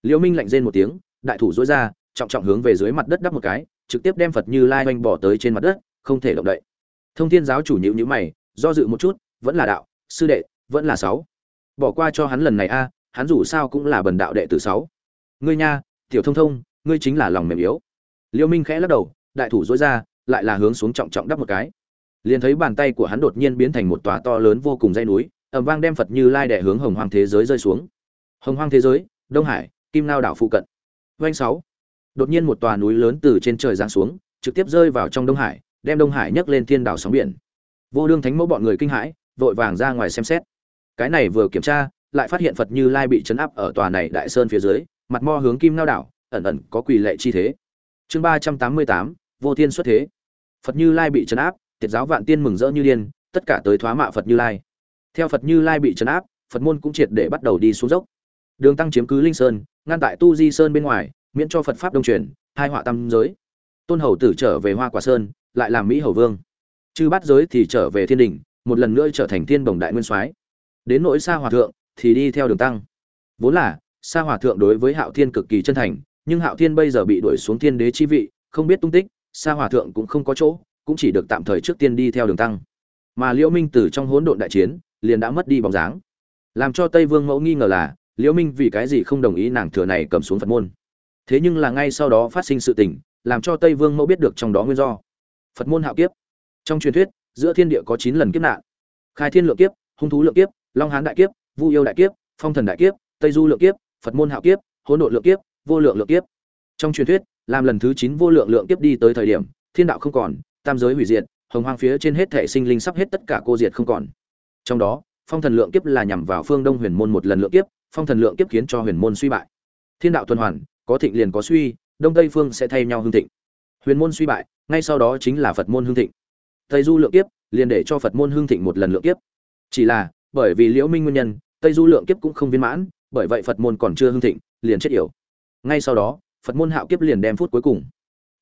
Liễu minh lạnh rên một tiếng, đại thủ dối ra, trọng trọng hướng về dưới mặt đất đắp một cái, trực tiếp đem phật như lai oanh bỏ tới trên mặt đất, không thể động đậy. Thông thiên giáo chủ nhịu nhữ mày, do dự một chút, vẫn là đạo, sư đệ, vẫn là sáu. Bỏ qua cho hắn lần này a, hắn dù sao cũng là bần đạo đệ tử sáu. Ngươi nha, tiểu thông thông, ngươi chính là lòng mềm yếu. Liêu minh khẽ lắc đầu, đại thủ dối ra, lại là hướng xuống trọng trọng đắp một cái liền thấy bàn tay của hắn đột nhiên biến thành một tòa to lớn vô cùng dây núi ẩm vang đem phật như lai đẻ hướng hồng hoang thế giới rơi xuống. Hồng hoang thế giới, đông hải, kim lao đảo phụ cận. Doanh sáu. Đột nhiên một tòa núi lớn từ trên trời giáng xuống, trực tiếp rơi vào trong đông hải, đem đông hải nhấc lên thiên đảo sóng biển. Vô đương thánh mẫu bọn người kinh hãi, vội vàng ra ngoài xem xét. Cái này vừa kiểm tra, lại phát hiện phật như lai bị chấn áp ở tòa này đại sơn phía dưới, mặt mo hướng kim lao đảo, ẩn ẩn có quỳ lệ chi thế. Chương ba trăm tám mươi tám, vô thiên xuất thế. Phật như lai bị chấn áp tiệt giáo vạn tiên mừng rỡ như điên, tất cả tới thoá mạ phật như lai. Theo phật như lai bị trấn áp, phật môn cũng triệt để bắt đầu đi xuống dốc. Đường tăng chiếm cứ linh sơn, ngăn tại tu di sơn bên ngoài, miễn cho phật pháp đông truyền hai họa tam giới. Tôn hầu tử trở về hoa quả sơn, lại làm mỹ hầu vương. Chư bát giới thì trở về thiên đình, một lần nữa trở thành thiên bồng đại nguyên soái. Đến nỗi xa hòa thượng thì đi theo đường tăng. Vốn là xa hòa thượng đối với hạo thiên cực kỳ chân thành, nhưng hạo thiên bây giờ bị đuổi xuống thiên đế chi vị, không biết tung tích xa hòa thượng cũng không có chỗ cũng chỉ được tạm thời trước tiên đi theo đường tăng. Mà liễu minh từ trong hỗn độn đại chiến, liền đã mất đi bóng dáng. Làm cho tây vương mẫu nghi ngờ là, liễu minh vì cái gì không đồng ý nàng thừa này cầm xuống phật môn? Thế nhưng là ngay sau đó phát sinh sự tình, làm cho tây vương mẫu biết được trong đó nguyên do. Phật môn hạo kiếp. Trong truyền thuyết, giữa thiên địa có chín lần kiếp nạn. Khai thiên lượng kiếp, hung thú lượng kiếp, long hán đại kiếp, vu yêu đại kiếp, phong thần đại kiếp, tây du lượng kiếp, phật môn hạo kiếp, hỗn độn lượng kiếp, vô lượng lượng kiếp. Trong truyền thuyết, làm lần thứ chín vô lượng lượng kiếp đi tới thời điểm, thiên đạo không còn tam giới hủy diệt, hồng hoang phía trên hết thể sinh linh sắp hết tất cả cô diệt không còn. Trong đó, phong thần lượng kiếp là nhằm vào phương đông huyền môn một lần lượng kiếp, phong thần lượng kiếp khiến cho huyền môn suy bại. Thiên đạo tuần hoàn, có thịnh liền có suy, đông tây phương sẽ thay nhau hưng thịnh. Huyền môn suy bại, ngay sau đó chính là phật môn hưng thịnh. Tây du lượng kiếp, liền để cho phật môn hưng thịnh một lần lượng kiếp. Chỉ là, bởi vì liễu minh nguyên nhân, tây du lượng kiếp cũng không viên mãn, bởi vậy phật môn còn chưa hưng thịnh, liền chết yểu. Ngay sau đó, phật môn hạo kiếp liền đem phút cuối cùng.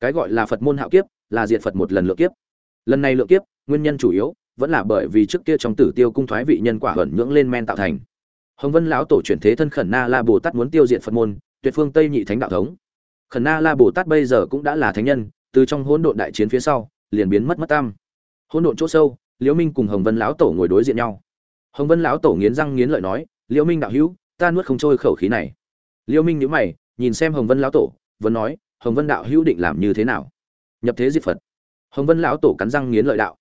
Cái gọi là phật môn hạo kiếp là diệt phật một lần lượng kiếp. Lần này lượng kiếp, nguyên nhân chủ yếu vẫn là bởi vì trước kia trong tử tiêu cung thoái vị nhân quả hẩn nhưỡng lên men tạo thành. Hồng vân lão tổ chuyển thế thân khẩn na la bồ tát muốn tiêu diệt phật môn, tuyệt phương tây nhị thánh đạo thống. Khẩn na la bồ tát bây giờ cũng đã là thánh nhân, từ trong hỗn độn đại chiến phía sau, liền biến mất mất tam hỗn độn chỗ sâu, liễu minh cùng hồng vân lão tổ ngồi đối diện nhau. Hồng vân lão tổ nghiến răng nghiến lợi nói, liễu minh đạo hữu, ta nuốt không trôi khẩu khí này. Liễu minh nhíu mày, nhìn xem hồng vân lão tổ, vẫn nói, hồng vân đạo hữu định làm như thế nào? Nhập thế diệt phật. Hồng vân lão tổ cắn răng nghiến lợi đạo.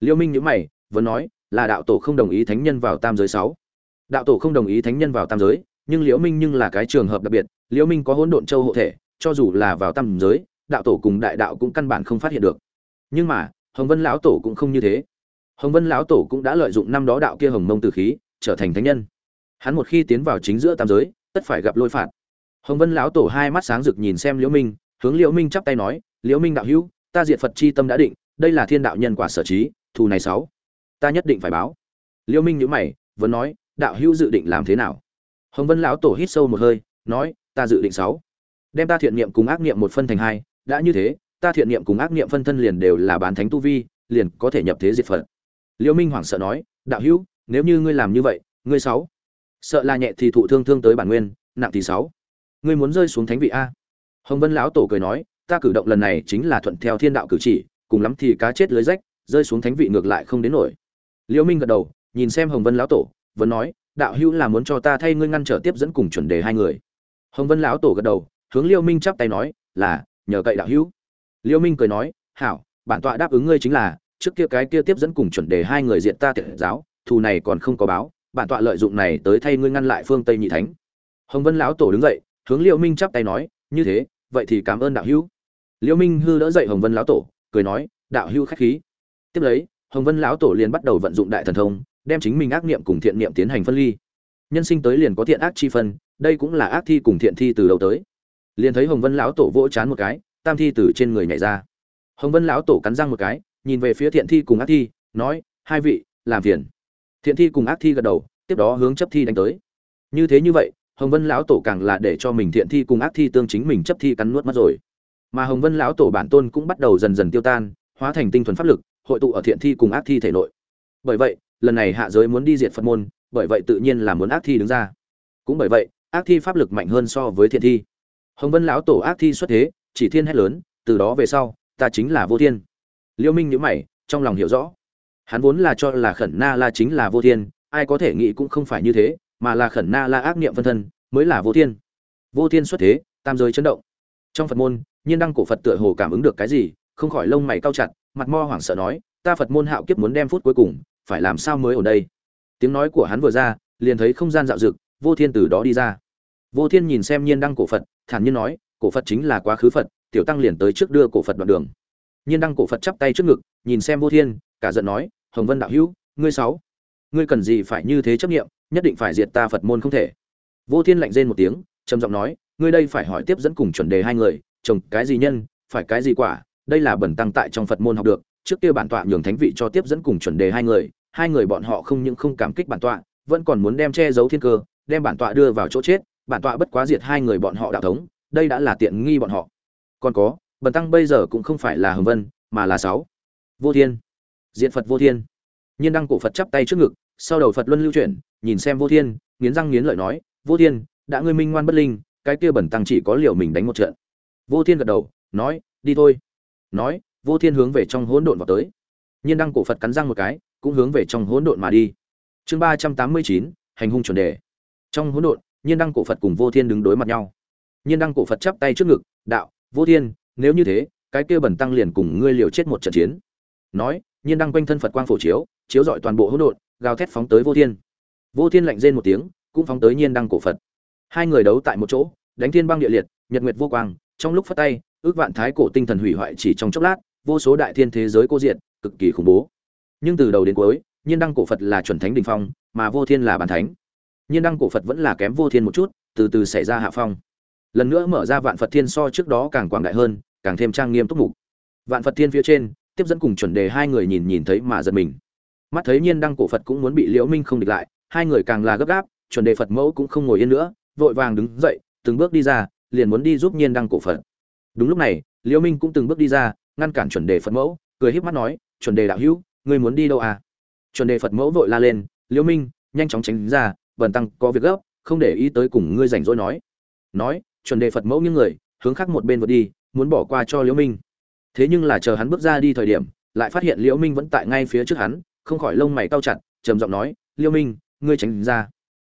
Liễu minh nhíu mày, vẫn nói, là đạo tổ không đồng ý thánh nhân vào tam giới sáu. Đạo tổ không đồng ý thánh nhân vào tam giới, nhưng liễu minh nhưng là cái trường hợp đặc biệt, liễu minh có hỗn độn châu hộ thể, cho dù là vào tam giới, đạo tổ cùng đại đạo cũng căn bản không phát hiện được. Nhưng mà, hồng vân lão tổ cũng không như thế. Hồng vân lão tổ cũng đã lợi dụng năm đó đạo kia hồng mông tử khí, trở thành thánh nhân. Hắn một khi tiến vào chính giữa tam giới, tất phải gặp lôi phạt. Hồng vân lão tổ hai mắt sáng rực nhìn xem liễu minh hướng liễu minh chắp tay nói, liễu minh đạo hữu, ta diệt phật chi tâm đã định, đây là thiên đạo nhân quả sở trí, thù này sáu. Ta nhất định phải báo. Liễu minh nhíu mày, vẫn nói, đạo hữu dự định làm thế nào? Hồng vân lão tổ hít sâu một hơi, nói, ta dự định sáu. Đem ta thiện niệm cùng ác niệm một phân thành hai, đã như thế, ta thiện niệm cùng ác niệm phân thân liền đều là bán thánh tu vi, liền có thể nhập thế diệt phật. Liễu minh hoảng sợ nói, đạo hữu, nếu như ngươi làm như vậy, ngươi sáu. Sợ là nhẹ thì thụ thương thương tới bản nguyên, nặng thì sáu. Ngươi muốn rơi xuống thánh vị a hồng vân lão tổ cười nói, ta cử động lần này chính là thuận theo thiên đạo cử chỉ, cùng lắm thì cá chết lưới rách, rơi xuống thánh vị ngược lại không đến nổi. Liễu minh gật đầu, nhìn xem hồng vân lão tổ, vẫn nói, đạo hữu là muốn cho ta thay ngươi ngăn trở tiếp dẫn cùng chuẩn đề hai người. Hồng vân lão tổ gật đầu, hướng liễu minh chắp tay nói, là, nhờ cậy đạo hữu. Liễu minh cười nói, hảo, bản tọa đáp ứng ngươi chính là, trước kia cái kia tiếp dẫn cùng chuẩn đề hai người diện ta tiệt giáo, thù này còn không có báo, bản tọa lợi dụng này tới thay ngươi ngăn lại phương tây nhị thánh. Hồng vân lão tổ đứng dậy, hướng liễu minh chắp tay nói, như thế vậy thì cảm ơn đạo hữu. Liễu minh hư đỡ dậy hồng vân lão tổ, cười nói, đạo hữu khách khí. Tiếp lấy, hồng vân lão tổ liền bắt đầu vận dụng đại thần thông, đem chính mình ác niệm cùng thiện niệm tiến hành phân ly. Nhân sinh tới liền có thiện ác chi phân, đây cũng là ác thi cùng thiện thi từ đầu tới. Liền thấy hồng vân lão tổ vỗ chán một cái, tam thi từ trên người nhảy ra. Hồng vân lão tổ cắn răng một cái, nhìn về phía thiện thi cùng ác thi, nói, hai vị, làm phiền. Thiện thi cùng ác thi gật đầu, tiếp đó hướng chấp thi đánh tới. Như thế như vậy hồng vân lão tổ càng là để cho mình thiện thi cùng ác thi tương chính mình chấp thi cắn nuốt mất rồi. Mà hồng vân lão tổ bản tôn cũng bắt đầu dần dần tiêu tan, hóa thành tinh thuần pháp lực, hội tụ ở thiện thi cùng ác thi thể nội. Bởi vậy, lần này hạ giới muốn đi diệt phật môn, bởi vậy tự nhiên là muốn ác thi đứng ra. Cũng bởi vậy, ác thi pháp lực mạnh hơn so với thiện thi. Hồng vân lão tổ ác thi xuất thế, chỉ thiên hét lớn, từ đó về sau, ta chính là vô thiên. Liêu minh nhíu mày, trong lòng hiểu rõ. Hắn vốn là cho là khẩn na la chính là vô thiên, ai có thể nghĩ cũng không phải như thế mà là khẩn na la ác niệm phân thân, mới là vô thiên. Vô thiên xuất thế, tam giới chấn động. Trong phật môn, nhiên đăng cổ phật tựa hồ cảm ứng được cái gì, không khỏi lông mày cao chặt, mặt mo hoảng sợ nói, ta phật môn hạo kiếp muốn đem phút cuối cùng, phải làm sao mới ở đây? Tiếng nói của hắn vừa ra, liền thấy không gian dạo dực vô thiên từ đó đi ra. Vô thiên nhìn xem nhiên đăng cổ phật, thản nhiên nói, cổ phật chính là quá khứ phật, tiểu tăng liền tới trước đưa cổ phật đoạn đường. Nhiên đăng cổ phật chắp tay trước ngực, nhìn xem vô thiên, cả giận nói, hồng vân đạo hữu, ngươi sáu, ngươi cần gì phải như thế chấp nghiệm nhất định phải diệt ta phật môn không thể. Vô thiên lạnh rên một tiếng, trầm giọng nói, ngươi đây phải hỏi tiếp dẫn cùng chuẩn đề hai người, trồng cái gì nhân, phải cái gì quả, đây là bẩn tăng tại trong phật môn học được, trước kia bản tọa nhường thánh vị cho tiếp dẫn cùng chuẩn đề hai người hai người bọn họ không những không cảm kích bản tọa, vẫn còn muốn đem che giấu thiên cơ, đem bản tọa đưa vào chỗ chết, bản tọa bất quá diệt hai người bọn họ đạo thống, đây đã là tiện nghi bọn họ. Còn có bần tăng bây giờ cũng không phải là hồng vân, mà là sáu. Vô thiên. Diện phật vô thiên. Nhiên đăng cổ phật chắp tay trước ngực sau đầu phật luân lưu chuyển, nhìn xem vô thiên, nghiến răng nghiến lợi nói, vô thiên, đã ngươi minh ngoan bất linh, cái kia bẩn tăng chỉ có liều mình đánh một trận. Vô thiên gật đầu, nói, đi thôi. Nói, vô thiên hướng về trong hỗn độn vào tới. Nhiên đăng cổ phật cắn răng một cái, cũng hướng về trong hỗn độn mà đi. Chương ba trăm tám mươi chín, hành hung chuẩn đề. Trong hỗn độn, nhiên đăng cổ phật cùng vô thiên đứng đối mặt nhau. Nhiên đăng cổ phật chắp tay trước ngực, đạo, vô thiên, nếu như thế, cái kia bẩn tăng liền cùng ngươi liều chết một trận chiến. Nói, nhiên đăng quanh thân phật quang phổ chiếu chiếu rọi toàn bộ hỗn độn gào thét phóng tới vô thiên. Vô thiên lạnh rên một tiếng, cũng phóng tới nhiên đăng cổ phật. Hai người đấu tại một chỗ, đánh thiên băng địa liệt, nhật nguyệt vô quang, trong lúc phát tay, ước vạn thái cổ tinh thần hủy hoại chỉ trong chốc lát, vô số đại thiên thế giới cô diện cực kỳ khủng bố. Nhưng từ đầu đến cuối, nhiên đăng cổ phật là chuẩn thánh đình phong, mà vô thiên là bản thánh. Nhiên đăng cổ phật vẫn là kém vô thiên một chút, từ từ xảy ra hạ phong. Lần nữa mở ra vạn phật thiên so trước đó càng quảng đại hơn, càng thêm trang nghiêm túc mục. Vạn phật thiên phía trên, tiếp dẫn cùng chuẩn đề hai người nhìn nhìn thấy mà giật mình mắt thấy nhiên đăng cổ phật cũng muốn bị liễu minh không địch lại, hai người càng là gấp gáp, chuẩn đề phật mẫu cũng không ngồi yên nữa, vội vàng đứng dậy, từng bước đi ra, liền muốn đi giúp nhiên đăng cổ phật. Đúng lúc này, liễu minh cũng từng bước đi ra, ngăn cản chuẩn đề phật mẫu, cười híp mắt nói, chuẩn đề đạo hữu, ngươi muốn đi đâu à? Chuẩn đề phật mẫu vội la lên, liễu minh, nhanh chóng tránh ra, bần tăng có việc gấp, không để ý tới cùng ngươi rảnh rỗi nói. Nói, chuẩn đề phật mẫu những người, hướng khác một bên vượt đi, muốn bỏ qua cho liễu minh. Thế nhưng là chờ hắn bước ra đi thời điểm, lại phát hiện liễu minh vẫn tại ngay phía trước hắn không khỏi lông mày cau chặt, trầm giọng nói, Liêu minh, ngươi tránh ra.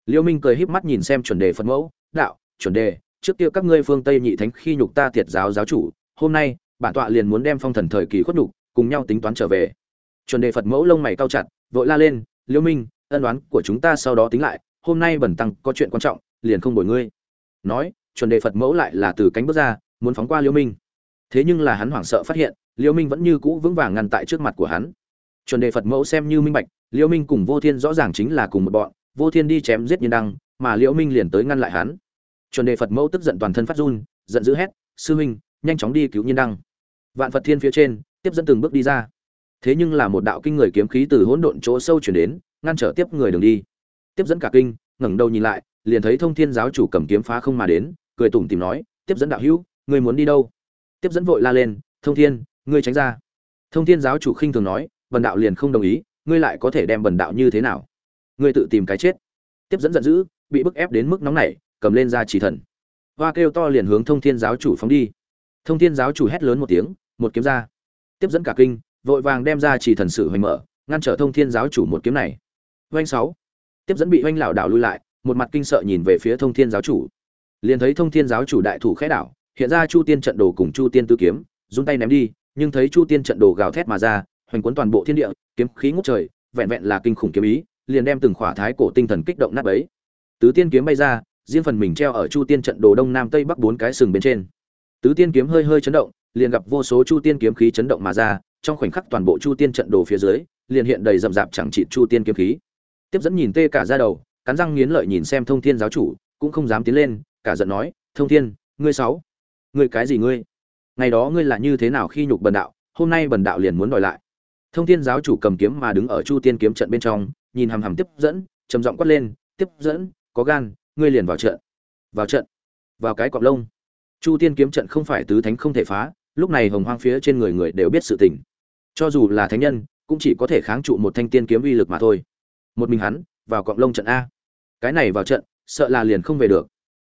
Liêu minh cười híp mắt nhìn xem chuẩn đề phật mẫu, đạo, chuẩn đề, trước kia các ngươi phương tây nhị thánh khi nhục ta thiệt giáo giáo chủ, hôm nay, bản tọa liền muốn đem phong thần thời kỳ khuất nhục, cùng nhau tính toán trở về. Chuẩn đề phật mẫu lông mày cau chặt, vội la lên, Liêu minh, ân đoán của chúng ta sau đó tính lại, hôm nay bẩn tăng có chuyện quan trọng, liền không bồi ngươi. Nói, chuẩn đề phật mẫu lại là từ cánh bước ra, muốn phóng qua Liêu minh. Thế nhưng là hắn hoảng sợ phát hiện, Liêu minh vẫn như cũ vững vàng ngăn tại trước mặt của hắn chuẩn đề phật mẫu xem như minh bạch liễu minh cùng vô thiên rõ ràng chính là cùng một bọn vô thiên đi chém giết Nhiên đăng mà liễu minh liền tới ngăn lại hắn. Chuẩn đề phật mẫu tức giận toàn thân phát run giận dữ hét sư huynh, nhanh chóng đi cứu Nhiên đăng. Vạn phật thiên phía trên tiếp dẫn từng bước đi ra. Thế nhưng là một đạo kinh người kiếm khí từ hỗn độn chỗ sâu chuyển đến ngăn trở tiếp người đường đi. Tiếp dẫn cả kinh ngẩng đầu nhìn lại liền thấy thông thiên giáo chủ cầm kiếm phá không mà đến cười tủm tìm nói tiếp dẫn đạo hữu ngươi muốn đi đâu? Tiếp dẫn vội la lên thông thiên ngươi tránh ra. Thông thiên giáo chủ khinh thường nói bần đạo liền không đồng ý, ngươi lại có thể đem bần đạo như thế nào? Ngươi tự tìm cái chết. Tiếp dẫn giận dữ, bị bức ép đến mức nóng nảy, cầm lên ra chỉ thần. Hoa kêu to liền hướng thông thiên giáo chủ phóng đi. Thông thiên giáo chủ hét lớn một tiếng, một kiếm ra. Tiếp dẫn cả kinh, vội vàng đem ra chỉ thần sử hoành mở, ngăn trở thông thiên giáo chủ một kiếm này. Oanh sáu. Tiếp dẫn bị oanh lảo đảo lui lại, một mặt kinh sợ nhìn về phía thông thiên giáo chủ. Liền thấy thông thiên giáo chủ đại thủ khẽ đảo, hiện ra chu tiên trận đồ cùng chu tiên tư kiếm, run tay ném đi, nhưng thấy chu tiên trận đồ gào thét mà ra hoành cuốn toàn bộ thiên địa, kiếm khí ngút trời, vẹn vẹn là kinh khủng kiếm ý, liền đem từng khỏa thái cổ tinh thần kích động nát bấy. Tứ tiên kiếm bay ra, riêng phần mình treo ở chu tiên trận đồ đông nam tây bắc bốn cái sừng bên trên. Tứ tiên kiếm hơi hơi chấn động, liền gặp vô số chu tiên kiếm khí chấn động mà ra, trong khoảnh khắc toàn bộ chu tiên trận đồ phía dưới, liền hiện đầy rậm rạp chẳng trị chu tiên kiếm khí. Tiếp dẫn nhìn tê cả ra đầu, cắn răng nghiến lợi nhìn xem thông thiên giáo chủ, cũng không dám tiến lên, cả giận nói, thông thiên, ngươi sáu, ngươi cái gì ngươi? Ngày đó ngươi là như thế nào khi nhục bần đạo, hôm nay bần đạo liền muốn đòi lại thông thiên giáo chủ cầm kiếm mà đứng ở chu tiên kiếm trận bên trong, nhìn hằm hằm tiếp dẫn, trầm giọng quát lên, tiếp dẫn, có gan, ngươi liền vào trận. Vào trận? Vào cái cọp lông. Chu tiên kiếm trận không phải tứ thánh không thể phá, lúc này hồng hoang phía trên người người đều biết sự tình. Cho dù là thánh nhân, cũng chỉ có thể kháng trụ một thanh tiên kiếm uy lực mà thôi. Một mình hắn, vào cọp lông trận a. Cái này vào trận, sợ là liền không về được.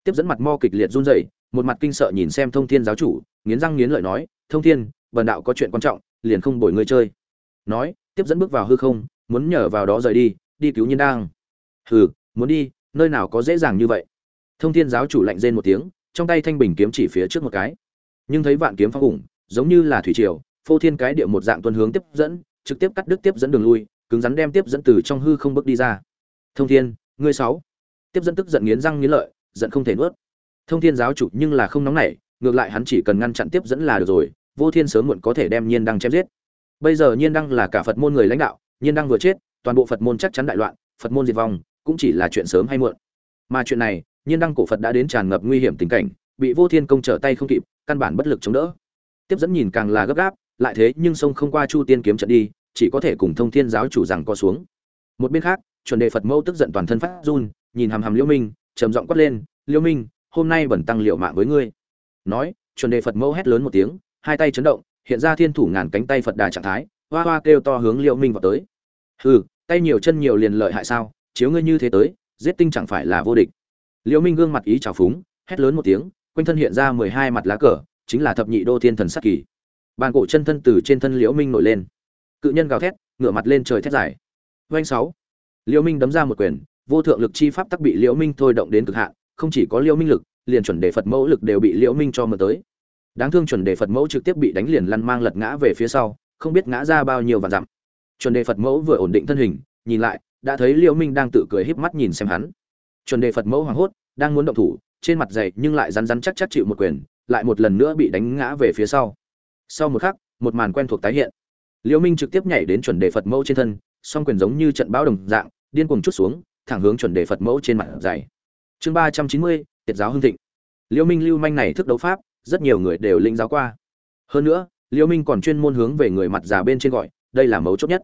Tiếp dẫn mặt mo kịch liệt run rẩy, một mặt kinh sợ nhìn xem thông thiên giáo chủ, nghiến răng nghiến lợi nói, thông thiên, bần đạo có chuyện quan trọng, liền không bồi ngươi chơi nói, tiếp dẫn bước vào hư không, muốn nhờ vào đó rời đi đi cứu nhiên đang hừ, muốn đi, nơi nào có dễ dàng như vậy? Thông thiên giáo chủ lạnh rên một tiếng, trong tay thanh bình kiếm chỉ phía trước một cái. Nhưng thấy vạn kiếm phong ủng giống như là thủy triều, phô thiên cái địa một dạng tuân hướng tiếp dẫn, trực tiếp cắt đứt tiếp dẫn đường lui, cứng rắn đem tiếp dẫn từ trong hư không bước đi ra. Thông thiên, ngươi sáu. Tiếp dẫn tức giận nghiến răng nghiến lợi, giận không thể nuốt. Thông thiên giáo chủ nhưng là không nóng nảy, ngược lại hắn chỉ cần ngăn chặn tiếp dẫn là được rồi, vô thiên sớm muộn có thể đem nhiên Đang chém giết bây giờ nhiên đăng là cả phật môn người lãnh đạo, nhiên đăng vừa chết, toàn bộ phật môn chắc chắn đại loạn, phật môn diệt vong, cũng chỉ là chuyện sớm hay muộn. Mà chuyện này, nhiên đăng cổ phật đã đến tràn ngập nguy hiểm tình cảnh, bị vô thiên công trở tay không kịp, căn bản bất lực chống đỡ. Tiếp dẫn nhìn càng là gấp gáp, lại thế nhưng sông không qua chu tiên kiếm trận đi, chỉ có thể cùng thông thiên giáo chủ rằng co xuống. Một bên khác, chuẩn đề phật mẫu tức giận toàn thân phát run, nhìn hàm hàm liễu minh, trầm giọng quát lên, liễu minh, hôm nay bẩn tăng liệu mạng với ngươi. Nói, chuẩn đề phật mẫu hét lớn một tiếng, hai tay chấn động hiện ra thiên thủ ngàn cánh tay phật đà trạng thái, hoa hoa kêu to hướng liễu minh vào tới. Hừ, tay nhiều chân nhiều liền lợi hại sao? Chiếu ngươi như thế tới, giết tinh chẳng phải là vô địch. Liễu minh gương mặt ý trào phúng, hét lớn một tiếng, quanh thân hiện ra mười hai mặt lá cờ, chính là thập nhị đô thiên thần sắc kỳ. Bàn cổ chân thân từ trên thân liễu minh nổi lên. Cự nhân gào thét, ngửa mặt lên trời thét dài. Vanh sáu. Liễu minh đấm ra một quyền, vô thượng lực chi pháp tắc bị liễu minh thôi động đến cực hạn, không chỉ có liễu minh lực, liền chuẩn đề phật mẫu lực đều bị liễu minh cho mượn tới đáng thương chuẩn đề phật mẫu trực tiếp bị đánh liền lăn mang lật ngã về phía sau, không biết ngã ra bao nhiêu vạn dặm. Chuẩn đề phật mẫu vừa ổn định thân hình, nhìn lại, đã thấy liễu minh đang tự cười híp mắt nhìn xem hắn. Chuẩn đề phật mẫu hoảng hốt, đang muốn động thủ, trên mặt dày nhưng lại rắn rắn chắc chắc chịu một quyền, lại một lần nữa bị đánh ngã về phía sau. Sau một khắc, một màn quen thuộc tái hiện. Liễu minh trực tiếp nhảy đến chuẩn đề phật mẫu trên thân, song quyền giống như trận bão đồng dạng, điên cuồng chút xuống, thẳng hướng chuẩn đề phật mẫu trên mặt dày. Chương ba trăm chín mươi tiệt giáo hưng thịnh. Liễu minh lưu manh này thức đấu pháp rất nhiều người đều lĩnh giáo qua. Hơn nữa liễu minh còn chuyên môn hướng về người mặt già bên trên gọi, đây là mấu chốt nhất.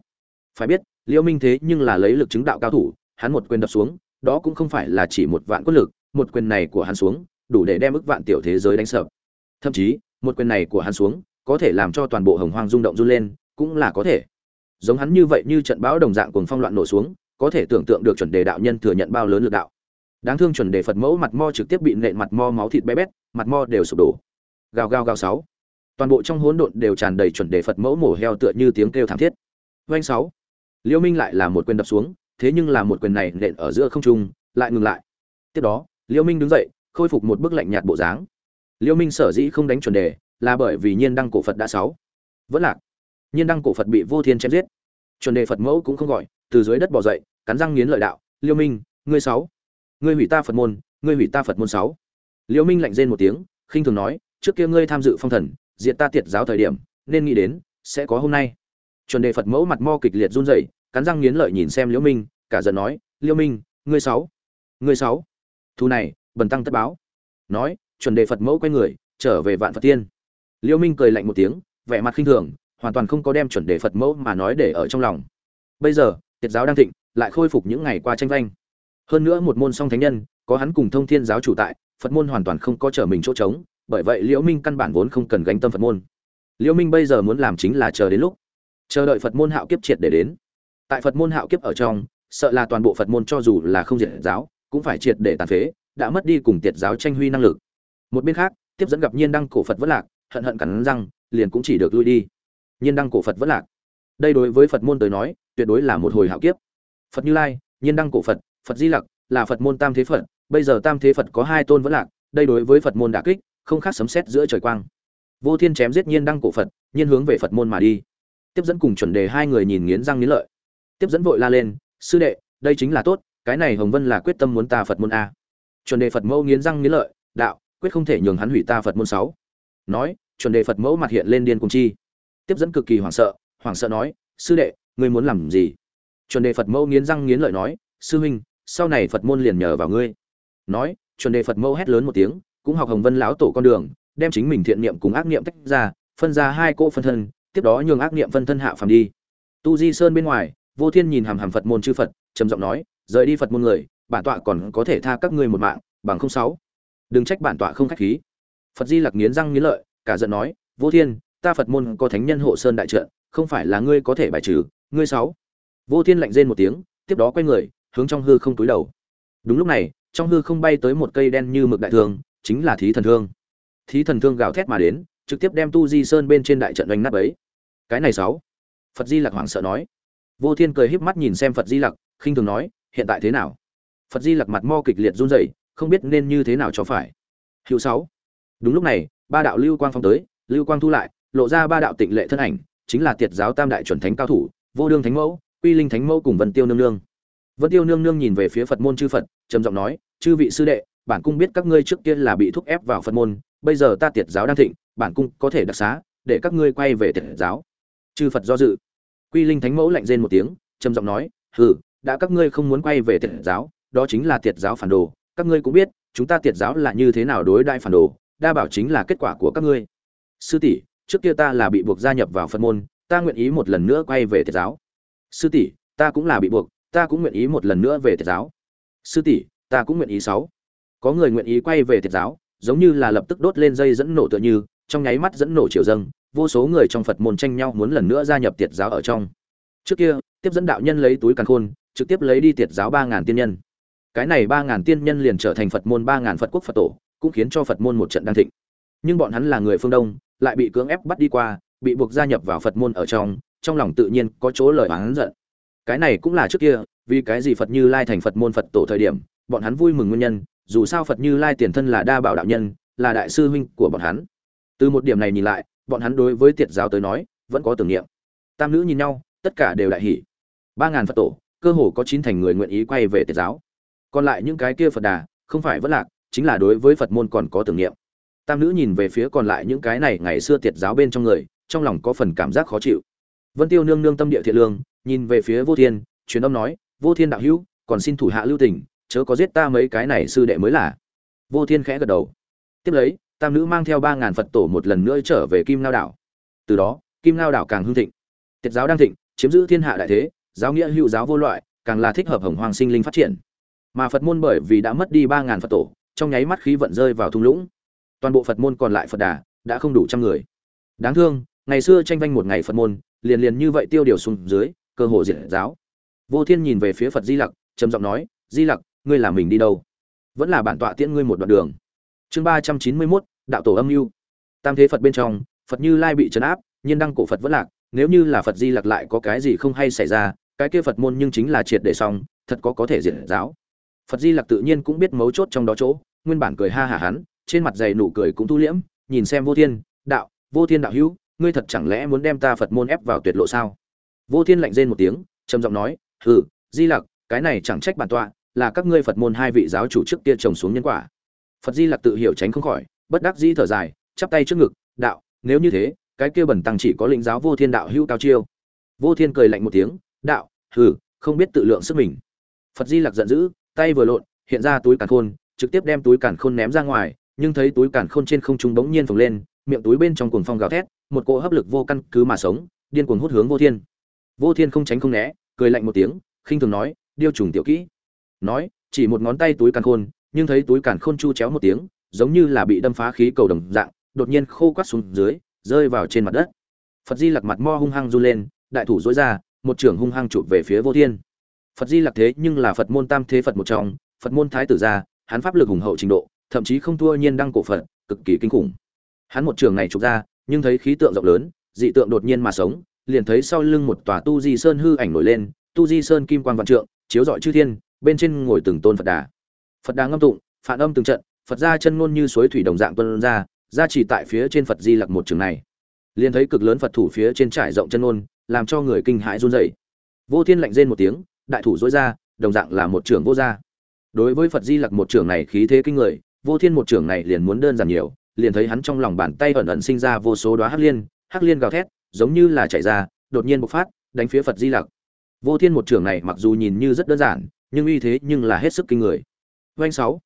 Phải biết liễu minh thế nhưng là lấy lực chứng đạo cao thủ, hắn một quyền đập xuống, đó cũng không phải là chỉ một vạn quân lực, một quyền này của hắn xuống, đủ để đem ức vạn tiểu thế giới đánh sập thậm chí, một quyền này của hắn xuống, có thể làm cho toàn bộ hồng hoang rung động run lên, cũng là có thể. Giống hắn như vậy như trận bão đồng dạng cuồng phong loạn nổ xuống, có thể tưởng tượng được chuẩn đề đạo nhân thừa nhận bao lớn lực đạo đáng thương chuẩn đề phật mẫu mặt mo trực tiếp bị nện mặt mo máu thịt bé bét, mặt mo đều sụp đổ. Gào gào gào sáu. Toàn bộ trong hỗn độn đều tràn đầy chuẩn đề phật mẫu mổ heo tựa như tiếng kêu thảm thiết. Doanh sáu. Liễu minh lại là một quyền đập xuống, thế nhưng là một quyền này nện ở giữa không trung, lại ngừng lại. Tiếp đó liễu minh đứng dậy, khôi phục một bức lạnh nhạt bộ dáng. Liễu minh sở dĩ không đánh chuẩn đề, là bởi vì nhiên đăng cổ phật đã sáu. Vẫn lạc. Nhiên đăng cổ phật bị vô thiên chém giết. Chuẩn đề phật mẫu cũng không gọi, từ dưới đất bò dậy, cắn răng nghiến lợi đạo liễu minh, ngươi sáu ngươi hủy ta phật môn, ngươi hủy ta phật môn sáu. Liễu minh lạnh rên một tiếng, khinh thường nói, trước kia ngươi tham dự phong thần, diệt ta tiệt giáo thời điểm, nên nghĩ đến, sẽ có hôm nay. Chuẩn đề phật mẫu mặt mo kịch liệt run rẩy, cắn răng nghiến lợi nhìn xem liễu minh, cả giận nói, liễu minh, ngươi sáu ngươi sáu. Thu này, bần tăng tất báo. Nói, chuẩn đề phật mẫu quay người, trở về vạn phật tiên. Liễu minh cười lạnh một tiếng, vẻ mặt khinh thường, hoàn toàn không có đem chuẩn đề phật mẫu mà nói để ở trong lòng. Bây giờ, tiệt giáo đang thịnh, lại khôi phục những ngày qua tranh vanh hơn nữa một môn song thánh nhân, có hắn cùng thông thiên giáo chủ tại, phật môn hoàn toàn không có trở mình chỗ trống, bởi vậy liễu minh căn bản vốn không cần gánh tâm phật môn. Liễu minh bây giờ muốn làm chính là chờ đến lúc, chờ đợi phật môn hạo kiếp triệt để đến. Tại phật môn hạo kiếp ở trong, sợ là toàn bộ phật môn cho dù là không diệt giáo, cũng phải triệt để tàn phế, đã mất đi cùng tiệt giáo tranh huy năng lực. Một bên khác, tiếp dẫn gặp nhiên đăng cổ phật vất lạc, hận hận cắn răng, liền cũng chỉ được lui đi. Nhiên đăng cổ phật vất lạc. Đây đối với phật môn tới nói, tuyệt đối là một hồi hạo kiếp. Phật như lai, nhiên đăng cổ phật phật di lặc là phật môn tam thế phật, bây giờ tam thế phật có hai tôn vẫn lạc, đây đối với phật môn đả kích, không khác sấm sét giữa trời quang. Vô thiên chém giết nhiên đăng cổ phật, nhiên hướng về phật môn mà đi. Tiếp dẫn cùng chuẩn đề hai người nhìn nghiến răng nghiến lợi. Tiếp dẫn vội la lên, sư đệ, đây chính là tốt, cái này hồng vân là quyết tâm muốn ta phật môn a. Chuẩn đề phật mẫu nghiến răng nghiến lợi, đạo, quyết không thể nhường hắn hủy ta phật môn sáu. Nói, chuẩn đề phật mẫu mặt hiện lên điên cùng chi. Tiếp dẫn cực kỳ hoảng sợ hoảng sợ nói, sư đệ, ngươi muốn làm gì? Chuẩn đề phật mẫu nghiến răng nghiến lợi nói, sư huynh sau này phật môn liền nhờ vào ngươi. Nói, chuẩn đề phật mẫu hét lớn một tiếng, cũng học hồng vân lão tổ con đường, đem chính mình thiện niệm cùng ác niệm tách ra, phân ra hai cỗ phân thân, tiếp đó nhường ác niệm phân thân hạ phàm đi. Tu di sơn bên ngoài, vô thiên nhìn hàm hàm phật môn chư phật, trầm giọng nói, rời đi phật môn người, bản tọa còn có thể tha các ngươi một mạng, bằng không sáu. Đừng trách bản tọa không khách khí. Phật di lặc nghiến răng nghiến lợi, cả giận nói, vô thiên, ta phật môn có thánh nhân hộ sơn đại trận, không phải là ngươi có thể bài trừ, ngươi sáu. Vô thiên lạnh rên một tiếng, tiếp đó quay người hướng trong hư không túi đầu. Đúng lúc này, trong hư không bay tới một cây đen như mực đại thương, chính là thí thần thương. Thí thần thương gào thét mà đến, trực tiếp đem tu di sơn bên trên đại trận đánh nát ấy cái này sáu. Phật di lặc hoảng sợ nói. Vô thiên cười híp mắt nhìn xem phật di lặc, khinh thường nói, hiện tại thế nào? Phật di lặc mặt mo kịch liệt run rẩy, không biết nên như thế nào cho phải. Hữu sáu. Đúng lúc này, ba đạo lưu quang phong tới, lưu quang thu lại, lộ ra ba đạo tịnh lệ thân ảnh, chính là tiệt giáo tam đại chuẩn thánh cao thủ, vô đương thánh mẫu, quy linh thánh mẫu cùng vân tiêu nương nương vân tiêu nương nương nhìn về phía phật môn chư phật, trầm giọng nói, chư vị sư đệ, bản cung biết các ngươi trước kia là bị thúc ép vào phật môn, bây giờ ta tiệt giáo đang thịnh, bản cung có thể đặc xá, để các ngươi quay về tiệt giáo. Chư phật do dự. Quy linh thánh mẫu lạnh rên một tiếng, trầm giọng nói, hừ, đã các ngươi không muốn quay về tiệt giáo, đó chính là tiệt giáo phản đồ, các ngươi cũng biết, chúng ta tiệt giáo là như thế nào đối đại phản đồ, đa bảo chính là kết quả của các ngươi. Sư tỷ, trước kia ta là bị buộc gia nhập vào phật môn, ta nguyện ý một lần nữa quay về tiệt giáo. Sư tỷ, ta cũng là bị buộc ta cũng nguyện ý một lần nữa về thiệt giáo. Sư tỷ, ta cũng nguyện ý sáu. Có người nguyện ý quay về thiệt giáo, giống như là lập tức đốt lên dây dẫn nổ tựa như, trong nháy mắt dẫn nổ triều dâng, vô số người trong phật môn tranh nhau muốn lần nữa gia nhập tiệt giáo ở trong. Trước kia, tiếp dẫn đạo nhân lấy túi càn khôn, trực tiếp lấy đi tiệt giáo ba ngàn tiên nhân. Cái này ba ngàn tiên nhân liền trở thành phật môn ba ngàn phật quốc phật tổ, cũng khiến cho phật môn một trận đang thịnh. Nhưng bọn hắn là người phương đông, lại bị cưỡng ép bắt đi qua, bị buộc gia nhập vào phật môn ở trong trong lòng tự nhiên có chỗ lời oán giận cái này cũng là trước kia, vì cái gì phật như lai thành phật môn phật tổ thời điểm, bọn hắn vui mừng nguyên nhân, dù sao phật như lai tiền thân là đa bảo đạo nhân, là đại sư huynh của bọn hắn. Từ một điểm này nhìn lại, bọn hắn đối với tiệt giáo tới nói, vẫn có tưởng niệm. Tam nữ nhìn nhau, tất cả đều đại hỉ. Ba ngàn phật tổ, cơ hồ có chín thành người nguyện ý quay về tiệt giáo. Còn lại những cái kia phật đà, không phải vẫn lạc, chính là đối với phật môn còn có tưởng niệm. Tam nữ nhìn về phía còn lại những cái này ngày xưa tiệt giáo bên trong người, trong lòng có phần cảm giác khó chịu vân tiêu nương nương tâm địa thiện lương, nhìn về phía vô thiên, truyền âm nói, vô thiên đạo hữu, còn xin thủ hạ lưu tình, chớ có giết ta mấy cái này sư đệ mới là. Vô thiên khẽ gật đầu. Tiếp lấy, tam nữ mang theo ba ngàn phật tổ một lần nữa trở về kim lao đảo. Từ đó, kim lao đảo càng hưng thịnh. Tiệt giáo đang thịnh, chiếm giữ thiên hạ đại thế, giáo nghĩa hữu giáo vô loại, càng là thích hợp hồng hoàng sinh linh phát triển. Mà phật môn bởi vì đã mất đi ba ngàn phật tổ, trong nháy mắt khí vận rơi vào thung lũng. Toàn bộ phật môn còn lại phật đà, đã không đủ trăm người. Đáng thương, ngày xưa tranh vanh một ngày phật môn liền liền như vậy tiêu điều xuống dưới, cơ hồ diệt giáo. Vô thiên nhìn về phía phật di lặc, trầm giọng nói, di lặc, ngươi làm mình đi đâu? Vẫn là bản tọa tiễn ngươi một đoạn đường. Chương ba trăm chín mươi mốt, đạo tổ âm mưu. Tam thế phật bên trong, phật như lai bị trấn áp, nhiên đăng cổ phật vẫn lạc, nếu như là phật di lặc lại có cái gì không hay xảy ra, cái kia phật môn nhưng chính là triệt để xong, thật có có thể diệt giáo. Phật di lặc tự nhiên cũng biết mấu chốt trong đó chỗ, nguyên bản cười ha hả hắn, trên mặt dày nụ cười cũng thu liễm, nhìn xem vô thiên, đạo, vô thiên đạo hữu ngươi thật chẳng lẽ muốn đem ta phật môn ép vào tuyệt lộ sao? Vô thiên lạnh rên một tiếng, trầm giọng nói, hừ, di lặc, cái này chẳng trách bản tọa, là các ngươi phật môn hai vị giáo chủ trước kia trồng xuống nhân quả. Phật di lặc tự hiểu tránh không khỏi, bất đắc dĩ thở dài, chắp tay trước ngực, đạo, nếu như thế, cái kia bẩn tăng chỉ có lĩnh giáo vô thiên đạo hữu cao chiêu. Vô thiên cười lạnh một tiếng, đạo, hừ, không biết tự lượng sức mình. Phật di lặc giận dữ, tay vừa lộn, hiện ra túi càn khôn, trực tiếp đem túi càn khôn ném ra ngoài, nhưng thấy túi càn khôn trên không trung bỗng nhiên phồng lên, miệng túi bên trong cuồng phong gào thét một cỗ hấp lực vô căn cứ mà sống, điên cuồng hút hướng vô thiên. Vô thiên không tránh không né, cười lạnh một tiếng, khinh thường nói, điêu trùng tiểu kỹ. Nói, chỉ một ngón tay túi càn khôn, nhưng thấy túi càn khôn chu chéo một tiếng, giống như là bị đâm phá khí cầu đồng dạng, đột nhiên khô quắt xuống dưới, rơi vào trên mặt đất. Phật di lặc mặt mo hung hăng run lên, đại thủ dối ra, một trưởng hung hăng chụp về phía vô thiên. Phật di lặc thế nhưng là phật môn tam thế phật một trong, phật môn thái tử gia hắn pháp lực hùng hậu trình độ, thậm chí không thua nhiên đăng cổ phật, cực kỳ kinh khủng. Hắn một trường này chụp ra nhưng thấy khí tượng rộng lớn, dị tượng đột nhiên mà sống, liền thấy sau lưng một tòa tu di sơn hư ảnh nổi lên, tu di sơn kim quan vạn trượng, chiếu rọi chư thiên, bên trên ngồi từng tôn phật đà. Phật đà ngâm tụng, phản âm từng trận, phật ra chân ngôn như suối thủy đồng dạng tuân ra ra chỉ tại phía trên phật di lặc một trường này. Liền thấy cực lớn phật thủ phía trên trải rộng chân ngôn, làm cho người kinh hãi run rẩy. Vô thiên lạnh rên một tiếng, đại thủ dối ra, đồng dạng là một trưởng vô gia. Đối với phật di lặc một trưởng này khí thế kinh người, vô thiên một trưởng này liền muốn đơn giản nhiều liền thấy hắn trong lòng bàn tay ẩn ẩn sinh ra vô số đóa hắc liên hắc liên gào thét giống như là chạy ra đột nhiên bộc phát đánh phía phật di lặc. Vô thiên một trưởng này mặc dù nhìn như rất đơn giản nhưng uy thế nhưng là hết sức kinh người. Doanh sáu.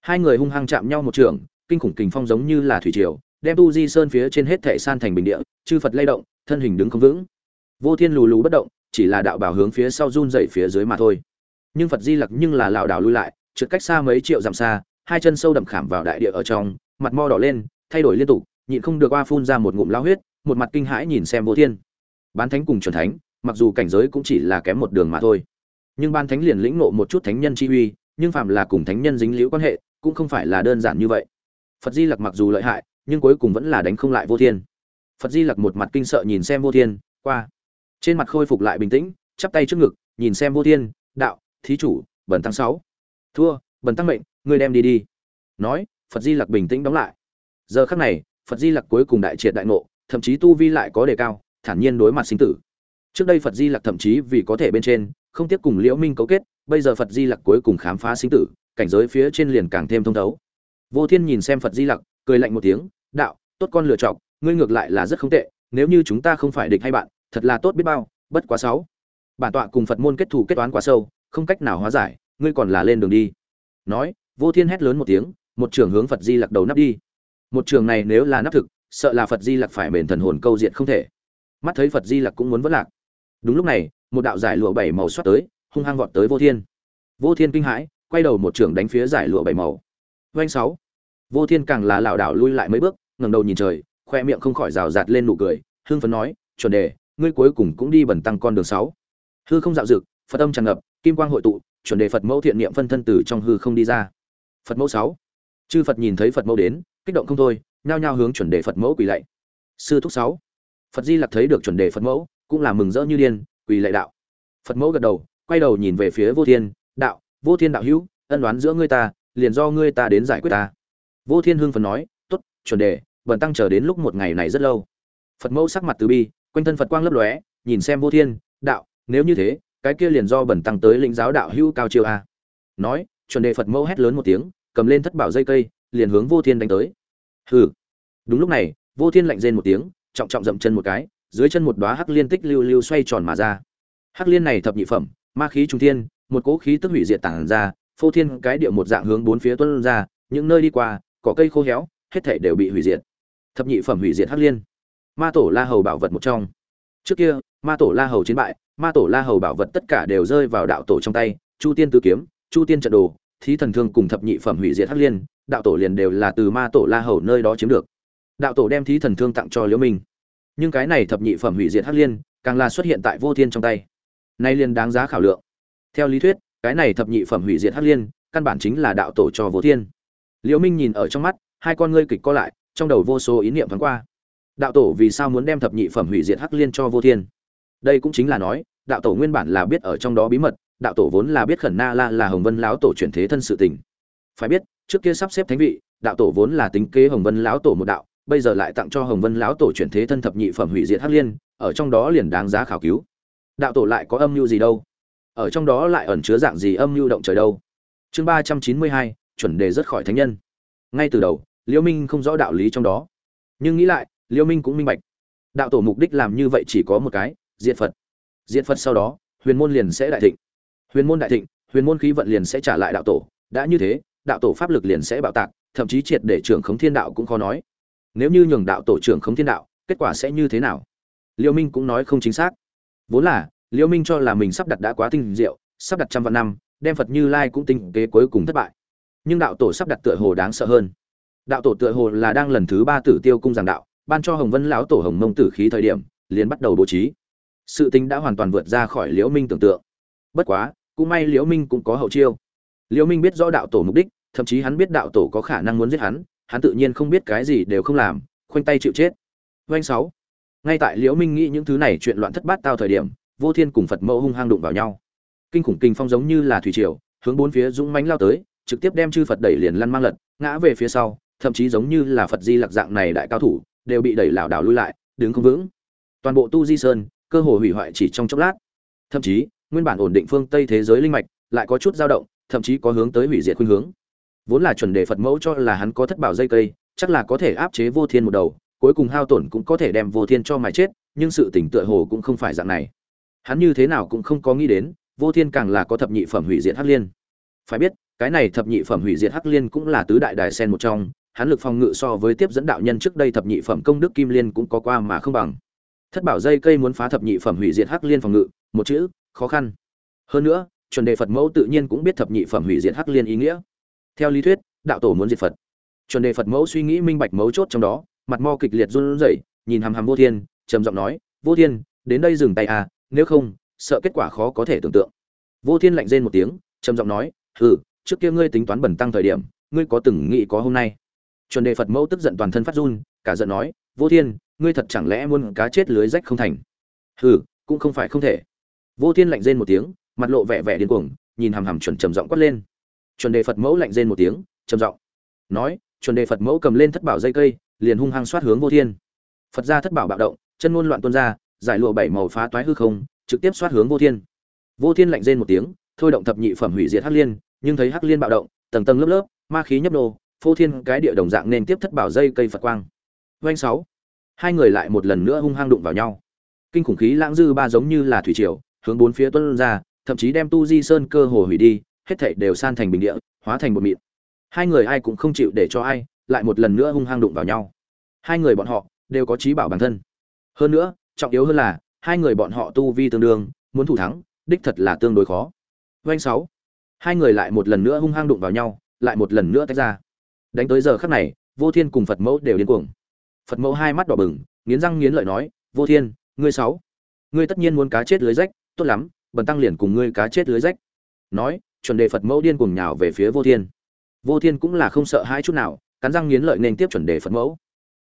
Hai người hung hăng chạm nhau một trường, kinh khủng kình phong giống như là thủy triều đem tu di sơn phía trên hết thảy san thành bình địa chư phật lay động thân hình đứng không vững. Vô thiên lù lù bất động chỉ là đạo bảo hướng phía sau run dậy phía dưới mà thôi. Nhưng phật di lặc nhưng là lảo đảo lui lại trượt cách xa mấy triệu dặm xa hai chân sâu đậm khảm vào đại địa ở trong mặt mo đỏ lên, thay đổi liên tục, nhịn không được qua phun ra một ngụm lao huyết, một mặt kinh hãi nhìn xem vô thiên. Bán thánh cùng chuẩn thánh, mặc dù cảnh giới cũng chỉ là kém một đường mà thôi. Nhưng ban thánh liền lĩnh nộ một chút thánh nhân chi uy, nhưng phạm là cùng thánh nhân dính liễu quan hệ, cũng không phải là đơn giản như vậy. Phật di lặc mặc dù lợi hại, nhưng cuối cùng vẫn là đánh không lại vô thiên. Phật di lặc một mặt kinh sợ nhìn xem vô thiên, qua. Trên mặt khôi phục lại bình tĩnh, chắp tay trước ngực, nhìn xem vô thiên, đạo, thí chủ bẩn tăng sáu. Thua bẩn tăng mệnh, ngươi đem đi đi. Nói phật di lặc bình tĩnh đóng lại. Giờ khắc này, phật di lặc cuối cùng đại triệt đại ngộ, thậm chí tu vi lại có đề cao, thản nhiên đối mặt sinh tử. Trước đây phật di lặc thậm chí vì có thể bên trên, không tiếp cùng liễu minh cấu kết, bây giờ phật di lặc cuối cùng khám phá sinh tử, cảnh giới phía trên liền càng thêm thông thấu. Vô thiên nhìn xem phật di lặc, cười lạnh một tiếng, đạo, tốt con lựa chọn, ngươi ngược lại là rất không tệ, nếu như chúng ta không phải địch hay bạn, thật là tốt biết bao, bất quá sáu. Bản tọa cùng phật môn kết thù kết toán quá sâu, không cách nào hóa giải, ngươi còn là lên đường đi. Nói, vô thiên hét lớn một tiếng một trường hướng phật di lặc đầu nắp đi. Một trường này nếu là nắp thực, sợ là phật di lặc phải mền thần hồn câu diện không thể. Mắt thấy phật di lặc cũng muốn vất lạc. Đúng lúc này, một đạo giải lụa bảy màu xoát tới, hung hăng vọt tới vô thiên. Vô thiên kinh hãi, quay đầu một trường đánh phía giải lụa bảy màu. Doanh sáu. Vô thiên càng là lảo đảo lui lại mấy bước, ngẩng đầu nhìn trời, khoe miệng không khỏi rào rạt lên nụ cười, hưng phấn nói, chuẩn đề, ngươi cuối cùng cũng đi bẩn tăng con đường sáu. Hư không dạo dực, phật âm tràn ngập, kim quang hội tụ, chuẩn đề phật mẫu thiện niệm phân thân từ trong hư không đi ra. Phật mẫu sáu chư phật nhìn thấy phật mẫu đến, kích động không thôi, nhao nhao hướng chuẩn đề phật mẫu quỳ lạy. Sư thúc sáu, phật di lặc thấy được chuẩn đề phật mẫu, cũng là mừng rỡ như điên, quỳ lạy đạo. Phật mẫu gật đầu, quay đầu nhìn về phía vô thiên, đạo, vô thiên đạo hữu, ân đoán giữa ngươi ta, liền do ngươi ta đến giải quyết ta. Vô thiên hưng phấn nói, tốt, chuẩn đề, bần tăng chờ đến lúc một ngày này rất lâu. Phật mẫu sắc mặt từ bi, quanh thân phật quang lấp lóe, nhìn xem vô thiên, đạo, nếu như thế, cái kia liền do bần tăng tới lĩnh giáo đạo hữu cao chiêu a. Nói, chuẩn đề phật mẫu hét lớn một tiếng cầm lên thất bảo dây cây, liền hướng vô thiên đánh tới. Hừ. Đúng lúc này, vô thiên lạnh rên một tiếng, trọng trọng dậm chân một cái, dưới chân một đóa hắc liên tích lưu lưu xoay tròn mà ra. Hắc liên này thập nhị phẩm, ma khí trung thiên, một cỗ khí tức hủy diệt tản ra, phô thiên cái địa một dạng hướng bốn phía tuôn ra, những nơi đi qua, cỏ cây khô héo, hết thảy đều bị hủy diệt. Thập nhị phẩm hủy diệt hắc liên. Ma tổ la hầu bảo vật một trong. Trước kia, ma tổ la hầu chiến bại, ma tổ la hầu bảo vật tất cả đều rơi vào đạo tổ trong tay, chu tiên tứ kiếm, chu tiên trận đồ thí thần thương cùng thập nhị phẩm hủy diệt hắc liên, đạo tổ liền đều là từ ma tổ la hầu nơi đó chiếm được. Đạo tổ đem thí thần thương tặng cho liễu minh. Nhưng cái này thập nhị phẩm hủy diệt hắc liên, càng là xuất hiện tại vô thiên trong tay. Nay liền đáng giá khảo lượng. Theo lý thuyết, cái này thập nhị phẩm hủy diệt hắc liên, căn bản chính là đạo tổ cho vô thiên. Liễu minh nhìn ở trong mắt, hai con ngươi kịch co lại, trong đầu vô số ý niệm thoáng qua. Đạo tổ vì sao muốn đem thập nhị phẩm hủy diệt hắc liên cho vô thiên? Đây cũng chính là nói, đạo tổ nguyên bản là biết ở trong đó bí mật đạo tổ vốn là biết khẩn na la là hồng vân lão tổ chuyển thế thân sự tình. Phải biết, trước kia sắp xếp thánh vị, đạo tổ vốn là tính kế hồng vân lão tổ một đạo, bây giờ lại tặng cho hồng vân lão tổ chuyển thế thân thập nhị phẩm hủy diệt hắc liên, ở trong đó liền đáng giá khảo cứu. Đạo tổ lại có âm mưu gì đâu? Ở trong đó lại ẩn chứa dạng gì âm mưu động trời đâu? Chương ba trăm chín mươi hai, chuẩn đề rất khỏi thánh nhân. Ngay từ đầu liễu minh không rõ đạo lý trong đó. Nhưng nghĩ lại liễu minh cũng minh bạch. Đạo tổ mục đích làm như vậy chỉ có một cái diện phật. Diện phật sau đó, huyền môn liền sẽ đại thịnh huyền môn đại thịnh, huyền môn khí vận liền sẽ trả lại đạo tổ. Đã như thế, đạo tổ pháp lực liền sẽ bạo tạc, thậm chí triệt để trưởng khống thiên đạo cũng khó nói. Nếu như nhường đạo tổ trưởng khống thiên đạo, kết quả sẽ như thế nào? Liêu minh cũng nói không chính xác. Vốn là, liêu minh cho là mình sắp đặt đã quá tinh diệu, sắp đặt trăm vạn năm, đem phật như lai cũng tinh kế cuối cùng thất bại. Nhưng đạo tổ sắp đặt tựa hồ đáng sợ hơn. Đạo tổ tựa hồ là đang lần thứ ba tử tiêu cung giảng đạo, ban cho hồng vân lão tổ hồng mông tử khí thời điểm, liền bắt đầu bố trí. Sự tính đã hoàn toàn vượt ra khỏi liễu minh tưởng tượng. Bất quá cũng may liễu minh cũng có hậu chiêu. Liễu minh biết rõ đạo tổ mục đích, thậm chí hắn biết đạo tổ có khả năng muốn giết hắn hắn tự nhiên không biết cái gì đều không làm, khoanh tay chịu chết. Doanh sáu. Ngay tại liễu minh nghĩ những thứ này chuyện loạn thất bát tao thời điểm, vô thiên cùng phật mẫu hung hăng đụng vào nhau. Kinh khủng kinh phong giống như là thủy triều, hướng bốn phía dũng mãnh lao tới, trực tiếp đem chư phật đẩy liền lăn mang lật, ngã về phía sau, thậm chí giống như là phật di lặc dạng này đại cao thủ, đều bị đẩy lảo đảo lui lại, đứng không vững. Toàn bộ tu di sơn, cơ hồ hủy hoại chỉ trong chốc lát. Thậm chí nguyên bản ổn định phương tây thế giới linh mạch, lại có chút dao động, thậm chí có hướng tới hủy diệt khuynh hướng. Vốn là chuẩn đề phật mẫu cho là hắn có thất bảo dây cây, chắc là có thể áp chế vô thiên một đầu, cuối cùng hao tổn cũng có thể đem vô thiên cho mài chết, nhưng sự tỉnh tựa hồ cũng không phải dạng này. Hắn như thế nào cũng không có nghĩ đến, vô thiên càng là có thập nhị phẩm hủy diệt hắc liên. Phải biết, cái này thập nhị phẩm hủy diệt hắc liên cũng là tứ đại đài sen một trong, hắn lực phòng ngự so với tiếp dẫn đạo nhân trước đây thập nhị phẩm công đức kim liên cũng có qua mà không bằng. Thất bảo dây cây muốn phá thập nhị phẩm hủy diệt hắc liên phòng ngự, một chữ khó khăn. Hơn nữa, chuẩn đề phật mẫu tự nhiên cũng biết thập nhị phẩm hủy diệt hắc liên ý nghĩa. Theo lý thuyết, đạo tổ muốn diệt phật. Chuẩn đề phật mẫu suy nghĩ minh bạch mấu chốt trong đó, mặt mo kịch liệt run rẩy, nhìn hàm hàm vô thiên, trầm giọng nói, vô thiên, đến đây dừng tay à nếu không, sợ kết quả khó có thể tưởng tượng. Vô thiên lạnh rên một tiếng, trầm giọng nói, hừ, trước kia ngươi tính toán bẩn tăng thời điểm, ngươi có từng nghĩ có hôm nay? Chuẩn đề phật mẫu tức giận toàn thân phát run, cả giận nói, vô thiên, ngươi thật chẳng lẽ muốn cá chết lưới rách không thành? Hừ, cũng không phải không thể vô thiên lạnh rên một tiếng, mặt lộ vẻ vẻ điên cuồng, nhìn hằm hằm chuẩn trầm giọng quát lên. Chuẩn đề phật mẫu lạnh rên một tiếng, trầm giọng nói, chuẩn đề phật mẫu cầm lên thất bảo dây cây, liền hung hăng xoát hướng vô thiên. Phật gia thất bảo bạo động, chân ngôn loạn tuôn ra, giải lụa bảy màu phá toái hư không, trực tiếp xoát hướng vô thiên. Vô thiên lạnh rên một tiếng, thôi động thập nhị phẩm hủy diệt hắc liên, nhưng thấy hắc liên bạo động, tầng tầng lớp lớp, ma khí nhấp nô, phô thiên cái địa đồng dạng nên tiếp thất bảo dây cây phật quang. Doanh sáu, hai người lại một lần nữa hung hăng đụng vào nhau. Kinh khủng khí lãng dư ba giống như là thủy triều hướng bốn phía tuân ra, thậm chí đem tu di sơn cơ hồ hủy đi, hết thảy đều san thành bình địa, hóa thành một mịn. Hai người ai cũng không chịu để cho ai, lại một lần nữa hung hăng đụng vào nhau. Hai người bọn họ đều có trí bảo bản thân. Hơn nữa, trọng yếu hơn là, hai người bọn họ tu vi tương đương, muốn thủ thắng, đích thật là tương đối khó. Doanh sáu, hai người lại một lần nữa hung hăng đụng vào nhau, lại một lần nữa tách ra. Đánh tới giờ khắc này, vô thiên cùng phật mẫu đều điên cuồng. Phật mẫu hai mắt đỏ bừng, nghiến răng nghiến lợi nói, vô thiên, ngươi sáu, ngươi tất nhiên muốn cá chết lưới rách tốt lắm, bần tăng liền cùng ngươi cá chết lưới rách. Nói, chuẩn đề phật mẫu điên cuồng nhào về phía vô thiên. Vô thiên cũng là không sợ hai chút nào, cắn răng nghiến lợi nên tiếp chuẩn đề phật mẫu.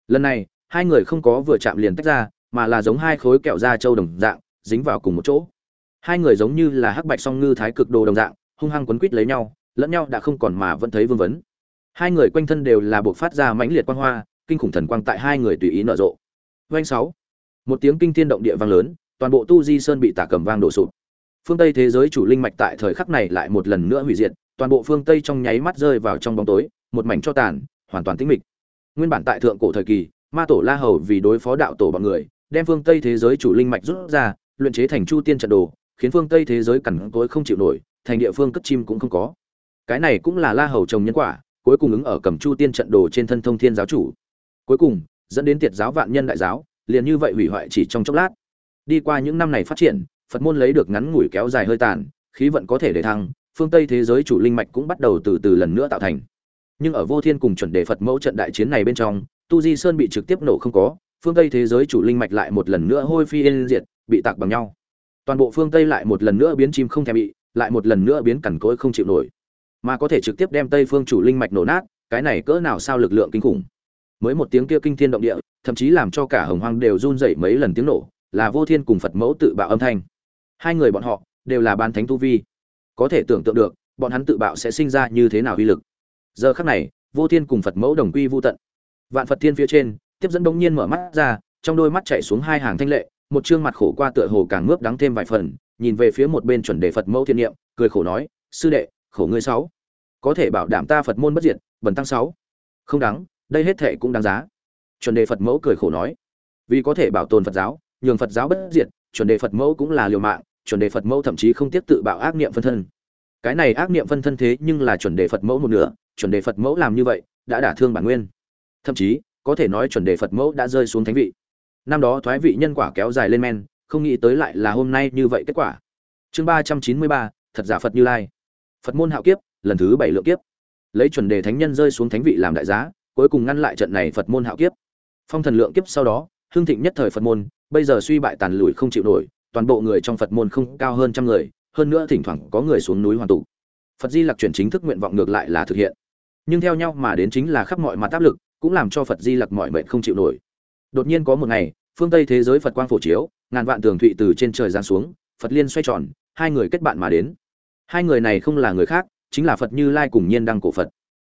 Lần này, hai người không có vừa chạm liền tách ra, mà là giống hai khối kẹo da trâu đồng dạng, dính vào cùng một chỗ. Hai người giống như là hắc bạch song ngư thái cực đồ đồng dạng, hung hăng quấn quít lấy nhau, lẫn nhau đã không còn mà vẫn thấy vương vấn. Hai người quanh thân đều là buộc phát ra mãnh liệt quang hoa, kinh khủng thần quang tại hai người tùy ý nở rộ. Doanh sáu, một tiếng kinh thiên động địa vang lớn toàn bộ tu di sơn bị tả cầm vang đổ sụp. Phương tây thế giới chủ linh mạch tại thời khắc này lại một lần nữa hủy diệt, toàn bộ phương tây trong nháy mắt rơi vào trong bóng tối, một mảnh cho tàn, hoàn toàn tĩnh mịch. Nguyên bản tại thượng cổ thời kỳ, ma tổ la hầu vì đối phó đạo tổ bọn người, đem phương tây thế giới chủ linh mạch rút ra, luyện chế thành chu tiên trận đồ, khiến phương tây thế giới cằn tối không chịu nổi, thành địa phương cất chim cũng không có. Cái này cũng là la hầu trồng nhân quả, cuối cùng ứng ở cầm chu tiên trận đồ trên thân thông thiên giáo chủ. Cuối cùng, dẫn đến tiệt giáo vạn nhân đại giáo, liền như vậy hủy hoại chỉ trong chốc lát đi qua những năm này phát triển, phật môn lấy được ngắn ngủi kéo dài hơi tàn, khí vận có thể để thăng, phương tây thế giới chủ linh mạch cũng bắt đầu từ từ lần nữa tạo thành. Nhưng ở vô thiên cùng chuẩn đề phật mẫu trận đại chiến này bên trong, tu di sơn bị trực tiếp nổ không có, phương tây thế giới chủ linh mạch lại một lần nữa hôi phi yên diệt, bị tạc bằng nhau. Toàn bộ phương tây lại một lần nữa biến chim không thể bị, lại một lần nữa biến cằn cỗi không chịu nổi. Mà có thể trực tiếp đem tây phương chủ linh mạch nổ nát, cái này cỡ nào sao lực lượng kinh khủng. Mới một tiếng kia kinh thiên động địa, thậm chí làm cho cả hồng hoang đều run dậy mấy lần tiếng nổ là vô thiên cùng phật mẫu tự bạo âm thanh. Hai người bọn họ đều là ban thánh tu vi. Có thể tưởng tượng được, bọn hắn tự bạo sẽ sinh ra như thế nào uy lực. Giờ khắc này, vô thiên cùng phật mẫu đồng quy vô tận. Vạn phật thiên phía trên, tiếp dẫn đông nhiên mở mắt ra, trong đôi mắt chạy xuống hai hàng thanh lệ, một chương mặt khổ qua tựa hồ càng ngước đắng thêm vài phần, nhìn về phía một bên chuẩn đề phật mẫu thiên niệm, cười khổ nói, sư đệ, khổ ngươi sáu. Có thể bảo đảm ta phật môn bất diệt, bần tăng sáu. Không đáng, đây hết thệ cũng đáng giá. Chuẩn đề phật mẫu cười khổ nói, vì có thể bảo tồn phật giáo nhường phật giáo bất diệt, chuẩn đề phật mẫu cũng là liều mạng, chuẩn đề phật mẫu thậm chí không tiếp tự bạo ác niệm phân thân. Cái này ác niệm phân thân thế nhưng là chuẩn đề phật mẫu một nửa, chuẩn đề phật mẫu làm như vậy, đã đả thương bản nguyên. Thậm chí, có thể nói chuẩn đề phật mẫu đã rơi xuống thánh vị. Năm đó thoái vị nhân quả kéo dài lên men, không nghĩ tới lại là hôm nay như vậy kết quả. Chương ba trăm chín mươi ba, thật giả phật như lai. Phật môn hạo kiếp, lần thứ bảy lượng kiếp. Lấy chuẩn đề thánh nhân rơi xuống thánh vị làm đại giá, cuối cùng ngăn lại trận này phật môn hạo kiếp. Phong thần lượng kiếp sau đó hương thịnh nhất thời phật môn bây giờ suy bại tàn lùi không chịu nổi, toàn bộ người trong phật môn không cao hơn trăm người, hơn nữa thỉnh thoảng có người xuống núi hoàn tụ. Phật di lặc chuyển chính thức nguyện vọng ngược lại là thực hiện. Nhưng theo nhau mà đến chính là khắp mọi mặt áp lực, cũng làm cho phật di lặc mọi mệnh không chịu nổi. Đột nhiên có một ngày, phương tây thế giới phật quang phổ chiếu, ngàn vạn tường thụy từ trên trời giáng xuống, phật liên xoay tròn, hai người kết bạn mà đến. Hai người này không là người khác, chính là phật như lai cùng nhiên đăng cổ phật.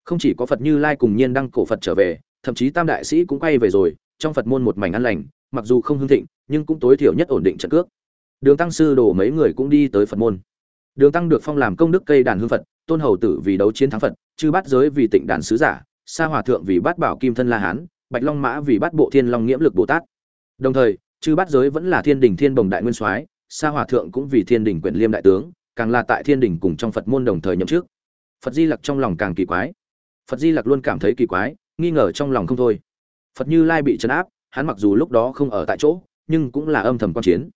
Không chỉ có phật như lai cùng nhiên đăng cổ phật trở về, thậm chí tam đại sĩ cũng quay về rồi, trong phật môn một mảnh ăn lành mặc dù không hưng thịnh, nhưng cũng tối thiểu nhất ổn định trận cước. Đường tăng sư đồ mấy người cũng đi tới phật môn. Đường tăng được phong làm công đức cây đàn hương phật, tôn hầu tử vì đấu chiến thắng phật, chư bát giới vì tịnh đàn sứ giả, sa hòa thượng vì bát bảo kim thân la hán, bạch long mã vì bát bộ thiên long nghiễm lực bồ tát. Đồng thời, chư bát giới vẫn là thiên đình thiên bồng đại nguyên soái, sa hòa thượng cũng vì thiên đình quyền liêm đại tướng, càng là tại thiên đình cùng trong phật môn đồng thời nhậm chức. phật di lặc trong lòng càng kỳ quái. Phật di lặc luôn cảm thấy kỳ quái, nghi ngờ trong lòng không thôi. Phật như lai bị trấn áp hắn mặc dù lúc đó không ở tại chỗ, nhưng cũng là âm thầm quan chiến.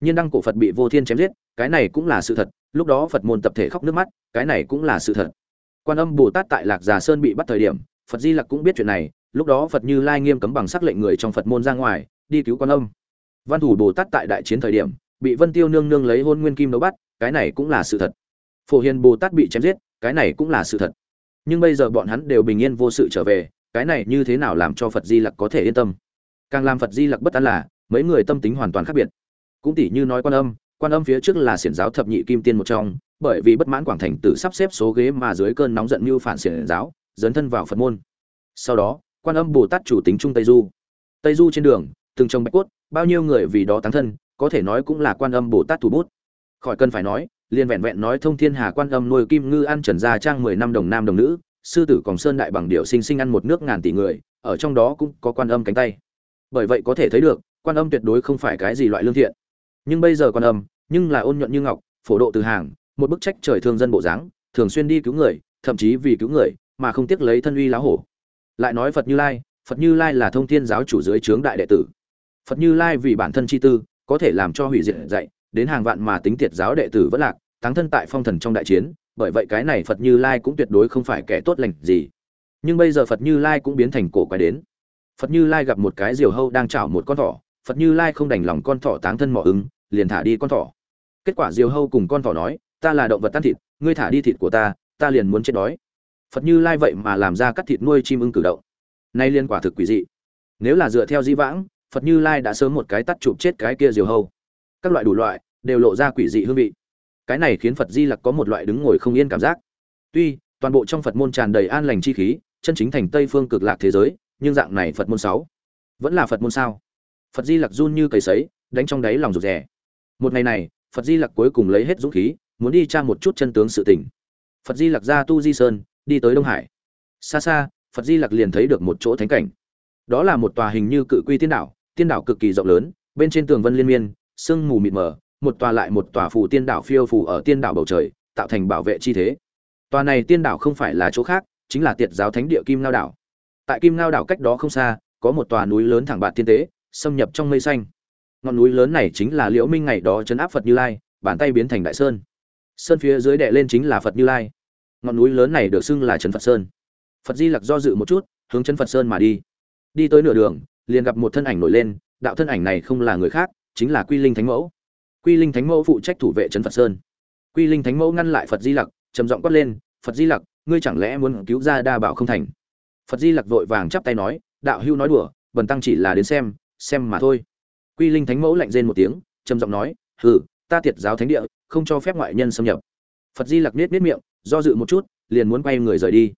Nhiên đăng cổ phật bị vô thiên chém giết, cái này cũng là sự thật, lúc đó phật môn tập thể khóc nước mắt, cái này cũng là sự thật. Quan âm bồ tát tại lạc già sơn bị bắt thời điểm, phật di lặc cũng biết chuyện này, lúc đó phật như lai nghiêm cấm bằng sắc lệnh người trong phật môn ra ngoài, đi cứu quan âm. Văn thủ bồ tát tại đại chiến thời điểm, bị vân tiêu nương nương lấy hôn nguyên kim đấu bắt, cái này cũng là sự thật. Phổ hiền bồ tát bị chém giết, cái này cũng là sự thật. Nhưng bây giờ bọn hắn đều bình yên vô sự trở về, cái này như thế nào làm cho phật di lặc có thể yên tâm? Càng làm phật di lặc bất an là, mấy người tâm tính hoàn toàn khác biệt. Cũng tỷ như nói quan âm quan âm phía trước là xiển giáo thập nhị kim tiên một trong, bởi vì bất mãn quảng thành tử sắp xếp số ghế mà dưới cơn nóng giận mưu phản xiển giáo, dấn thân vào phật môn. Sau đó, quan âm bồ tát chủ tính trung tây du. Tây du trên đường, từng trồng bạch cốt, bao nhiêu người vì đó tán thân, có thể nói cũng là quan âm bồ tát thủ bút. Khỏi cần phải nói, liền vẹn vẹn nói thông thiên hà quan âm nuôi kim ngư ăn trần gia trang mười năm đồng nam đồng nữ, sư tử còn sơn đại bằng điệu sinh sinh ăn một nước ngàn tỷ người, ở trong đó cũng có quan âm cánh tay bởi vậy có thể thấy được, quan âm tuyệt đối không phải cái gì loại lương thiện. Nhưng bây giờ quan âm, nhưng là ôn nhuận như ngọc, phổ độ từ hàng, một bức trách trời thương dân bộ dáng, thường xuyên đi cứu người, thậm chí vì cứu người, mà không tiếc lấy thân uy láo hổ. Lại nói phật như lai, phật như lai là thông thiên giáo chủ dưới trướng đại đệ tử. Phật như lai vì bản thân chi tư, có thể làm cho hủy diệt dạy, đến hàng vạn mà tính tiệt giáo đệ tử vẫn lạc thắng thân tại phong thần trong đại chiến, bởi vậy cái này phật như lai cũng tuyệt đối không phải kẻ tốt lành gì. Nhưng bây giờ phật như lai cũng biến thành cổ quái đến phật như lai gặp một cái diều hâu đang chảo một con thỏ, phật như lai không đành lòng con thỏ táng thân mỏ ứng, liền thả đi con thỏ. Kết quả diều hâu cùng con thỏ nói, ta là động vật tan thịt, ngươi thả đi thịt của ta ta liền muốn chết đói. Phật như lai vậy mà làm ra cắt thịt nuôi chim ưng cử động. Nay liên quả thực quỷ dị. Nếu là dựa theo di vãng, phật như lai đã sớm một cái tắt chụp chết cái kia diều hâu. Các loại đủ loại, đều lộ ra quỷ dị hương vị. Cái này khiến phật di lặc có một loại đứng ngồi không yên cảm giác. Tuy, toàn bộ trong phật môn tràn đầy an lành chi khí, chân chính thành tây phương cực lạc thế giới nhưng dạng này phật môn sáu vẫn là phật môn sao? Phật di lặc run như cầy sấy, đánh trong đáy lòng rụt rè. Một ngày này, phật di lặc cuối cùng lấy hết dũng khí, muốn đi tra một chút chân tướng sự tình. Phật di lặc ra tu di sơn, đi tới đông hải. Xa xa, phật di lặc liền thấy được một chỗ thánh cảnh. Đó là một tòa hình như cự quy tiên đảo tiên đảo cực kỳ rộng lớn, bên trên tường vân liên miên, sương mù mịt mờ, một tòa lại một tòa phù tiên đảo phiêu phù ở tiên đảo bầu trời, tạo thành bảo vệ chi thế. Tòa này tiên đảo không phải là chỗ khác, chính là tiệt giáo thánh địa kim Lao đảo tại kim ngao đảo cách đó không xa, có một tòa núi lớn thẳng bạt tiên tế, xâm nhập trong mây xanh. Ngọn núi lớn này chính là liễu minh ngày đó chấn áp phật như lai, bàn tay biến thành đại sơn. Sơn phía dưới đệ lên chính là phật như lai. Ngọn núi lớn này được xưng là trấn phật sơn. Phật di lặc do dự một chút, hướng trấn phật sơn mà đi. Đi tới nửa đường, liền gặp một thân ảnh nổi lên, đạo thân ảnh này không là người khác, chính là quy linh thánh mẫu. Quy linh thánh mẫu phụ trách thủ vệ trấn phật sơn. Quy linh thánh mẫu ngăn lại phật di lặc, trầm giọng quát lên, phật di lặc, ngươi chẳng lẽ muốn cứu ra đa bảo không thành? Phật di lặc vội vàng chắp tay nói, đạo hưu nói đùa bần tăng chỉ là đến xem xem mà thôi. Quy linh thánh mẫu lạnh rên một tiếng, trầm giọng nói, hừ, ta tiệt giáo thánh địa, không cho phép ngoại nhân xâm nhập. Phật di lặc nết nết miệng, do dự một chút, liền muốn quay người rời đi.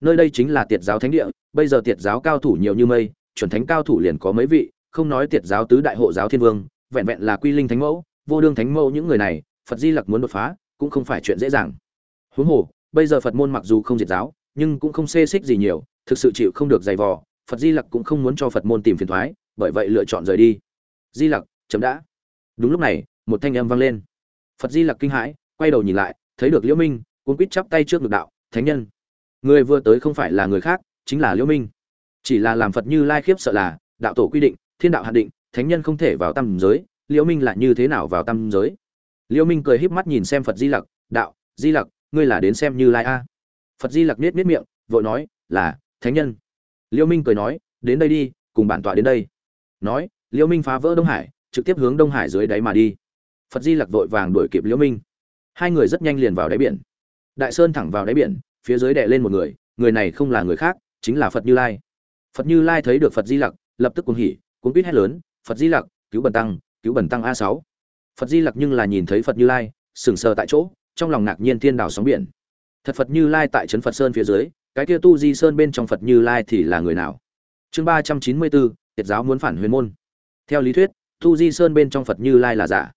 Nơi đây chính là tiệt giáo thánh địa, bây giờ tiệt giáo cao thủ nhiều như mây, chuẩn thánh cao thủ liền có mấy vị, không nói tiệt giáo tứ đại hộ giáo thiên vương, vẹn vẹn là quy linh thánh mẫu, vô đương thánh mẫu những người này, phật di lặc muốn đột phá, cũng không phải chuyện dễ dàng. Huống hồ, bây giờ phật môn mặc dù không diệt giáo, nhưng cũng không xê xích gì nhiều thực sự chịu không được dày vò, phật di lặc cũng không muốn cho phật môn tìm phiền thoái, bởi vậy lựa chọn rời đi. Di lặc, chấm đã. Đúng lúc này, một thanh âm vang lên. Phật di lặc kinh hãi, quay đầu nhìn lại, thấy được liễu minh cuốn quýt chắp tay trước ngực đạo, thánh nhân, người vừa tới không phải là người khác, chính là liễu minh. Chỉ là làm phật như lai khiếp sợ là, đạo tổ quy định, thiên đạo hạn định, thánh nhân không thể vào tam giới, liễu minh là như thế nào vào tam giới? Liễu minh cười híp mắt nhìn xem phật di lặc, đạo, di lặc, ngươi là đến xem như lai a? Phật di lặc nết nết miệng, vội nói, là thánh nhân. Liêu minh cười nói, đến đây đi, cùng bản tọa đến đây. Nói, liêu minh phá vỡ đông hải, trực tiếp hướng đông hải dưới đáy mà đi. Phật di lặc vội vàng đuổi kịp liêu minh. Hai người rất nhanh liền vào đáy biển. Đại sơn thẳng vào đáy biển, phía dưới đè lên một người người này không là người khác, chính là phật như lai. Phật như lai thấy được phật di lặc, lập tức cuồng hỉ, cuốn quýt hét lớn, phật di lặc, cứu bần tăng, cứu bần tăng a sáu. Phật di lặc nhưng là nhìn thấy phật như lai, sừng sờ tại chỗ, trong lòng ngạc nhiên thiên đảo sóng biển. Thật phật như lai tại trấn phật sơn phía dưới cái kia tu di sơn bên trong phật như lai thì là người nào? Chương ba trăm chín mươi bốn tiệt giáo muốn phản huyền môn. Theo lý thuyết, tu di sơn bên trong phật như lai là giả.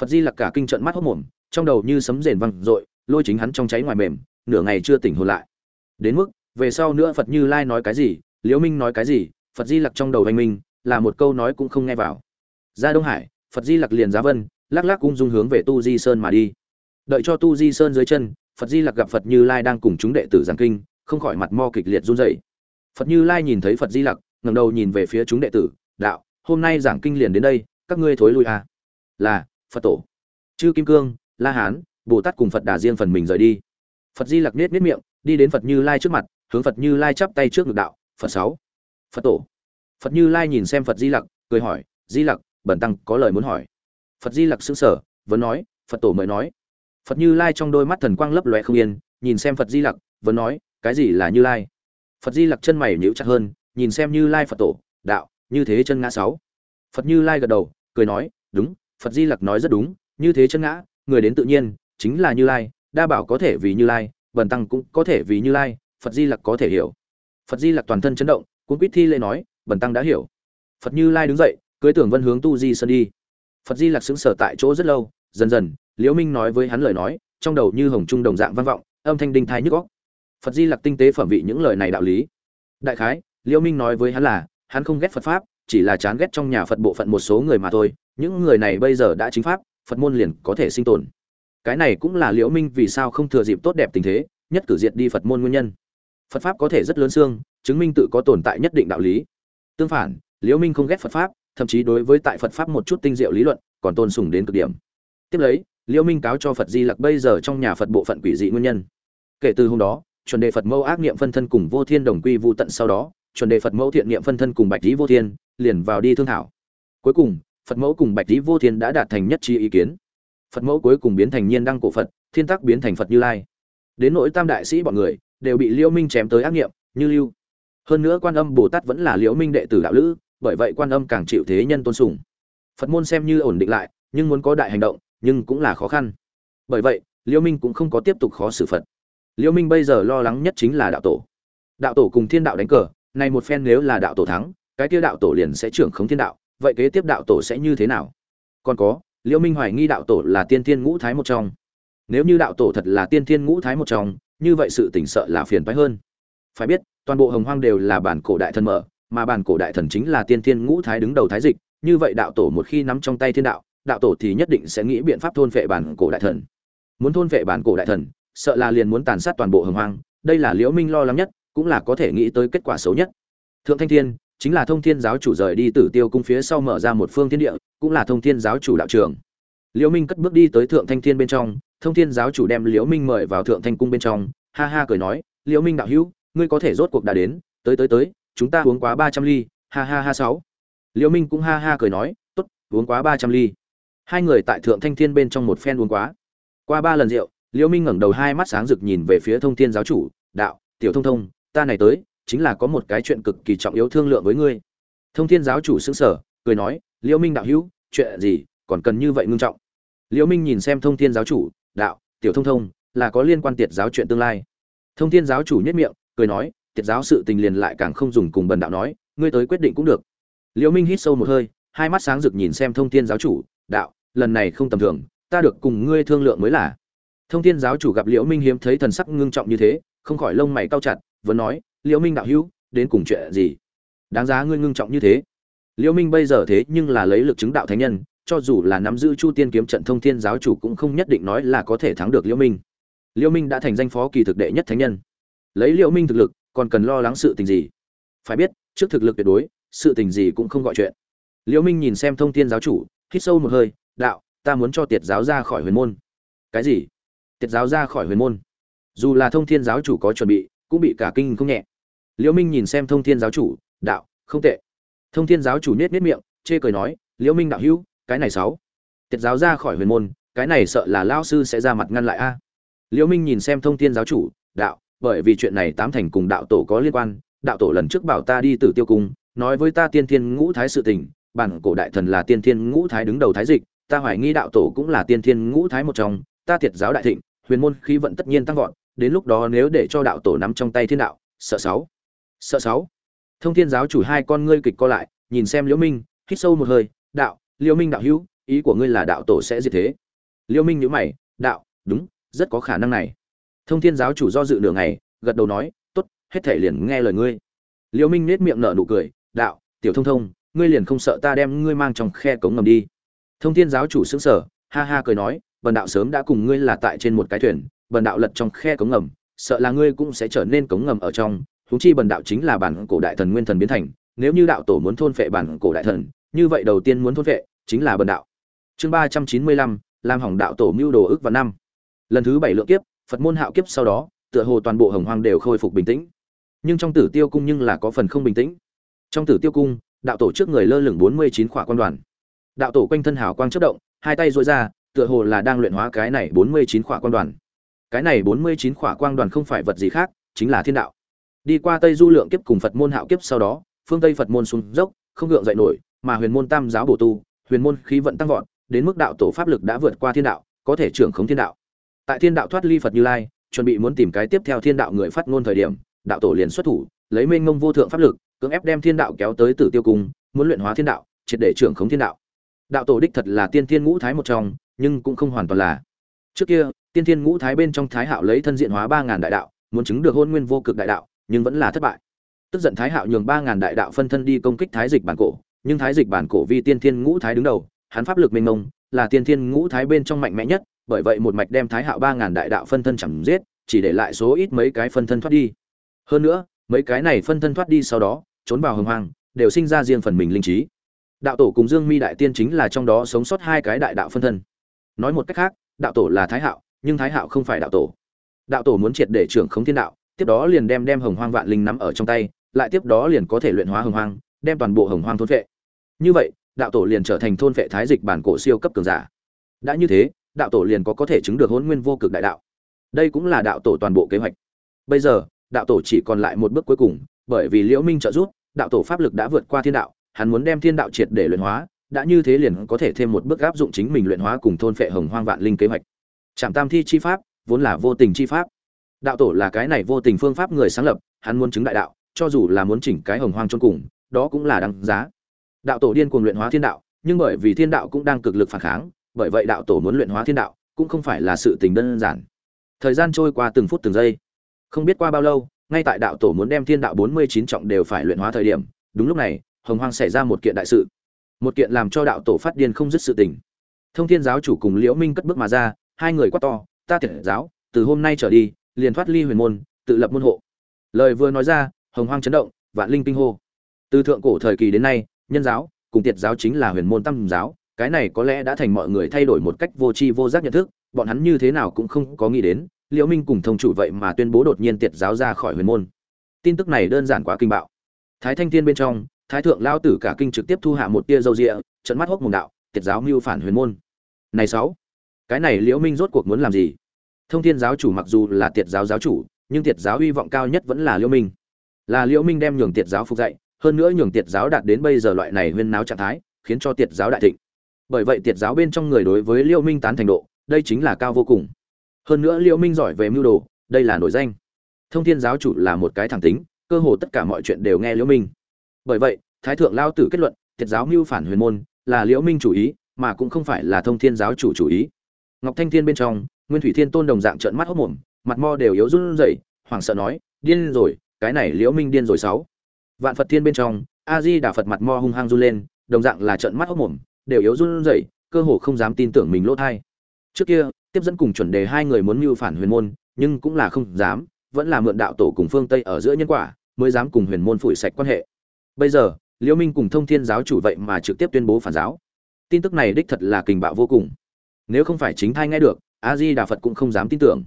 Phật di lặc cả kinh trận mắt hốc mồm, trong đầu như sấm rền văng r lôi chính hắn trong cháy ngoài mềm, nửa ngày chưa tỉnh hồn lại. Đến mức, về sau nữa phật như lai nói cái gì, liễu minh nói cái gì, phật di lặc trong đầu anh minh, là một câu nói cũng không nghe vào. Ra đông hải, phật di lặc liền giá vân, lắc lắc ung dung hướng về tu di sơn mà đi. Đợi cho tu di sơn dưới chân, phật di lặc gặp phật như lai đang cùng chúng đệ tử giảng kinh không khỏi mặt mo kịch liệt run rẩy. Phật như lai nhìn thấy phật di lặc ngẩng đầu nhìn về phía chúng đệ tử đạo hôm nay giảng kinh liền đến đây các ngươi thối lui à? Là phật tổ. Chư kim cương la hán bồ tát cùng phật đà riêng phần mình rời đi. Phật di lặc niết niết miệng đi đến phật như lai trước mặt hướng phật như lai chắp tay trước ngực đạo phật sáu phật tổ. Phật như lai nhìn xem phật di lặc cười hỏi di lặc bẩn tăng có lời muốn hỏi? Phật di lặc sững sờ, vẫn nói phật tổ mới nói. Phật như lai trong đôi mắt thần quang lấp lóe không yên nhìn xem phật di lặc vẫn nói cái gì là như lai? Phật di lặc chân mày nhíu chặt hơn, nhìn xem như lai phật tổ, đạo, như thế chân ngã sáu. Phật như lai gật đầu, cười nói, đúng, phật di lặc nói rất đúng, như thế chân ngã, người đến tự nhiên, chính là như lai, đa bảo có thể vì như lai, bần tăng cũng có thể vì như lai, phật di lặc có thể hiểu. Phật di lặc toàn thân chấn động cũng quýt thi lễ nói, bần tăng đã hiểu. Phật như lai đứng dậy, cưới tưởng vân hướng tu di sơn đi. Phật di lặc xứng sở tại chỗ rất lâu, dần dần, liễu minh nói với hắn lời nói, trong đầu như hồng trung đồng dạng vang vọng, âm thanh đinh thai nhức óc phật di lặc tinh tế phẩm vị những lời này đạo lý. Đại khái liễu minh nói với hắn là, hắn không ghét phật pháp, chỉ là chán ghét trong nhà phật bộ phận một số người mà thôi. Những người này bây giờ đã chính pháp, phật môn liền có thể sinh tồn. Cái này cũng là liễu minh vì sao không thừa dịp tốt đẹp tình thế, nhất cử diệt đi phật môn nguyên nhân. Phật pháp có thể rất lớn xương, chứng minh tự có tồn tại nhất định đạo lý. Tương phản liễu minh không ghét phật pháp, thậm chí đối với tại phật pháp một chút tinh diệu lý luận, còn tôn sùng đến cực điểm. Tiếp lấy liễu minh cáo cho phật di lặc bây giờ trong nhà phật bộ phận quỷ dị nguyên nhân. Kể từ hôm đó chuẩn đề phật mẫu ác niệm phân thân cùng vô thiên đồng quy vô tận sau đó, chuẩn đề phật mẫu thiện niệm phân thân cùng bạch lý vô thiên, liền vào đi thương thảo. Cuối cùng, phật mẫu cùng bạch lý vô thiên đã đạt thành nhất trí ý kiến. Phật mẫu cuối cùng biến thành nhiên đăng cổ phật, thiên tắc biến thành phật như lai. Đến nỗi tam đại sĩ bọn người, đều bị liễu minh chém tới ác niệm, như lưu. Hơn nữa quan âm bồ tát vẫn là liễu minh đệ tử đạo lữ, bởi vậy quan âm càng chịu thế nhân tôn sùng. Phật môn xem như ổn định lại, nhưng muốn có đại hành động, nhưng cũng là khó khăn. Bởi vậy, liễu minh cũng không có tiếp tục khó xử phật liễu minh bây giờ lo lắng nhất chính là đạo tổ. Đạo tổ cùng thiên đạo đánh cờ, này một phen nếu là đạo tổ thắng, cái kia đạo tổ liền sẽ trưởng khống thiên đạo, vậy kế tiếp đạo tổ sẽ như thế nào? Còn có liễu minh hoài nghi đạo tổ là tiên thiên ngũ thái một trong. Nếu như đạo tổ thật là tiên thiên ngũ thái một trong, như vậy sự tỉnh sợ là phiền phức hơn. Phải biết, toàn bộ hồng hoang đều là bản cổ đại thần mở, mà bản cổ đại thần chính là tiên thiên ngũ thái đứng đầu thái dịch, như vậy đạo tổ một khi nắm trong tay thiên đạo đạo tổ thì nhất định sẽ nghĩ biện pháp thôn phệ bản cổ đại thần. Muốn thôn phệ bản cổ đại thần sợ là liền muốn tàn sát toàn bộ hồng hoang, đây là liễu minh lo lắng nhất, cũng là có thể nghĩ tới kết quả xấu nhất. Thượng thanh thiên, chính là thông thiên giáo chủ rời đi tử tiêu cung phía sau mở ra một phương thiên địa, cũng là thông thiên giáo chủ đạo trường liễu minh cất bước đi tới thượng thanh thiên bên trong, thông thiên giáo chủ đem liễu minh mời vào thượng thanh cung bên trong, ha ha cười nói, liễu minh đạo hữu, ngươi có thể rốt cuộc đã đến, tới tới tới, chúng ta uống quá ba trăm ly, ha ha ha sáu. Liễu minh cũng ha ha cười nói, tốt, uống quá ba trăm ly. Hai người tại thượng thanh thiên bên trong một phen uống quá. Qua ba lần rượu liễu minh ngẩng đầu hai mắt sáng rực nhìn về phía thông thiên giáo chủ, đạo, tiểu thông thông, ta này tới, chính là có một cái chuyện cực kỳ trọng yếu thương lượng với ngươi. Thông thiên giáo chủ sững sờ, cười nói, liễu minh đạo hữu, chuyện gì, còn cần như vậy ngưng trọng? Liễu minh nhìn xem thông thiên giáo chủ, đạo, tiểu thông thông, là có liên quan tiệt giáo chuyện tương lai. Thông thiên giáo chủ nhất miệng, cười nói, tiệt giáo sự tình liền lại càng không dùng cùng bần đạo nói, ngươi tới quyết định cũng được. Liễu minh hít sâu một hơi, hai mắt sáng rực nhìn xem thông thiên giáo chủ, đạo, lần này không tầm thường, ta được cùng ngươi thương lượng mới là thông thiên giáo chủ gặp liễu minh hiếm thấy thần sắc ngưng trọng như thế, không khỏi lông mày cau chặt, vẫn nói, liễu minh đạo hữu, đến cùng chuyện gì? Đáng giá ngươi ngưng trọng như thế. Liễu minh bây giờ thế nhưng là lấy lực chứng đạo thánh nhân, cho dù là nắm giữ chu tiên kiếm trận thông thiên giáo chủ cũng không nhất định nói là có thể thắng được liễu minh. Liễu minh đã thành danh phó kỳ thực đệ nhất thánh nhân. Lấy liễu minh thực lực, còn cần lo lắng sự tình gì? Phải biết, trước thực lực tuyệt đối, sự tình gì cũng không gọi chuyện. Liễu minh nhìn xem thông thiên giáo chủ, hít sâu một hơi, đạo, ta muốn cho tiệt giáo ra khỏi huyền môn. Cái gì? Tiệt giáo ra khỏi huyền môn. Dù là thông thiên giáo chủ có chuẩn bị, cũng bị cả kinh không nhẹ. Liễu minh nhìn xem thông thiên giáo chủ, đạo, không tệ. Thông thiên giáo chủ nết nết miệng, chê cười nói, liễu minh đạo hữu, cái này sáu. Tiệt giáo ra khỏi huyền môn, cái này sợ là Lão sư sẽ ra mặt ngăn lại a. Liễu minh nhìn xem thông thiên giáo chủ, đạo, bởi vì chuyện này tám thành cùng đạo tổ có liên quan, đạo tổ lần trước bảo ta đi tử tiêu cung, nói với ta tiên thiên ngũ thái sự tình, bản cổ đại thần là tiên thiên ngũ thái đứng đầu thái dịch, ta hoài nghi đạo tổ cũng là tiên thiên ngũ thái một trong, ta tiệt giáo đại thịnh huyền môn khí vận tất nhiên tăng vọt, đến lúc đó nếu để cho đạo tổ nắm trong tay thiên đạo, sợ sáu sợ sáu. Thông thiên giáo chủ hai con ngươi kịch co lại, nhìn xem liễu minh, hít sâu một hơi, đạo, liễu minh đạo hữu, ý của ngươi là đạo tổ sẽ diệt thế. Liễu minh nhíu mày, đạo, đúng, rất có khả năng này. Thông thiên giáo chủ do dự nửa ngày, gật đầu nói, tốt, hết thể liền nghe lời ngươi. Liễu minh nhếch miệng nở nụ cười, đạo, tiểu thông thông, ngươi liền không sợ ta đem ngươi mang trong khe cống ngầm đi. Thông thiên giáo chủ sững sờ, ha ha cười nói bần đạo sớm đã cùng ngươi là tại trên một cái thuyền, bần đạo lật trong khe cống ngầm, sợ là ngươi cũng sẽ trở nên cống ngầm ở trong. Huống chi bần đạo chính là bản cổ đại thần nguyên thần biến thành, nếu như đạo tổ muốn thôn phệ bản cổ đại thần, như vậy đầu tiên muốn thôn phệ chính là bần đạo. Chương ba trăm chín mươi lăm, làm hỏng đạo tổ mưu đồ ước vào năm. Lần thứ bảy lượng kiếp, phật môn hạo kiếp sau đó, tựa hồ toàn bộ hồng hoang đều khôi phục bình tĩnh. Nhưng trong tử tiêu cung nhưng là có phần không bình tĩnh. Trong tử tiêu cung, đạo tổ trước người lơ lửng bốn mươi chín khỏa quan đoàn. Đạo tổ quanh thân hào quang chất động, hai tay dội ra tựa hồ là đang luyện hóa cái này bốn mươi chín khỏa quang đoàn. Cái này bốn mươi chín khỏa quang đoàn không phải vật gì khác, chính là thiên đạo. Đi qua tây du lượng kiếp cùng phật môn hạo kiếp sau đó, phương tây phật môn xuống dốc, không gượng dậy nổi, mà huyền môn tam giáo bổ tu, huyền môn khí vận tăng vọt, đến mức đạo tổ pháp lực đã vượt qua thiên đạo, có thể trưởng khống thiên đạo. Tại thiên đạo thoát ly phật như lai, chuẩn bị muốn tìm cái tiếp theo thiên đạo người phát ngôn thời điểm, đạo tổ liền xuất thủ, lấy mênh ngông vô thượng pháp lực, cưỡng ép đem thiên đạo kéo tới tử tiêu cung, muốn luyện hóa thiên đạo, triệt để trưởng khống thiên đạo. Đạo tổ đích thật là tiên thiên ngũ thái một trong nhưng cũng không hoàn toàn là. Trước kia, tiên thiên ngũ thái bên trong thái hạo lấy thân diện hóa ba ngàn đại đạo, muốn chứng được hôn nguyên vô cực đại đạo, nhưng vẫn là thất bại. Tức giận thái hạo nhường ba ngàn đại đạo phân thân đi công kích thái dịch bản cổ, nhưng thái dịch bản cổ vi tiên thiên ngũ thái đứng đầu, hắn pháp lực mênh mông, là tiên thiên ngũ thái bên trong mạnh mẽ nhất, bởi vậy một mạch đem thái hạo ba ngàn đại đạo phân thân chẳng giết, chỉ để lại số ít mấy cái phân thân thoát đi. Hơn nữa, mấy cái này phân thân thoát đi sau đó, trốn vào hồng hoang, đều sinh ra riêng phần mình linh trí. Đạo tổ cùng dương mi đại tiên chính là trong đó sống sót hai cái đại đạo phân thân nói một cách khác, đạo tổ là thái hạo, nhưng thái hạo không phải đạo tổ. Đạo tổ muốn triệt để trưởng khống thiên đạo, tiếp đó liền đem đem hồng hoang vạn linh nắm ở trong tay, lại tiếp đó liền có thể luyện hóa hồng hoang, đem toàn bộ hồng hoang thôn vệ như vậy, đạo tổ liền trở thành thôn vệ thái dịch bản cổ siêu cấp cường giả. Đã như thế, đạo tổ liền có có thể chứng được hôn nguyên vô cực đại đạo. Đây cũng là đạo tổ toàn bộ kế hoạch. Bây giờ, đạo tổ chỉ còn lại một bước cuối cùng, bởi vì liễu minh trợ giúp, đạo tổ pháp lực đã vượt qua thiên đạo, hắn muốn đem thiên đạo triệt để luyện hóa đã như thế liền có thể thêm một bước áp dụng chính mình luyện hóa cùng thôn phệ hồng hoang vạn linh kế hoạch. Trạm tam thi chi pháp, vốn là vô tình chi pháp. Đạo tổ là cái này vô tình phương pháp người sáng lập, hắn muốn chứng đại đạo, cho dù là muốn chỉnh cái hồng hoang chôn cùng, đó cũng là đáng giá. Đạo tổ điên cuồng luyện hóa thiên đạo, nhưng bởi vì thiên đạo cũng đang cực lực phản kháng, bởi vậy đạo tổ muốn luyện hóa thiên đạo cũng không phải là sự tình đơn giản. Thời gian trôi qua từng phút từng giây. Không biết qua bao lâu, ngay tại đạo tổ muốn đem thiên đạo bốn mươi chín trọng đều phải luyện hóa thời điểm, đúng lúc này, hồng hoang xảy ra một kiện đại sự một kiện làm cho đạo tổ phát điên không dứt sự tình. Thông thiên giáo chủ cùng liễu minh cất bước mà ra, hai người quát to, ta tiệt giáo, từ hôm nay trở đi, liền thoát ly huyền môn, tự lập môn hộ. Lời vừa nói ra, hồng hoang chấn động, vạn linh kinh hô. Từ thượng cổ thời kỳ đến nay, nhân giáo cùng tiệt giáo chính là huyền môn tam giáo, cái này có lẽ đã thành mọi người thay đổi một cách vô tri vô giác nhận thức, bọn hắn như thế nào cũng không có nghĩ đến, liễu minh cùng thông chủ vậy mà tuyên bố đột nhiên tiệt giáo ra khỏi huyền môn. Tin tức này đơn giản quá kinh bạo. Thái thanh thiên bên trong thái thượng lao tử cả kinh trực tiếp thu hạ một tia dâu rịa trận mắt hốc mồm đạo, tiệt giáo mưu phản huyền môn. Này sáu, cái này liễu minh rốt cuộc muốn làm gì? Thông thiên giáo chủ mặc dù là tiệt giáo giáo chủ, nhưng tiệt giáo hy vọng cao nhất vẫn là liễu minh. Là liễu minh đem nhường tiệt giáo phục dạy hơn nữa nhường tiệt giáo đạt đến bây giờ loại này huyên náo trạng thái, khiến cho tiệt giáo đại thịnh. Bởi vậy tiệt giáo bên trong người đối với liễu minh tán thành độ, đây chính là cao vô cùng. Hơn nữa liễu minh giỏi về mưu đồ, đây là nổi danh. Thông thiên giáo chủ là một cái thẳng tính, cơ hồ tất cả mọi chuyện đều nghe liễu minh bởi vậy, thái thượng lao tử kết luận, thiệt giáo mưu phản huyền môn là liễu minh chủ ý, mà cũng không phải là thông thiên giáo chủ chủ ý. Ngọc thanh thiên bên trong, nguyên thủy thiên tôn đồng dạng trợn mắt hốc mồm, mặt mo đều yếu run rẩy, hoảng sợ nói, điên rồi, cái này liễu minh điên rồi sáu. Vạn phật thiên bên trong, a di đà phật mặt mo hung hăng run lên, đồng dạng là trợn mắt hốc mồm, đều yếu run rẩy, cơ hồ không dám tin tưởng mình lỗ thay trước kia, tiếp dẫn cùng chuẩn đề hai người muốn mưu phản huyền môn, nhưng cũng là không dám, vẫn là mượn đạo tổ cùng phương tây ở giữa nhân quả, mới dám cùng huyền môn phủi sạch quan hệ bây giờ, liễu minh cùng thông thiên giáo chủ vậy mà trực tiếp tuyên bố phản giáo. Tin tức này đích thật là kình bạo vô cùng. Nếu không phải chính thai nghe được, a di đà phật cũng không dám tin tưởng.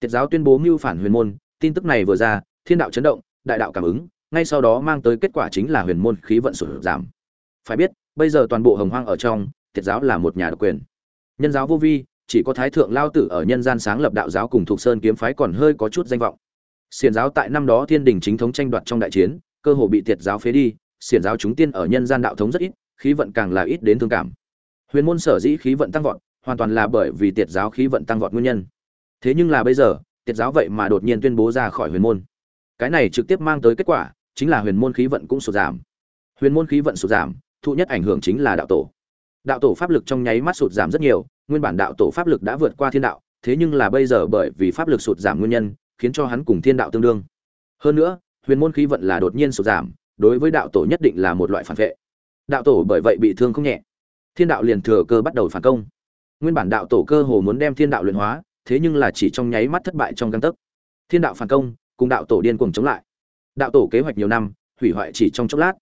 Tiết giáo tuyên bố mưu phản huyền môn, tin tức này vừa ra, thiên đạo chấn động, đại đạo cảm ứng, ngay sau đó mang tới kết quả chính là huyền môn khí vận sụt giảm. Phải biết, bây giờ toàn bộ hồng hoang ở trong tiết giáo là một nhà độc quyền. Nhân giáo vô vi, chỉ có thái thượng lao tử ở nhân gian sáng lập đạo giáo cùng thuộc sơn kiếm phái còn hơi có chút danh vọng. Xiển giáo tại năm đó thiên đình chính thống tranh đoạt trong đại chiến cơ hồ bị tiệt giáo phế đi, xiển giáo chúng tiên ở nhân gian đạo thống rất ít, khí vận càng là ít đến thương cảm. Huyền môn sở dĩ khí vận tăng vọt, hoàn toàn là bởi vì tiệt giáo khí vận tăng vọt nguyên nhân. Thế nhưng là bây giờ tiệt giáo vậy mà đột nhiên tuyên bố ra khỏi huyền môn. Cái này trực tiếp mang tới kết quả, chính là huyền môn khí vận cũng sụt giảm. Huyền môn khí vận sụt giảm, thụ nhất ảnh hưởng chính là đạo tổ. Đạo tổ pháp lực trong nháy mắt sụt giảm rất nhiều, nguyên bản đạo tổ pháp lực đã vượt qua thiên đạo, thế nhưng là bây giờ bởi vì pháp lực sụt giảm nguyên nhân, khiến cho hắn cùng thiên đạo tương đương. Hơn nữa huyền môn khí vận là đột nhiên sụt giảm, đối với đạo tổ nhất định là một loại phản vệ. Đạo tổ bởi vậy bị thương không nhẹ. Thiên đạo liền thừa cơ bắt đầu phản công. Nguyên bản đạo tổ cơ hồ muốn đem thiên đạo luyện hóa, thế nhưng là chỉ trong nháy mắt thất bại trong găng tấc. Thiên đạo phản công, cùng đạo tổ điên cuồng chống lại. Đạo tổ kế hoạch nhiều năm, hủy hoại chỉ trong chốc lát.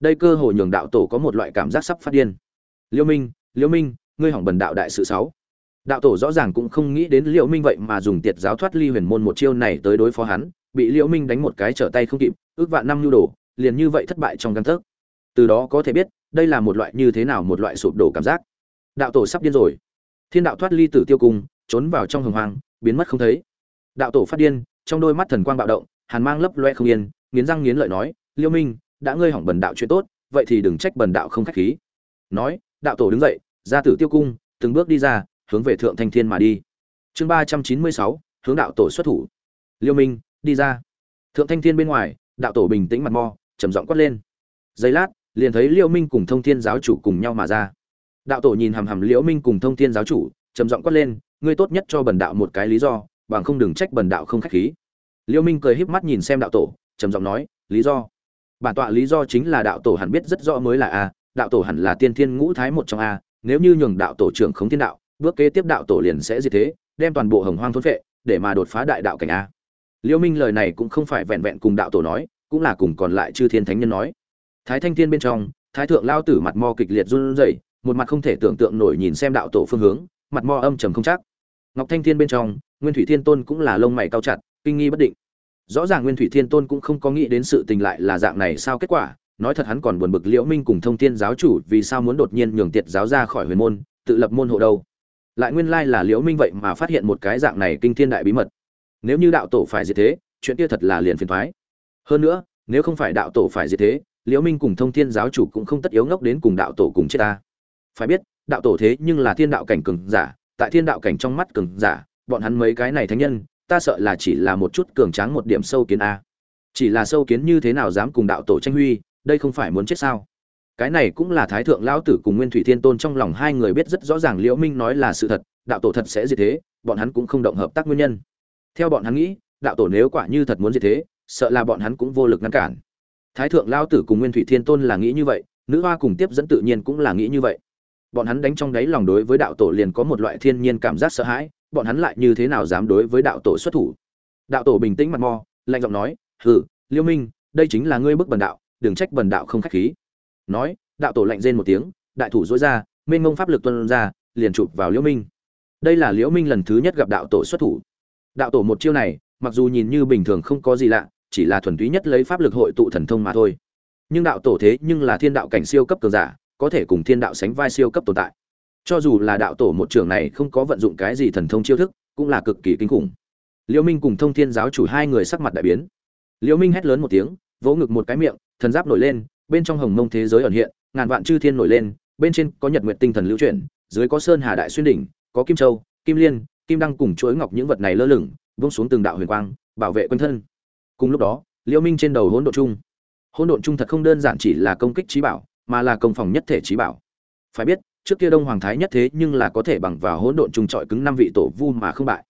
Đây cơ hồ nhường đạo tổ có một loại cảm giác sắp phát điên. Liêu minh liêu minh, ngươi hỏng bần đạo đại sự sáu. Đạo tổ rõ ràng cũng không nghĩ đến liêu minh vậy mà dùng tiệt giáo thoát ly huyền môn một chiêu này tới đối phó hắn bị Liễu minh đánh một cái trở tay không kịp, ước vạn năm nhu đồ, liền như vậy thất bại trong căn thức từ đó có thể biết, đây là một loại như thế nào một loại sụp đổ cảm giác. Đạo tổ sắp điên rồi. Thiên đạo thoát ly tử tiêu cung trốn vào trong hồng hoang, biến mất không thấy. Đạo tổ phát điên, trong đôi mắt thần quang bạo động, hàn mang lấp loe không yên, nghiến răng nghiến lợi nói, Liễu minh, đã ngươi hỏng bần đạo chuyện tốt, vậy thì đừng trách bần đạo không khách khí. Nói, đạo tổ đứng dậy, ra tử tiêu cung, từng bước đi ra, hướng về thượng thanh thiên mà đi. Chương ba trăm chín mươi sáu, hướng đạo tổ xuất thủ. Liêu minh đi ra. Thượng thanh thiên bên ngoài, đạo tổ bình tĩnh mặt mò trầm giọng quát lên. Giây lát, liền thấy liễu minh cùng thông thiên giáo chủ cùng nhau mà ra. Đạo tổ nhìn hằm hằm liễu minh cùng thông thiên giáo chủ, trầm giọng quát lên, ngươi tốt nhất cho bần đạo một cái lý do, bằng không đừng trách bần đạo không khách khí. Liễu minh cười híp mắt nhìn xem đạo tổ, trầm giọng nói, lý do? Bản tọa lý do chính là đạo tổ hẳn biết rất rõ mới là a, đạo tổ hẳn là tiên thiên ngũ thái một trong a, nếu như nhường đạo tổ trưởng khống thiên đạo, bước kế tiếp đạo tổ liền sẽ diệt thế, đem toàn bộ hồng hoang thôn phệ, để mà đột phá đại đạo cảnh a liễu minh lời này cũng không phải vẹn vẹn cùng đạo tổ nói, cũng là cùng còn lại chư thiên thánh nhân nói. Thái thanh thiên bên trong, thái thượng lao tử mặt mo kịch liệt run rẩy, một mặt không thể tưởng tượng nổi nhìn xem đạo tổ phương hướng, mặt mo âm trầm không chắc. Ngọc thanh thiên bên trong, nguyên thủy thiên tôn cũng là lông mày cao chặt, kinh nghi bất định. Rõ ràng nguyên thủy thiên tôn cũng không có nghĩ đến sự tình lại là dạng này sao kết quả, nói thật hắn còn buồn bực liễu minh cùng thông thiên giáo chủ vì sao muốn đột nhiên nhường tiệt giáo ra khỏi huyền môn, tự lập môn hộ đâu. Lại nguyên lai là liễu minh vậy mà phát hiện một cái dạng này kinh thiên đại bí mật nếu như đạo tổ phải diệt thế, chuyện kia thật là liền phiền toái. Hơn nữa, nếu không phải đạo tổ phải diệt thế, liễu minh cùng thông thiên giáo chủ cũng không tất yếu ngốc đến cùng đạo tổ cùng chết ta. Phải biết, đạo tổ thế nhưng là thiên đạo cảnh cường giả, tại thiên đạo cảnh trong mắt cường giả, bọn hắn mấy cái này thánh nhân, ta sợ là chỉ là một chút cường tráng một điểm sâu kiến a. Chỉ là sâu kiến như thế nào dám cùng đạo tổ tranh huy, đây không phải muốn chết sao? Cái này cũng là thái thượng lão tử cùng nguyên thủy thiên tôn trong lòng hai người biết rất rõ ràng liễu minh nói là sự thật, đạo tổ thật sẽ diệt thế, bọn hắn cũng không động hợp tác nguyên nhân theo bọn hắn nghĩ, đạo tổ nếu quả như thật muốn gì thế, sợ là bọn hắn cũng vô lực ngăn cản. Thái thượng lão tử cùng nguyên thủy thiên tôn là nghĩ như vậy, nữ hoa cùng tiếp dẫn tự nhiên cũng là nghĩ như vậy. Bọn hắn đánh trong đáy lòng đối với đạo tổ liền có một loại thiên nhiên cảm giác sợ hãi, bọn hắn lại như thế nào dám đối với đạo tổ xuất thủ? Đạo tổ bình tĩnh mặt mò lạnh giọng nói, hừ, liêu minh, đây chính là ngươi bức bần đạo, đừng trách bần đạo không khách khí. Nói, đạo tổ lạnh rên một tiếng, đại thủ dối ra, mênh ngông pháp lực tuân ra, liền chụp vào liễu minh. Đây là liễu minh lần thứ nhất gặp đạo tổ xuất thủ đạo tổ một chiêu này, mặc dù nhìn như bình thường không có gì lạ, chỉ là thuần túy nhất lấy pháp lực hội tụ thần thông mà thôi. Nhưng đạo tổ thế nhưng là thiên đạo cảnh siêu cấp cường giả, có thể cùng thiên đạo sánh vai siêu cấp tồn tại. Cho dù là đạo tổ một trường này không có vận dụng cái gì thần thông chiêu thức, cũng là cực kỳ kinh khủng. Liễu minh cùng thông thiên giáo chủ hai người sắc mặt đại biến. Liễu minh hét lớn một tiếng, vỗ ngực một cái miệng, thần giáp nổi lên, bên trong hồng mông thế giới ẩn hiện, ngàn vạn chư thiên nổi lên, bên trên có nhật nguyệt tinh thần lưu chuyển, dưới có sơn hà đại xuyên đỉnh, có kim châu, kim liên kim đăng cùng chuỗi ngọc những vật này lơ lửng, vung xuống từng đạo huyền quang, bảo vệ quanh thân. Cùng lúc đó, liễu minh trên đầu hỗn độn chung hỗn độn chung thật không đơn giản chỉ là công kích trí bảo, mà là công phòng nhất thể trí bảo. Phải biết, trước kia đông hoàng thái nhất thế nhưng là có thể bằng vào hỗn độn chung trọi cứng năm vị tổ vu mà không bại.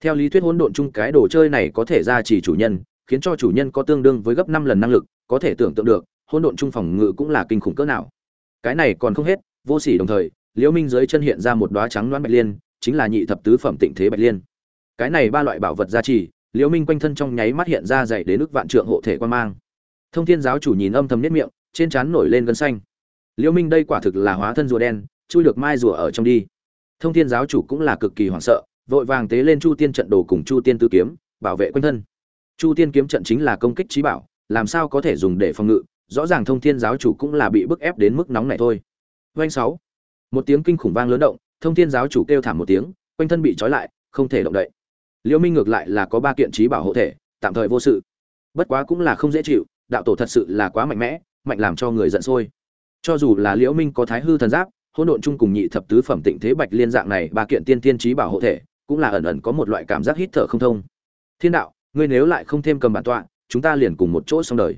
Theo lý thuyết hỗn độn chung cái đồ chơi này có thể ra chỉ chủ nhân, khiến cho chủ nhân có tương đương với gấp năm lần năng lực, có thể tưởng tượng được, hỗn độn chung phòng ngự cũng là kinh khủng cỡ nào. Cái này còn không hết, vô sỉ đồng thời, liễu minh dưới chân hiện ra một đóa trắng loáng bạch liên chính là nhị thập tứ phẩm tịnh thế bạch liên. Cái này ba loại bảo vật gia trì, liễu minh quanh thân trong nháy mắt hiện ra dày đến ức vạn trượng hộ thể quan mang. Thông thiên giáo chủ nhìn âm thầm niết miệng, trên trán nổi lên gân xanh. Liễu minh đây quả thực là hóa thân rùa đen, chui được mai rùa ở trong đi. Thông thiên giáo chủ cũng là cực kỳ hoảng sợ, vội vàng tế lên chu tiên trận đồ cùng chu tiên tứ kiếm, bảo vệ quanh thân. Chu tiên kiếm trận chính là công kích trí bảo, làm sao có thể dùng để phòng ngự, rõ ràng thông thiên giáo chủ cũng là bị bức ép đến mức nóng này thôi. Doanh sáu. Một tiếng kinh khủng vang lớn động thông thiên giáo chủ kêu thảm một tiếng, quanh thân bị trói lại, không thể động đậy. Liễu minh ngược lại là có ba kiện trí bảo hộ thể, tạm thời vô sự. Bất quá cũng là không dễ chịu, đạo tổ thật sự là quá mạnh mẽ, mạnh làm cho người giận sôi. Cho dù là liễu minh có thái hư thần giáp, hỗn độn chung cùng nhị thập tứ phẩm tịnh thế bạch liên dạng này ba kiện tiên tiên trí bảo hộ thể, cũng là ẩn ẩn có một loại cảm giác hít thở không thông. Thiên đạo, ngươi nếu lại không thêm cầm bản tọa, chúng ta liền cùng một chỗ xong đời.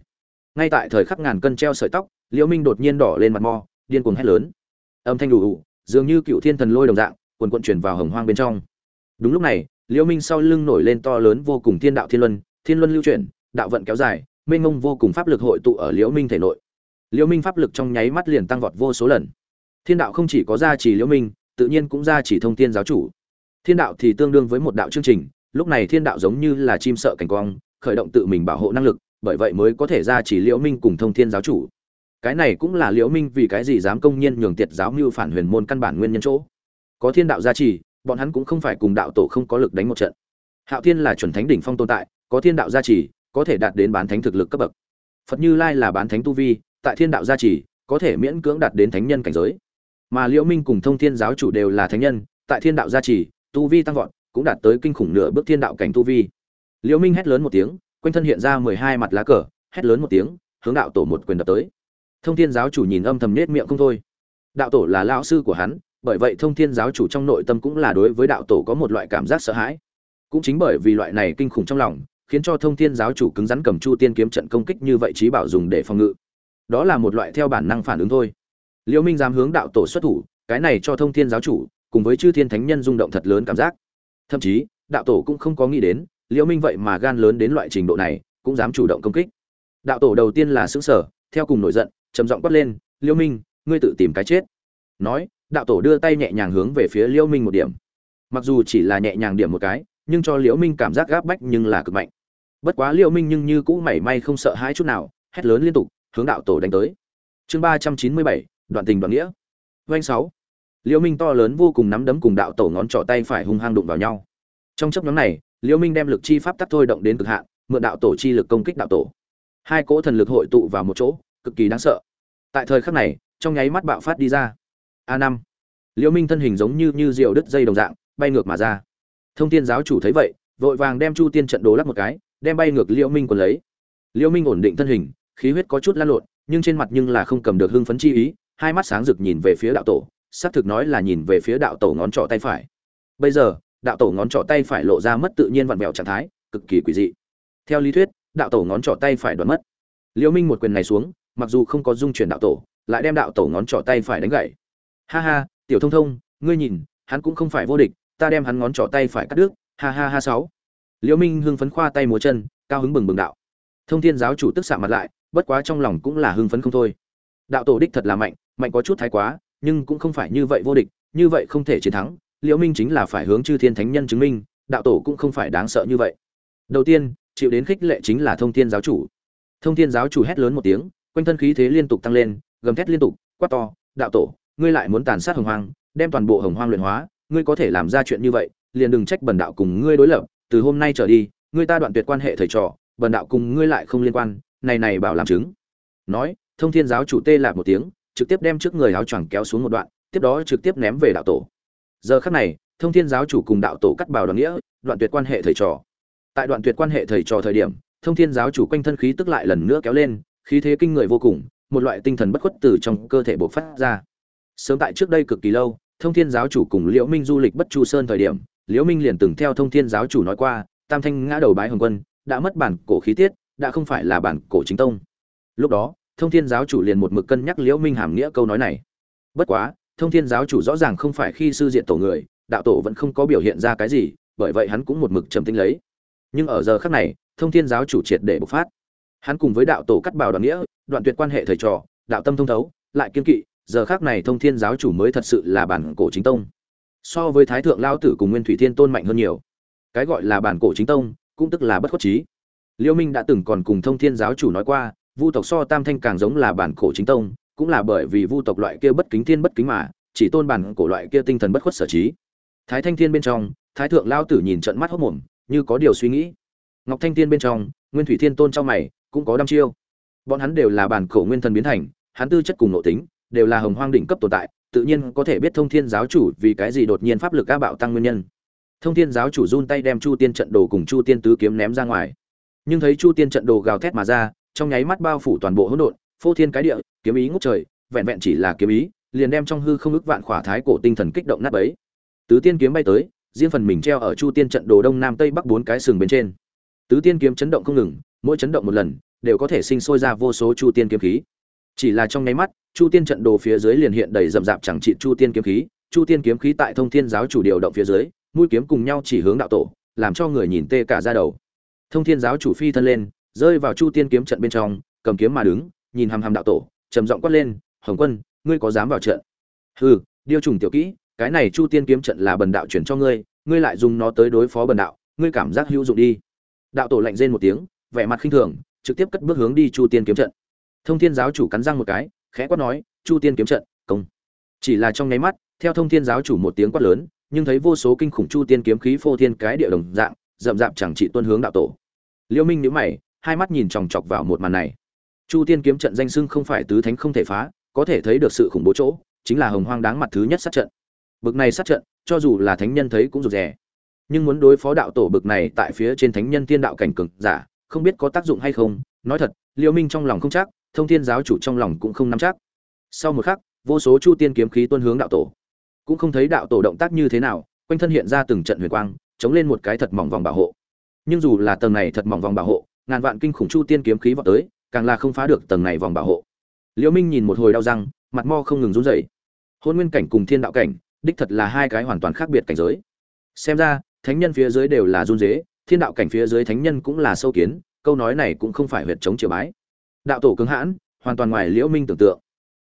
Ngay tại thời khắc ngàn cân treo sợi tóc, liễu minh đột nhiên đỏ lên mặt mò điên cuồng hét lớn. Âm thanh đủ đủ dường như cựu thiên thần lôi đồng dạng, quần quận chuyển vào hồng hoang bên trong. Đúng lúc này, liễu minh sau lưng nổi lên to lớn vô cùng thiên đạo thiên luân thiên luân lưu chuyển, đạo vận kéo dài, mênh mông vô cùng pháp lực hội tụ ở liễu minh thể nội. Liễu minh pháp lực trong nháy mắt liền tăng vọt vô số lần. Thiên đạo không chỉ có gia trì liễu minh, tự nhiên cũng gia trì thông thiên giáo chủ. Thiên đạo thì tương đương với một đạo chương trình, lúc này thiên đạo giống như là chim sợ cảnh quang, khởi động tự mình bảo hộ năng lực, bởi vậy mới có thể gia trì liễu minh cùng thông thiên giáo chủ cái này cũng là liễu minh vì cái gì dám công nhiên nhường tiệt giáo mưu phản huyền môn căn bản nguyên nhân chỗ. Có thiên đạo gia trì, bọn hắn cũng không phải cùng đạo tổ không có lực đánh một trận. Hạo thiên là chuẩn thánh đỉnh phong tồn tại, có thiên đạo gia trì, có thể đạt đến bán thánh thực lực cấp bậc. Phật như lai là bán thánh tu vi, tại thiên đạo gia trì, có thể miễn cưỡng đạt đến thánh nhân cảnh giới. Mà liễu minh cùng thông thiên giáo chủ đều là thánh nhân, tại thiên đạo gia trì, tu vi tăng vọt, cũng đạt tới kinh khủng nửa bước thiên đạo cảnh tu vi. Liễu minh hét lớn một tiếng, quanh thân hiện ra mười hai mặt lá cờ, hét lớn một tiếng, hướng đạo tổ một quyền đập tới thông thiên giáo chủ nhìn âm thầm nết miệng không thôi. Đạo tổ là lão sư của hắn, bởi vậy thông thiên giáo chủ trong nội tâm cũng là đối với đạo tổ có một loại cảm giác sợ hãi. Cũng chính bởi vì loại này kinh khủng trong lòng, khiến cho thông thiên giáo chủ cứng rắn cầm chu tiên kiếm trận công kích như vậy trí bảo dùng để phòng ngự. Đó là một loại theo bản năng phản ứng thôi. Liễu minh dám hướng đạo tổ xuất thủ, cái này cho thông thiên giáo chủ cùng với chư thiên thánh nhân rung động thật lớn cảm giác. Thậm chí, đạo tổ cũng không có nghĩ đến liễu minh vậy mà gan lớn đến loại trình độ này, cũng dám chủ động công kích. Đạo tổ đầu tiên là sững sờ, theo cùng nổi giận trầm giọng quát lên liễu minh, ngươi tự tìm cái chết. Nói, đạo tổ đưa tay nhẹ nhàng hướng về phía liễu minh một điểm. Mặc dù chỉ là nhẹ nhàng điểm một cái, nhưng cho liễu minh cảm giác gáp bách nhưng là cực mạnh. Bất quá liễu minh nhưng như cũ mảy may không sợ hãi chút nào, hét lớn liên tục, hướng đạo tổ đánh tới. Chương ba trăm chín mươi bảy, đoạn tình đoạn nghĩa. Doanh sáu. Liễu minh to lớn vô cùng nắm đấm cùng đạo tổ ngón trỏ tay phải hung hăng đụng vào nhau. Trong chấp nhóm này liễu minh đem lực chi pháp tắc thôi động đến cực hạn, mượn đạo tổ chi lực công kích đạo tổ. Hai cỗ thần lực hội tụ vào một chỗ cực kỳ đáng sợ. Tại thời khắc này, trong nháy mắt bạo phát đi ra. A năm. Liễu minh thân hình giống như như diều đứt dây đồng dạng, bay ngược mà ra. Thông thiên giáo chủ thấy vậy, vội vàng đem chu tiên trận đồ lắc một cái, đem bay ngược liễu minh còn lấy. Liễu minh ổn định thân hình, khí huyết có chút lan lộn, nhưng trên mặt nhưng là không cầm được hưng phấn chi ý, hai mắt sáng rực nhìn về phía đạo tổ, xác thực nói là nhìn về phía đạo tổ ngón trỏ tay phải. Bây giờ, đạo tổ ngón trỏ tay phải lộ ra mất tự nhiên vặn vẹo trạng thái, cực kỳ quỷ dị. Theo lý thuyết, đạo tổ ngón trỏ tay phải đoán mất. Liễu minh một quyền này xuống mặc dù không có dung chuyển đạo tổ, lại đem đạo tổ ngón trỏ tay phải đánh gãy ha ha, tiểu thông thông, ngươi nhìn, hắn cũng không phải vô địch, ta đem hắn ngón trỏ tay phải cắt đứt. Ha ha ha sáu. Liễu minh hưng phấn khoa tay múa chân, cao hứng bừng bừng đạo. Thông thiên giáo chủ tức xạ mặt lại, bất quá trong lòng cũng là hưng phấn không thôi. Đạo tổ đích thật là mạnh mạnh có chút thái quá, nhưng cũng không phải như vậy vô địch, như vậy không thể chiến thắng. Liễu minh chính là phải hướng chư thiên thánh nhân chứng minh, đạo tổ cũng không phải đáng sợ như vậy. Đầu tiên, chịu đến khích lệ chính là thông thiên giáo chủ. Thông thiên giáo chủ hét lớn một tiếng quanh thân khí thế liên tục tăng lên, gầm thét liên tục, quát to, đạo tổ, ngươi lại muốn tàn sát hồng hoang, đem toàn bộ hồng hoang luyện hóa, ngươi có thể làm ra chuyện như vậy, liền đừng trách bần đạo cùng ngươi đối lập, từ hôm nay trở đi, ngươi ta đoạn tuyệt quan hệ thầy trò, bần đạo cùng ngươi lại không liên quan, này này bảo làm chứng. Nói, thông thiên giáo chủ tê lạc một tiếng, trực tiếp đem trước người áo choàng kéo xuống một đoạn, tiếp đó trực tiếp ném về đạo tổ. Giờ khắc này, thông thiên giáo chủ cùng đạo tổ cắt bảo đoàn nghĩa, đoạn tuyệt quan hệ thầy trò. Tại đoạn tuyệt quan hệ thầy trò thời điểm, thông thiên giáo chủ quanh thân khí tức lại lần nữa kéo lên khí thế kinh người vô cùng, một loại tinh thần bất khuất từ trong cơ thể bộc phát ra. Sớm tại trước đây cực kỳ lâu, thông thiên giáo chủ cùng liễu minh du lịch bất chu sơn thời điểm, liễu minh liền từng theo thông thiên giáo chủ nói qua, tam thanh ngã đầu bái hồng quân đã mất bản cổ khí tiết, đã không phải là bản cổ chính tông. Lúc đó, thông thiên giáo chủ liền một mực cân nhắc liễu minh hàm nghĩa câu nói này. Bất quá, thông thiên giáo chủ rõ ràng không phải khi sư diện tổ người, đạo tổ vẫn không có biểu hiện ra cái gì, bởi vậy hắn cũng một mực trầm tĩnh lấy. Nhưng ở giờ khắc này, thông thiên giáo chủ triệt để bộc phát hắn cùng với đạo tổ cắt bào đoàn nghĩa, đoạn tuyệt quan hệ thầy trò, đạo tâm thông thấu, lại kiên kỵ, giờ khắc này thông thiên giáo chủ mới thật sự là bản cổ chính tông. So với thái thượng lao tử cùng nguyên thủy thiên tôn mạnh hơn nhiều. Cái gọi là bản cổ chính tông, cũng tức là bất khuất trí. Liêu minh đã từng còn cùng thông thiên giáo chủ nói qua, vu tộc so tam thanh càng giống là bản cổ chính tông, cũng là bởi vì vu tộc loại kia bất kính thiên bất kính mà, chỉ tôn bản cổ loại kia tinh thần bất khuất sở trí. Thái thanh thiên bên trong, thái thượng lao tử nhìn trận mắt hốc mồm, như có điều suy nghĩ. Ngọc thanh thiên bên trong, nguyên thủy thiên tôn trong mày cũng có đăm chiêu. Bọn hắn đều là bản cổ nguyên thần biến thành, hắn tư chất cùng nội tính, đều là hồng hoang đỉnh cấp tồn tại, tự nhiên có thể biết thông thiên giáo chủ vì cái gì đột nhiên pháp lực ca bạo tăng nguyên nhân. Thông thiên giáo chủ run tay đem chu tiên trận đồ cùng chu tiên tứ kiếm ném ra ngoài. Nhưng thấy chu tiên trận đồ gào thét mà ra, trong nháy mắt bao phủ toàn bộ hỗn độn, phô thiên cái địa, kiếm ý ngút trời, vẹn vẹn chỉ là kiếm ý, liền đem trong hư không ức vạn khỏa thái cổ tinh thần kích động nát bấy. Tứ tiên kiếm bay tới, riêng phần mình treo ở chu tiên trận đồ đông nam tây bắc bốn cái sừng bên trên. Tứ tiên kiếm chấn động không ngừng mỗi chấn động một lần, đều có thể sinh sôi ra vô số chu tiên kiếm khí. Chỉ là trong nháy mắt, chu tiên trận đồ phía dưới liền hiện đầy rậm rạp chẳng trị chu tiên kiếm khí. Chu tiên kiếm khí tại thông thiên giáo chủ điều động phía dưới, mũi kiếm cùng nhau chỉ hướng đạo tổ, làm cho người nhìn tê cả ra đầu. Thông thiên giáo chủ phi thân lên, rơi vào chu tiên kiếm trận bên trong, cầm kiếm mà đứng, nhìn hàm hàm đạo tổ, trầm giọng quát lên, hồng quân, ngươi có dám vào trận? Hừ, điêu trùng tiểu kỹ, cái này chu tiên kiếm trận là bần đạo chuyển cho ngươi ngươi lại dùng nó tới đối phó bần đạo, ngươi cảm giác hữu dụng đi. Đạo tổ lạnh rên một tiếng vẻ mặt khinh thường, trực tiếp cất bước hướng đi chu tiên kiếm trận. Thông thiên giáo chủ cắn răng một cái, khẽ quát nói, chu tiên kiếm trận, công. Chỉ là trong nháy mắt, theo thông thiên giáo chủ một tiếng quát lớn, nhưng thấy vô số kinh khủng chu tiên kiếm khí phô thiên cái địa đồng dạng, rậm rạp chẳng chỉ tuân hướng đạo tổ. Liêu minh nhíu mày, hai mắt nhìn chòng chọc vào một màn này. Chu tiên kiếm trận danh sưng không phải tứ thánh không thể phá, có thể thấy được sự khủng bố chỗ, chính là hồng hoang đáng mặt thứ nhất sát trận. Bực này sát trận, cho dù là thánh nhân thấy cũng rụt rè. Nhưng muốn đối phó đạo tổ bực này tại phía trên thánh nhân tiên đạo cảnh cường giả không biết có tác dụng hay không, nói thật, liêu minh trong lòng không chắc, thông thiên giáo chủ trong lòng cũng không nắm chắc. Sau một khắc, vô số chu tiên kiếm khí tuôn hướng đạo tổ. Cũng không thấy đạo tổ động tác như thế nào, quanh thân hiện ra từng trận huyền quang, chống lên một cái thật mỏng vòng bảo hộ. Nhưng dù là tầng này thật mỏng vòng bảo hộ, ngàn vạn kinh khủng chu tiên kiếm khí vào tới, càng là không phá được tầng này vòng bảo hộ. Liễu minh nhìn một hồi đau răng, mặt mo không ngừng run rẩy. Hôn nguyên cảnh cùng thiên đạo cảnh, đích thật là hai cái hoàn toàn khác biệt cảnh giới. Xem ra, thánh nhân phía dưới đều là run dế thiên đạo cảnh phía dưới thánh nhân cũng là sâu kiến, câu nói này cũng không phải huyệt chống triều bái. Đạo tổ cứng hãn, hoàn toàn ngoài liễu minh tưởng tượng.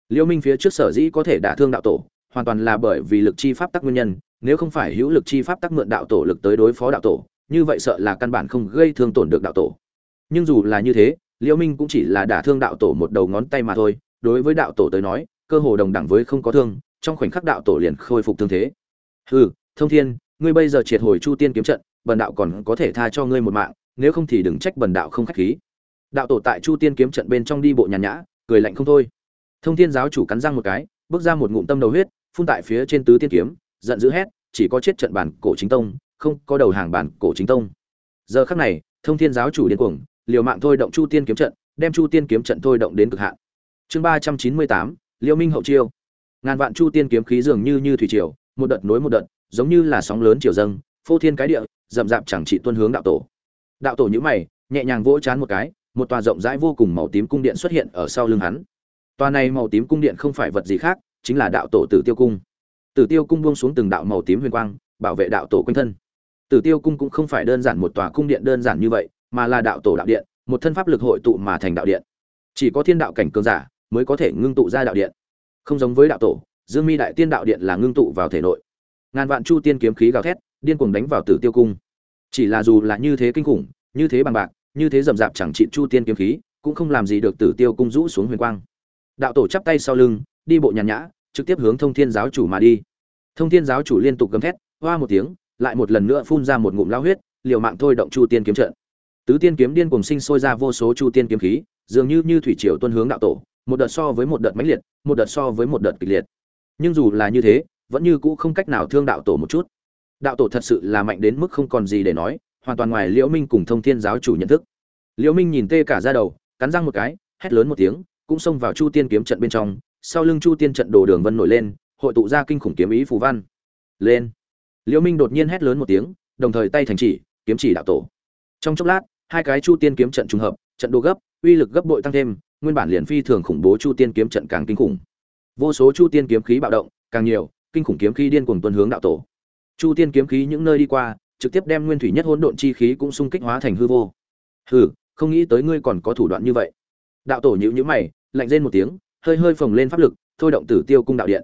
Liễu minh phía trước sở dĩ có thể đả thương đạo tổ, hoàn toàn là bởi vì lực chi pháp tắc nguyên nhân, nếu không phải hữu lực chi pháp tắc mượn đạo tổ lực tới đối phó đạo tổ, như vậy sợ là căn bản không gây thương tổn được đạo tổ. Nhưng dù là như thế, liễu minh cũng chỉ là đả thương đạo tổ một đầu ngón tay mà thôi, đối với đạo tổ tới nói, cơ hồ đồng đẳng với không có thương, trong khoảnh khắc đạo tổ liền khôi phục thương thế. Hừ, thông thiên, ngươi bây giờ triệt hồi chu tiên kiếm trận bần đạo còn có thể tha cho ngươi một mạng, nếu không thì đừng trách bần đạo không khách khí. Đạo tổ tại chu tiên kiếm trận bên trong đi bộ nhàn nhã, cười lạnh không thôi. Thông thiên giáo chủ cắn răng một cái, bước ra một ngụm tâm đầu huyết, phun tại phía trên tứ tiên kiếm, giận dữ hét, chỉ có chết trận bản cổ chính tông, không có đầu hàng bản cổ chính tông. Giờ khắc này, thông thiên giáo chủ điên cuồng, liều mạng thôi động chu tiên kiếm trận, đem chu tiên kiếm trận thôi động đến cực hạn. Chương ba trăm chín mươi tám, liêu minh hậu chiêu. Ngàn vạn chu tiên kiếm khí dường như như thủy triều, một đợt nối một đợt, giống như là sóng lớn triều dâng, phô thiên cái địa rậm rạp chẳng trị tuân hướng đạo tổ. Đạo tổ nhíu mày, nhẹ nhàng vỗ chán một cái, một tòa rộng rãi vô cùng màu tím cung điện xuất hiện ở sau lưng hắn. Tòa này màu tím cung điện không phải vật gì khác, chính là đạo tổ tử tiêu cung. Tử tiêu cung buông xuống từng đạo màu tím huyền quang, bảo vệ đạo tổ quanh thân. Tử tiêu cung cũng không phải đơn giản một tòa cung điện đơn giản như vậy, mà là đạo tổ đạo điện, một thân pháp lực hội tụ mà thành đạo điện. Chỉ có thiên đạo cảnh cường giả mới có thể ngưng tụ ra đạo điện. Không giống với đạo tổ, dương mi đại tiên đạo điện là ngưng tụ vào thể nội. Ngàn vạn chu tiên kiếm khí gào thét điên cuồng đánh vào tử tiêu cung. Chỉ là dù là như thế kinh khủng, như thế bằng bạc, như thế rầm rạp chẳng trị chu tiên kiếm khí, cũng không làm gì được tử tiêu cung rũ xuống huyền quang. Đạo tổ chắp tay sau lưng, đi bộ nhàn nhã, trực tiếp hướng thông thiên giáo chủ mà đi. Thông thiên giáo chủ liên tục gầm thét, hoa một tiếng, lại một lần nữa phun ra một ngụm lao huyết, liều mạng thôi động chu tiên kiếm trận. Tứ tiên kiếm điên cùng sinh sôi ra vô số chu tiên kiếm khí, dường như như thủy triều tuân hướng đạo tổ, một đợt so với một đợt mãnh liệt, một đợt so với một đợt kịch liệt. Nhưng dù là như thế, vẫn như cũ không cách nào thương đạo tổ một chút đạo tổ thật sự là mạnh đến mức không còn gì để nói, hoàn toàn ngoài liễu minh cùng thông thiên giáo chủ nhận thức. Liễu minh nhìn tê cả ra đầu, cắn răng một cái, hét lớn một tiếng, cũng xông vào chu tiên kiếm trận bên trong, sau lưng chu tiên trận đồ đường vân nổi lên, hội tụ ra kinh khủng kiếm ý phù văn. Lên. Liễu minh đột nhiên hét lớn một tiếng, đồng thời tay thành chỉ, kiếm chỉ đạo tổ. Trong chốc lát, hai cái chu tiên kiếm trận trùng hợp, trận đồ gấp, uy lực gấp bội tăng thêm, nguyên bản liền phi thường khủng bố chu tiên kiếm trận càng kinh khủng. Vô số chu tiên kiếm khí bạo động, càng nhiều, kinh khủng kiếm khí điên cuồng tuân hướng đạo tổ chu tiên kiếm khí những nơi đi qua, trực tiếp đem nguyên thủy nhất hỗn độn chi khí cũng xung kích hóa thành hư vô. Hừ, không nghĩ tới ngươi còn có thủ đoạn như vậy. Đạo tổ nhíu nhíu mày, lạnh rên một tiếng, hơi hơi phồng lên pháp lực, thôi động tử tiêu cung đạo điện.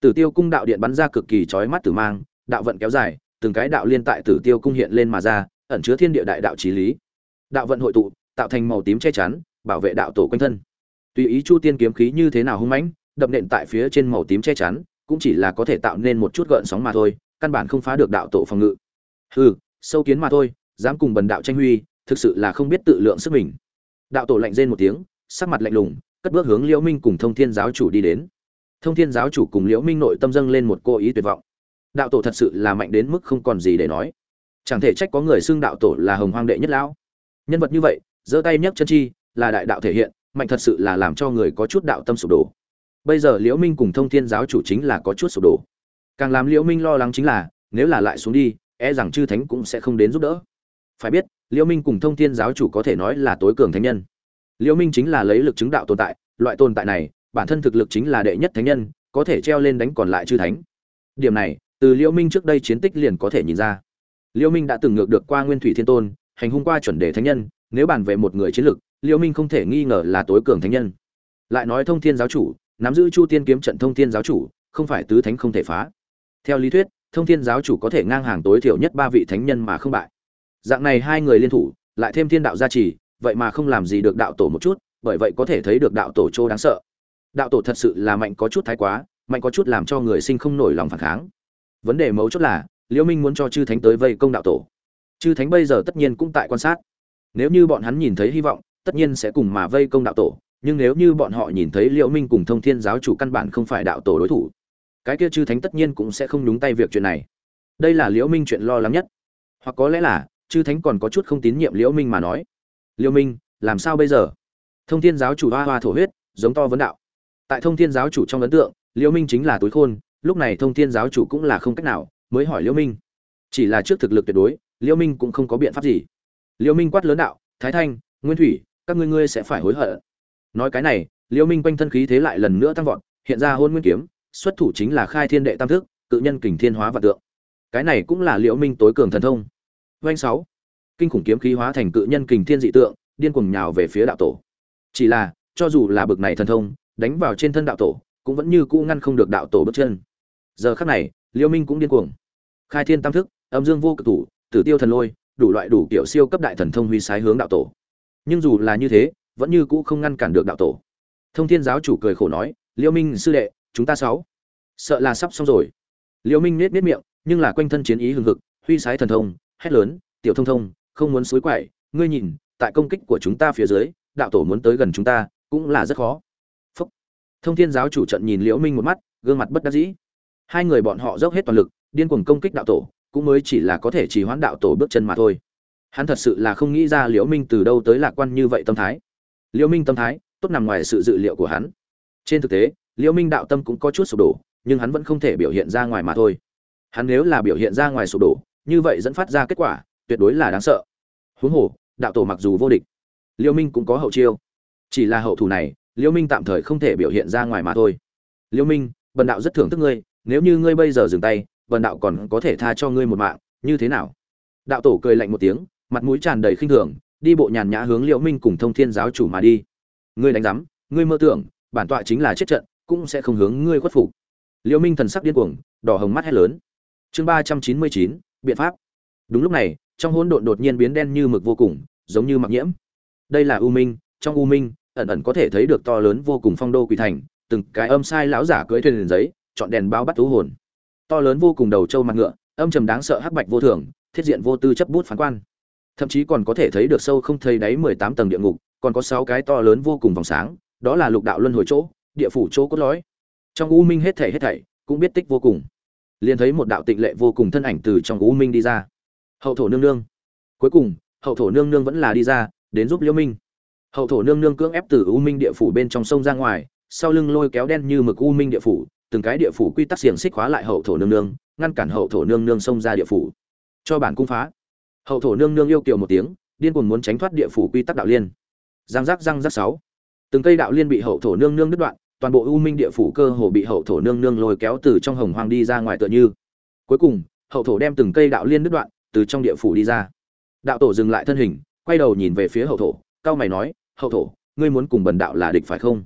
Tử tiêu cung đạo điện bắn ra cực kỳ chói mắt tử mang, đạo vận kéo dài, từng cái đạo liên tại tử tiêu cung hiện lên mà ra, ẩn chứa thiên địa đại đạo trí lý. Đạo vận hội tụ, tạo thành màu tím che chắn, bảo vệ đạo tổ quanh thân. Tùy ý chu tiên kiếm khí như thế nào hung mãnh, đập nện tại phía trên màu tím che chắn, cũng chỉ là có thể tạo nên một chút gợn sóng mà thôi căn bản không phá được đạo tổ phòng ngự. Hừ, sâu kiến mà thôi, dám cùng bần đạo tranh huy, thực sự là không biết tự lượng sức mình. Đạo tổ lạnh rên một tiếng, sắc mặt lạnh lùng, cất bước hướng liễu minh cùng thông thiên giáo chủ đi đến. Thông thiên giáo chủ cùng liễu minh nội tâm dâng lên một cô ý tuyệt vọng. Đạo tổ thật sự là mạnh đến mức không còn gì để nói. Chẳng thể trách có người xưng đạo tổ là hồng hoang đệ nhất lão. Nhân vật như vậy, giơ tay nhấc chân chi, là đại đạo thể hiện, mạnh thật sự là làm cho người có chút đạo tâm sụp đổ. Bây giờ liễu minh cùng thông thiên giáo chủ chính là có chút sụp đổ càng làm liễu minh lo lắng chính là, nếu là lại xuống đi e rằng chư thánh cũng sẽ không đến giúp đỡ. Phải biết, liễu minh cùng thông thiên giáo chủ có thể nói là tối cường thánh nhân. Liễu minh chính là lấy lực chứng đạo tồn tại, loại tồn tại này, bản thân thực lực chính là đệ nhất thánh nhân, có thể treo lên đánh còn lại chư thánh. Điểm này, từ liễu minh trước đây chiến tích liền có thể nhìn ra. Liễu minh đã từng ngược được qua nguyên thủy thiên tôn, hành hung qua chuẩn đề thánh nhân, nếu bàn về một người chiến lực, liễu minh không thể nghi ngờ là tối cường thánh nhân. Lại nói thông thiên giáo chủ, nắm giữ chu tiên kiếm trận thông thiên giáo chủ, không phải tứ thánh không thể phá theo lý thuyết, thông thiên giáo chủ có thể ngang hàng tối thiểu nhất ba vị thánh nhân mà không bại. Dạng này hai người liên thủ, lại thêm thiên đạo gia trì, vậy mà không làm gì được đạo tổ một chút, bởi vậy có thể thấy được đạo tổ châu đáng sợ. Đạo tổ thật sự là mạnh có chút thái quá, mạnh có chút làm cho người sinh không nổi lòng phản kháng. Vấn đề mấu chốt là, liễu minh muốn cho chư thánh tới vây công đạo tổ. Chư thánh bây giờ tất nhiên cũng tại quan sát. Nếu như bọn hắn nhìn thấy hy vọng, tất nhiên sẽ cùng mà vây công đạo tổ, nhưng nếu như bọn họ nhìn thấy liễu minh cùng thông thiên giáo chủ căn bản không phải đạo tổ đối thủ cái kia chư thánh tất nhiên cũng sẽ không nhúng tay việc chuyện này. Đây là liễu minh chuyện lo lắng nhất. Hoặc có lẽ là, chư thánh còn có chút không tín nhiệm liễu minh mà nói. Liễu minh, làm sao bây giờ? Thông thiên giáo chủ hoa hoa thổ huyết, giống to vấn đạo. Tại thông thiên giáo chủ trong ấn tượng, liễu minh chính là túi khôn, lúc này thông thiên giáo chủ cũng là không cách nào, mới hỏi liễu minh. Chỉ là trước thực lực tuyệt đối, liễu minh cũng không có biện pháp gì. Liễu minh quát lớn đạo, thái thanh, nguyên thủy, các ngươi ngươi sẽ phải hối hận. Nói cái này, liễu minh quanh thân khí thế lại lần nữa tăng vọt, hiện ra hôn nguyên kiếm xuất thủ chính là khai thiên đệ tam thức, cự nhân kình thiên hóa vạn tượng. Cái này cũng là liễu minh tối cường thần thông. Doanh sáu. Kinh khủng kiếm khí hóa thành cự nhân kình thiên dị tượng, điên cuồng nhào về phía đạo tổ. Chỉ là, cho dù là bực này thần thông, đánh vào trên thân đạo tổ, cũng vẫn như cũ ngăn không được đạo tổ bước chân. Giờ khắc này, liễu minh cũng điên cuồng. Khai thiên tam thức, âm dương vô cực thủ, tử tiêu thần lôi, đủ loại đủ kiểu siêu cấp đại thần thông huy sái hướng đạo tổ. Nhưng dù là như thế, vẫn như cũ không ngăn cản được đạo tổ. Thông thiên giáo chủ cười khổ nói, liễu minh sư đệ chúng ta sáu. Sợ là sắp xong rồi. Liễu minh nết nết miệng, nhưng là quanh thân chiến ý hừng hực, huy sái thần thông, hét lớn, tiểu thông thông, không muốn suối quậy, ngươi nhìn, tại công kích của chúng ta phía dưới, đạo tổ muốn tới gần chúng ta, cũng là rất khó. Phúc. thông thiên giáo chủ trận nhìn liễu minh một mắt, gương mặt bất đắc dĩ. Hai người bọn họ dốc hết toàn lực, điên cuồng công kích đạo tổ, cũng mới chỉ là có thể chỉ hoãn đạo tổ bước chân mà thôi. Hắn thật sự là không nghĩ ra liễu minh từ đâu tới lạc quan như vậy tâm thái. Liễu minh tâm thái, tốt nằm ngoài sự dự liệu của hắn. Trên thực tế liễu minh đạo tâm cũng có chút sụp đổ, nhưng hắn vẫn không thể biểu hiện ra ngoài mà thôi. Hắn nếu là biểu hiện ra ngoài sụp đổ, như vậy dẫn phát ra kết quả, tuyệt đối là đáng sợ. Huống hồ, đạo tổ mặc dù vô địch, liễu minh cũng có hậu chiêu. Chỉ là hậu thủ này, liễu minh tạm thời không thể biểu hiện ra ngoài mà thôi. Liễu minh, bần đạo rất thưởng thức ngươi, nếu như ngươi bây giờ dừng tay, bần đạo còn có thể tha cho ngươi một mạng, như thế nào? Đạo tổ cười lạnh một tiếng, mặt mũi tràn đầy khinh thường, đi bộ nhàn nhã hướng liễu minh cùng thông thiên giáo chủ mà đi. Ngươi đánh giám, ngươi mơ tưởng, bản tọa chính là chết trận cũng sẽ không hướng ngươi khuất phục. Liễu minh thần sắc điên cuồng, đỏ hồng mắt hét lớn. Chương ba trăm chín mươi chín, biện pháp. Đúng lúc này, trong hỗn độn đột nhiên biến đen như mực vô cùng, giống như mặc nhiễm. Đây là u minh, trong u minh, ẩn ẩn có thể thấy được to lớn vô cùng phong đô quỷ thành, từng cái âm sai lão giả cưỡi thuyền giấy, chọn đèn bao bắt thú hồn. To lớn vô cùng đầu trâu mặt ngựa, âm trầm đáng sợ hắc bạch vô thường, thiết diện vô tư chấp bút phán quan. Thậm chí còn có thể thấy được sâu không thấy đáy mười tám tầng địa ngục, còn có sáu cái to lớn vô cùng vòng sáng, đó là lục đạo luân hồi chỗ địa phủ chỗ cốt lõi. Trong u minh hết thảy hết thảy, cũng biết tích vô cùng. Liền thấy một đạo tịnh lệ vô cùng thân ảnh từ trong u minh đi ra. Hậu thổ nương nương. Cuối cùng, hậu thổ nương nương vẫn là đi ra, đến giúp liễu minh. Hậu thổ nương nương cưỡng ép từ u minh địa phủ bên trong sông ra ngoài, sau lưng lôi kéo đen như mực u minh địa phủ, từng cái địa phủ quy tắc xiềng xích khóa lại hậu thổ nương nương, ngăn cản hậu thổ nương nương xông ra địa phủ. Cho bản cung phá. Hậu thổ nương nương yêu kiều một tiếng, điên cuồng muốn tránh thoát địa phủ quy tắc đạo liên. Giang giác giang giác sáu. Từng cây đạo liên bị hậu thổ nương nương đứt đoạn toàn bộ u minh địa phủ cơ hồ bị hậu thổ nương nương lôi kéo từ trong hồng hoang đi ra ngoài tựa như. Cuối cùng, hậu thổ đem từng cây đạo liên đứt đoạn, từ trong địa phủ đi ra. Đạo tổ dừng lại thân hình, quay đầu nhìn về phía hậu thổ cao mày nói, hậu thổ, ngươi muốn cùng bần đạo là địch phải không?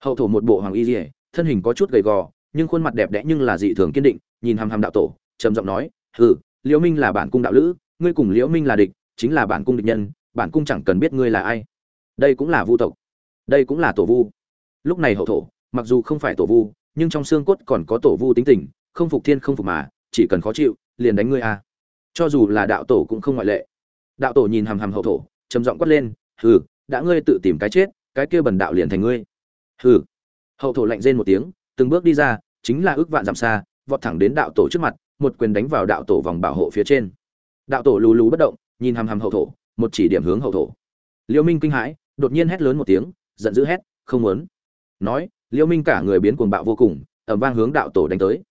Hậu thổ một bộ hoàng y dỉa thân hình có chút gầy gò, nhưng khuôn mặt đẹp đẽ nhưng là dị thường kiên định, nhìn hàm hàm đạo tổ, trầm giọng nói, hừ, liễu minh là bản cung đạo lữ, ngươi cùng liễu minh là địch, chính là bản cung địch nhân, bản cung chẳng cần biết ngươi là ai. Đây cũng là vu tộc, đây cũng là tổ vu lúc này hậu thổ, mặc dù không phải tổ vu, nhưng trong xương cốt còn có tổ vu tính tình, không phục thiên không phục mà, chỉ cần khó chịu, liền đánh ngươi a. Cho dù là đạo tổ cũng không ngoại lệ. Đạo tổ nhìn hàm hàm hậu thổ, trầm giọng quát lên, hừ, đã ngươi tự tìm cái chết, cái kia bần đạo liền thành ngươi. Hừ. Hậu thổ lạnh rên một tiếng, từng bước đi ra, chính là ước vạn dặm xa, vọt thẳng đến đạo tổ trước mặt, một quyền đánh vào đạo tổ vòng bảo hộ phía trên. Đạo tổ lù lù bất động, nhìn hàm hàm hậu thổ, một chỉ điểm hướng hậu thổ. Liêu minh kinh hãi, đột nhiên hét lớn một tiếng, giận dữ hét, không muốn nói, liêu minh cả người biến cuồng bạo vô cùng ẩm vang hướng đạo tổ đánh tới.